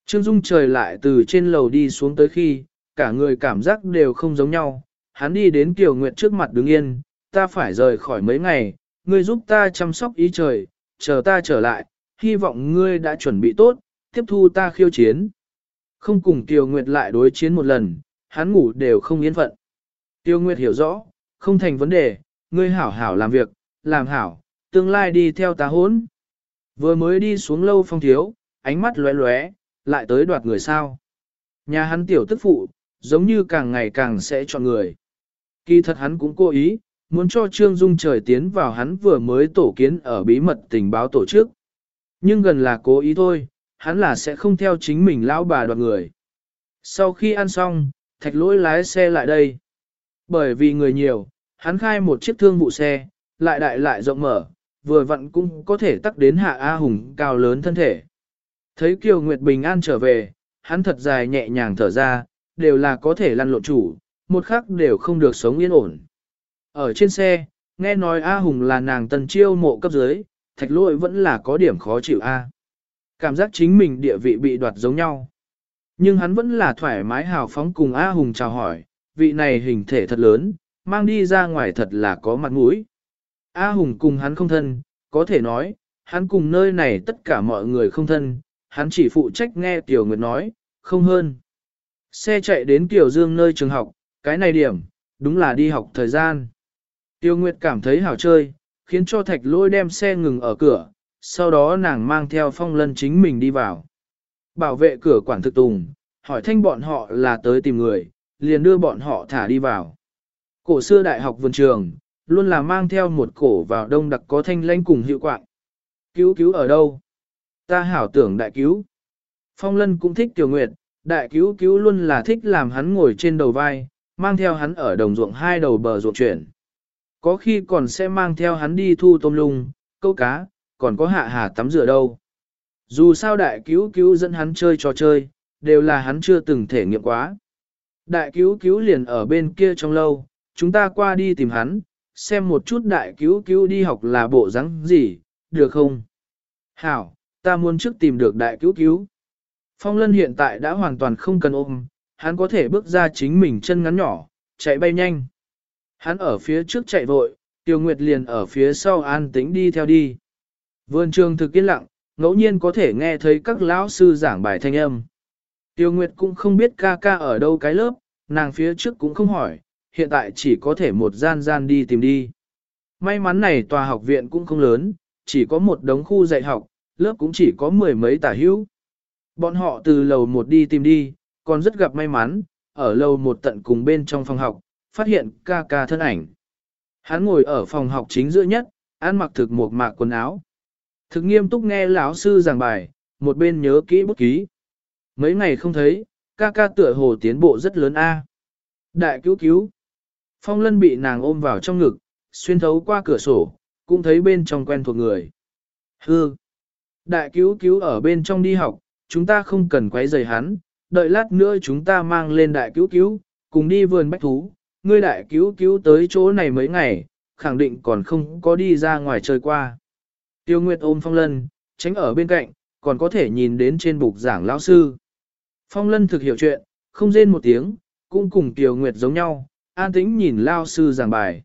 Trương Dung trời lại từ trên lầu đi xuống tới khi, cả người cảm giác đều không giống nhau. Hắn đi đến Kiều Nguyệt trước mặt đứng yên, ta phải rời khỏi mấy ngày, ngươi giúp ta chăm sóc ý trời, chờ ta trở lại, hy vọng ngươi đã chuẩn bị tốt, tiếp thu ta khiêu chiến. Không cùng Tiêu Nguyệt lại đối chiến một lần, hắn ngủ đều không yên phận. Tiêu Nguyệt hiểu rõ, không thành vấn đề, ngươi hảo hảo làm việc, làm hảo, tương lai đi theo ta hốn. Vừa mới đi xuống lâu phong thiếu, ánh mắt lóe lóe, lại tới đoạt người sao. Nhà hắn tiểu tức phụ, giống như càng ngày càng sẽ chọn người. Kỳ thật hắn cũng cố ý, muốn cho Trương Dung trời tiến vào hắn vừa mới tổ kiến ở bí mật tình báo tổ chức. Nhưng gần là cố ý thôi, hắn là sẽ không theo chính mình lão bà đoạt người. Sau khi ăn xong, thạch lỗi lái xe lại đây. Bởi vì người nhiều, hắn khai một chiếc thương vụ xe, lại đại lại rộng mở, vừa vặn cũng có thể tắc đến hạ A Hùng cao lớn thân thể. Thấy Kiều Nguyệt Bình an trở về, hắn thật dài nhẹ nhàng thở ra, đều là có thể lăn lộn chủ, một khắc đều không được sống yên ổn. Ở trên xe, nghe nói A Hùng là nàng tần chiêu mộ cấp dưới, thạch lỗi vẫn là có điểm khó chịu A. Cảm giác chính mình địa vị bị đoạt giống nhau. Nhưng hắn vẫn là thoải mái hào phóng cùng A Hùng chào hỏi, vị này hình thể thật lớn, mang đi ra ngoài thật là có mặt mũi. A Hùng cùng hắn không thân, có thể nói, hắn cùng nơi này tất cả mọi người không thân, hắn chỉ phụ trách nghe Tiểu Nguyệt nói, không hơn. Xe chạy đến Tiểu Dương nơi trường học, cái này điểm, đúng là đi học thời gian. Tiêu Nguyệt cảm thấy hảo chơi, khiến cho thạch lôi đem xe ngừng ở cửa, sau đó nàng mang theo phong lân chính mình đi vào. Bảo vệ cửa quản thực tùng, hỏi thanh bọn họ là tới tìm người, liền đưa bọn họ thả đi vào. Cổ xưa đại học vườn trường, luôn là mang theo một cổ vào đông đặc có thanh lãnh cùng hiệu quạng. Cứu cứu ở đâu? Ta hảo tưởng đại cứu. Phong lân cũng thích tiểu nguyệt, đại cứu cứu luôn là thích làm hắn ngồi trên đầu vai, mang theo hắn ở đồng ruộng hai đầu bờ ruộng chuyển. Có khi còn sẽ mang theo hắn đi thu tôm lung, câu cá, còn có hạ hà tắm rửa đâu. Dù sao đại cứu cứu dẫn hắn chơi trò chơi, đều là hắn chưa từng thể nghiệm quá. Đại cứu cứu liền ở bên kia trong lâu, chúng ta qua đi tìm hắn, xem một chút đại cứu cứu đi học là bộ dáng gì, được không? Hảo, ta muốn trước tìm được đại cứu cứu. Phong lân hiện tại đã hoàn toàn không cần ôm, hắn có thể bước ra chính mình chân ngắn nhỏ, chạy bay nhanh. Hắn ở phía trước chạy vội, Tiêu Nguyệt liền ở phía sau an tĩnh đi theo đi. Vườn trường thực yên lặng, ngẫu nhiên có thể nghe thấy các lão sư giảng bài thanh âm. Tiêu Nguyệt cũng không biết ca ca ở đâu cái lớp, nàng phía trước cũng không hỏi, hiện tại chỉ có thể một gian gian đi tìm đi. May mắn này tòa học viện cũng không lớn, chỉ có một đống khu dạy học, lớp cũng chỉ có mười mấy tả hữu. Bọn họ từ lầu một đi tìm đi, còn rất gặp may mắn, ở lầu một tận cùng bên trong phòng học, phát hiện ca ca thân ảnh. Hắn ngồi ở phòng học chính giữa nhất, ăn mặc thực một mạc quần áo. Thực nghiêm túc nghe lão sư giảng bài, một bên nhớ kỹ bút ký. Mấy ngày không thấy, ca ca tựa hồ tiến bộ rất lớn a. Đại cứu cứu. Phong lân bị nàng ôm vào trong ngực, xuyên thấu qua cửa sổ, cũng thấy bên trong quen thuộc người. Hư. Đại cứu cứu ở bên trong đi học, chúng ta không cần quấy rầy hắn, đợi lát nữa chúng ta mang lên đại cứu cứu, cùng đi vườn bách thú. Ngươi đại cứu cứu tới chỗ này mấy ngày, khẳng định còn không có đi ra ngoài chơi qua. Tiêu Nguyệt ôm Phong Lân, tránh ở bên cạnh, còn có thể nhìn đến trên bục giảng lão sư. Phong Lân thực hiểu chuyện, không rên một tiếng, cũng cùng Tiêu Nguyệt giống nhau, an tĩnh nhìn lao sư giảng bài.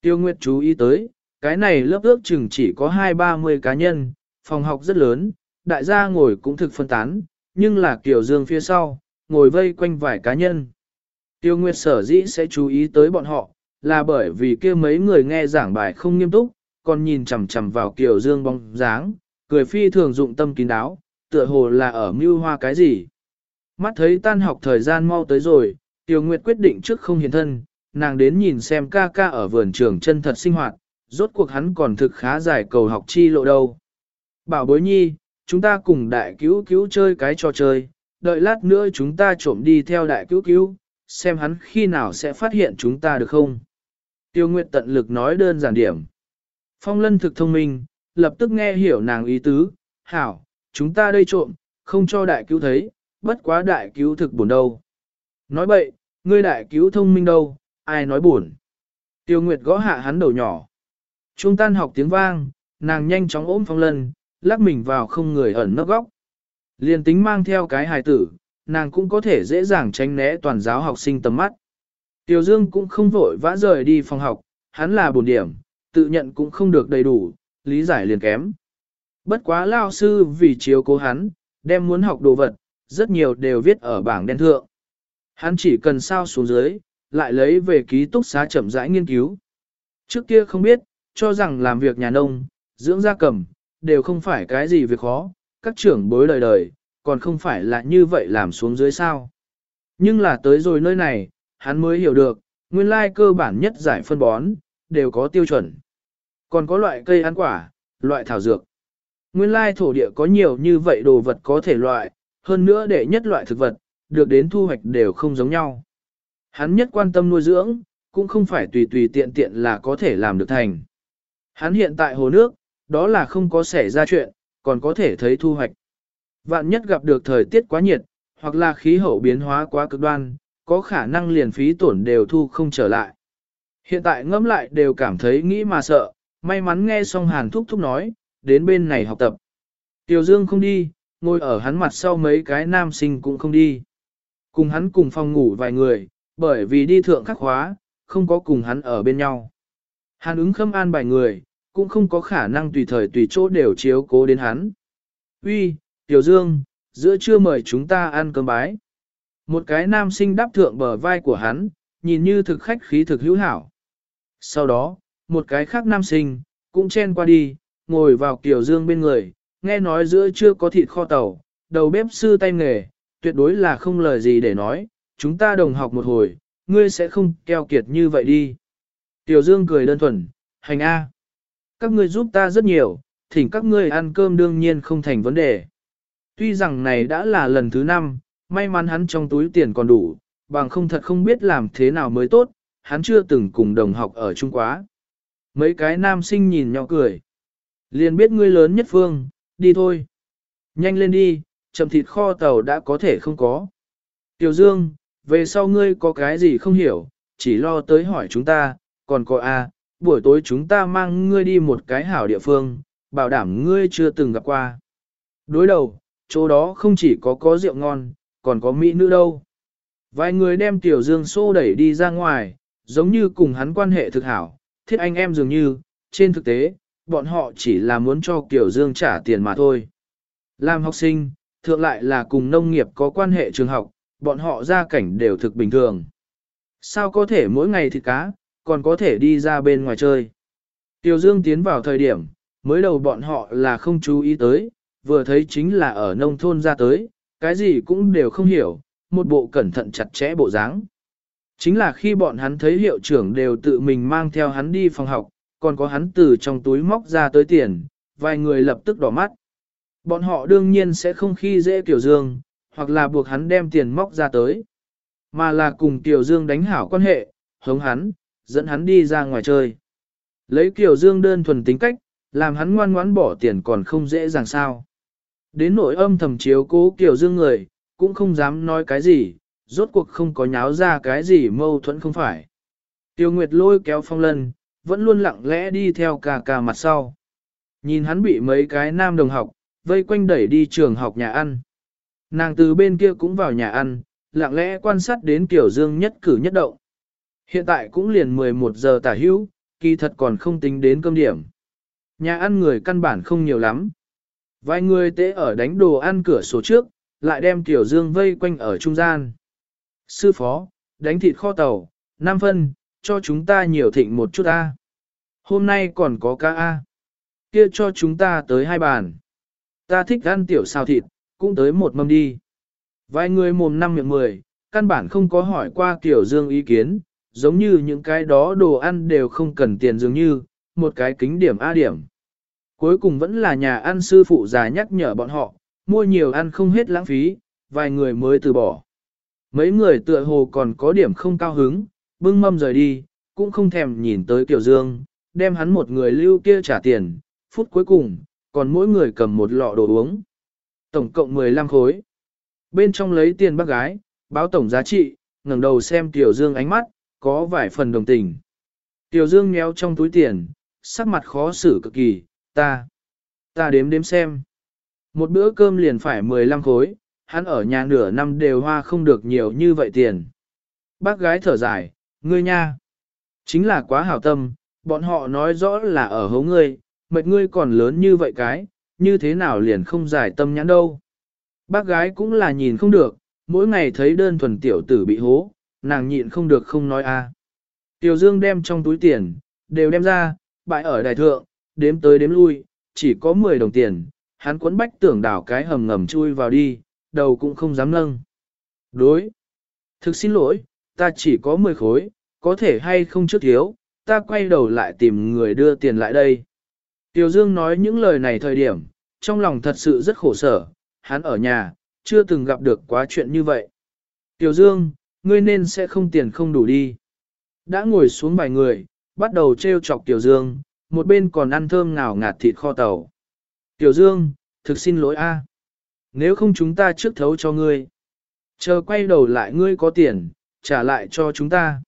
Tiêu Nguyệt chú ý tới, cái này lớp ước chừng chỉ có hai ba mươi cá nhân, phòng học rất lớn, đại gia ngồi cũng thực phân tán, nhưng là Kiều Dương phía sau, ngồi vây quanh vài cá nhân. Tiêu Nguyệt sở dĩ sẽ chú ý tới bọn họ, là bởi vì kia mấy người nghe giảng bài không nghiêm túc, còn nhìn chằm chằm vào Kiều Dương bóng dáng, cười phi thường dụng tâm kín đáo, tựa hồ là ở mưu hoa cái gì. Mắt thấy tan học thời gian mau tới rồi, Tiêu Nguyệt quyết định trước không hiện thân, nàng đến nhìn xem ca ca ở vườn trường chân thật sinh hoạt, rốt cuộc hắn còn thực khá giải cầu học chi lộ đâu. Bảo bối nhi, chúng ta cùng đại cứu cứu chơi cái trò chơi, đợi lát nữa chúng ta trộm đi theo đại cứu cứu, xem hắn khi nào sẽ phát hiện chúng ta được không. Tiêu Nguyệt tận lực nói đơn giản điểm. Phong lân thực thông minh, lập tức nghe hiểu nàng ý tứ, hảo, chúng ta đây trộm, không cho đại cứu thấy, bất quá đại cứu thực buồn đâu. Nói bậy, ngươi đại cứu thông minh đâu, ai nói buồn. Tiêu Nguyệt gõ hạ hắn đầu nhỏ. Trung tan học tiếng vang, nàng nhanh chóng ôm phong lân, lắc mình vào không người ẩn nấp góc. Liên tính mang theo cái hài tử, nàng cũng có thể dễ dàng tránh né toàn giáo học sinh tầm mắt. Tiểu Dương cũng không vội vã rời đi phòng học, hắn là bổn điểm, tự nhận cũng không được đầy đủ, lý giải liền kém. Bất quá lao sư vì chiếu cố hắn, đem muốn học đồ vật, rất nhiều đều viết ở bảng đen thượng. Hắn chỉ cần sao xuống dưới, lại lấy về ký túc xá chậm rãi nghiên cứu. Trước kia không biết, cho rằng làm việc nhà nông, dưỡng gia cầm, đều không phải cái gì việc khó, các trưởng bối đời đời, còn không phải là như vậy làm xuống dưới sao. Nhưng là tới rồi nơi này, hắn mới hiểu được, nguyên lai cơ bản nhất giải phân bón, đều có tiêu chuẩn. Còn có loại cây ăn quả, loại thảo dược. Nguyên lai thổ địa có nhiều như vậy đồ vật có thể loại, hơn nữa để nhất loại thực vật, được đến thu hoạch đều không giống nhau. Hắn nhất quan tâm nuôi dưỡng, cũng không phải tùy tùy tiện tiện là có thể làm được thành. Hắn hiện tại hồ nước, đó là không có xảy ra chuyện, còn có thể thấy thu hoạch. Vạn nhất gặp được thời tiết quá nhiệt, hoặc là khí hậu biến hóa quá cực đoan, có khả năng liền phí tổn đều thu không trở lại. Hiện tại ngẫm lại đều cảm thấy nghĩ mà sợ, may mắn nghe xong Hàn Thúc Thúc nói, đến bên này học tập. Tiểu Dương không đi, ngồi ở hắn mặt sau mấy cái nam sinh cũng không đi. Cùng hắn cùng phòng ngủ vài người, bởi vì đi thượng khắc khóa, không có cùng hắn ở bên nhau. Hàn ứng khâm an bài người, cũng không có khả năng tùy thời tùy chỗ đều chiếu cố đến hắn. Uy, Tiểu Dương, giữa trưa mời chúng ta ăn cơm bái. Một cái nam sinh đáp thượng bờ vai của hắn, nhìn như thực khách khí thực hữu hảo. Sau đó, một cái khác nam sinh, cũng chen qua đi, ngồi vào Tiểu Dương bên người, nghe nói giữa trưa có thịt kho tàu, đầu bếp sư tay nghề, tuyệt đối là không lời gì để nói, chúng ta đồng học một hồi, ngươi sẽ không keo kiệt như vậy đi. Tiểu Dương cười đơn thuần, hành A. Các ngươi giúp ta rất nhiều, thỉnh các ngươi ăn cơm đương nhiên không thành vấn đề. Tuy rằng này đã là lần thứ năm, may mắn hắn trong túi tiền còn đủ, bằng không thật không biết làm thế nào mới tốt, hắn chưa từng cùng đồng học ở Trung Quá. Mấy cái nam sinh nhìn nhau cười. Liền biết ngươi lớn nhất phương, đi thôi. Nhanh lên đi, chậm thịt kho tàu đã có thể không có. Tiểu Dương, về sau ngươi có cái gì không hiểu, chỉ lo tới hỏi chúng ta, còn có a, à, buổi tối chúng ta mang ngươi đi một cái hảo địa phương, bảo đảm ngươi chưa từng gặp qua. Đối đầu, chỗ đó không chỉ có có rượu ngon, còn có mỹ nữ đâu. Vài người đem Tiểu Dương xô đẩy đi ra ngoài, giống như cùng hắn quan hệ thực hảo, thiết anh em dường như, trên thực tế, bọn họ chỉ là muốn cho Tiểu Dương trả tiền mà thôi. Làm học sinh, thượng lại là cùng nông nghiệp có quan hệ trường học, bọn họ ra cảnh đều thực bình thường. Sao có thể mỗi ngày thịt cá, còn có thể đi ra bên ngoài chơi. Tiểu Dương tiến vào thời điểm, mới đầu bọn họ là không chú ý tới, vừa thấy chính là ở nông thôn ra tới, cái gì cũng đều không hiểu, một bộ cẩn thận chặt chẽ bộ dáng. Chính là khi bọn hắn thấy hiệu trưởng đều tự mình mang theo hắn đi phòng học, còn có hắn từ trong túi móc ra tới tiền, vài người lập tức đỏ mắt. Bọn họ đương nhiên sẽ không khi dễ Tiểu Dương, hoặc là buộc hắn đem tiền móc ra tới, mà là cùng Tiểu Dương đánh hảo quan hệ, hống hắn, dẫn hắn đi ra ngoài chơi. Lấy Tiểu Dương đơn thuần tính cách, làm hắn ngoan ngoãn bỏ tiền còn không dễ dàng sao. Đến nỗi âm thầm chiếu cố kiểu Dương người, cũng không dám nói cái gì, rốt cuộc không có nháo ra cái gì mâu thuẫn không phải. Tiêu Nguyệt lôi kéo phong lân, vẫn luôn lặng lẽ đi theo cà cà mặt sau. Nhìn hắn bị mấy cái nam đồng học, vây quanh đẩy đi trường học nhà ăn. Nàng từ bên kia cũng vào nhà ăn, lặng lẽ quan sát đến kiểu Dương nhất cử nhất động. Hiện tại cũng liền 11 giờ tả hữu, kỳ thật còn không tính đến cơm điểm. Nhà ăn người căn bản không nhiều lắm. Vài người tế ở đánh đồ ăn cửa sổ trước, lại đem Tiểu Dương vây quanh ở trung gian. Sư phó, đánh thịt kho tàu, 5 phân, cho chúng ta nhiều thịnh một chút A. Hôm nay còn có ca A. Kia cho chúng ta tới hai bàn. Ta thích ăn tiểu xào thịt, cũng tới một mâm đi. Vài người mồm năm miệng mười, căn bản không có hỏi qua Tiểu Dương ý kiến, giống như những cái đó đồ ăn đều không cần tiền dường như, một cái kính điểm A điểm. Cuối cùng vẫn là nhà ăn sư phụ già nhắc nhở bọn họ, mua nhiều ăn không hết lãng phí, vài người mới từ bỏ. Mấy người tựa hồ còn có điểm không cao hứng, bưng mâm rời đi, cũng không thèm nhìn tới Tiểu Dương, đem hắn một người lưu kia trả tiền, phút cuối cùng, còn mỗi người cầm một lọ đồ uống. Tổng cộng 15 khối. Bên trong lấy tiền bác gái, báo tổng giá trị, ngẩng đầu xem Tiểu Dương ánh mắt, có vài phần đồng tình. Tiểu Dương méo trong túi tiền, sắc mặt khó xử cực kỳ, ta, ta đếm đếm xem. Một bữa cơm liền phải 15 khối, hắn ở nhà nửa năm đều hoa không được nhiều như vậy tiền. Bác gái thở dài, ngươi nha, chính là quá hảo tâm, bọn họ nói rõ là ở hấu ngươi, mệt ngươi còn lớn như vậy cái, như thế nào liền không giải tâm nhãn đâu. Bác gái cũng là nhìn không được, mỗi ngày thấy đơn thuần tiểu tử bị hố, nàng nhịn không được không nói a. Tiểu Dương đem trong túi tiền, đều đem ra, bại ở đài thượng, đếm tới đếm lui, chỉ có 10 đồng tiền, hắn quấn bách tưởng đảo cái hầm ngầm chui vào đi, đầu cũng không dám nâng. Đối. Thực xin lỗi, ta chỉ có 10 khối, có thể hay không trước thiếu, ta quay đầu lại tìm người đưa tiền lại đây. Tiểu Dương nói những lời này thời điểm, trong lòng thật sự rất khổ sở, hắn ở nhà, chưa từng gặp được quá chuyện như vậy. Tiểu Dương, ngươi nên sẽ không tiền không đủ đi. Đã ngồi xuống vài người, bắt đầu treo chọc Tiểu Dương, một bên còn ăn thơm ngào ngạt thịt kho tàu. Tiểu Dương, thực xin lỗi a, Nếu không chúng ta trước thấu cho ngươi. Chờ quay đầu lại ngươi có tiền, trả lại cho chúng ta.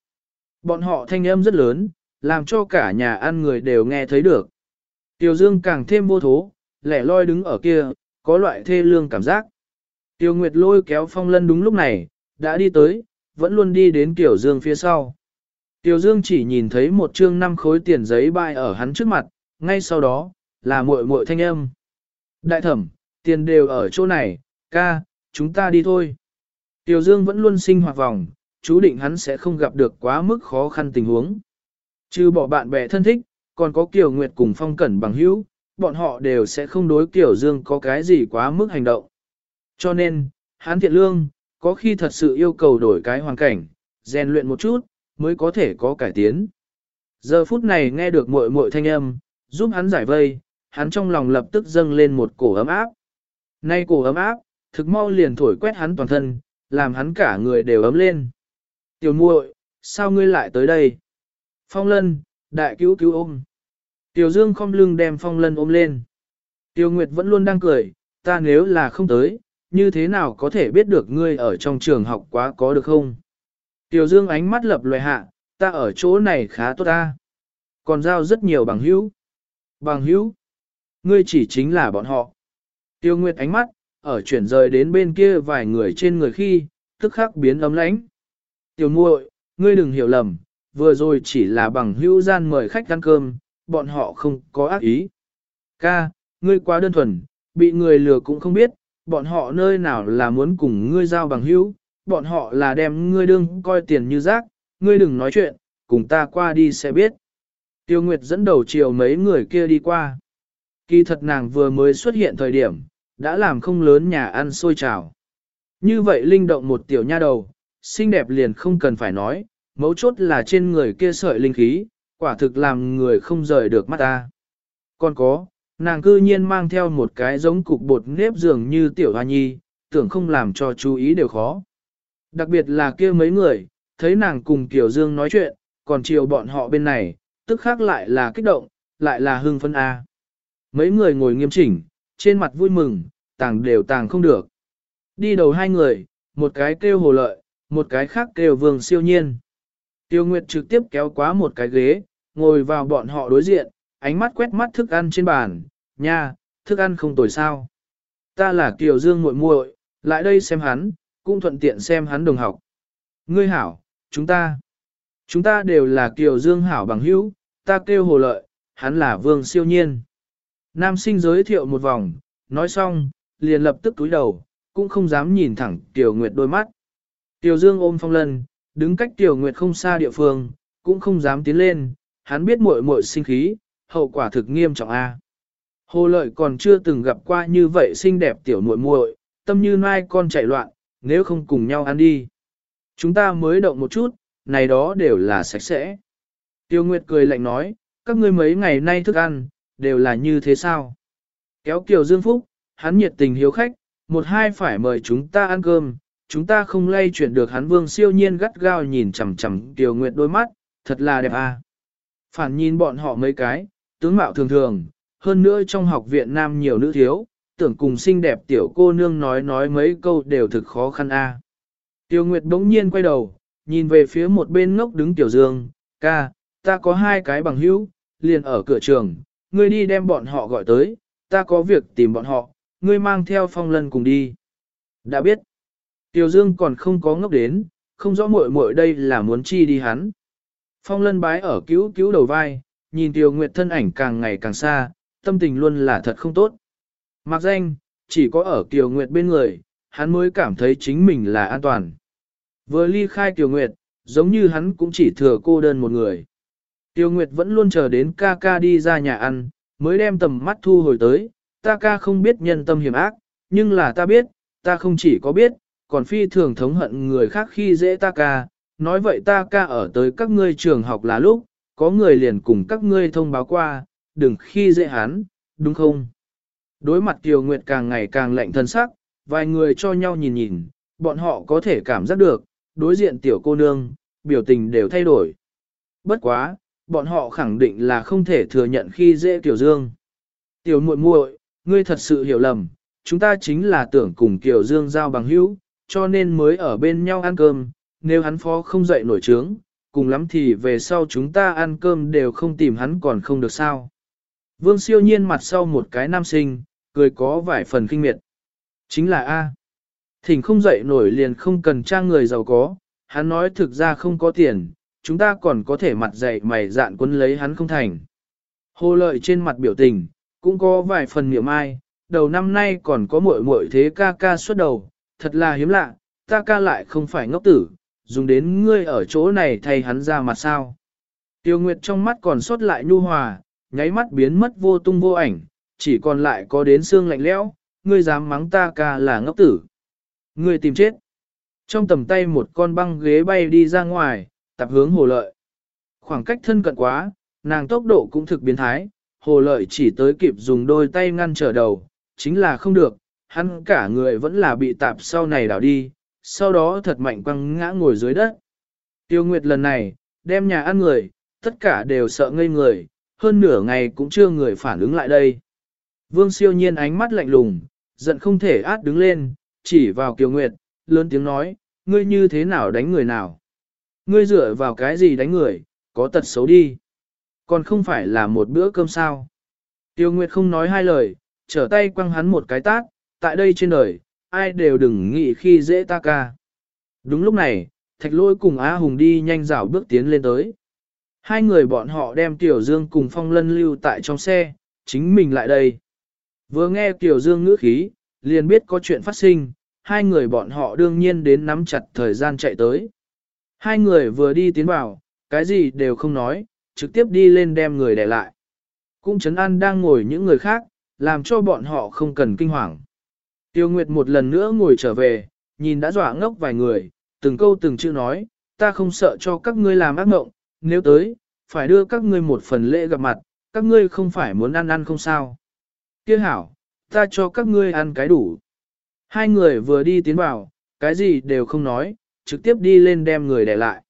Bọn họ thanh âm rất lớn, làm cho cả nhà ăn người đều nghe thấy được. Tiểu Dương càng thêm vô thố, lẻ loi đứng ở kia, có loại thê lương cảm giác. Tiêu Nguyệt lôi kéo phong lân đúng lúc này, đã đi tới, vẫn luôn đi đến Tiểu Dương phía sau. Tiểu Dương chỉ nhìn thấy một chương năm khối tiền giấy bay ở hắn trước mặt, ngay sau đó, là muội muội thanh âm. Đại thẩm, tiền đều ở chỗ này, ca, chúng ta đi thôi. Tiểu Dương vẫn luôn sinh hoạt vòng, chú định hắn sẽ không gặp được quá mức khó khăn tình huống. Trừ bỏ bạn bè thân thích, còn có Kiều Nguyệt cùng Phong Cẩn bằng hữu, bọn họ đều sẽ không đối Kiều Dương có cái gì quá mức hành động. Cho nên, hắn thiện lương, có khi thật sự yêu cầu đổi cái hoàn cảnh, rèn luyện một chút, mới có thể có cải tiến. Giờ phút này nghe được muội muội thanh âm, giúp hắn giải vây, hắn trong lòng lập tức dâng lên một cổ ấm áp. Nay cổ ấm áp, thực mau liền thổi quét hắn toàn thân, làm hắn cả người đều ấm lên. Tiểu muội, sao ngươi lại tới đây? Phong lân, đại cứu cứu ôm. Tiểu Dương không lưng đem phong lân ôm lên. Tiểu Nguyệt vẫn luôn đang cười, ta nếu là không tới, như thế nào có thể biết được ngươi ở trong trường học quá có được không? Tiểu Dương ánh mắt lập loài hạ, ta ở chỗ này khá tốt ta. Còn giao rất nhiều bằng hữu. Bằng hữu? Ngươi chỉ chính là bọn họ. Tiêu Nguyệt ánh mắt, ở chuyển rời đến bên kia vài người trên người khi, tức khắc biến ấm lãnh. Tiểu muội, ngươi đừng hiểu lầm, vừa rồi chỉ là bằng hữu gian mời khách ăn cơm, bọn họ không có ác ý. Ca, ngươi quá đơn thuần, bị người lừa cũng không biết, bọn họ nơi nào là muốn cùng ngươi giao bằng hữu, bọn họ là đem ngươi đương coi tiền như rác, ngươi đừng nói chuyện, cùng ta qua đi sẽ biết. Tiêu Nguyệt dẫn đầu chiều mấy người kia đi qua. Kỳ thật nàng vừa mới xuất hiện thời điểm, đã làm không lớn nhà ăn sôi trào. Như vậy linh động một tiểu nha đầu, xinh đẹp liền không cần phải nói, mấu chốt là trên người kia sợi linh khí, quả thực làm người không rời được mắt ta. Còn có, nàng cư nhiên mang theo một cái giống cục bột nếp dường như tiểu hoa nhi, tưởng không làm cho chú ý đều khó. Đặc biệt là kia mấy người, thấy nàng cùng Tiểu Dương nói chuyện, còn chiều bọn họ bên này, tức khác lại là kích động, lại là hưng phân A. Mấy người ngồi nghiêm chỉnh, trên mặt vui mừng, tàng đều tàng không được. Đi đầu hai người, một cái kêu hồ lợi, một cái khác kêu vương siêu nhiên. Tiêu Nguyệt trực tiếp kéo quá một cái ghế, ngồi vào bọn họ đối diện, ánh mắt quét mắt thức ăn trên bàn, nha, thức ăn không tồi sao. Ta là Kiều Dương muội muội, lại đây xem hắn, cũng thuận tiện xem hắn đồng học. Ngươi hảo, chúng ta, chúng ta đều là Kiều Dương hảo bằng hữu, ta kêu hồ lợi, hắn là vương siêu nhiên. Nam sinh giới thiệu một vòng, nói xong, liền lập tức túi đầu, cũng không dám nhìn thẳng Tiểu Nguyệt đôi mắt. Tiểu Dương ôm phong lân, đứng cách Tiểu Nguyệt không xa địa phương, cũng không dám tiến lên, hắn biết muội muội sinh khí, hậu quả thực nghiêm trọng a. Hồ lợi còn chưa từng gặp qua như vậy xinh đẹp tiểu muội muội, tâm như nai con chạy loạn, nếu không cùng nhau ăn đi. Chúng ta mới động một chút, này đó đều là sạch sẽ. Tiêu Nguyệt cười lạnh nói, các ngươi mấy ngày nay thức ăn, đều là như thế sao? Kéo Kiều Dương Phúc, hắn nhiệt tình hiếu khách, một hai phải mời chúng ta ăn cơm, chúng ta không lay chuyển được hắn vương siêu nhiên gắt gao nhìn chằm chằm Tiêu Nguyệt đôi mắt, thật là đẹp à. Phản nhìn bọn họ mấy cái, tướng mạo thường thường, hơn nữa trong học viện nam nhiều nữ thiếu, tưởng cùng xinh đẹp tiểu cô nương nói nói mấy câu đều thực khó khăn a. Tiêu Nguyệt bỗng nhiên quay đầu, nhìn về phía một bên ngốc đứng Tiểu Dương, ca, ta có hai cái bằng hữu, liền ở cửa trường, ngươi đi đem bọn họ gọi tới, ta có việc tìm bọn họ, ngươi mang theo phong lân cùng đi. Đã biết, Tiểu Dương còn không có ngốc đến, không rõ muội muội đây là muốn chi đi hắn. Phong lân bái ở cứu cứu đầu vai, nhìn Tiêu Nguyệt thân ảnh càng ngày càng xa, tâm tình luôn là thật không tốt. Mặc danh, chỉ có ở Kiều Nguyệt bên người, hắn mới cảm thấy chính mình là an toàn. Vừa ly khai Kiều Nguyệt, giống như hắn cũng chỉ thừa cô đơn một người. Tiêu Nguyệt vẫn luôn chờ đến ca ca đi ra nhà ăn, mới đem tầm mắt thu hồi tới, ta ca không biết nhân tâm hiểm ác, nhưng là ta biết, ta không chỉ có biết, còn phi thường thống hận người khác khi dễ ta ca, nói vậy ta ca ở tới các ngươi trường học là lúc, có người liền cùng các ngươi thông báo qua, đừng khi dễ hắn, đúng không? Đối mặt Kiều Nguyệt càng ngày càng lạnh thân sắc, vài người cho nhau nhìn nhìn, bọn họ có thể cảm giác được, đối diện tiểu cô nương, biểu tình đều thay đổi. Bất quá, bọn họ khẳng định là không thể thừa nhận khi dễ Tiểu Dương. Tiểu muội muội, ngươi thật sự hiểu lầm, chúng ta chính là tưởng cùng Kiều Dương giao bằng hữu, cho nên mới ở bên nhau ăn cơm, nếu hắn phó không dậy nổi trướng, cùng lắm thì về sau chúng ta ăn cơm đều không tìm hắn còn không được sao. Vương siêu nhiên mặt sau một cái nam sinh, cười có vài phần kinh miệt. Chính là A. Thỉnh không dậy nổi liền không cần trang người giàu có, hắn nói thực ra không có tiền, chúng ta còn có thể mặt dậy mày dạn quân lấy hắn không thành. Hồ lợi trên mặt biểu tình, cũng có vài phần niệm ai, đầu năm nay còn có muội muội thế ca ca xuất đầu, thật là hiếm lạ, ta ca lại không phải ngốc tử, dùng đến ngươi ở chỗ này thay hắn ra mặt sao. Tiêu Nguyệt trong mắt còn sót lại nhu hòa, nháy mắt biến mất vô tung vô ảnh, chỉ còn lại có đến xương lạnh lẽo, ngươi dám mắng ta ca là ngốc tử. Ngươi tìm chết. Trong tầm tay một con băng ghế bay đi ra ngoài, tập hướng hồ lợi. Khoảng cách thân cận quá, nàng tốc độ cũng thực biến thái, hồ lợi chỉ tới kịp dùng đôi tay ngăn trở đầu, chính là không được, hắn cả người vẫn là bị tạp sau này đảo đi, sau đó thật mạnh quăng ngã ngồi dưới đất. Tiêu Nguyệt lần này, đem nhà ăn người, tất cả đều sợ ngây người, hơn nửa ngày cũng chưa người phản ứng lại đây. Vương siêu nhiên ánh mắt lạnh lùng, giận không thể át đứng lên, chỉ vào Kiều Nguyệt, lớn tiếng nói, ngươi như thế nào đánh người nào? Ngươi dựa vào cái gì đánh người, có tật xấu đi. Còn không phải là một bữa cơm sao. Tiêu Nguyệt không nói hai lời, trở tay quăng hắn một cái tát, tại đây trên đời, ai đều đừng nghĩ khi dễ ta ca. Đúng lúc này, thạch lôi cùng Á Hùng đi nhanh rảo bước tiến lên tới. Hai người bọn họ đem Tiểu Dương cùng Phong Lân lưu tại trong xe, chính mình lại đây. Vừa nghe Tiểu Dương ngữ khí, liền biết có chuyện phát sinh, hai người bọn họ đương nhiên đến nắm chặt thời gian chạy tới. Hai người vừa đi tiến vào, cái gì đều không nói, trực tiếp đi lên đem người để lại. Cũng chấn an đang ngồi những người khác, làm cho bọn họ không cần kinh hoàng. Tiêu Nguyệt một lần nữa ngồi trở về, nhìn đã dọa ngốc vài người, từng câu từng chữ nói, ta không sợ cho các ngươi làm ác mộng, nếu tới, phải đưa các ngươi một phần lễ gặp mặt, các ngươi không phải muốn ăn ăn không sao. Kia hảo, ta cho các ngươi ăn cái đủ. Hai người vừa đi tiến vào, cái gì đều không nói, trực tiếp đi lên đem người để lại.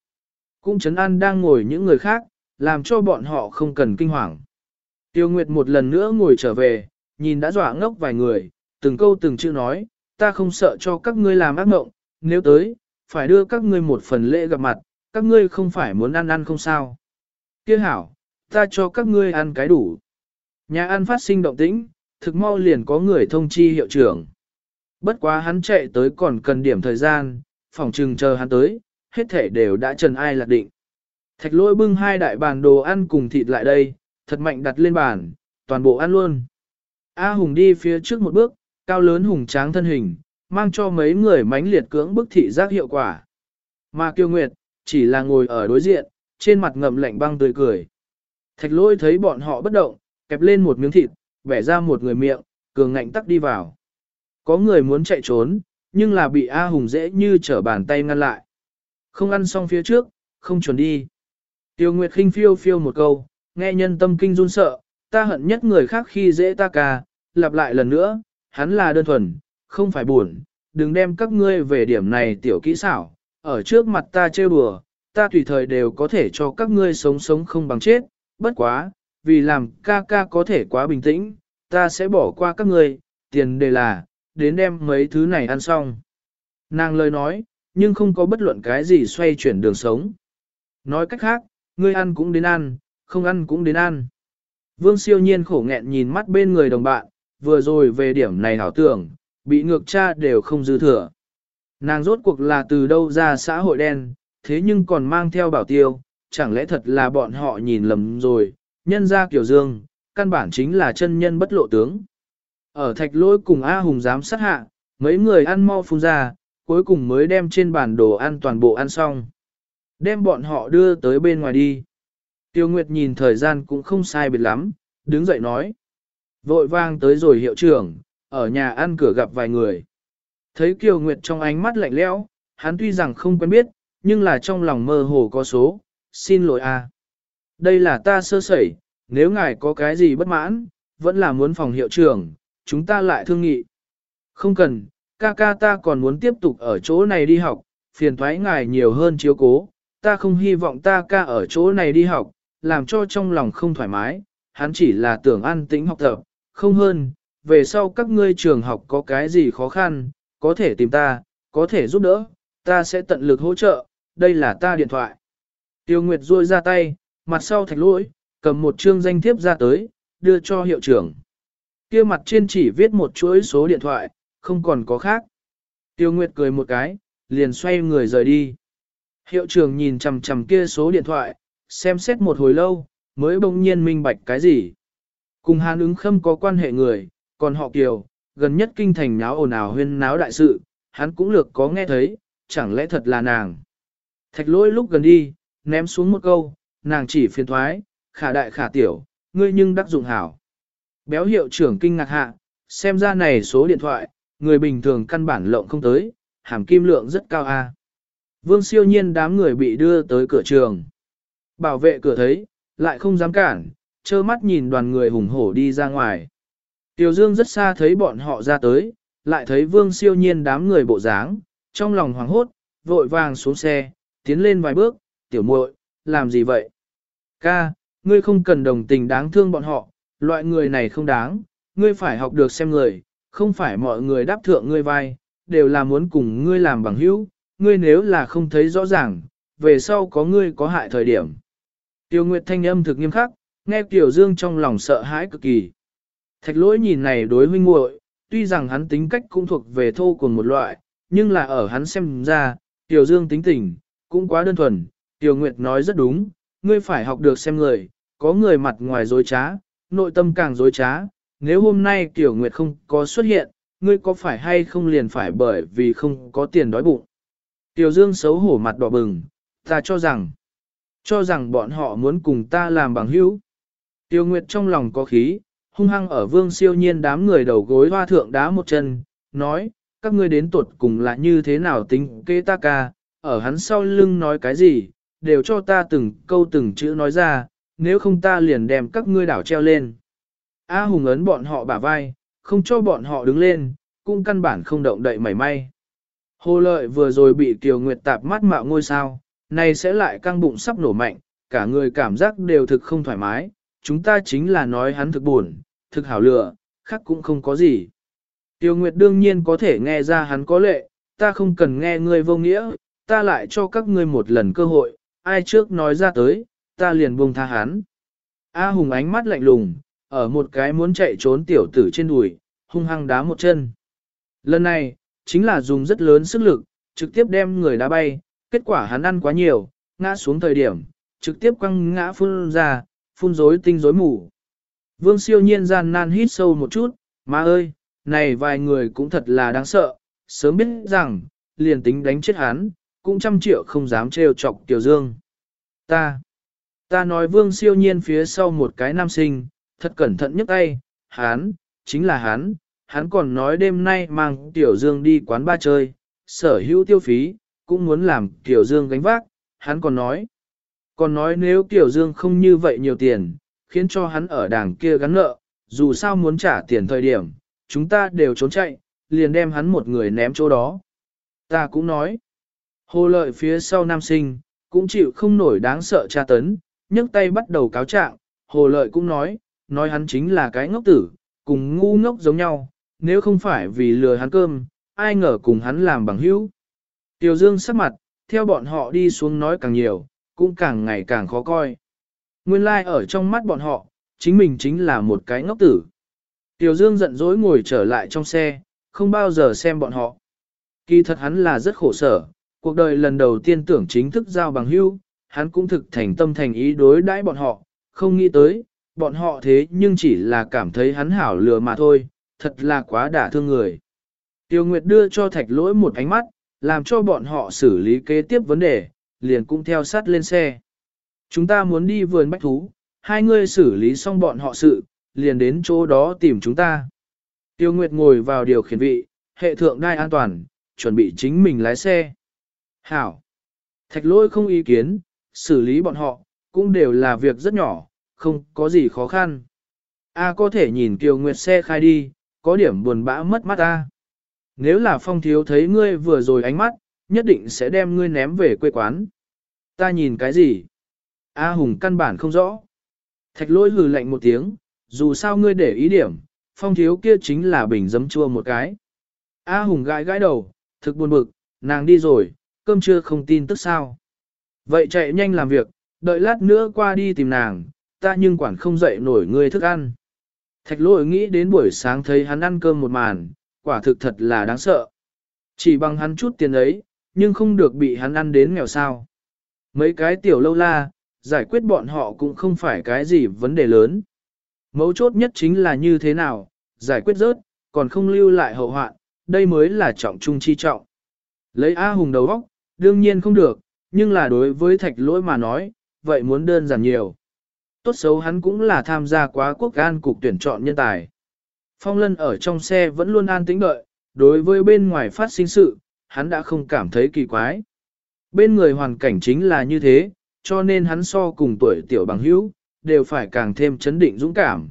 Cũng chấn an đang ngồi những người khác, làm cho bọn họ không cần kinh hoàng. Tiêu Nguyệt một lần nữa ngồi trở về, nhìn đã dọa ngốc vài người, từng câu từng chữ nói, ta không sợ cho các ngươi làm ác mộng, nếu tới, phải đưa các ngươi một phần lễ gặp mặt, các ngươi không phải muốn ăn ăn không sao. Kia hảo, ta cho các ngươi ăn cái đủ. Nhà ăn phát sinh động tĩnh, thực mau liền có người thông chi hiệu trưởng. Bất quá hắn chạy tới còn cần điểm thời gian, phòng trừng chờ hắn tới, hết thể đều đã trần ai lạc định. Thạch lôi bưng hai đại bàn đồ ăn cùng thịt lại đây, thật mạnh đặt lên bàn, toàn bộ ăn luôn. A Hùng đi phía trước một bước, cao lớn hùng tráng thân hình, mang cho mấy người mánh liệt cưỡng bức thị giác hiệu quả. Mà kiều Nguyệt, chỉ là ngồi ở đối diện, trên mặt ngậm lạnh băng tươi cười. Thạch lôi thấy bọn họ bất động, kẹp lên một miếng thịt, bẻ ra một người miệng, cường ngạnh tắc đi vào. Có người muốn chạy trốn, nhưng là bị A Hùng dễ như trở bàn tay ngăn lại. Không ăn xong phía trước, không chuẩn đi. Tiêu Nguyệt khinh phiêu phiêu một câu, nghe nhân tâm kinh run sợ, ta hận nhất người khác khi dễ ta ca, lặp lại lần nữa, hắn là đơn thuần, không phải buồn, đừng đem các ngươi về điểm này tiểu kỹ xảo, ở trước mặt ta trêu đùa, ta tùy thời đều có thể cho các ngươi sống sống không bằng chết, bất quá, vì làm ca ca có thể quá bình tĩnh, ta sẽ bỏ qua các người. tiền đề là, đến đem mấy thứ này ăn xong. Nàng lời nói, nhưng không có bất luận cái gì xoay chuyển đường sống. Nói cách khác, ngươi ăn cũng đến ăn, không ăn cũng đến ăn. Vương siêu nhiên khổ nghẹn nhìn mắt bên người đồng bạn, vừa rồi về điểm này hảo tưởng, bị ngược cha đều không dư thừa. Nàng rốt cuộc là từ đâu ra xã hội đen, thế nhưng còn mang theo bảo tiêu, chẳng lẽ thật là bọn họ nhìn lầm rồi, nhân ra kiểu dương, căn bản chính là chân nhân bất lộ tướng. Ở thạch lôi cùng A Hùng dám sát hạ, mấy người ăn mau phun ra, cuối cùng mới đem trên bàn đồ ăn toàn bộ ăn xong. Đem bọn họ đưa tới bên ngoài đi. Tiêu Nguyệt nhìn thời gian cũng không sai biệt lắm, đứng dậy nói. Vội vang tới rồi hiệu trưởng, ở nhà ăn cửa gặp vài người. Thấy Kiều Nguyệt trong ánh mắt lạnh lẽo, hắn tuy rằng không quen biết, nhưng là trong lòng mơ hồ có số, xin lỗi a. Đây là ta sơ sẩy, nếu ngài có cái gì bất mãn, vẫn là muốn phòng hiệu trưởng, chúng ta lại thương nghị. Không cần, ca ca ta còn muốn tiếp tục ở chỗ này đi học, phiền thoái ngài nhiều hơn chiếu cố, ta không hy vọng ta ca ở chỗ này đi học, làm cho trong lòng không thoải mái, hắn chỉ là tưởng an tĩnh học tập, không hơn, về sau các ngươi trường học có cái gì khó khăn, có thể tìm ta, có thể giúp đỡ, ta sẽ tận lực hỗ trợ, đây là ta điện thoại. Tiêu Nguyệt ruôi ra tay, mặt sau thạch lỗi, cầm một chương danh thiếp ra tới, đưa cho hiệu trưởng. Kia mặt trên chỉ viết một chuỗi số điện thoại, không còn có khác. Tiêu Nguyệt cười một cái, liền xoay người rời đi. Hiệu trưởng nhìn chằm chằm kia số điện thoại, xem xét một hồi lâu, mới bỗng nhiên minh bạch cái gì. Cùng hàn ứng khâm có quan hệ người, còn họ Kiều, gần nhất kinh thành náo ồn ào huyên náo đại sự, hắn cũng lược có nghe thấy, chẳng lẽ thật là nàng. Thạch lỗi lúc gần đi, ném xuống một câu, nàng chỉ phiền thoái, khả đại khả tiểu, ngươi nhưng đắc dụng hảo. Béo hiệu trưởng kinh ngạc hạ, xem ra này số điện thoại, người bình thường căn bản lộng không tới, hàm kim lượng rất cao a. Vương siêu nhiên đám người bị đưa tới cửa trường. Bảo vệ cửa thấy, lại không dám cản, trơ mắt nhìn đoàn người hùng hổ đi ra ngoài. Tiểu Dương rất xa thấy bọn họ ra tới, lại thấy vương siêu nhiên đám người bộ dáng, trong lòng hoảng hốt, vội vàng xuống xe, tiến lên vài bước, tiểu muội, làm gì vậy? Ca, ngươi không cần đồng tình đáng thương bọn họ, loại người này không đáng, ngươi phải học được xem người, không phải mọi người đáp thượng ngươi vai, đều là muốn cùng ngươi làm bằng hữu, ngươi nếu là không thấy rõ ràng, về sau có ngươi có hại thời điểm. Tiêu Nguyệt thanh âm thực nghiêm khắc, nghe Tiểu Dương trong lòng sợ hãi cực kỳ. Thạch lỗi nhìn này đối huynh muội, tuy rằng hắn tính cách cũng thuộc về thô cùng một loại, nhưng là ở hắn xem ra, Tiểu Dương tính tình, cũng quá đơn thuần. Tiểu Nguyệt nói rất đúng, ngươi phải học được xem người, có người mặt ngoài dối trá, nội tâm càng dối trá. Nếu hôm nay Tiểu Nguyệt không có xuất hiện, ngươi có phải hay không liền phải bởi vì không có tiền đói bụng. Tiểu Dương xấu hổ mặt đỏ bừng, ta cho rằng, cho rằng bọn họ muốn cùng ta làm bằng hữu. Tiêu Nguyệt trong lòng có khí, hung hăng ở vương siêu nhiên đám người đầu gối hoa thượng đá một chân, nói, các ngươi đến tuột cùng là như thế nào tính kê ta ca, ở hắn sau lưng nói cái gì, đều cho ta từng câu từng chữ nói ra, nếu không ta liền đem các ngươi đảo treo lên. A hùng ấn bọn họ bả vai, không cho bọn họ đứng lên, cũng căn bản không động đậy mảy may. Hồ lợi vừa rồi bị Kiều Nguyệt tạp mắt mạo ngôi sao, nay sẽ lại căng bụng sắp nổ mạnh, cả người cảm giác đều thực không thoải mái, chúng ta chính là nói hắn thực buồn, thực hảo lựa, khác cũng không có gì. Tiêu Nguyệt đương nhiên có thể nghe ra hắn có lệ, ta không cần nghe ngươi vô nghĩa, ta lại cho các ngươi một lần cơ hội, ai trước nói ra tới, ta liền buông tha hắn. A Hùng ánh mắt lạnh lùng, ở một cái muốn chạy trốn tiểu tử trên đùi, hung hăng đá một chân. Lần này, chính là dùng rất lớn sức lực, trực tiếp đem người đá bay, kết quả hắn ăn quá nhiều, ngã xuống thời điểm, trực tiếp quăng ngã phun ra, phun rối tinh rối mù. Vương siêu nhiên gian nan hít sâu một chút, má ơi, này vài người cũng thật là đáng sợ, sớm biết rằng, liền tính đánh chết hắn, cũng trăm triệu không dám trêu chọc Tiểu Dương. Ta, ta nói vương siêu nhiên phía sau một cái nam sinh, thật cẩn thận nhấc tay, hắn, chính là hắn, hắn còn nói đêm nay mang Tiểu Dương đi quán ba chơi, sở hữu tiêu phí, cũng muốn làm Tiểu Dương gánh vác, hắn còn nói. Còn nói nếu Tiểu Dương không như vậy nhiều tiền, khiến cho hắn ở đảng kia gắn nợ, dù sao muốn trả tiền thời điểm, chúng ta đều trốn chạy, liền đem hắn một người ném chỗ đó. Ta cũng nói, hồ lợi phía sau nam sinh, cũng chịu không nổi đáng sợ tra tấn, nhấc tay bắt đầu cáo trạng, hồ lợi cũng nói, nói hắn chính là cái ngốc tử, cùng ngu ngốc giống nhau, nếu không phải vì lừa hắn cơm, ai ngờ cùng hắn làm bằng hữu. Tiểu Dương sắc mặt, theo bọn họ đi xuống nói càng nhiều, cũng càng ngày càng khó coi. Nguyên lai like ở trong mắt bọn họ, chính mình chính là một cái ngốc tử. Tiểu Dương giận dỗi ngồi trở lại trong xe, không bao giờ xem bọn họ. Kỳ thật hắn là rất khổ sở, cuộc đời lần đầu tiên tưởng chính thức giao bằng hữu, hắn cũng thực thành tâm thành ý đối đãi bọn họ, không nghĩ tới, bọn họ thế nhưng chỉ là cảm thấy hắn hảo lừa mà thôi, thật là quá đả thương người. Tiêu Nguyệt đưa cho thạch lỗi một ánh mắt, làm cho bọn họ xử lý kế tiếp vấn đề, liền cũng theo sát lên xe. Chúng ta muốn đi vườn bách thú, hai người xử lý xong bọn họ sự, liền đến chỗ đó tìm chúng ta. Tiêu Nguyệt ngồi vào điều khiển vị, hệ thượng đai an toàn, chuẩn bị chính mình lái xe. Hảo! Thạch lỗi không ý kiến, xử lý bọn họ, cũng đều là việc rất nhỏ, không có gì khó khăn. A có thể nhìn Kiều Nguyệt xe khai đi, có điểm buồn bã mất mắt A. Nếu là phong thiếu thấy ngươi vừa rồi ánh mắt, nhất định sẽ đem ngươi ném về quê quán. Ta nhìn cái gì? A Hùng căn bản không rõ. Thạch lỗi hừ lạnh một tiếng, dù sao ngươi để ý điểm, phong thiếu kia chính là bình dấm chua một cái. A Hùng gãi gãi đầu, thực buồn bực, nàng đi rồi, cơm trưa không tin tức sao. Vậy chạy nhanh làm việc, đợi lát nữa qua đi tìm nàng, ta nhưng quản không dậy nổi ngươi thức ăn. Thạch lỗi nghĩ đến buổi sáng thấy hắn ăn cơm một màn, quả thực thật là đáng sợ. Chỉ bằng hắn chút tiền ấy, nhưng không được bị hắn ăn đến nghèo sao. Mấy cái tiểu lâu la, giải quyết bọn họ cũng không phải cái gì vấn đề lớn. Mấu chốt nhất chính là như thế nào, giải quyết rớt, còn không lưu lại hậu hoạn, đây mới là trọng trung chi trọng. Lấy A Hùng đầu óc, đương nhiên không được, nhưng là đối với thạch lỗi mà nói, vậy muốn đơn giản nhiều. Tốt xấu hắn cũng là tham gia quá quốc an cục tuyển chọn nhân tài. Phong lân ở trong xe vẫn luôn an tĩnh đợi, đối với bên ngoài phát sinh sự, hắn đã không cảm thấy kỳ quái. Bên người hoàn cảnh chính là như thế, cho nên hắn so cùng tuổi tiểu bằng hữu, đều phải càng thêm chấn định dũng cảm.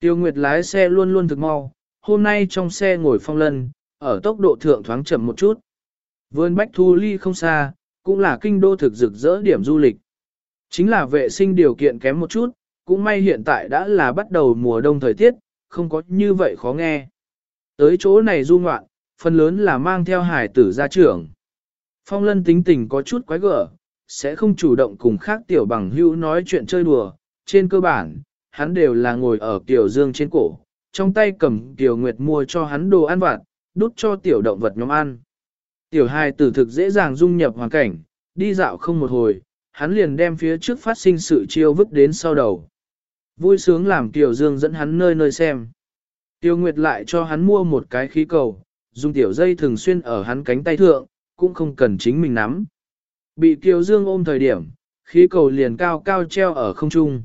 Tiêu Nguyệt lái xe luôn luôn thực mau, hôm nay trong xe ngồi phong lân, ở tốc độ thượng thoáng chậm một chút. Vườn Bách Thu Ly không xa, cũng là kinh đô thực rực rỡ điểm du lịch. Chính là vệ sinh điều kiện kém một chút, cũng may hiện tại đã là bắt đầu mùa đông thời tiết, không có như vậy khó nghe. Tới chỗ này du ngoạn, phần lớn là mang theo hải tử gia trưởng. Phong lân tính tình có chút quái gở, sẽ không chủ động cùng khác tiểu bằng hữu nói chuyện chơi đùa, trên cơ bản, hắn đều là ngồi ở tiểu dương trên cổ, trong tay cầm tiểu nguyệt mua cho hắn đồ ăn vặt, đút cho tiểu động vật nhóm ăn. Tiểu hài tử thực dễ dàng dung nhập hoàn cảnh, đi dạo không một hồi, hắn liền đem phía trước phát sinh sự chiêu vứt đến sau đầu. Vui sướng làm Tiểu Dương dẫn hắn nơi nơi xem. Tiêu Nguyệt lại cho hắn mua một cái khí cầu, dùng tiểu dây thường xuyên ở hắn cánh tay thượng, cũng không cần chính mình nắm. Bị Tiêu Dương ôm thời điểm, khí cầu liền cao cao treo ở không trung.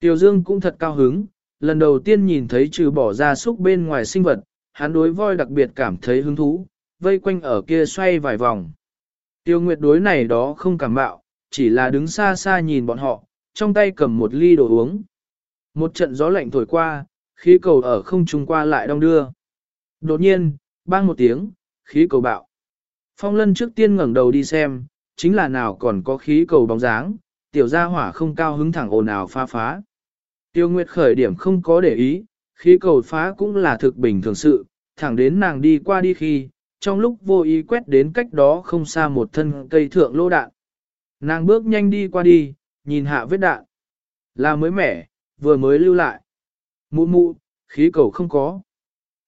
Tiêu Dương cũng thật cao hứng, lần đầu tiên nhìn thấy trừ bỏ ra súc bên ngoài sinh vật, hắn đối voi đặc biệt cảm thấy hứng thú, vây quanh ở kia xoay vài vòng. Tiêu Nguyệt đối này đó không cảm bạo, chỉ là đứng xa xa nhìn bọn họ, trong tay cầm một ly đồ uống. Một trận gió lạnh thổi qua, khí cầu ở không trung qua lại đong đưa. Đột nhiên, bang một tiếng, khí cầu bạo. Phong lân trước tiên ngẩng đầu đi xem, chính là nào còn có khí cầu bóng dáng, tiểu gia hỏa không cao hứng thẳng ồn ào phá phá. Tiêu Nguyệt khởi điểm không có để ý, khí cầu phá cũng là thực bình thường sự, thẳng đến nàng đi qua đi khi, trong lúc vô ý quét đến cách đó không xa một thân cây thượng lô đạn. Nàng bước nhanh đi qua đi, nhìn hạ vết đạn. Là mới mẻ, vừa mới lưu lại. Mụ mụ, khí cầu không có.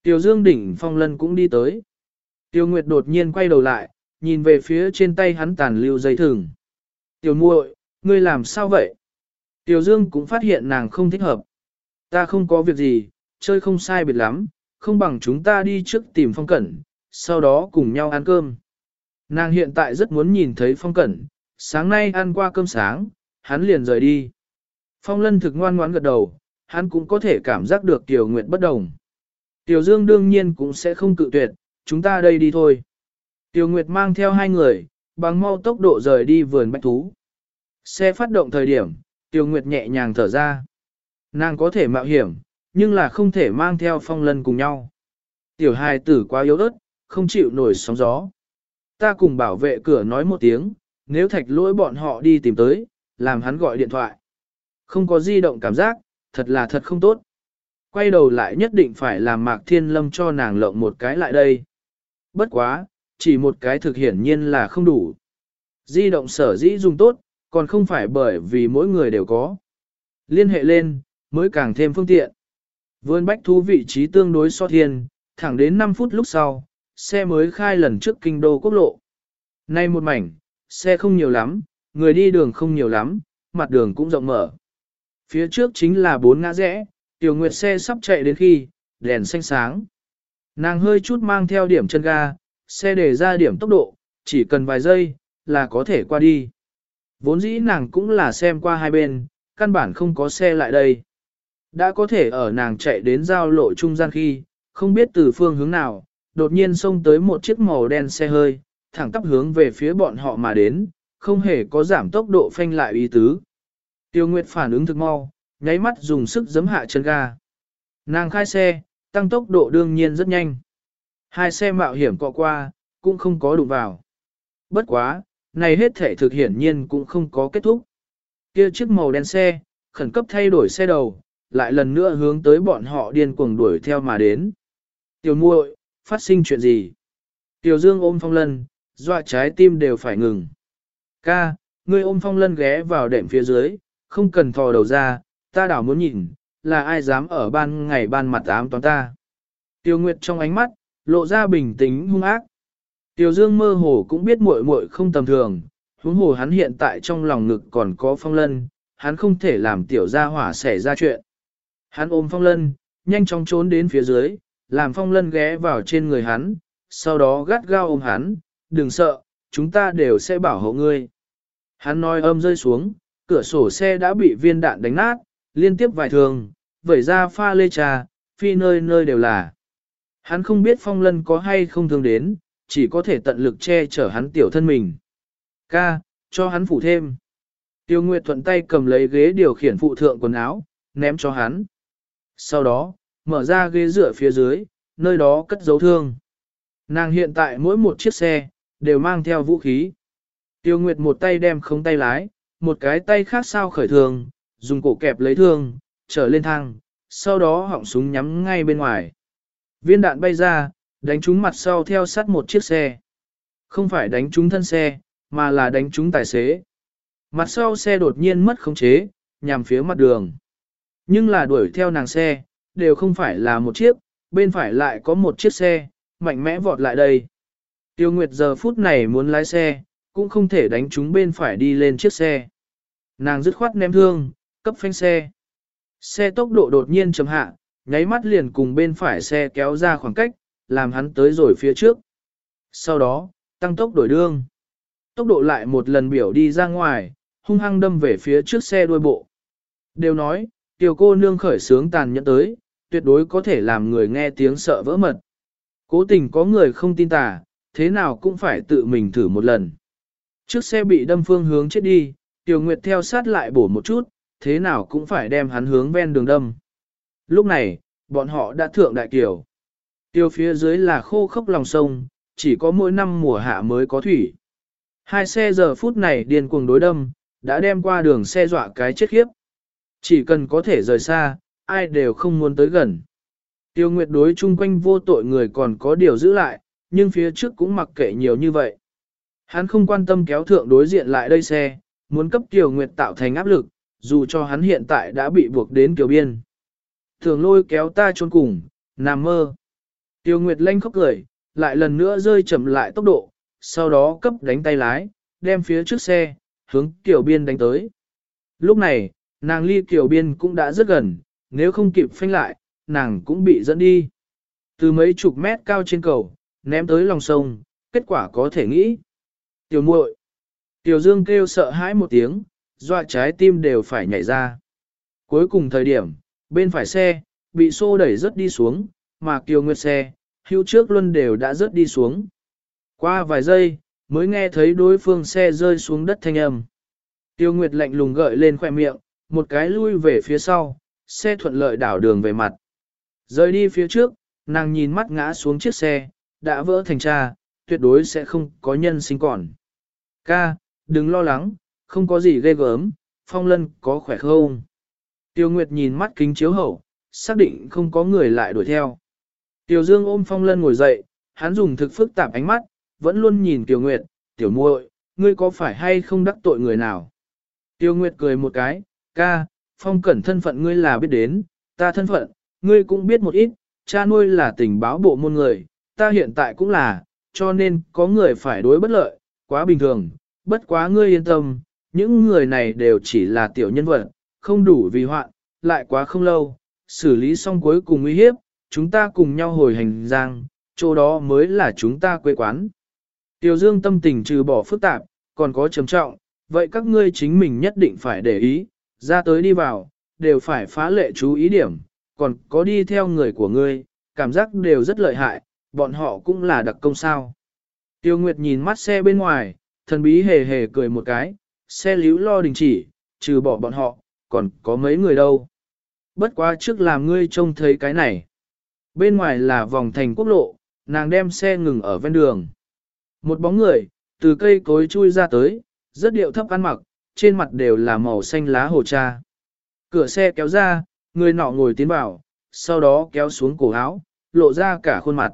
Tiểu Dương đỉnh phong lân cũng đi tới. Tiêu Nguyệt đột nhiên quay đầu lại, nhìn về phía trên tay hắn tàn lưu dây thừng. Tiểu muội, ngươi làm sao vậy? Tiểu Dương cũng phát hiện nàng không thích hợp. Ta không có việc gì, chơi không sai biệt lắm, không bằng chúng ta đi trước tìm phong cẩn, sau đó cùng nhau ăn cơm. Nàng hiện tại rất muốn nhìn thấy phong cẩn, sáng nay ăn qua cơm sáng, hắn liền rời đi. Phong lân thực ngoan ngoãn gật đầu, hắn cũng có thể cảm giác được Tiểu Nguyệt bất đồng. Tiểu Dương đương nhiên cũng sẽ không cự tuyệt, chúng ta đây đi thôi. Tiểu Nguyệt mang theo hai người, bằng mau tốc độ rời đi vườn bách thú. Xe phát động thời điểm, Tiểu Nguyệt nhẹ nhàng thở ra. Nàng có thể mạo hiểm, nhưng là không thể mang theo phong lân cùng nhau. Tiểu hài tử quá yếu ớt, không chịu nổi sóng gió. Ta cùng bảo vệ cửa nói một tiếng, nếu thạch lỗi bọn họ đi tìm tới, làm hắn gọi điện thoại. Không có di động cảm giác, thật là thật không tốt. quay đầu lại nhất định phải làm Mạc Thiên Lâm cho nàng lộng một cái lại đây. Bất quá, chỉ một cái thực hiển nhiên là không đủ. Di động sở dĩ dùng tốt, còn không phải bởi vì mỗi người đều có. Liên hệ lên, mới càng thêm phương tiện. Vươn bách thú vị trí tương đối so thiên, thẳng đến 5 phút lúc sau, xe mới khai lần trước kinh đô quốc lộ. Nay một mảnh, xe không nhiều lắm, người đi đường không nhiều lắm, mặt đường cũng rộng mở. Phía trước chính là bốn ngã rẽ, tiểu nguyệt xe sắp chạy đến khi, đèn xanh sáng. Nàng hơi chút mang theo điểm chân ga, xe để ra điểm tốc độ, chỉ cần vài giây, là có thể qua đi. Vốn dĩ nàng cũng là xem qua hai bên, căn bản không có xe lại đây. Đã có thể ở nàng chạy đến giao lộ trung gian khi, không biết từ phương hướng nào, đột nhiên xông tới một chiếc màu đen xe hơi, thẳng tắp hướng về phía bọn họ mà đến, không hề có giảm tốc độ phanh lại ý tứ. Tiêu Nguyệt phản ứng thực mau, nháy mắt dùng sức giấm hạ chân ga. Nàng khai xe, tăng tốc độ đương nhiên rất nhanh. Hai xe mạo hiểm cọ qua, cũng không có đụng vào. Bất quá, này hết thể thực hiển nhiên cũng không có kết thúc. Kia chiếc màu đen xe, khẩn cấp thay đổi xe đầu, lại lần nữa hướng tới bọn họ điên cuồng đuổi theo mà đến. Tiểu muội, phát sinh chuyện gì? Tiểu Dương ôm Phong Lân, dọa trái tim đều phải ngừng. Ca, ngươi ôm Phong Lân ghé vào đệm phía dưới, không cần thò đầu ra, ta đảo muốn nhìn, là ai dám ở ban ngày ban mặt ám toán ta. Tiêu Nguyệt trong ánh mắt, lộ ra bình tĩnh hung ác. Tiêu Dương mơ hồ cũng biết muội muội không tầm thường, huống hồ hắn hiện tại trong lòng ngực còn có Phong Lân, hắn không thể làm tiểu gia hỏa xảy ra chuyện. Hắn ôm Phong Lân, nhanh chóng trốn đến phía dưới, làm Phong Lân ghé vào trên người hắn, sau đó gắt gao ôm hắn, đừng sợ, chúng ta đều sẽ bảo hộ ngươi. Hắn nói âm rơi xuống, cửa sổ xe đã bị viên đạn đánh nát, liên tiếp vài thường, vẩy ra pha lê trà, phi nơi nơi đều là. Hắn không biết phong lân có hay không thương đến, chỉ có thể tận lực che chở hắn tiểu thân mình. Ca, cho hắn phủ thêm. Tiêu Nguyệt thuận tay cầm lấy ghế điều khiển phụ thượng quần áo, ném cho hắn. Sau đó, mở ra ghế dựa phía dưới, nơi đó cất dấu thương. Nàng hiện tại mỗi một chiếc xe, đều mang theo vũ khí. Tiêu Nguyệt một tay đem không tay lái, một cái tay khác sao khởi thường, dùng cổ kẹp lấy thương, trở lên thang, sau đó họng súng nhắm ngay bên ngoài. Viên đạn bay ra, đánh trúng mặt sau theo sát một chiếc xe. Không phải đánh trúng thân xe, mà là đánh trúng tài xế. Mặt sau xe đột nhiên mất khống chế, nhằm phía mặt đường. Nhưng là đuổi theo nàng xe, đều không phải là một chiếc, bên phải lại có một chiếc xe, mạnh mẽ vọt lại đây. Tiêu Nguyệt giờ phút này muốn lái xe, cũng không thể đánh chúng bên phải đi lên chiếc xe. Nàng dứt khoát ném thương, cấp phanh xe. Xe tốc độ đột nhiên chậm hạ, nháy mắt liền cùng bên phải xe kéo ra khoảng cách, làm hắn tới rồi phía trước. Sau đó, tăng tốc đổi đương. Tốc độ lại một lần biểu đi ra ngoài, hung hăng đâm về phía trước xe đuôi bộ. Đều nói, tiểu cô nương khởi sướng tàn nhẫn tới, tuyệt đối có thể làm người nghe tiếng sợ vỡ mật. Cố tình có người không tin tà, thế nào cũng phải tự mình thử một lần. Trước xe bị đâm phương hướng chết đi, Tiểu Nguyệt theo sát lại bổ một chút, thế nào cũng phải đem hắn hướng ven đường đâm. Lúc này, bọn họ đã thượng đại kiều. Tiêu phía dưới là khô khốc lòng sông, chỉ có mỗi năm mùa hạ mới có thủy. Hai xe giờ phút này điên cuồng đối đâm, đã đem qua đường xe dọa cái chết khiếp. Chỉ cần có thể rời xa, ai đều không muốn tới gần. Tiêu Nguyệt đối chung quanh vô tội người còn có điều giữ lại, nhưng phía trước cũng mặc kệ nhiều như vậy. Hắn không quan tâm kéo thượng đối diện lại đây xe, muốn cấp Tiêu Nguyệt tạo thành áp lực, dù cho hắn hiện tại đã bị buộc đến kiều biên. Thường lôi kéo ta trốn cùng, nằm mơ. Tiêu Nguyệt lanh khóc cười, lại lần nữa rơi chậm lại tốc độ, sau đó cấp đánh tay lái, đem phía trước xe, hướng kiều biên đánh tới. Lúc này, nàng ly kiều biên cũng đã rất gần, nếu không kịp phanh lại, nàng cũng bị dẫn đi. Từ mấy chục mét cao trên cầu, ném tới lòng sông, kết quả có thể nghĩ. Tiểu muội, Tiểu Dương kêu sợ hãi một tiếng, dọa trái tim đều phải nhảy ra. Cuối cùng thời điểm, bên phải xe, bị xô đẩy rất đi xuống, mà Kiều Nguyệt xe, hưu trước luôn đều đã rớt đi xuống. Qua vài giây, mới nghe thấy đối phương xe rơi xuống đất thanh âm. Tiêu Nguyệt lạnh lùng gợi lên khoẻ miệng, một cái lui về phía sau, xe thuận lợi đảo đường về mặt. Rời đi phía trước, nàng nhìn mắt ngã xuống chiếc xe, đã vỡ thành cha, tuyệt đối sẽ không có nhân sinh còn. Ca, đừng lo lắng, không có gì ghê gớm, phong lân có khỏe không? Tiêu Nguyệt nhìn mắt kính chiếu hậu, xác định không có người lại đuổi theo. Tiểu Dương ôm Phong Lân ngồi dậy, hắn dùng thực phức tạp ánh mắt, vẫn luôn nhìn Tiểu Nguyệt, "Tiểu muội, ngươi có phải hay không đắc tội người nào?" tiêu Nguyệt cười một cái, "Ca, Phong Cẩn thân phận ngươi là biết đến, ta thân phận, ngươi cũng biết một ít, cha nuôi là tình báo bộ môn người, ta hiện tại cũng là, cho nên có người phải đối bất lợi, quá bình thường, bất quá ngươi yên tâm, những người này đều chỉ là tiểu nhân vật, không đủ vì hoạn, lại quá không lâu, xử lý xong cuối cùng uy hiếp, chúng ta cùng nhau hồi hành giang, chỗ đó mới là chúng ta quê quán. Tiểu Dương tâm tình trừ bỏ phức tạp, còn có trầm trọng, vậy các ngươi chính mình nhất định phải để ý, ra tới đi vào, đều phải phá lệ chú ý điểm, còn có đi theo người của ngươi, cảm giác đều rất lợi hại, bọn họ cũng là đặc công sao. Tiêu Nguyệt nhìn mắt xe bên ngoài, thần bí hề hề cười một cái, xe líu lo đình chỉ, trừ bỏ bọn họ, còn có mấy người đâu. Bất quá trước làm ngươi trông thấy cái này. Bên ngoài là vòng thành quốc lộ, nàng đem xe ngừng ở ven đường. Một bóng người, từ cây cối chui ra tới, rất điệu thấp ăn mặc, trên mặt đều là màu xanh lá hồ cha. Cửa xe kéo ra, người nọ ngồi tiến vào, sau đó kéo xuống cổ áo, lộ ra cả khuôn mặt.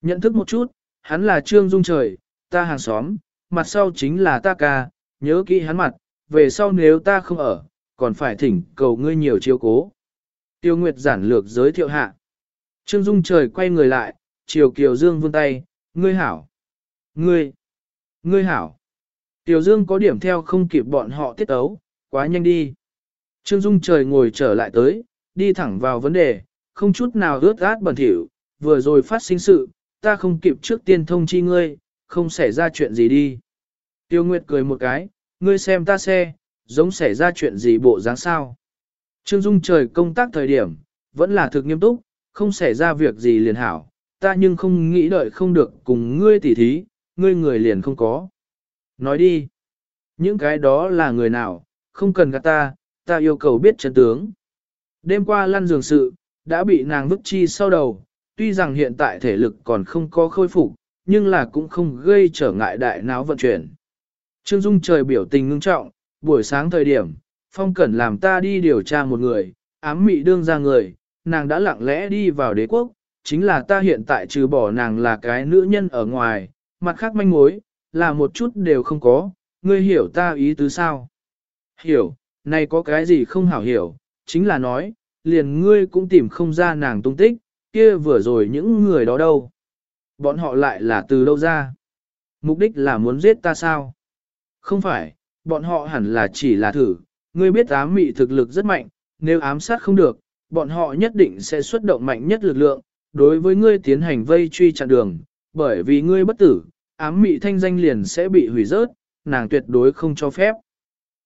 Nhận thức một chút, hắn là Trương Dung Trời, ta hàng xóm, mặt sau chính là ta ca, nhớ kỹ hắn mặt, về sau nếu ta không ở, còn phải thỉnh cầu ngươi nhiều chiếu cố. Tiêu Nguyệt giản lược giới thiệu hạ. Trương Dung Trời quay người lại, chiều Kiều Dương vươn tay, ngươi hảo. Ngươi, ngươi hảo. Tiểu Dương có điểm theo không kịp bọn họ tiết ấu, quá nhanh đi. Trương Dung Trời ngồi trở lại tới, đi thẳng vào vấn đề, không chút nào ướt át bẩn thỉu, vừa rồi phát sinh sự, ta không kịp trước tiên thông chi ngươi, không xảy ra chuyện gì đi. Tiêu Nguyệt cười một cái, ngươi xem ta xe, giống xảy ra chuyện gì bộ dáng sao. Trương Dung trời công tác thời điểm, vẫn là thực nghiêm túc, không xảy ra việc gì liền hảo, ta nhưng không nghĩ đợi không được cùng ngươi tỉ thí, ngươi người liền không có. Nói đi, những cái đó là người nào, không cần gạt ta, ta yêu cầu biết chân tướng. Đêm qua lăn giường sự, đã bị nàng vứt chi sau đầu, tuy rằng hiện tại thể lực còn không có khôi phục, nhưng là cũng không gây trở ngại đại não vận chuyển. Trương Dung trời biểu tình ngưng trọng, buổi sáng thời điểm, Phong Cẩn làm ta đi điều tra một người, ám mị đương ra người, nàng đã lặng lẽ đi vào đế quốc, chính là ta hiện tại trừ bỏ nàng là cái nữ nhân ở ngoài, mặt khác manh mối, là một chút đều không có, ngươi hiểu ta ý tứ sao? Hiểu, này có cái gì không hảo hiểu, chính là nói, liền ngươi cũng tìm không ra nàng tung tích, kia vừa rồi những người đó đâu. Bọn họ lại là từ đâu ra? Mục đích là muốn giết ta sao? Không phải, bọn họ hẳn là chỉ là thử, ngươi biết ám mị thực lực rất mạnh, nếu ám sát không được, bọn họ nhất định sẽ xuất động mạnh nhất lực lượng, đối với ngươi tiến hành vây truy chặn đường, bởi vì ngươi bất tử, ám mị thanh danh liền sẽ bị hủy rớt, nàng tuyệt đối không cho phép.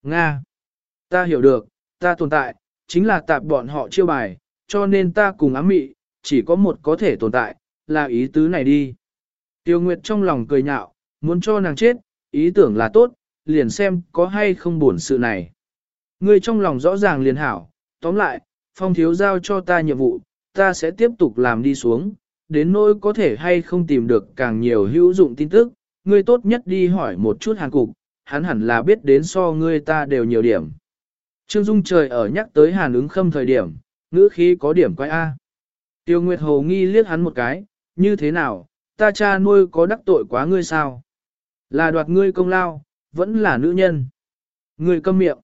Nga. Ta hiểu được, ta tồn tại, chính là tạp bọn họ chiêu bài, cho nên ta cùng ám mị, chỉ có một có thể tồn tại, là ý tứ này đi. Tiêu Nguyệt trong lòng cười nhạo, muốn cho nàng chết, ý tưởng là tốt, liền xem có hay không buồn sự này. Ngươi trong lòng rõ ràng liền hảo, tóm lại, phong thiếu giao cho ta nhiệm vụ, ta sẽ tiếp tục làm đi xuống, đến nỗi có thể hay không tìm được càng nhiều hữu dụng tin tức, ngươi tốt nhất đi hỏi một chút hàn cục, hắn hẳn là biết đến so ngươi ta đều nhiều điểm. Trương Dung trời ở nhắc tới hàn ứng khâm thời điểm, ngữ khí có điểm quay A. Tiêu Nguyệt Hồ nghi liếc hắn một cái, như thế nào, ta cha nuôi có đắc tội quá ngươi sao? Là đoạt ngươi công lao, vẫn là nữ nhân. Ngươi câm miệng.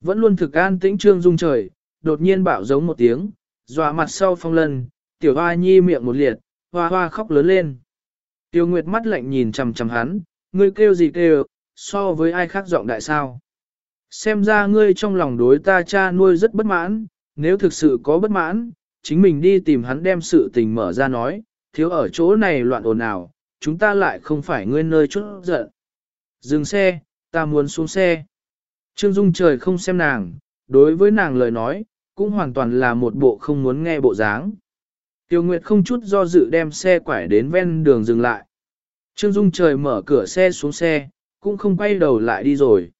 Vẫn luôn thực an tĩnh trương dung trời, đột nhiên bạo giống một tiếng, dọa mặt sau phong lần tiểu hoa nhi miệng một liệt, hoa hoa khóc lớn lên. Tiêu Nguyệt mắt lạnh nhìn chằm chằm hắn, ngươi kêu gì kêu, so với ai khác giọng đại sao. Xem ra ngươi trong lòng đối ta cha nuôi rất bất mãn, nếu thực sự có bất mãn, chính mình đi tìm hắn đem sự tình mở ra nói, thiếu ở chỗ này loạn ồn ào, chúng ta lại không phải ngươi nơi chút giận. Dừng xe, ta muốn xuống xe. Trương Dung trời không xem nàng, đối với nàng lời nói, cũng hoàn toàn là một bộ không muốn nghe bộ dáng. Tiêu Nguyệt không chút do dự đem xe quải đến ven đường dừng lại. Trương Dung trời mở cửa xe xuống xe, cũng không quay đầu lại đi rồi.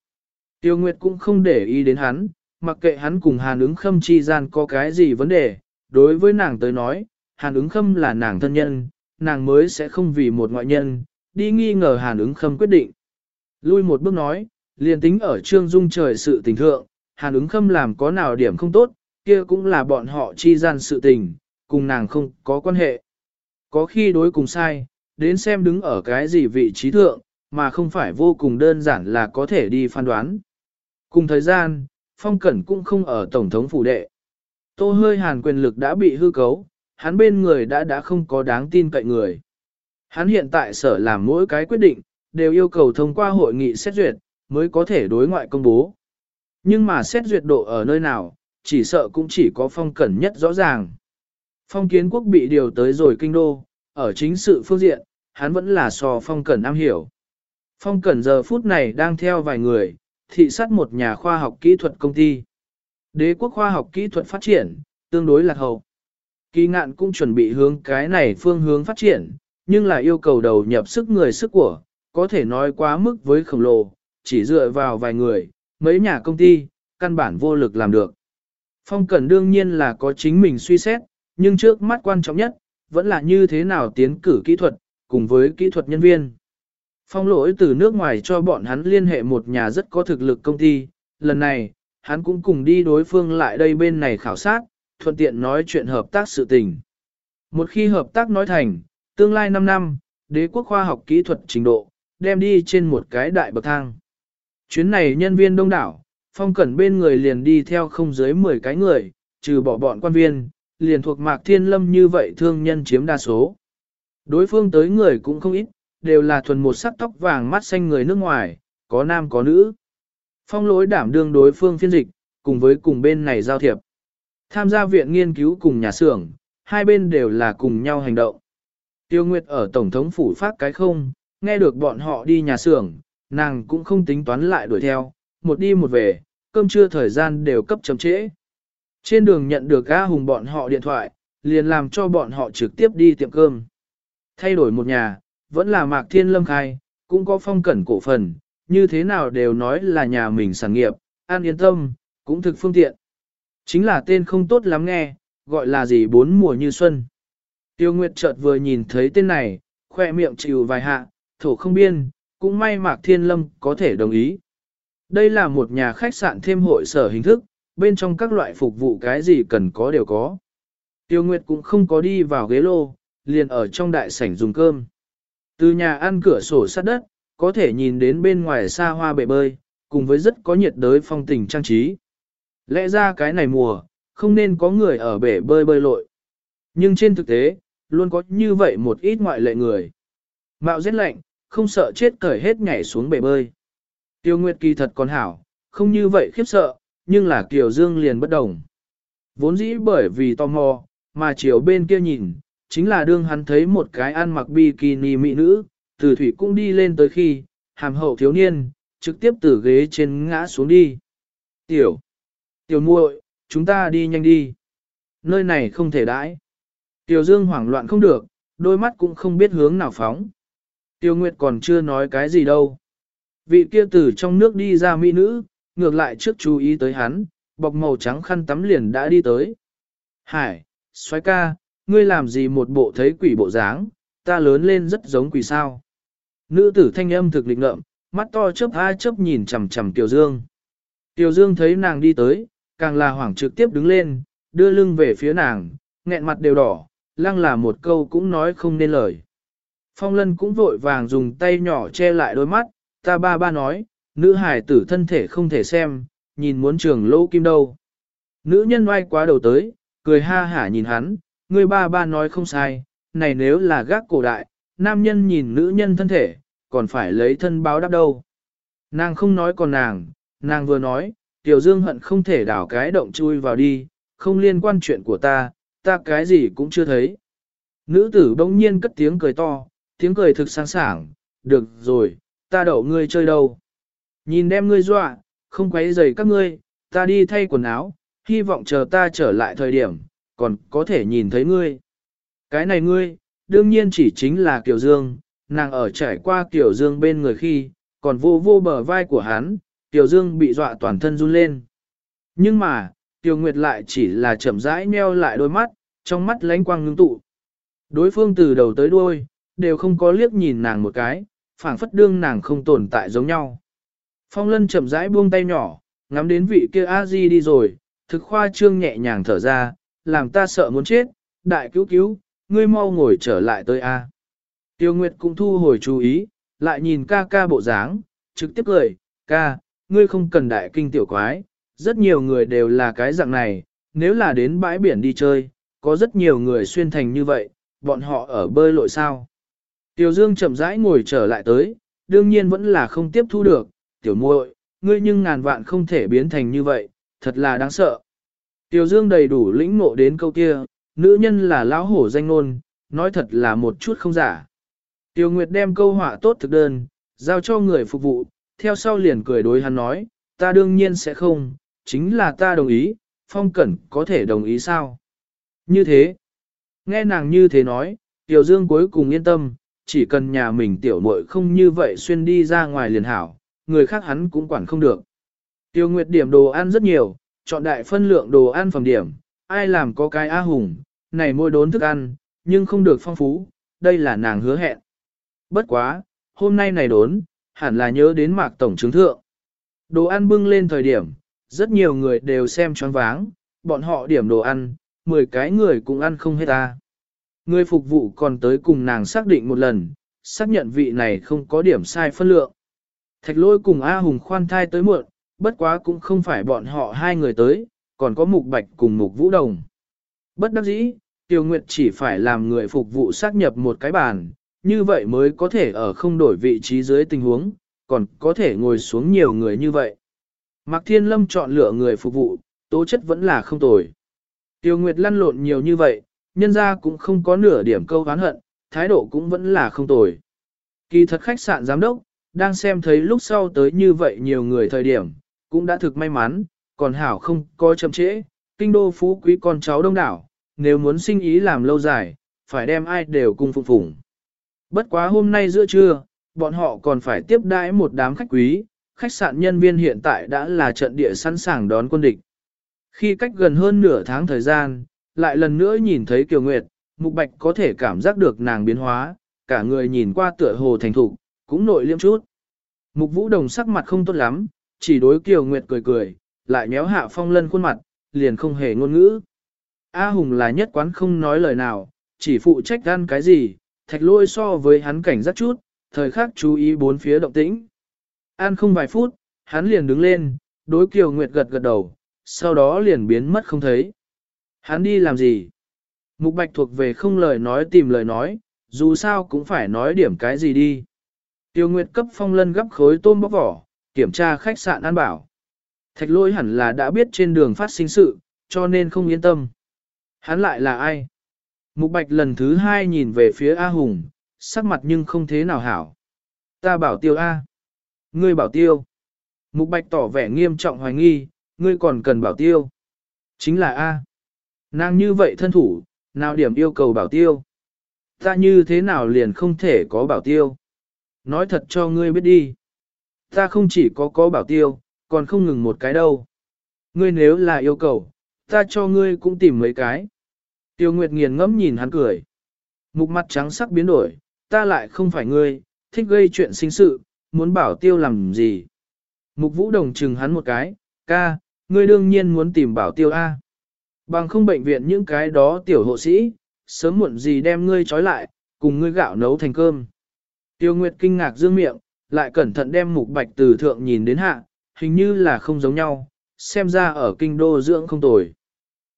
Tiêu Nguyệt cũng không để ý đến hắn, mặc kệ hắn cùng Hàn ứng khâm chi gian có cái gì vấn đề, đối với nàng tới nói, Hàn ứng khâm là nàng thân nhân, nàng mới sẽ không vì một ngoại nhân, đi nghi ngờ Hàn ứng khâm quyết định. Lui một bước nói, liền tính ở trương dung trời sự tình thượng, Hàn ứng khâm làm có nào điểm không tốt, kia cũng là bọn họ chi gian sự tình, cùng nàng không có quan hệ. Có khi đối cùng sai, đến xem đứng ở cái gì vị trí thượng, mà không phải vô cùng đơn giản là có thể đi phán đoán. Cùng thời gian, Phong Cẩn cũng không ở Tổng thống phủ đệ. Tô hơi hàn quyền lực đã bị hư cấu, hắn bên người đã đã không có đáng tin cậy người. Hắn hiện tại sở làm mỗi cái quyết định, đều yêu cầu thông qua hội nghị xét duyệt, mới có thể đối ngoại công bố. Nhưng mà xét duyệt độ ở nơi nào, chỉ sợ cũng chỉ có phong cẩn nhất rõ ràng. Phong kiến quốc bị điều tới rồi kinh đô, ở chính sự phương diện, hắn vẫn là so phong cẩn am hiểu. Phong cẩn giờ phút này đang theo vài người, thị sát một nhà khoa học kỹ thuật công ty. Đế quốc khoa học kỹ thuật phát triển, tương đối lạc hậu. Kỳ ngạn cũng chuẩn bị hướng cái này phương hướng phát triển, nhưng là yêu cầu đầu nhập sức người sức của, có thể nói quá mức với khổng lồ, chỉ dựa vào vài người, mấy nhà công ty, căn bản vô lực làm được. Phong Cẩn đương nhiên là có chính mình suy xét, nhưng trước mắt quan trọng nhất, vẫn là như thế nào tiến cử kỹ thuật, cùng với kỹ thuật nhân viên. Phong lỗi từ nước ngoài cho bọn hắn liên hệ một nhà rất có thực lực công ty, lần này, hắn cũng cùng đi đối phương lại đây bên này khảo sát, thuận tiện nói chuyện hợp tác sự tình. Một khi hợp tác nói thành, tương lai 5 năm, đế quốc khoa học kỹ thuật trình độ, đem đi trên một cái đại bậc thang. Chuyến này nhân viên đông đảo, phong cẩn bên người liền đi theo không dưới 10 cái người, trừ bỏ bọn quan viên, liền thuộc mạc thiên lâm như vậy thương nhân chiếm đa số. Đối phương tới người cũng không ít, đều là thuần một sắc tóc vàng mắt xanh người nước ngoài, có nam có nữ. Phong lỗi đảm đương đối phương phiên dịch, cùng với cùng bên này giao thiệp. Tham gia viện nghiên cứu cùng nhà xưởng, hai bên đều là cùng nhau hành động. Tiêu Nguyệt ở Tổng thống phủ phát cái không, nghe được bọn họ đi nhà xưởng, nàng cũng không tính toán lại đuổi theo, một đi một về, cơm trưa thời gian đều cấp chấm trễ. Trên đường nhận được A Hùng bọn họ điện thoại, liền làm cho bọn họ trực tiếp đi tiệm cơm. Thay đổi một nhà, vẫn là Mạc Thiên Lâm khai, cũng có phong cẩn cổ phần, như thế nào đều nói là nhà mình sản nghiệp, an yên tâm, cũng thực phương tiện. Chính là tên không tốt lắm nghe, gọi là gì bốn mùa như xuân. Tiêu Nguyệt chợt vừa nhìn thấy tên này, khoe miệng chịu vài hạ, thổ không biên, cũng may Mạc Thiên Lâm có thể đồng ý. Đây là một nhà khách sạn thêm hội sở hình thức, bên trong các loại phục vụ cái gì cần có đều có. Tiêu Nguyệt cũng không có đi vào ghế lô, liền ở trong đại sảnh dùng cơm. Từ nhà ăn cửa sổ sát đất, có thể nhìn đến bên ngoài xa hoa bể bơi, cùng với rất có nhiệt đới phong tình trang trí. Lẽ ra cái này mùa, không nên có người ở bể bơi bơi lội. Nhưng trên thực tế, luôn có như vậy một ít ngoại lệ người. Mạo rét lạnh, không sợ chết cởi hết nhảy xuống bể bơi. Tiêu Nguyệt kỳ thật còn hảo, không như vậy khiếp sợ, nhưng là Kiều Dương liền bất đồng. Vốn dĩ bởi vì tò mò, mà chiều bên kia nhìn, chính là đương hắn thấy một cái ăn mặc bikini mỹ nữ, từ thủy cũng đi lên tới khi, hàm hậu thiếu niên, trực tiếp từ ghế trên ngã xuống đi. Tiểu, tiểu muội, chúng ta đi nhanh đi. Nơi này không thể đãi. Tiểu Dương hoảng loạn không được, đôi mắt cũng không biết hướng nào phóng. Tiêu Nguyệt còn chưa nói cái gì đâu. Vị kia từ trong nước đi ra mỹ nữ, ngược lại trước chú ý tới hắn, bọc màu trắng khăn tắm liền đã đi tới. Hải, xoái ca, ngươi làm gì một bộ thấy quỷ bộ dáng, ta lớn lên rất giống quỷ sao. Nữ tử thanh âm thực lịch ngợm, mắt to chớp hai chớp nhìn chằm chằm Tiểu Dương. Tiểu Dương thấy nàng đi tới, càng là hoảng trực tiếp đứng lên, đưa lưng về phía nàng, nghẹn mặt đều đỏ, lăng là một câu cũng nói không nên lời. Phong lân cũng vội vàng dùng tay nhỏ che lại đôi mắt, ta ba ba nói, nữ hải tử thân thể không thể xem, nhìn muốn trường lỗ kim đâu. Nữ nhân oai quá đầu tới, cười ha hả nhìn hắn, người ba ba nói không sai, này nếu là gác cổ đại, nam nhân nhìn nữ nhân thân thể, còn phải lấy thân báo đáp đâu. Nàng không nói còn nàng, nàng vừa nói, tiểu dương hận không thể đảo cái động chui vào đi, không liên quan chuyện của ta, ta cái gì cũng chưa thấy. Nữ tử bỗng nhiên cất tiếng cười to, tiếng cười thực sáng sảng, được rồi, ta đậu ngươi chơi đâu. Nhìn đem ngươi dọa, không quấy rầy các ngươi, ta đi thay quần áo, hy vọng chờ ta trở lại thời điểm, còn có thể nhìn thấy ngươi. Cái này ngươi, đương nhiên chỉ chính là Kiều Dương, nàng ở trải qua Kiều Dương bên người khi, còn vô vô bờ vai của hắn, Kiều Dương bị dọa toàn thân run lên. Nhưng mà, Kiều Nguyệt lại chỉ là chậm rãi nheo lại đôi mắt, trong mắt lánh quang ngưng tụ. Đối phương từ đầu tới đuôi, đều không có liếc nhìn nàng một cái, phảng phất đương nàng không tồn tại giống nhau. Phong lân chậm rãi buông tay nhỏ, ngắm đến vị kia a di đi rồi, thực khoa trương nhẹ nhàng thở ra, làm ta sợ muốn chết, đại cứu cứu, ngươi mau ngồi trở lại tới A. Tiêu Nguyệt cũng thu hồi chú ý, lại nhìn ca ca bộ dáng, trực tiếp cười, ca, ngươi không cần đại kinh tiểu quái, rất nhiều người đều là cái dạng này, nếu là đến bãi biển đi chơi, có rất nhiều người xuyên thành như vậy, bọn họ ở bơi lội sao. Tiểu Dương chậm rãi ngồi trở lại tới, đương nhiên vẫn là không tiếp thu được, tiểu muội, ngươi nhưng ngàn vạn không thể biến thành như vậy, thật là đáng sợ. Tiểu Dương đầy đủ lĩnh ngộ đến câu kia, nữ nhân là lão hổ danh ngôn, nói thật là một chút không giả. Tiểu Nguyệt đem câu họa tốt thực đơn, giao cho người phục vụ, theo sau liền cười đối hắn nói, ta đương nhiên sẽ không, chính là ta đồng ý, Phong Cẩn có thể đồng ý sao? Như thế, nghe nàng như thế nói, Tiểu Dương cuối cùng yên tâm, chỉ cần nhà mình tiểu muội không như vậy xuyên đi ra ngoài liền hảo, người khác hắn cũng quản không được. Tiêu Nguyệt điểm đồ ăn rất nhiều, chọn đại phân lượng đồ ăn phẩm điểm, ai làm có cái A hùng, này môi đốn thức ăn, nhưng không được phong phú, đây là nàng hứa hẹn. Bất quá, hôm nay này đốn, hẳn là nhớ đến mạc tổng chứng thượng. Đồ ăn bưng lên thời điểm, rất nhiều người đều xem choáng váng, bọn họ điểm đồ ăn, 10 cái người cũng ăn không hết ta. Người phục vụ còn tới cùng nàng xác định một lần, xác nhận vị này không có điểm sai phân lượng. Thạch lôi cùng A Hùng khoan thai tới muộn, bất quá cũng không phải bọn họ hai người tới, còn có mục bạch cùng mục vũ đồng. Bất đắc dĩ, Tiêu Nguyệt chỉ phải làm người phục vụ xác nhập một cái bàn, như vậy mới có thể ở không đổi vị trí dưới tình huống, còn có thể ngồi xuống nhiều người như vậy. Mạc Thiên Lâm chọn lựa người phục vụ, tố chất vẫn là không tồi. Tiêu Nguyệt lăn lộn nhiều như vậy, nhân ra cũng không có nửa điểm câu hán hận, thái độ cũng vẫn là không tồi. Kỳ thật khách sạn giám đốc, đang xem thấy lúc sau tới như vậy nhiều người thời điểm, cũng đã thực may mắn, còn hảo không có chậm trễ, kinh đô phú quý con cháu đông đảo, nếu muốn sinh ý làm lâu dài, phải đem ai đều cùng phụng phụng. Bất quá hôm nay giữa trưa, bọn họ còn phải tiếp đãi một đám khách quý, khách sạn nhân viên hiện tại đã là trận địa sẵn sàng đón quân địch. Khi cách gần hơn nửa tháng thời gian, lại lần nữa nhìn thấy Kiều Nguyệt, Mục Bạch có thể cảm giác được nàng biến hóa, cả người nhìn qua tựa hồ thành thục, cũng nội liêm chút. Mục Vũ Đồng sắc mặt không tốt lắm, chỉ đối Kiều Nguyệt cười cười, lại nhéo hạ phong lân khuôn mặt, liền không hề ngôn ngữ. A Hùng là nhất quán không nói lời nào, chỉ phụ trách ăn cái gì, thạch lôi so với hắn cảnh giác chút, thời khắc chú ý bốn phía động tĩnh. Ăn không vài phút, hắn liền đứng lên, đối Kiều Nguyệt gật gật đầu, sau đó liền biến mất không thấy. Hắn đi làm gì? Mục Bạch thuộc về không lời nói tìm lời nói, dù sao cũng phải nói điểm cái gì đi. Tiêu Nguyệt cấp phong lân gấp khối tôm bóc vỏ, kiểm tra khách sạn an bảo. Thạch lôi hẳn là đã biết trên đường phát sinh sự, cho nên không yên tâm. Hắn lại là ai? Mục Bạch lần thứ hai nhìn về phía A Hùng, sắc mặt nhưng không thế nào hảo. Ta bảo tiêu A. Ngươi bảo tiêu. Mục Bạch tỏ vẻ nghiêm trọng hoài nghi, ngươi còn cần bảo tiêu. Chính là A. Nàng như vậy thân thủ, nào điểm yêu cầu bảo tiêu. Ta như thế nào liền không thể có bảo tiêu. Nói thật cho ngươi biết đi. Ta không chỉ có có bảo tiêu, còn không ngừng một cái đâu. Ngươi nếu là yêu cầu, ta cho ngươi cũng tìm mấy cái. Tiêu Nguyệt nghiền ngẫm nhìn hắn cười. Mục mặt trắng sắc biến đổi, ta lại không phải ngươi, thích gây chuyện sinh sự, muốn bảo tiêu làm gì. Mục vũ đồng chừng hắn một cái, ca, ngươi đương nhiên muốn tìm bảo tiêu A. Bằng không bệnh viện những cái đó tiểu hộ sĩ, sớm muộn gì đem ngươi trói lại, cùng ngươi gạo nấu thành cơm. Tiêu Nguyệt kinh ngạc dương miệng, lại cẩn thận đem mục bạch từ thượng nhìn đến hạ, hình như là không giống nhau, xem ra ở kinh đô dưỡng không tồi.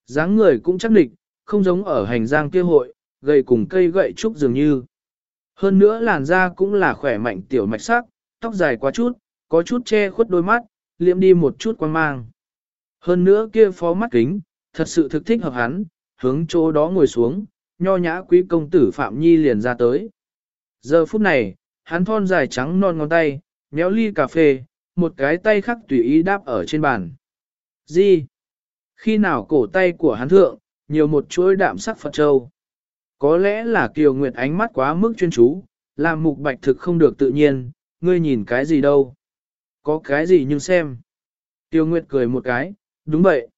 dáng người cũng chắc địch, không giống ở hành giang kia hội, gầy cùng cây gậy trúc dường như. Hơn nữa làn da cũng là khỏe mạnh tiểu mạch sắc, tóc dài quá chút, có chút che khuất đôi mắt, liễm đi một chút quan mang. Hơn nữa kia phó mắt kính, thật sự thực thích hợp hắn, hướng chỗ đó ngồi xuống, nho nhã quý công tử Phạm Nhi liền ra tới. Giờ phút này, hắn thon dài trắng non ngón tay, méo ly cà phê, một cái tay khác tùy ý đáp ở trên bàn. Gì? Khi nào cổ tay của hắn thượng, nhiều một chuỗi đạm sắc Phật Châu. Có lẽ là Kiều Nguyệt ánh mắt quá mức chuyên chú, làm mục bạch thực không được tự nhiên, ngươi nhìn cái gì đâu. Có cái gì nhưng xem. Tiêu Nguyệt cười một cái, đúng vậy.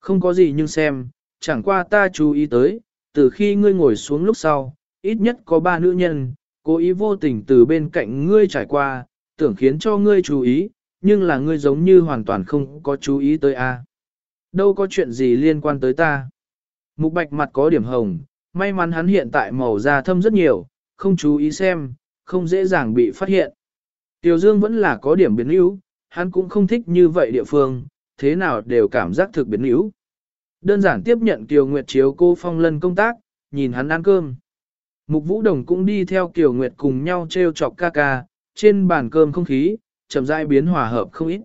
Không có gì nhưng xem, chẳng qua ta chú ý tới, từ khi ngươi ngồi xuống lúc sau, ít nhất có ba nữ nhân, cố ý vô tình từ bên cạnh ngươi trải qua, tưởng khiến cho ngươi chú ý, nhưng là ngươi giống như hoàn toàn không có chú ý tới a. Đâu có chuyện gì liên quan tới ta. Mục bạch mặt có điểm hồng, may mắn hắn hiện tại màu da thâm rất nhiều, không chú ý xem, không dễ dàng bị phát hiện. Tiểu Dương vẫn là có điểm biến yếu, hắn cũng không thích như vậy địa phương, thế nào đều cảm giác thực biến yếu. Đơn giản tiếp nhận Kiều Nguyệt chiếu cô phong lân công tác, nhìn hắn ăn cơm. Mục Vũ Đồng cũng đi theo Kiều Nguyệt cùng nhau treo chọc ca ca, trên bàn cơm không khí, chậm rãi biến hòa hợp không ít.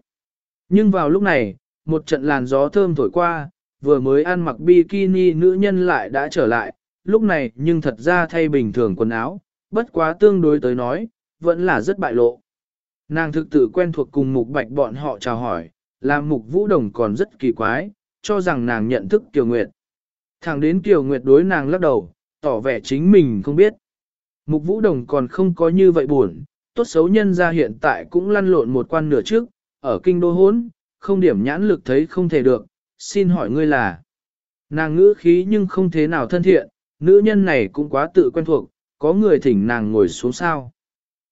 Nhưng vào lúc này, một trận làn gió thơm thổi qua, vừa mới ăn mặc bikini nữ nhân lại đã trở lại, lúc này nhưng thật ra thay bình thường quần áo, bất quá tương đối tới nói, vẫn là rất bại lộ. Nàng thực tự quen thuộc cùng mục bạch bọn họ chào hỏi, làm mục vũ đồng còn rất kỳ quái, cho rằng nàng nhận thức Kiều Nguyệt. Thẳng đến Kiều Nguyệt đối nàng lắc đầu, tỏ vẻ chính mình không biết. Mục vũ đồng còn không có như vậy buồn, tốt xấu nhân ra hiện tại cũng lăn lộn một quan nửa trước, ở kinh đô hốn, không điểm nhãn lực thấy không thể được, xin hỏi ngươi là. Nàng ngữ khí nhưng không thế nào thân thiện, nữ nhân này cũng quá tự quen thuộc, có người thỉnh nàng ngồi xuống sao.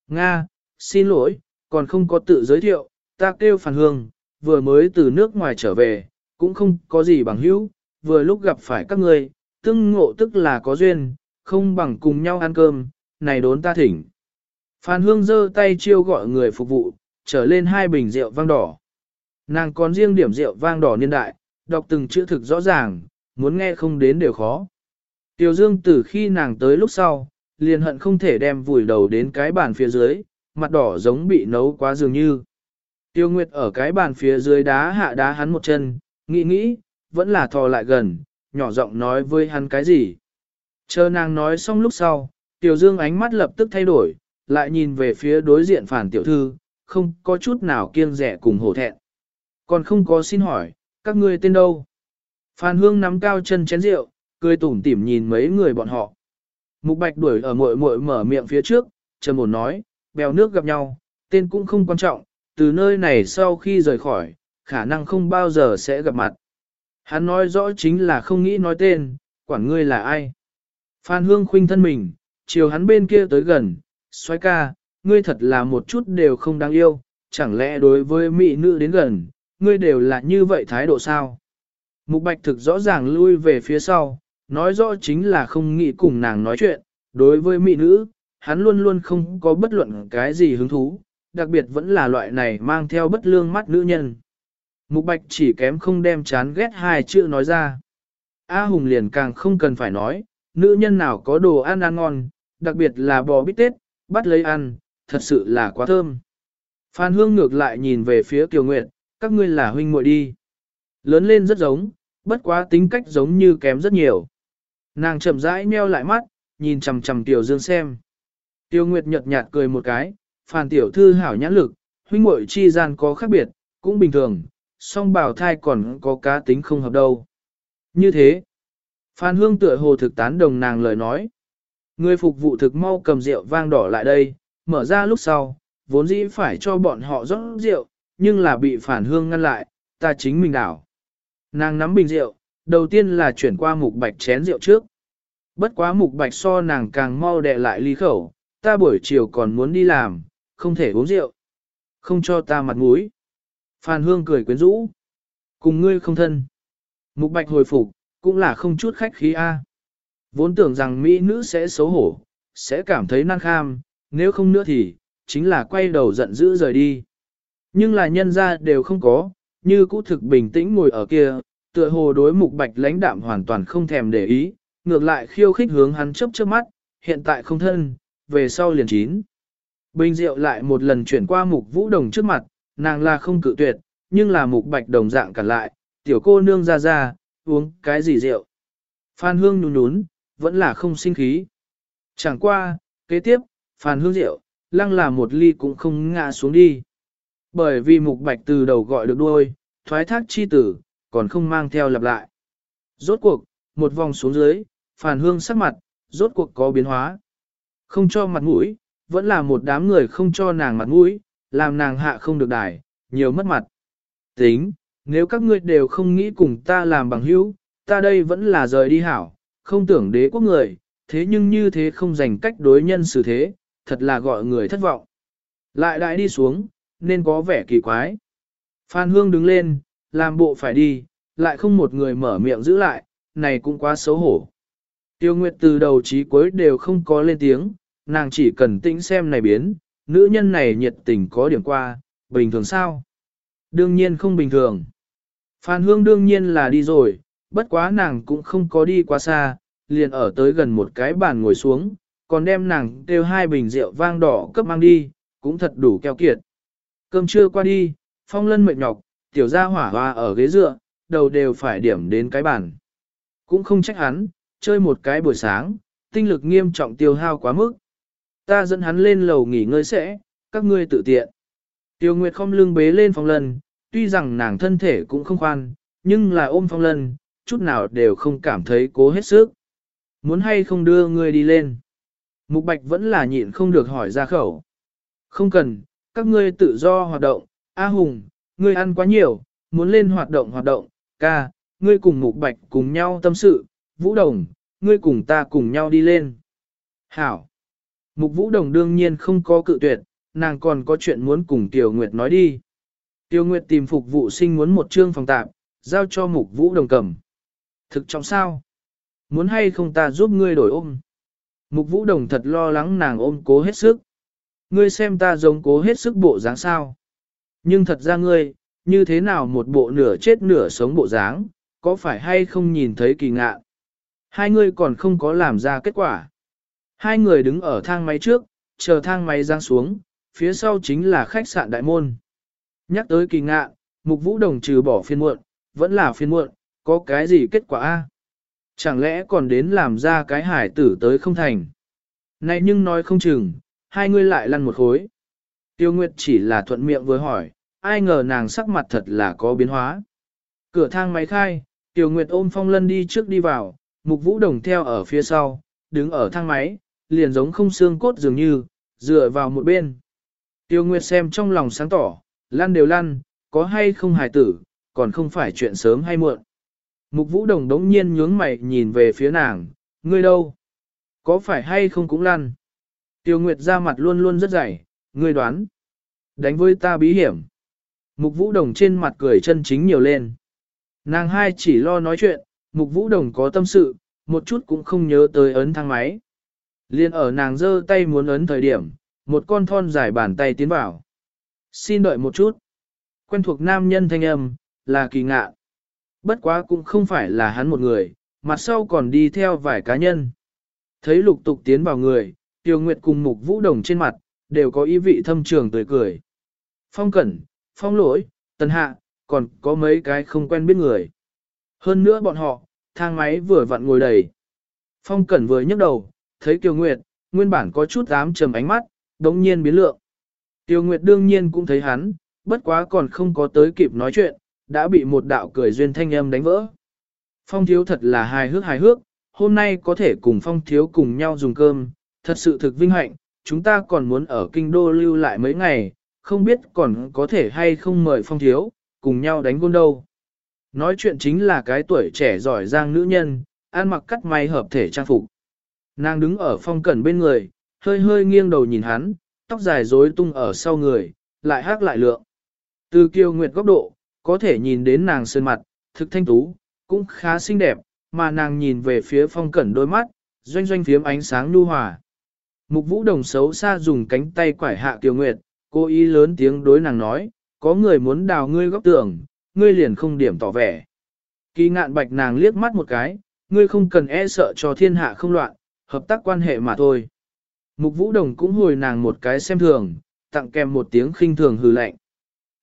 Nga, xin lỗi, còn không có tự giới thiệu, ta kêu Phản Hương, vừa mới từ nước ngoài trở về, cũng không có gì bằng hữu, vừa lúc gặp phải các ngươi, tương ngộ tức là có duyên, không bằng cùng nhau ăn cơm, này đốn ta thỉnh. Phan Hương giơ tay chiêu gọi người phục vụ, trở lên hai bình rượu vang đỏ. Nàng còn riêng điểm rượu vang đỏ niên đại, đọc từng chữ thực rõ ràng, muốn nghe không đến đều khó. Tiểu Dương từ khi nàng tới lúc sau, liền hận không thể đem vùi đầu đến cái bàn phía dưới, mặt đỏ giống bị nấu quá dường như. Tiêu Nguyệt ở cái bàn phía dưới đá hạ đá hắn một chân, nghĩ nghĩ, vẫn là thò lại gần, nhỏ giọng nói với hắn cái gì. Chờ nàng nói xong lúc sau, Tiểu Dương ánh mắt lập tức thay đổi, lại nhìn về phía đối diện phản tiểu thư, không có chút nào kiêng rẻ cùng hổ thẹn. Còn không có xin hỏi, các ngươi tên đâu? Phan Hương nắm cao chân chén rượu, cười tủm tỉm nhìn mấy người bọn họ. Mục Bạch đuổi ở muội muội mở miệng phía trước, trầm ổn nói, bèo nước gặp nhau, tên cũng không quan trọng, từ nơi này sau khi rời khỏi, khả năng không bao giờ sẽ gặp mặt. Hắn nói rõ chính là không nghĩ nói tên, quản ngươi là ai. Phan Hương khuynh thân mình, chiều hắn bên kia tới gần, xoay ca, ngươi thật là một chút đều không đáng yêu, chẳng lẽ đối với mỹ nữ đến gần, ngươi đều là như vậy thái độ sao? Mục bạch thực rõ ràng lui về phía sau, nói rõ chính là không nghĩ cùng nàng nói chuyện, đối với mỹ nữ, hắn luôn luôn không có bất luận cái gì hứng thú, đặc biệt vẫn là loại này mang theo bất lương mắt nữ nhân. Mục bạch chỉ kém không đem chán ghét hai chữ nói ra. A Hùng liền càng không cần phải nói, nữ nhân nào có đồ ăn ăn ngon, đặc biệt là bò bít tết, bắt lấy ăn, thật sự là quá thơm. Phan Hương ngược lại nhìn về phía Kiều Nguyệt, các ngươi là huynh muội đi. Lớn lên rất giống, bất quá tính cách giống như kém rất nhiều. Nàng chậm rãi meo lại mắt, nhìn chằm chằm Tiểu Dương xem. Tiêu Nguyệt nhợt nhạt cười một cái, Phan tiểu thư hảo nhãn lực, huynh muội chi gian có khác biệt, cũng bình thường, song bảo thai còn có cá tính không hợp đâu. Như thế, Phan Hương tựa hồ thực tán đồng nàng lời nói. Người phục vụ thực mau cầm rượu vang đỏ lại đây, mở ra lúc sau, vốn dĩ phải cho bọn họ rót rượu, nhưng là bị phản hương ngăn lại, ta chính mình đảo. Nàng nắm bình rượu, đầu tiên là chuyển qua mục bạch chén rượu trước. Bất quá mục bạch so nàng càng mau đẹ lại ly khẩu, ta buổi chiều còn muốn đi làm, không thể uống rượu. Không cho ta mặt mũi. Phan Hương cười quyến rũ. Cùng ngươi không thân. Mục bạch hồi phục, cũng là không chút khách khí A. Vốn tưởng rằng Mỹ nữ sẽ xấu hổ, sẽ cảm thấy năng kham, nếu không nữa thì, chính là quay đầu giận dữ rời đi. Nhưng là nhân ra đều không có, như cũ thực bình tĩnh ngồi ở kia, tựa hồ đối mục bạch lãnh đạm hoàn toàn không thèm để ý, ngược lại khiêu khích hướng hắn chớp chớp mắt, hiện tại không thân, về sau liền chín. Bình rượu lại một lần chuyển qua mục vũ đồng trước mặt, nàng là không cự tuyệt, nhưng là mục bạch đồng dạng cản lại, tiểu cô nương ra ra, uống cái gì rượu. Phan hương nhún nhún, vẫn là không sinh khí. Chẳng qua, kế tiếp, phan hương rượu, lăng là một ly cũng không ngã xuống đi. Bởi vì mục bạch từ đầu gọi được đuôi, thoái thác chi tử, còn không mang theo lặp lại. Rốt cuộc, một vòng xuống dưới, phản hương sắc mặt, rốt cuộc có biến hóa. Không cho mặt mũi, vẫn là một đám người không cho nàng mặt mũi, làm nàng hạ không được đài, nhiều mất mặt. Tính, nếu các ngươi đều không nghĩ cùng ta làm bằng hữu, ta đây vẫn là rời đi hảo, không tưởng đế quốc người, thế nhưng như thế không dành cách đối nhân xử thế, thật là gọi người thất vọng. Lại đại đi xuống, nên có vẻ kỳ quái. Phan Hương đứng lên, làm bộ phải đi, lại không một người mở miệng giữ lại, này cũng quá xấu hổ. Tiêu Nguyệt từ đầu chí cuối đều không có lên tiếng, nàng chỉ cần tĩnh xem này biến, nữ nhân này nhiệt tình có điểm qua, bình thường sao? Đương nhiên không bình thường. Phan Hương đương nhiên là đi rồi, bất quá nàng cũng không có đi quá xa, liền ở tới gần một cái bàn ngồi xuống, còn đem nàng kêu hai bình rượu vang đỏ cấp mang đi, cũng thật đủ keo kiệt. Cơm trưa qua đi, phong lân mệt nhọc, tiểu gia hỏa hoa ở ghế dựa, đầu đều phải điểm đến cái bàn. Cũng không trách hắn, chơi một cái buổi sáng, tinh lực nghiêm trọng tiêu hao quá mức. Ta dẫn hắn lên lầu nghỉ ngơi sẽ, các ngươi tự tiện. Tiêu Nguyệt không lưng bế lên phong lân, tuy rằng nàng thân thể cũng không khoan, nhưng là ôm phong lân, chút nào đều không cảm thấy cố hết sức. Muốn hay không đưa ngươi đi lên? Mục Bạch vẫn là nhịn không được hỏi ra khẩu. Không cần, các ngươi tự do hoạt động, A Hùng, ngươi ăn quá nhiều, muốn lên hoạt động hoạt động, ca, ngươi cùng Mục Bạch cùng nhau tâm sự, Vũ Đồng, ngươi cùng ta cùng nhau đi lên. Hảo. Mục Vũ Đồng đương nhiên không có cự tuyệt, nàng còn có chuyện muốn cùng Tiểu Nguyệt nói đi. Tiểu Nguyệt tìm phục vụ sinh muốn một trương phòng tạm, giao cho Mục Vũ Đồng cầm. Thực trọng sao? Muốn hay không ta giúp ngươi đổi ôm? Mục Vũ Đồng thật lo lắng nàng ôm cố hết sức. Ngươi xem ta giống cố hết sức bộ dáng sao? Nhưng thật ra ngươi, như thế nào một bộ nửa chết nửa sống bộ dáng, có phải hay không nhìn thấy kỳ ngạ? Hai ngươi còn không có làm ra kết quả. Hai người đứng ở thang máy trước, chờ thang máy giáng xuống, phía sau chính là khách sạn đại môn. Nhắc tới kỳ ngạ, mục vũ đồng trừ bỏ phiên muộn, vẫn là phiên muộn, có cái gì kết quả a? Chẳng lẽ còn đến làm ra cái hải tử tới không thành? Này nhưng nói không chừng, hai người lại lăn một khối. Tiêu Nguyệt chỉ là thuận miệng với hỏi, ai ngờ nàng sắc mặt thật là có biến hóa. Cửa thang máy khai, Tiêu Nguyệt ôm phong lân đi trước đi vào, mục vũ đồng theo ở phía sau, đứng ở thang máy, liền giống không xương cốt dường như, dựa vào một bên. Tiêu Nguyệt xem trong lòng sáng tỏ, lăn đều lăn, có hay không hài tử, còn không phải chuyện sớm hay muộn. Mục vũ đồng đống nhiên nhướng mày nhìn về phía nàng, ngươi đâu? Có phải hay không cũng lăn? Tiêu Nguyệt ra mặt luôn luôn rất dày, ngươi đoán. Đánh với ta bí hiểm. Mục vũ đồng trên mặt cười chân chính nhiều lên. Nàng hai chỉ lo nói chuyện, mục vũ đồng có tâm sự, một chút cũng không nhớ tới ấn thang máy. Liên ở nàng giơ tay muốn ấn thời điểm, một con thon dài bàn tay tiến vào. Xin đợi một chút. Quen thuộc nam nhân thanh âm, là kỳ ngạ. Bất quá cũng không phải là hắn một người, mặt sau còn đi theo vài cá nhân. Thấy lục tục tiến vào người, Tiêu Nguyệt cùng Mục Vũ Đồng trên mặt, đều có ý vị thâm trường tươi cười. Phong Cẩn, Phong Lỗi, Tần Hạ, còn có mấy cái không quen biết người. Hơn nữa bọn họ, thang máy vừa vặn ngồi đầy. Phong Cẩn vừa nhấc đầu, thấy Kiều Nguyệt, nguyên bản có chút ám trầm ánh mắt, đống nhiên biến lượng. Tiêu Nguyệt đương nhiên cũng thấy hắn, bất quá còn không có tới kịp nói chuyện, đã bị một đạo cười duyên thanh âm đánh vỡ. Phong thiếu thật là hài hước hài hước, hôm nay có thể cùng phong thiếu cùng nhau dùng cơm, thật sự thực vinh hạnh, chúng ta còn muốn ở kinh đô lưu lại mấy ngày, không biết còn có thể hay không mời phong thiếu, cùng nhau đánh gôn đâu. Nói chuyện chính là cái tuổi trẻ giỏi giang nữ nhân, ăn mặc cắt may hợp thể trang phục. Nàng đứng ở phong cẩn bên người, hơi hơi nghiêng đầu nhìn hắn, tóc dài rối tung ở sau người, lại hát lại lượng. Từ kiều nguyệt góc độ, có thể nhìn đến nàng sơn mặt, thực thanh tú, cũng khá xinh đẹp, mà nàng nhìn về phía phong cẩn đôi mắt, doanh doanh phiếm ánh sáng nhu hòa. Mục vũ đồng xấu xa dùng cánh tay quải hạ kiều nguyệt, cô ý lớn tiếng đối nàng nói, có người muốn đào ngươi góc tường, ngươi liền không điểm tỏ vẻ. Kỳ ngạn bạch nàng liếc mắt một cái, ngươi không cần e sợ cho thiên hạ không loạn, hợp tác quan hệ mà thôi. Mục vũ đồng cũng hồi nàng một cái xem thường, tặng kèm một tiếng khinh thường hừ lạnh.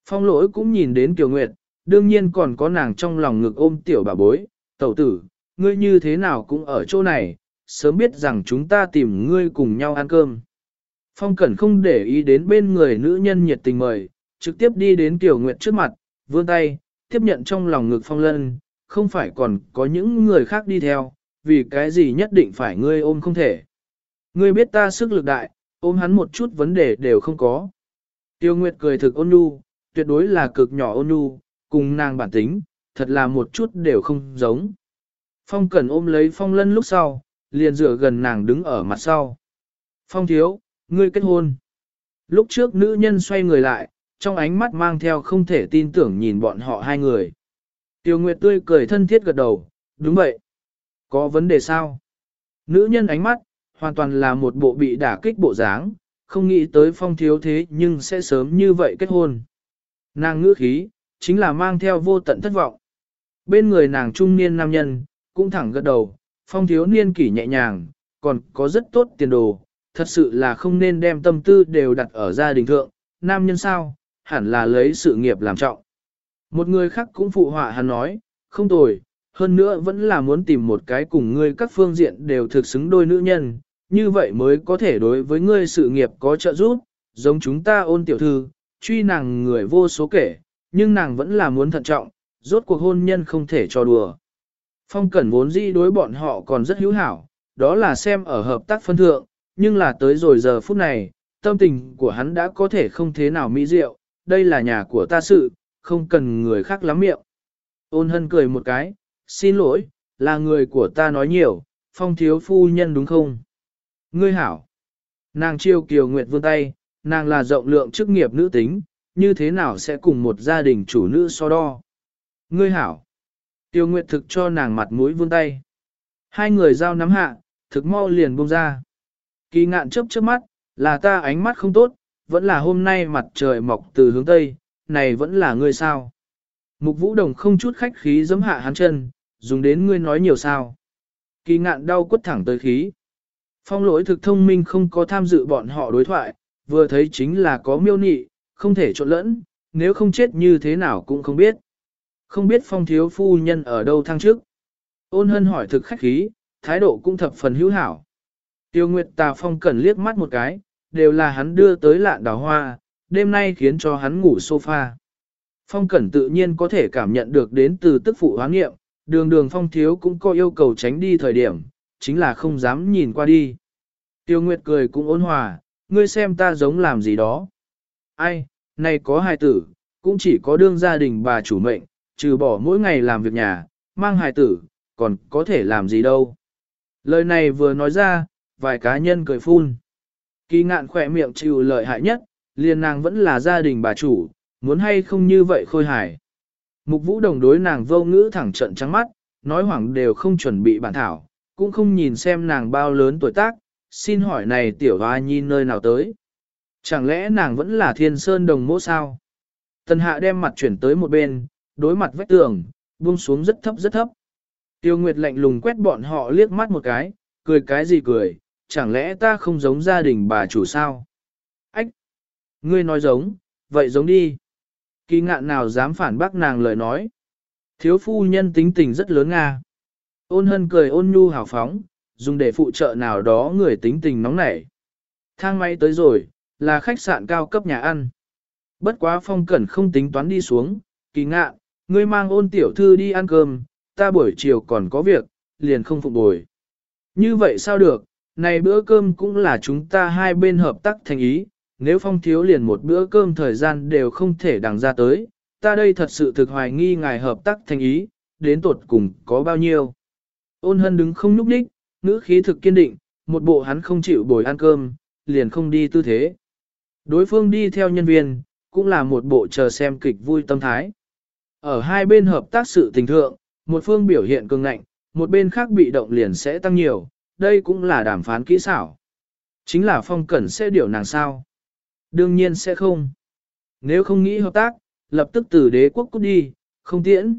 Phong lỗi cũng nhìn đến Kiều Nguyệt, đương nhiên còn có nàng trong lòng ngực ôm tiểu bà bối, tẩu tử, ngươi như thế nào cũng ở chỗ này, sớm biết rằng chúng ta tìm ngươi cùng nhau ăn cơm. Phong Cẩn không để ý đến bên người nữ nhân nhiệt tình mời, trực tiếp đi đến Kiều Nguyệt trước mặt, vươn tay, tiếp nhận trong lòng ngực Phong Lân, không phải còn có những người khác đi theo, vì cái gì nhất định phải ngươi ôm không thể. Ngươi biết ta sức lực đại, ôm hắn một chút vấn đề đều không có. Tiêu Nguyệt cười thực ôn nhu, tuyệt đối là cực nhỏ ôn nhu, cùng nàng bản tính, thật là một chút đều không giống. Phong Cẩn ôm lấy Phong Lân lúc sau, liền dựa gần nàng đứng ở mặt sau. Phong thiếu, ngươi kết hôn. Lúc trước nữ nhân xoay người lại, trong ánh mắt mang theo không thể tin tưởng nhìn bọn họ hai người. Tiêu Nguyệt tươi cười thân thiết gật đầu, đúng vậy. Có vấn đề sao? Nữ nhân ánh mắt, hoàn toàn là một bộ bị đả kích bộ dáng, không nghĩ tới phong thiếu thế nhưng sẽ sớm như vậy kết hôn. Nàng ngữ khí, chính là mang theo vô tận thất vọng. Bên người nàng trung niên nam nhân, cũng thẳng gật đầu, phong thiếu niên kỷ nhẹ nhàng, còn có rất tốt tiền đồ, thật sự là không nên đem tâm tư đều đặt ở gia đình thượng, nam nhân sao, hẳn là lấy sự nghiệp làm trọng. Một người khác cũng phụ họa hắn nói, không tồi, hơn nữa vẫn là muốn tìm một cái cùng ngươi các phương diện đều thực xứng đôi nữ nhân, như vậy mới có thể đối với ngươi sự nghiệp có trợ giúp, giống chúng ta ôn tiểu thư, truy nàng người vô số kể, nhưng nàng vẫn là muốn thận trọng, rốt cuộc hôn nhân không thể cho đùa. Phong Cẩn vốn dĩ đối bọn họ còn rất hữu hảo, đó là xem ở hợp tác phân thượng, nhưng là tới rồi giờ phút này, tâm tình của hắn đã có thể không thế nào mỹ diệu, đây là nhà của ta sự, không cần người khác lắm miệng. Ôn hân cười một cái, xin lỗi, là người của ta nói nhiều, phong thiếu phu nhân đúng không? Ngươi hảo. Nàng chiêu kiều nguyệt vươn tay, nàng là rộng lượng chức nghiệp nữ tính, như thế nào sẽ cùng một gia đình chủ nữ so đo? Ngươi hảo. Tiêu Nguyệt thực cho nàng mặt mũi vươn tay. Hai người giao nắm hạ, thực mau liền buông ra. Kỳ ngạn chớp chớp mắt, là ta ánh mắt không tốt, vẫn là hôm nay mặt trời mọc từ hướng tây, này vẫn là ngươi sao. Mục vũ đồng không chút khách khí giấm hạ hắn chân, dùng đến ngươi nói nhiều sao. Kỳ ngạn đau quất thẳng tới khí. Phong lỗi thực thông minh không có tham dự bọn họ đối thoại, vừa thấy chính là có miêu nị, không thể trộn lẫn, nếu không chết như thế nào cũng không biết. Không biết phong thiếu phu nhân ở đâu thăng trước. Ôn hân hỏi thực khách khí, thái độ cũng thập phần hữu hảo. Tiêu Nguyệt Tà Phong cẩn liếc mắt một cái, đều là hắn đưa tới lạn đào hoa, đêm nay khiến cho hắn ngủ sofa. Phong Cẩn tự nhiên có thể cảm nhận được đến từ tức phụ hoán nghiệm, đường đường Phong Thiếu cũng có yêu cầu tránh đi thời điểm, chính là không dám nhìn qua đi. Tiêu Nguyệt cười cũng ôn hòa, ngươi xem ta giống làm gì đó. Ai, này có hài tử, cũng chỉ có đương gia đình bà chủ mệnh, trừ bỏ mỗi ngày làm việc nhà, mang hài tử, còn có thể làm gì đâu. Lời này vừa nói ra, vài cá nhân cười phun. Kỳ ngạn khỏe miệng chịu lợi hại nhất, liền nàng vẫn là gia đình bà chủ, muốn hay không như vậy khôi hài. Mục vũ đồng đối nàng vô ngữ thẳng trận trắng mắt, nói hoảng đều không chuẩn bị bản thảo, cũng không nhìn xem nàng bao lớn tuổi tác, xin hỏi này tiểu hoa nhi nơi nào tới. Chẳng lẽ nàng vẫn là thiên sơn đồng mỗ sao? Tần hạ đem mặt chuyển tới một bên, đối mặt vách tường, buông xuống rất thấp rất thấp. Tiêu Nguyệt lạnh lùng quét bọn họ liếc mắt một cái, cười cái gì cười, chẳng lẽ ta không giống gia đình bà chủ sao? Ách! Ngươi nói giống, vậy giống đi. Kỳ ngạn nào dám phản bác nàng lời nói. Thiếu phu nhân tính tình rất lớn nga. Ôn hân cười ôn nhu hào phóng, dùng để phụ trợ nào đó người tính tình nóng nảy. Thang máy tới rồi, là khách sạn cao cấp nhà ăn. Bất quá phong cẩn không tính toán đi xuống, kỳ ngạn, ngươi mang ôn tiểu thư đi ăn cơm, ta buổi chiều còn có việc, liền không phục bồi. Như vậy sao được, này bữa cơm cũng là chúng ta hai bên hợp tác thành ý, nếu phong thiếu liền một bữa cơm thời gian đều không thể đằng ra tới, ta đây thật sự thực hoài nghi ngài hợp tác thành ý, đến tột cùng có bao nhiêu. Ôn hân đứng không nhúc đích, ngữ khí thực kiên định, một bộ hắn không chịu bồi ăn cơm, liền không đi tư thế. Đối phương đi theo nhân viên, cũng là một bộ chờ xem kịch vui tâm thái. Ở hai bên hợp tác sự tình thượng, một phương biểu hiện cường ngạnh, một bên khác bị động liền sẽ tăng nhiều, đây cũng là đàm phán kỹ xảo. Chính là phong cẩn sẽ điều nàng sao? Đương nhiên sẽ không. Nếu không nghĩ hợp tác, lập tức từ đế quốc cút đi, không tiễn.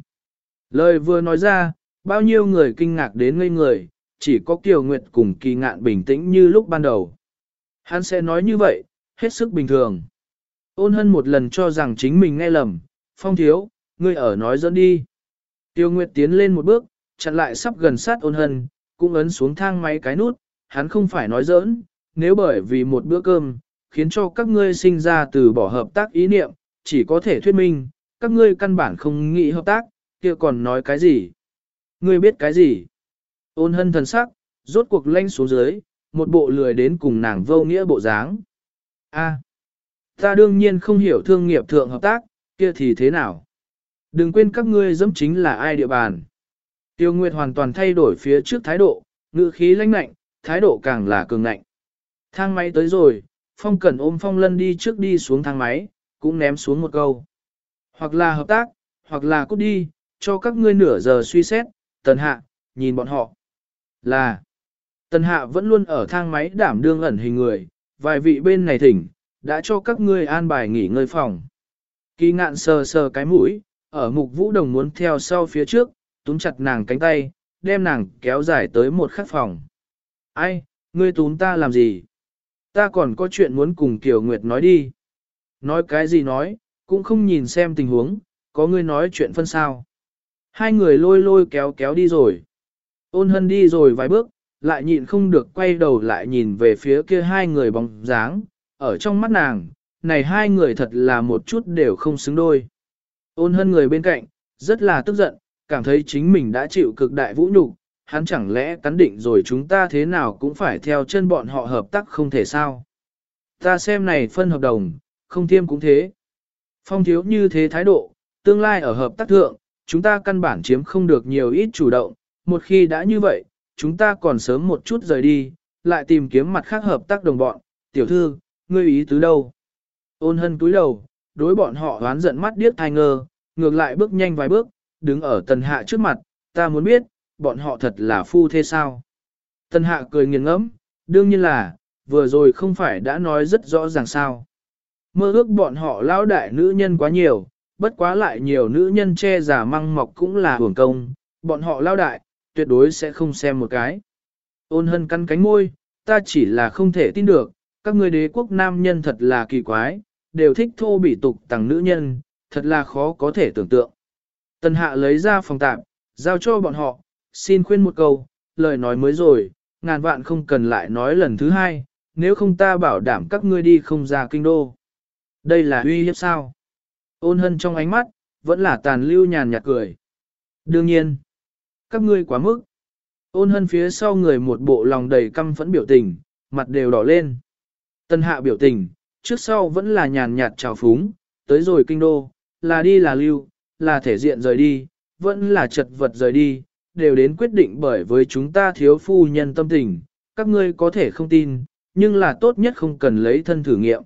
Lời vừa nói ra, bao nhiêu người kinh ngạc đến ngây người, chỉ có Kiều Nguyệt cùng kỳ ngạn bình tĩnh như lúc ban đầu. Hắn sẽ nói như vậy, hết sức bình thường. Ôn hân một lần cho rằng chính mình nghe lầm, phong thiếu, ngươi ở nói dẫn đi. Tiêu Nguyệt tiến lên một bước, chặn lại sắp gần sát ôn hân, cũng ấn xuống thang máy cái nút, hắn không phải nói giỡn, nếu bởi vì một bữa cơm, khiến cho các ngươi sinh ra từ bỏ hợp tác ý niệm, chỉ có thể thuyết minh, các ngươi căn bản không nghĩ hợp tác, kia còn nói cái gì? Ngươi biết cái gì? Ôn hân thần sắc, rốt cuộc lanh xuống dưới, một bộ lười đến cùng nàng vô nghĩa bộ dáng. A, ta đương nhiên không hiểu thương nghiệp thượng hợp tác, kia thì thế nào? Đừng quên các ngươi dẫm chính là ai địa bàn. Tiêu Nguyệt hoàn toàn thay đổi phía trước thái độ, ngữ khí lãnh lạnh, thái độ càng là cường nạnh. Thang máy tới rồi, Phong Cẩn ôm Phong Lân đi trước đi xuống thang máy, cũng ném xuống một câu. Hoặc là hợp tác, hoặc là cút đi, cho các ngươi nửa giờ suy xét, tần hạ, nhìn bọn họ. Là, tần hạ vẫn luôn ở thang máy đảm đương ẩn hình người, vài vị bên này thỉnh, đã cho các ngươi an bài nghỉ ngơi phòng. Kỳ ngạn sờ sờ cái mũi, ở mục vũ đồng muốn theo sau phía trước, túm chặt nàng cánh tay, đem nàng kéo dài tới một khắc phòng. Ai, ngươi túm ta làm gì? Ta còn có chuyện muốn cùng Kiều Nguyệt nói đi. Nói cái gì nói, cũng không nhìn xem tình huống, có ngươi nói chuyện phân sao. Hai người lôi lôi kéo kéo đi rồi. Ôn hân đi rồi vài bước, lại nhịn không được quay đầu lại nhìn về phía kia hai người bóng dáng, ở trong mắt nàng, này hai người thật là một chút đều không xứng đôi. Ôn hân người bên cạnh, rất là tức giận, cảm thấy chính mình đã chịu cực đại vũ nhục, hắn chẳng lẽ cắn định rồi chúng ta thế nào cũng phải theo chân bọn họ hợp tác không thể sao. Ta xem này phân hợp đồng, không thiêm cũng thế. Phong thiếu như thế thái độ, tương lai ở hợp tác thượng, chúng ta căn bản chiếm không được nhiều ít chủ động, một khi đã như vậy, chúng ta còn sớm một chút rời đi, lại tìm kiếm mặt khác hợp tác đồng bọn, tiểu thư, ngươi ý tứ đâu? Ôn hân túi đầu, đối bọn họ hoán giận mắt điếc thai ngơ, ngược lại bước nhanh vài bước, đứng ở tần hạ trước mặt, ta muốn biết, bọn họ thật là phu thế sao? Tần hạ cười nghiền ngẫm, đương nhiên là, vừa rồi không phải đã nói rất rõ ràng sao. Mơ ước bọn họ lão đại nữ nhân quá nhiều, bất quá lại nhiều nữ nhân che giả măng mọc cũng là hưởng công, bọn họ lao đại, tuyệt đối sẽ không xem một cái. Ôn hân căn cánh môi, ta chỉ là không thể tin được, các người đế quốc nam nhân thật là kỳ quái, đều thích thô bị tục tặng nữ nhân, thật là khó có thể tưởng tượng. Tần hạ lấy ra phòng tạm, giao cho bọn họ, xin khuyên một câu, lời nói mới rồi, ngàn vạn không cần lại nói lần thứ hai, nếu không ta bảo đảm các ngươi đi không ra kinh đô. Đây là uy hiếp sao? Ôn hân trong ánh mắt, vẫn là tàn lưu nhàn nhạt cười. Đương nhiên, các ngươi quá mức. Ôn hân phía sau người một bộ lòng đầy căm phẫn biểu tình, mặt đều đỏ lên. Tân hạ biểu tình, trước sau vẫn là nhàn nhạt trào phúng, tới rồi kinh đô, là đi là lưu, là thể diện rời đi, vẫn là chật vật rời đi, đều đến quyết định bởi với chúng ta thiếu phu nhân tâm tình, các ngươi có thể không tin, nhưng là tốt nhất không cần lấy thân thử nghiệm.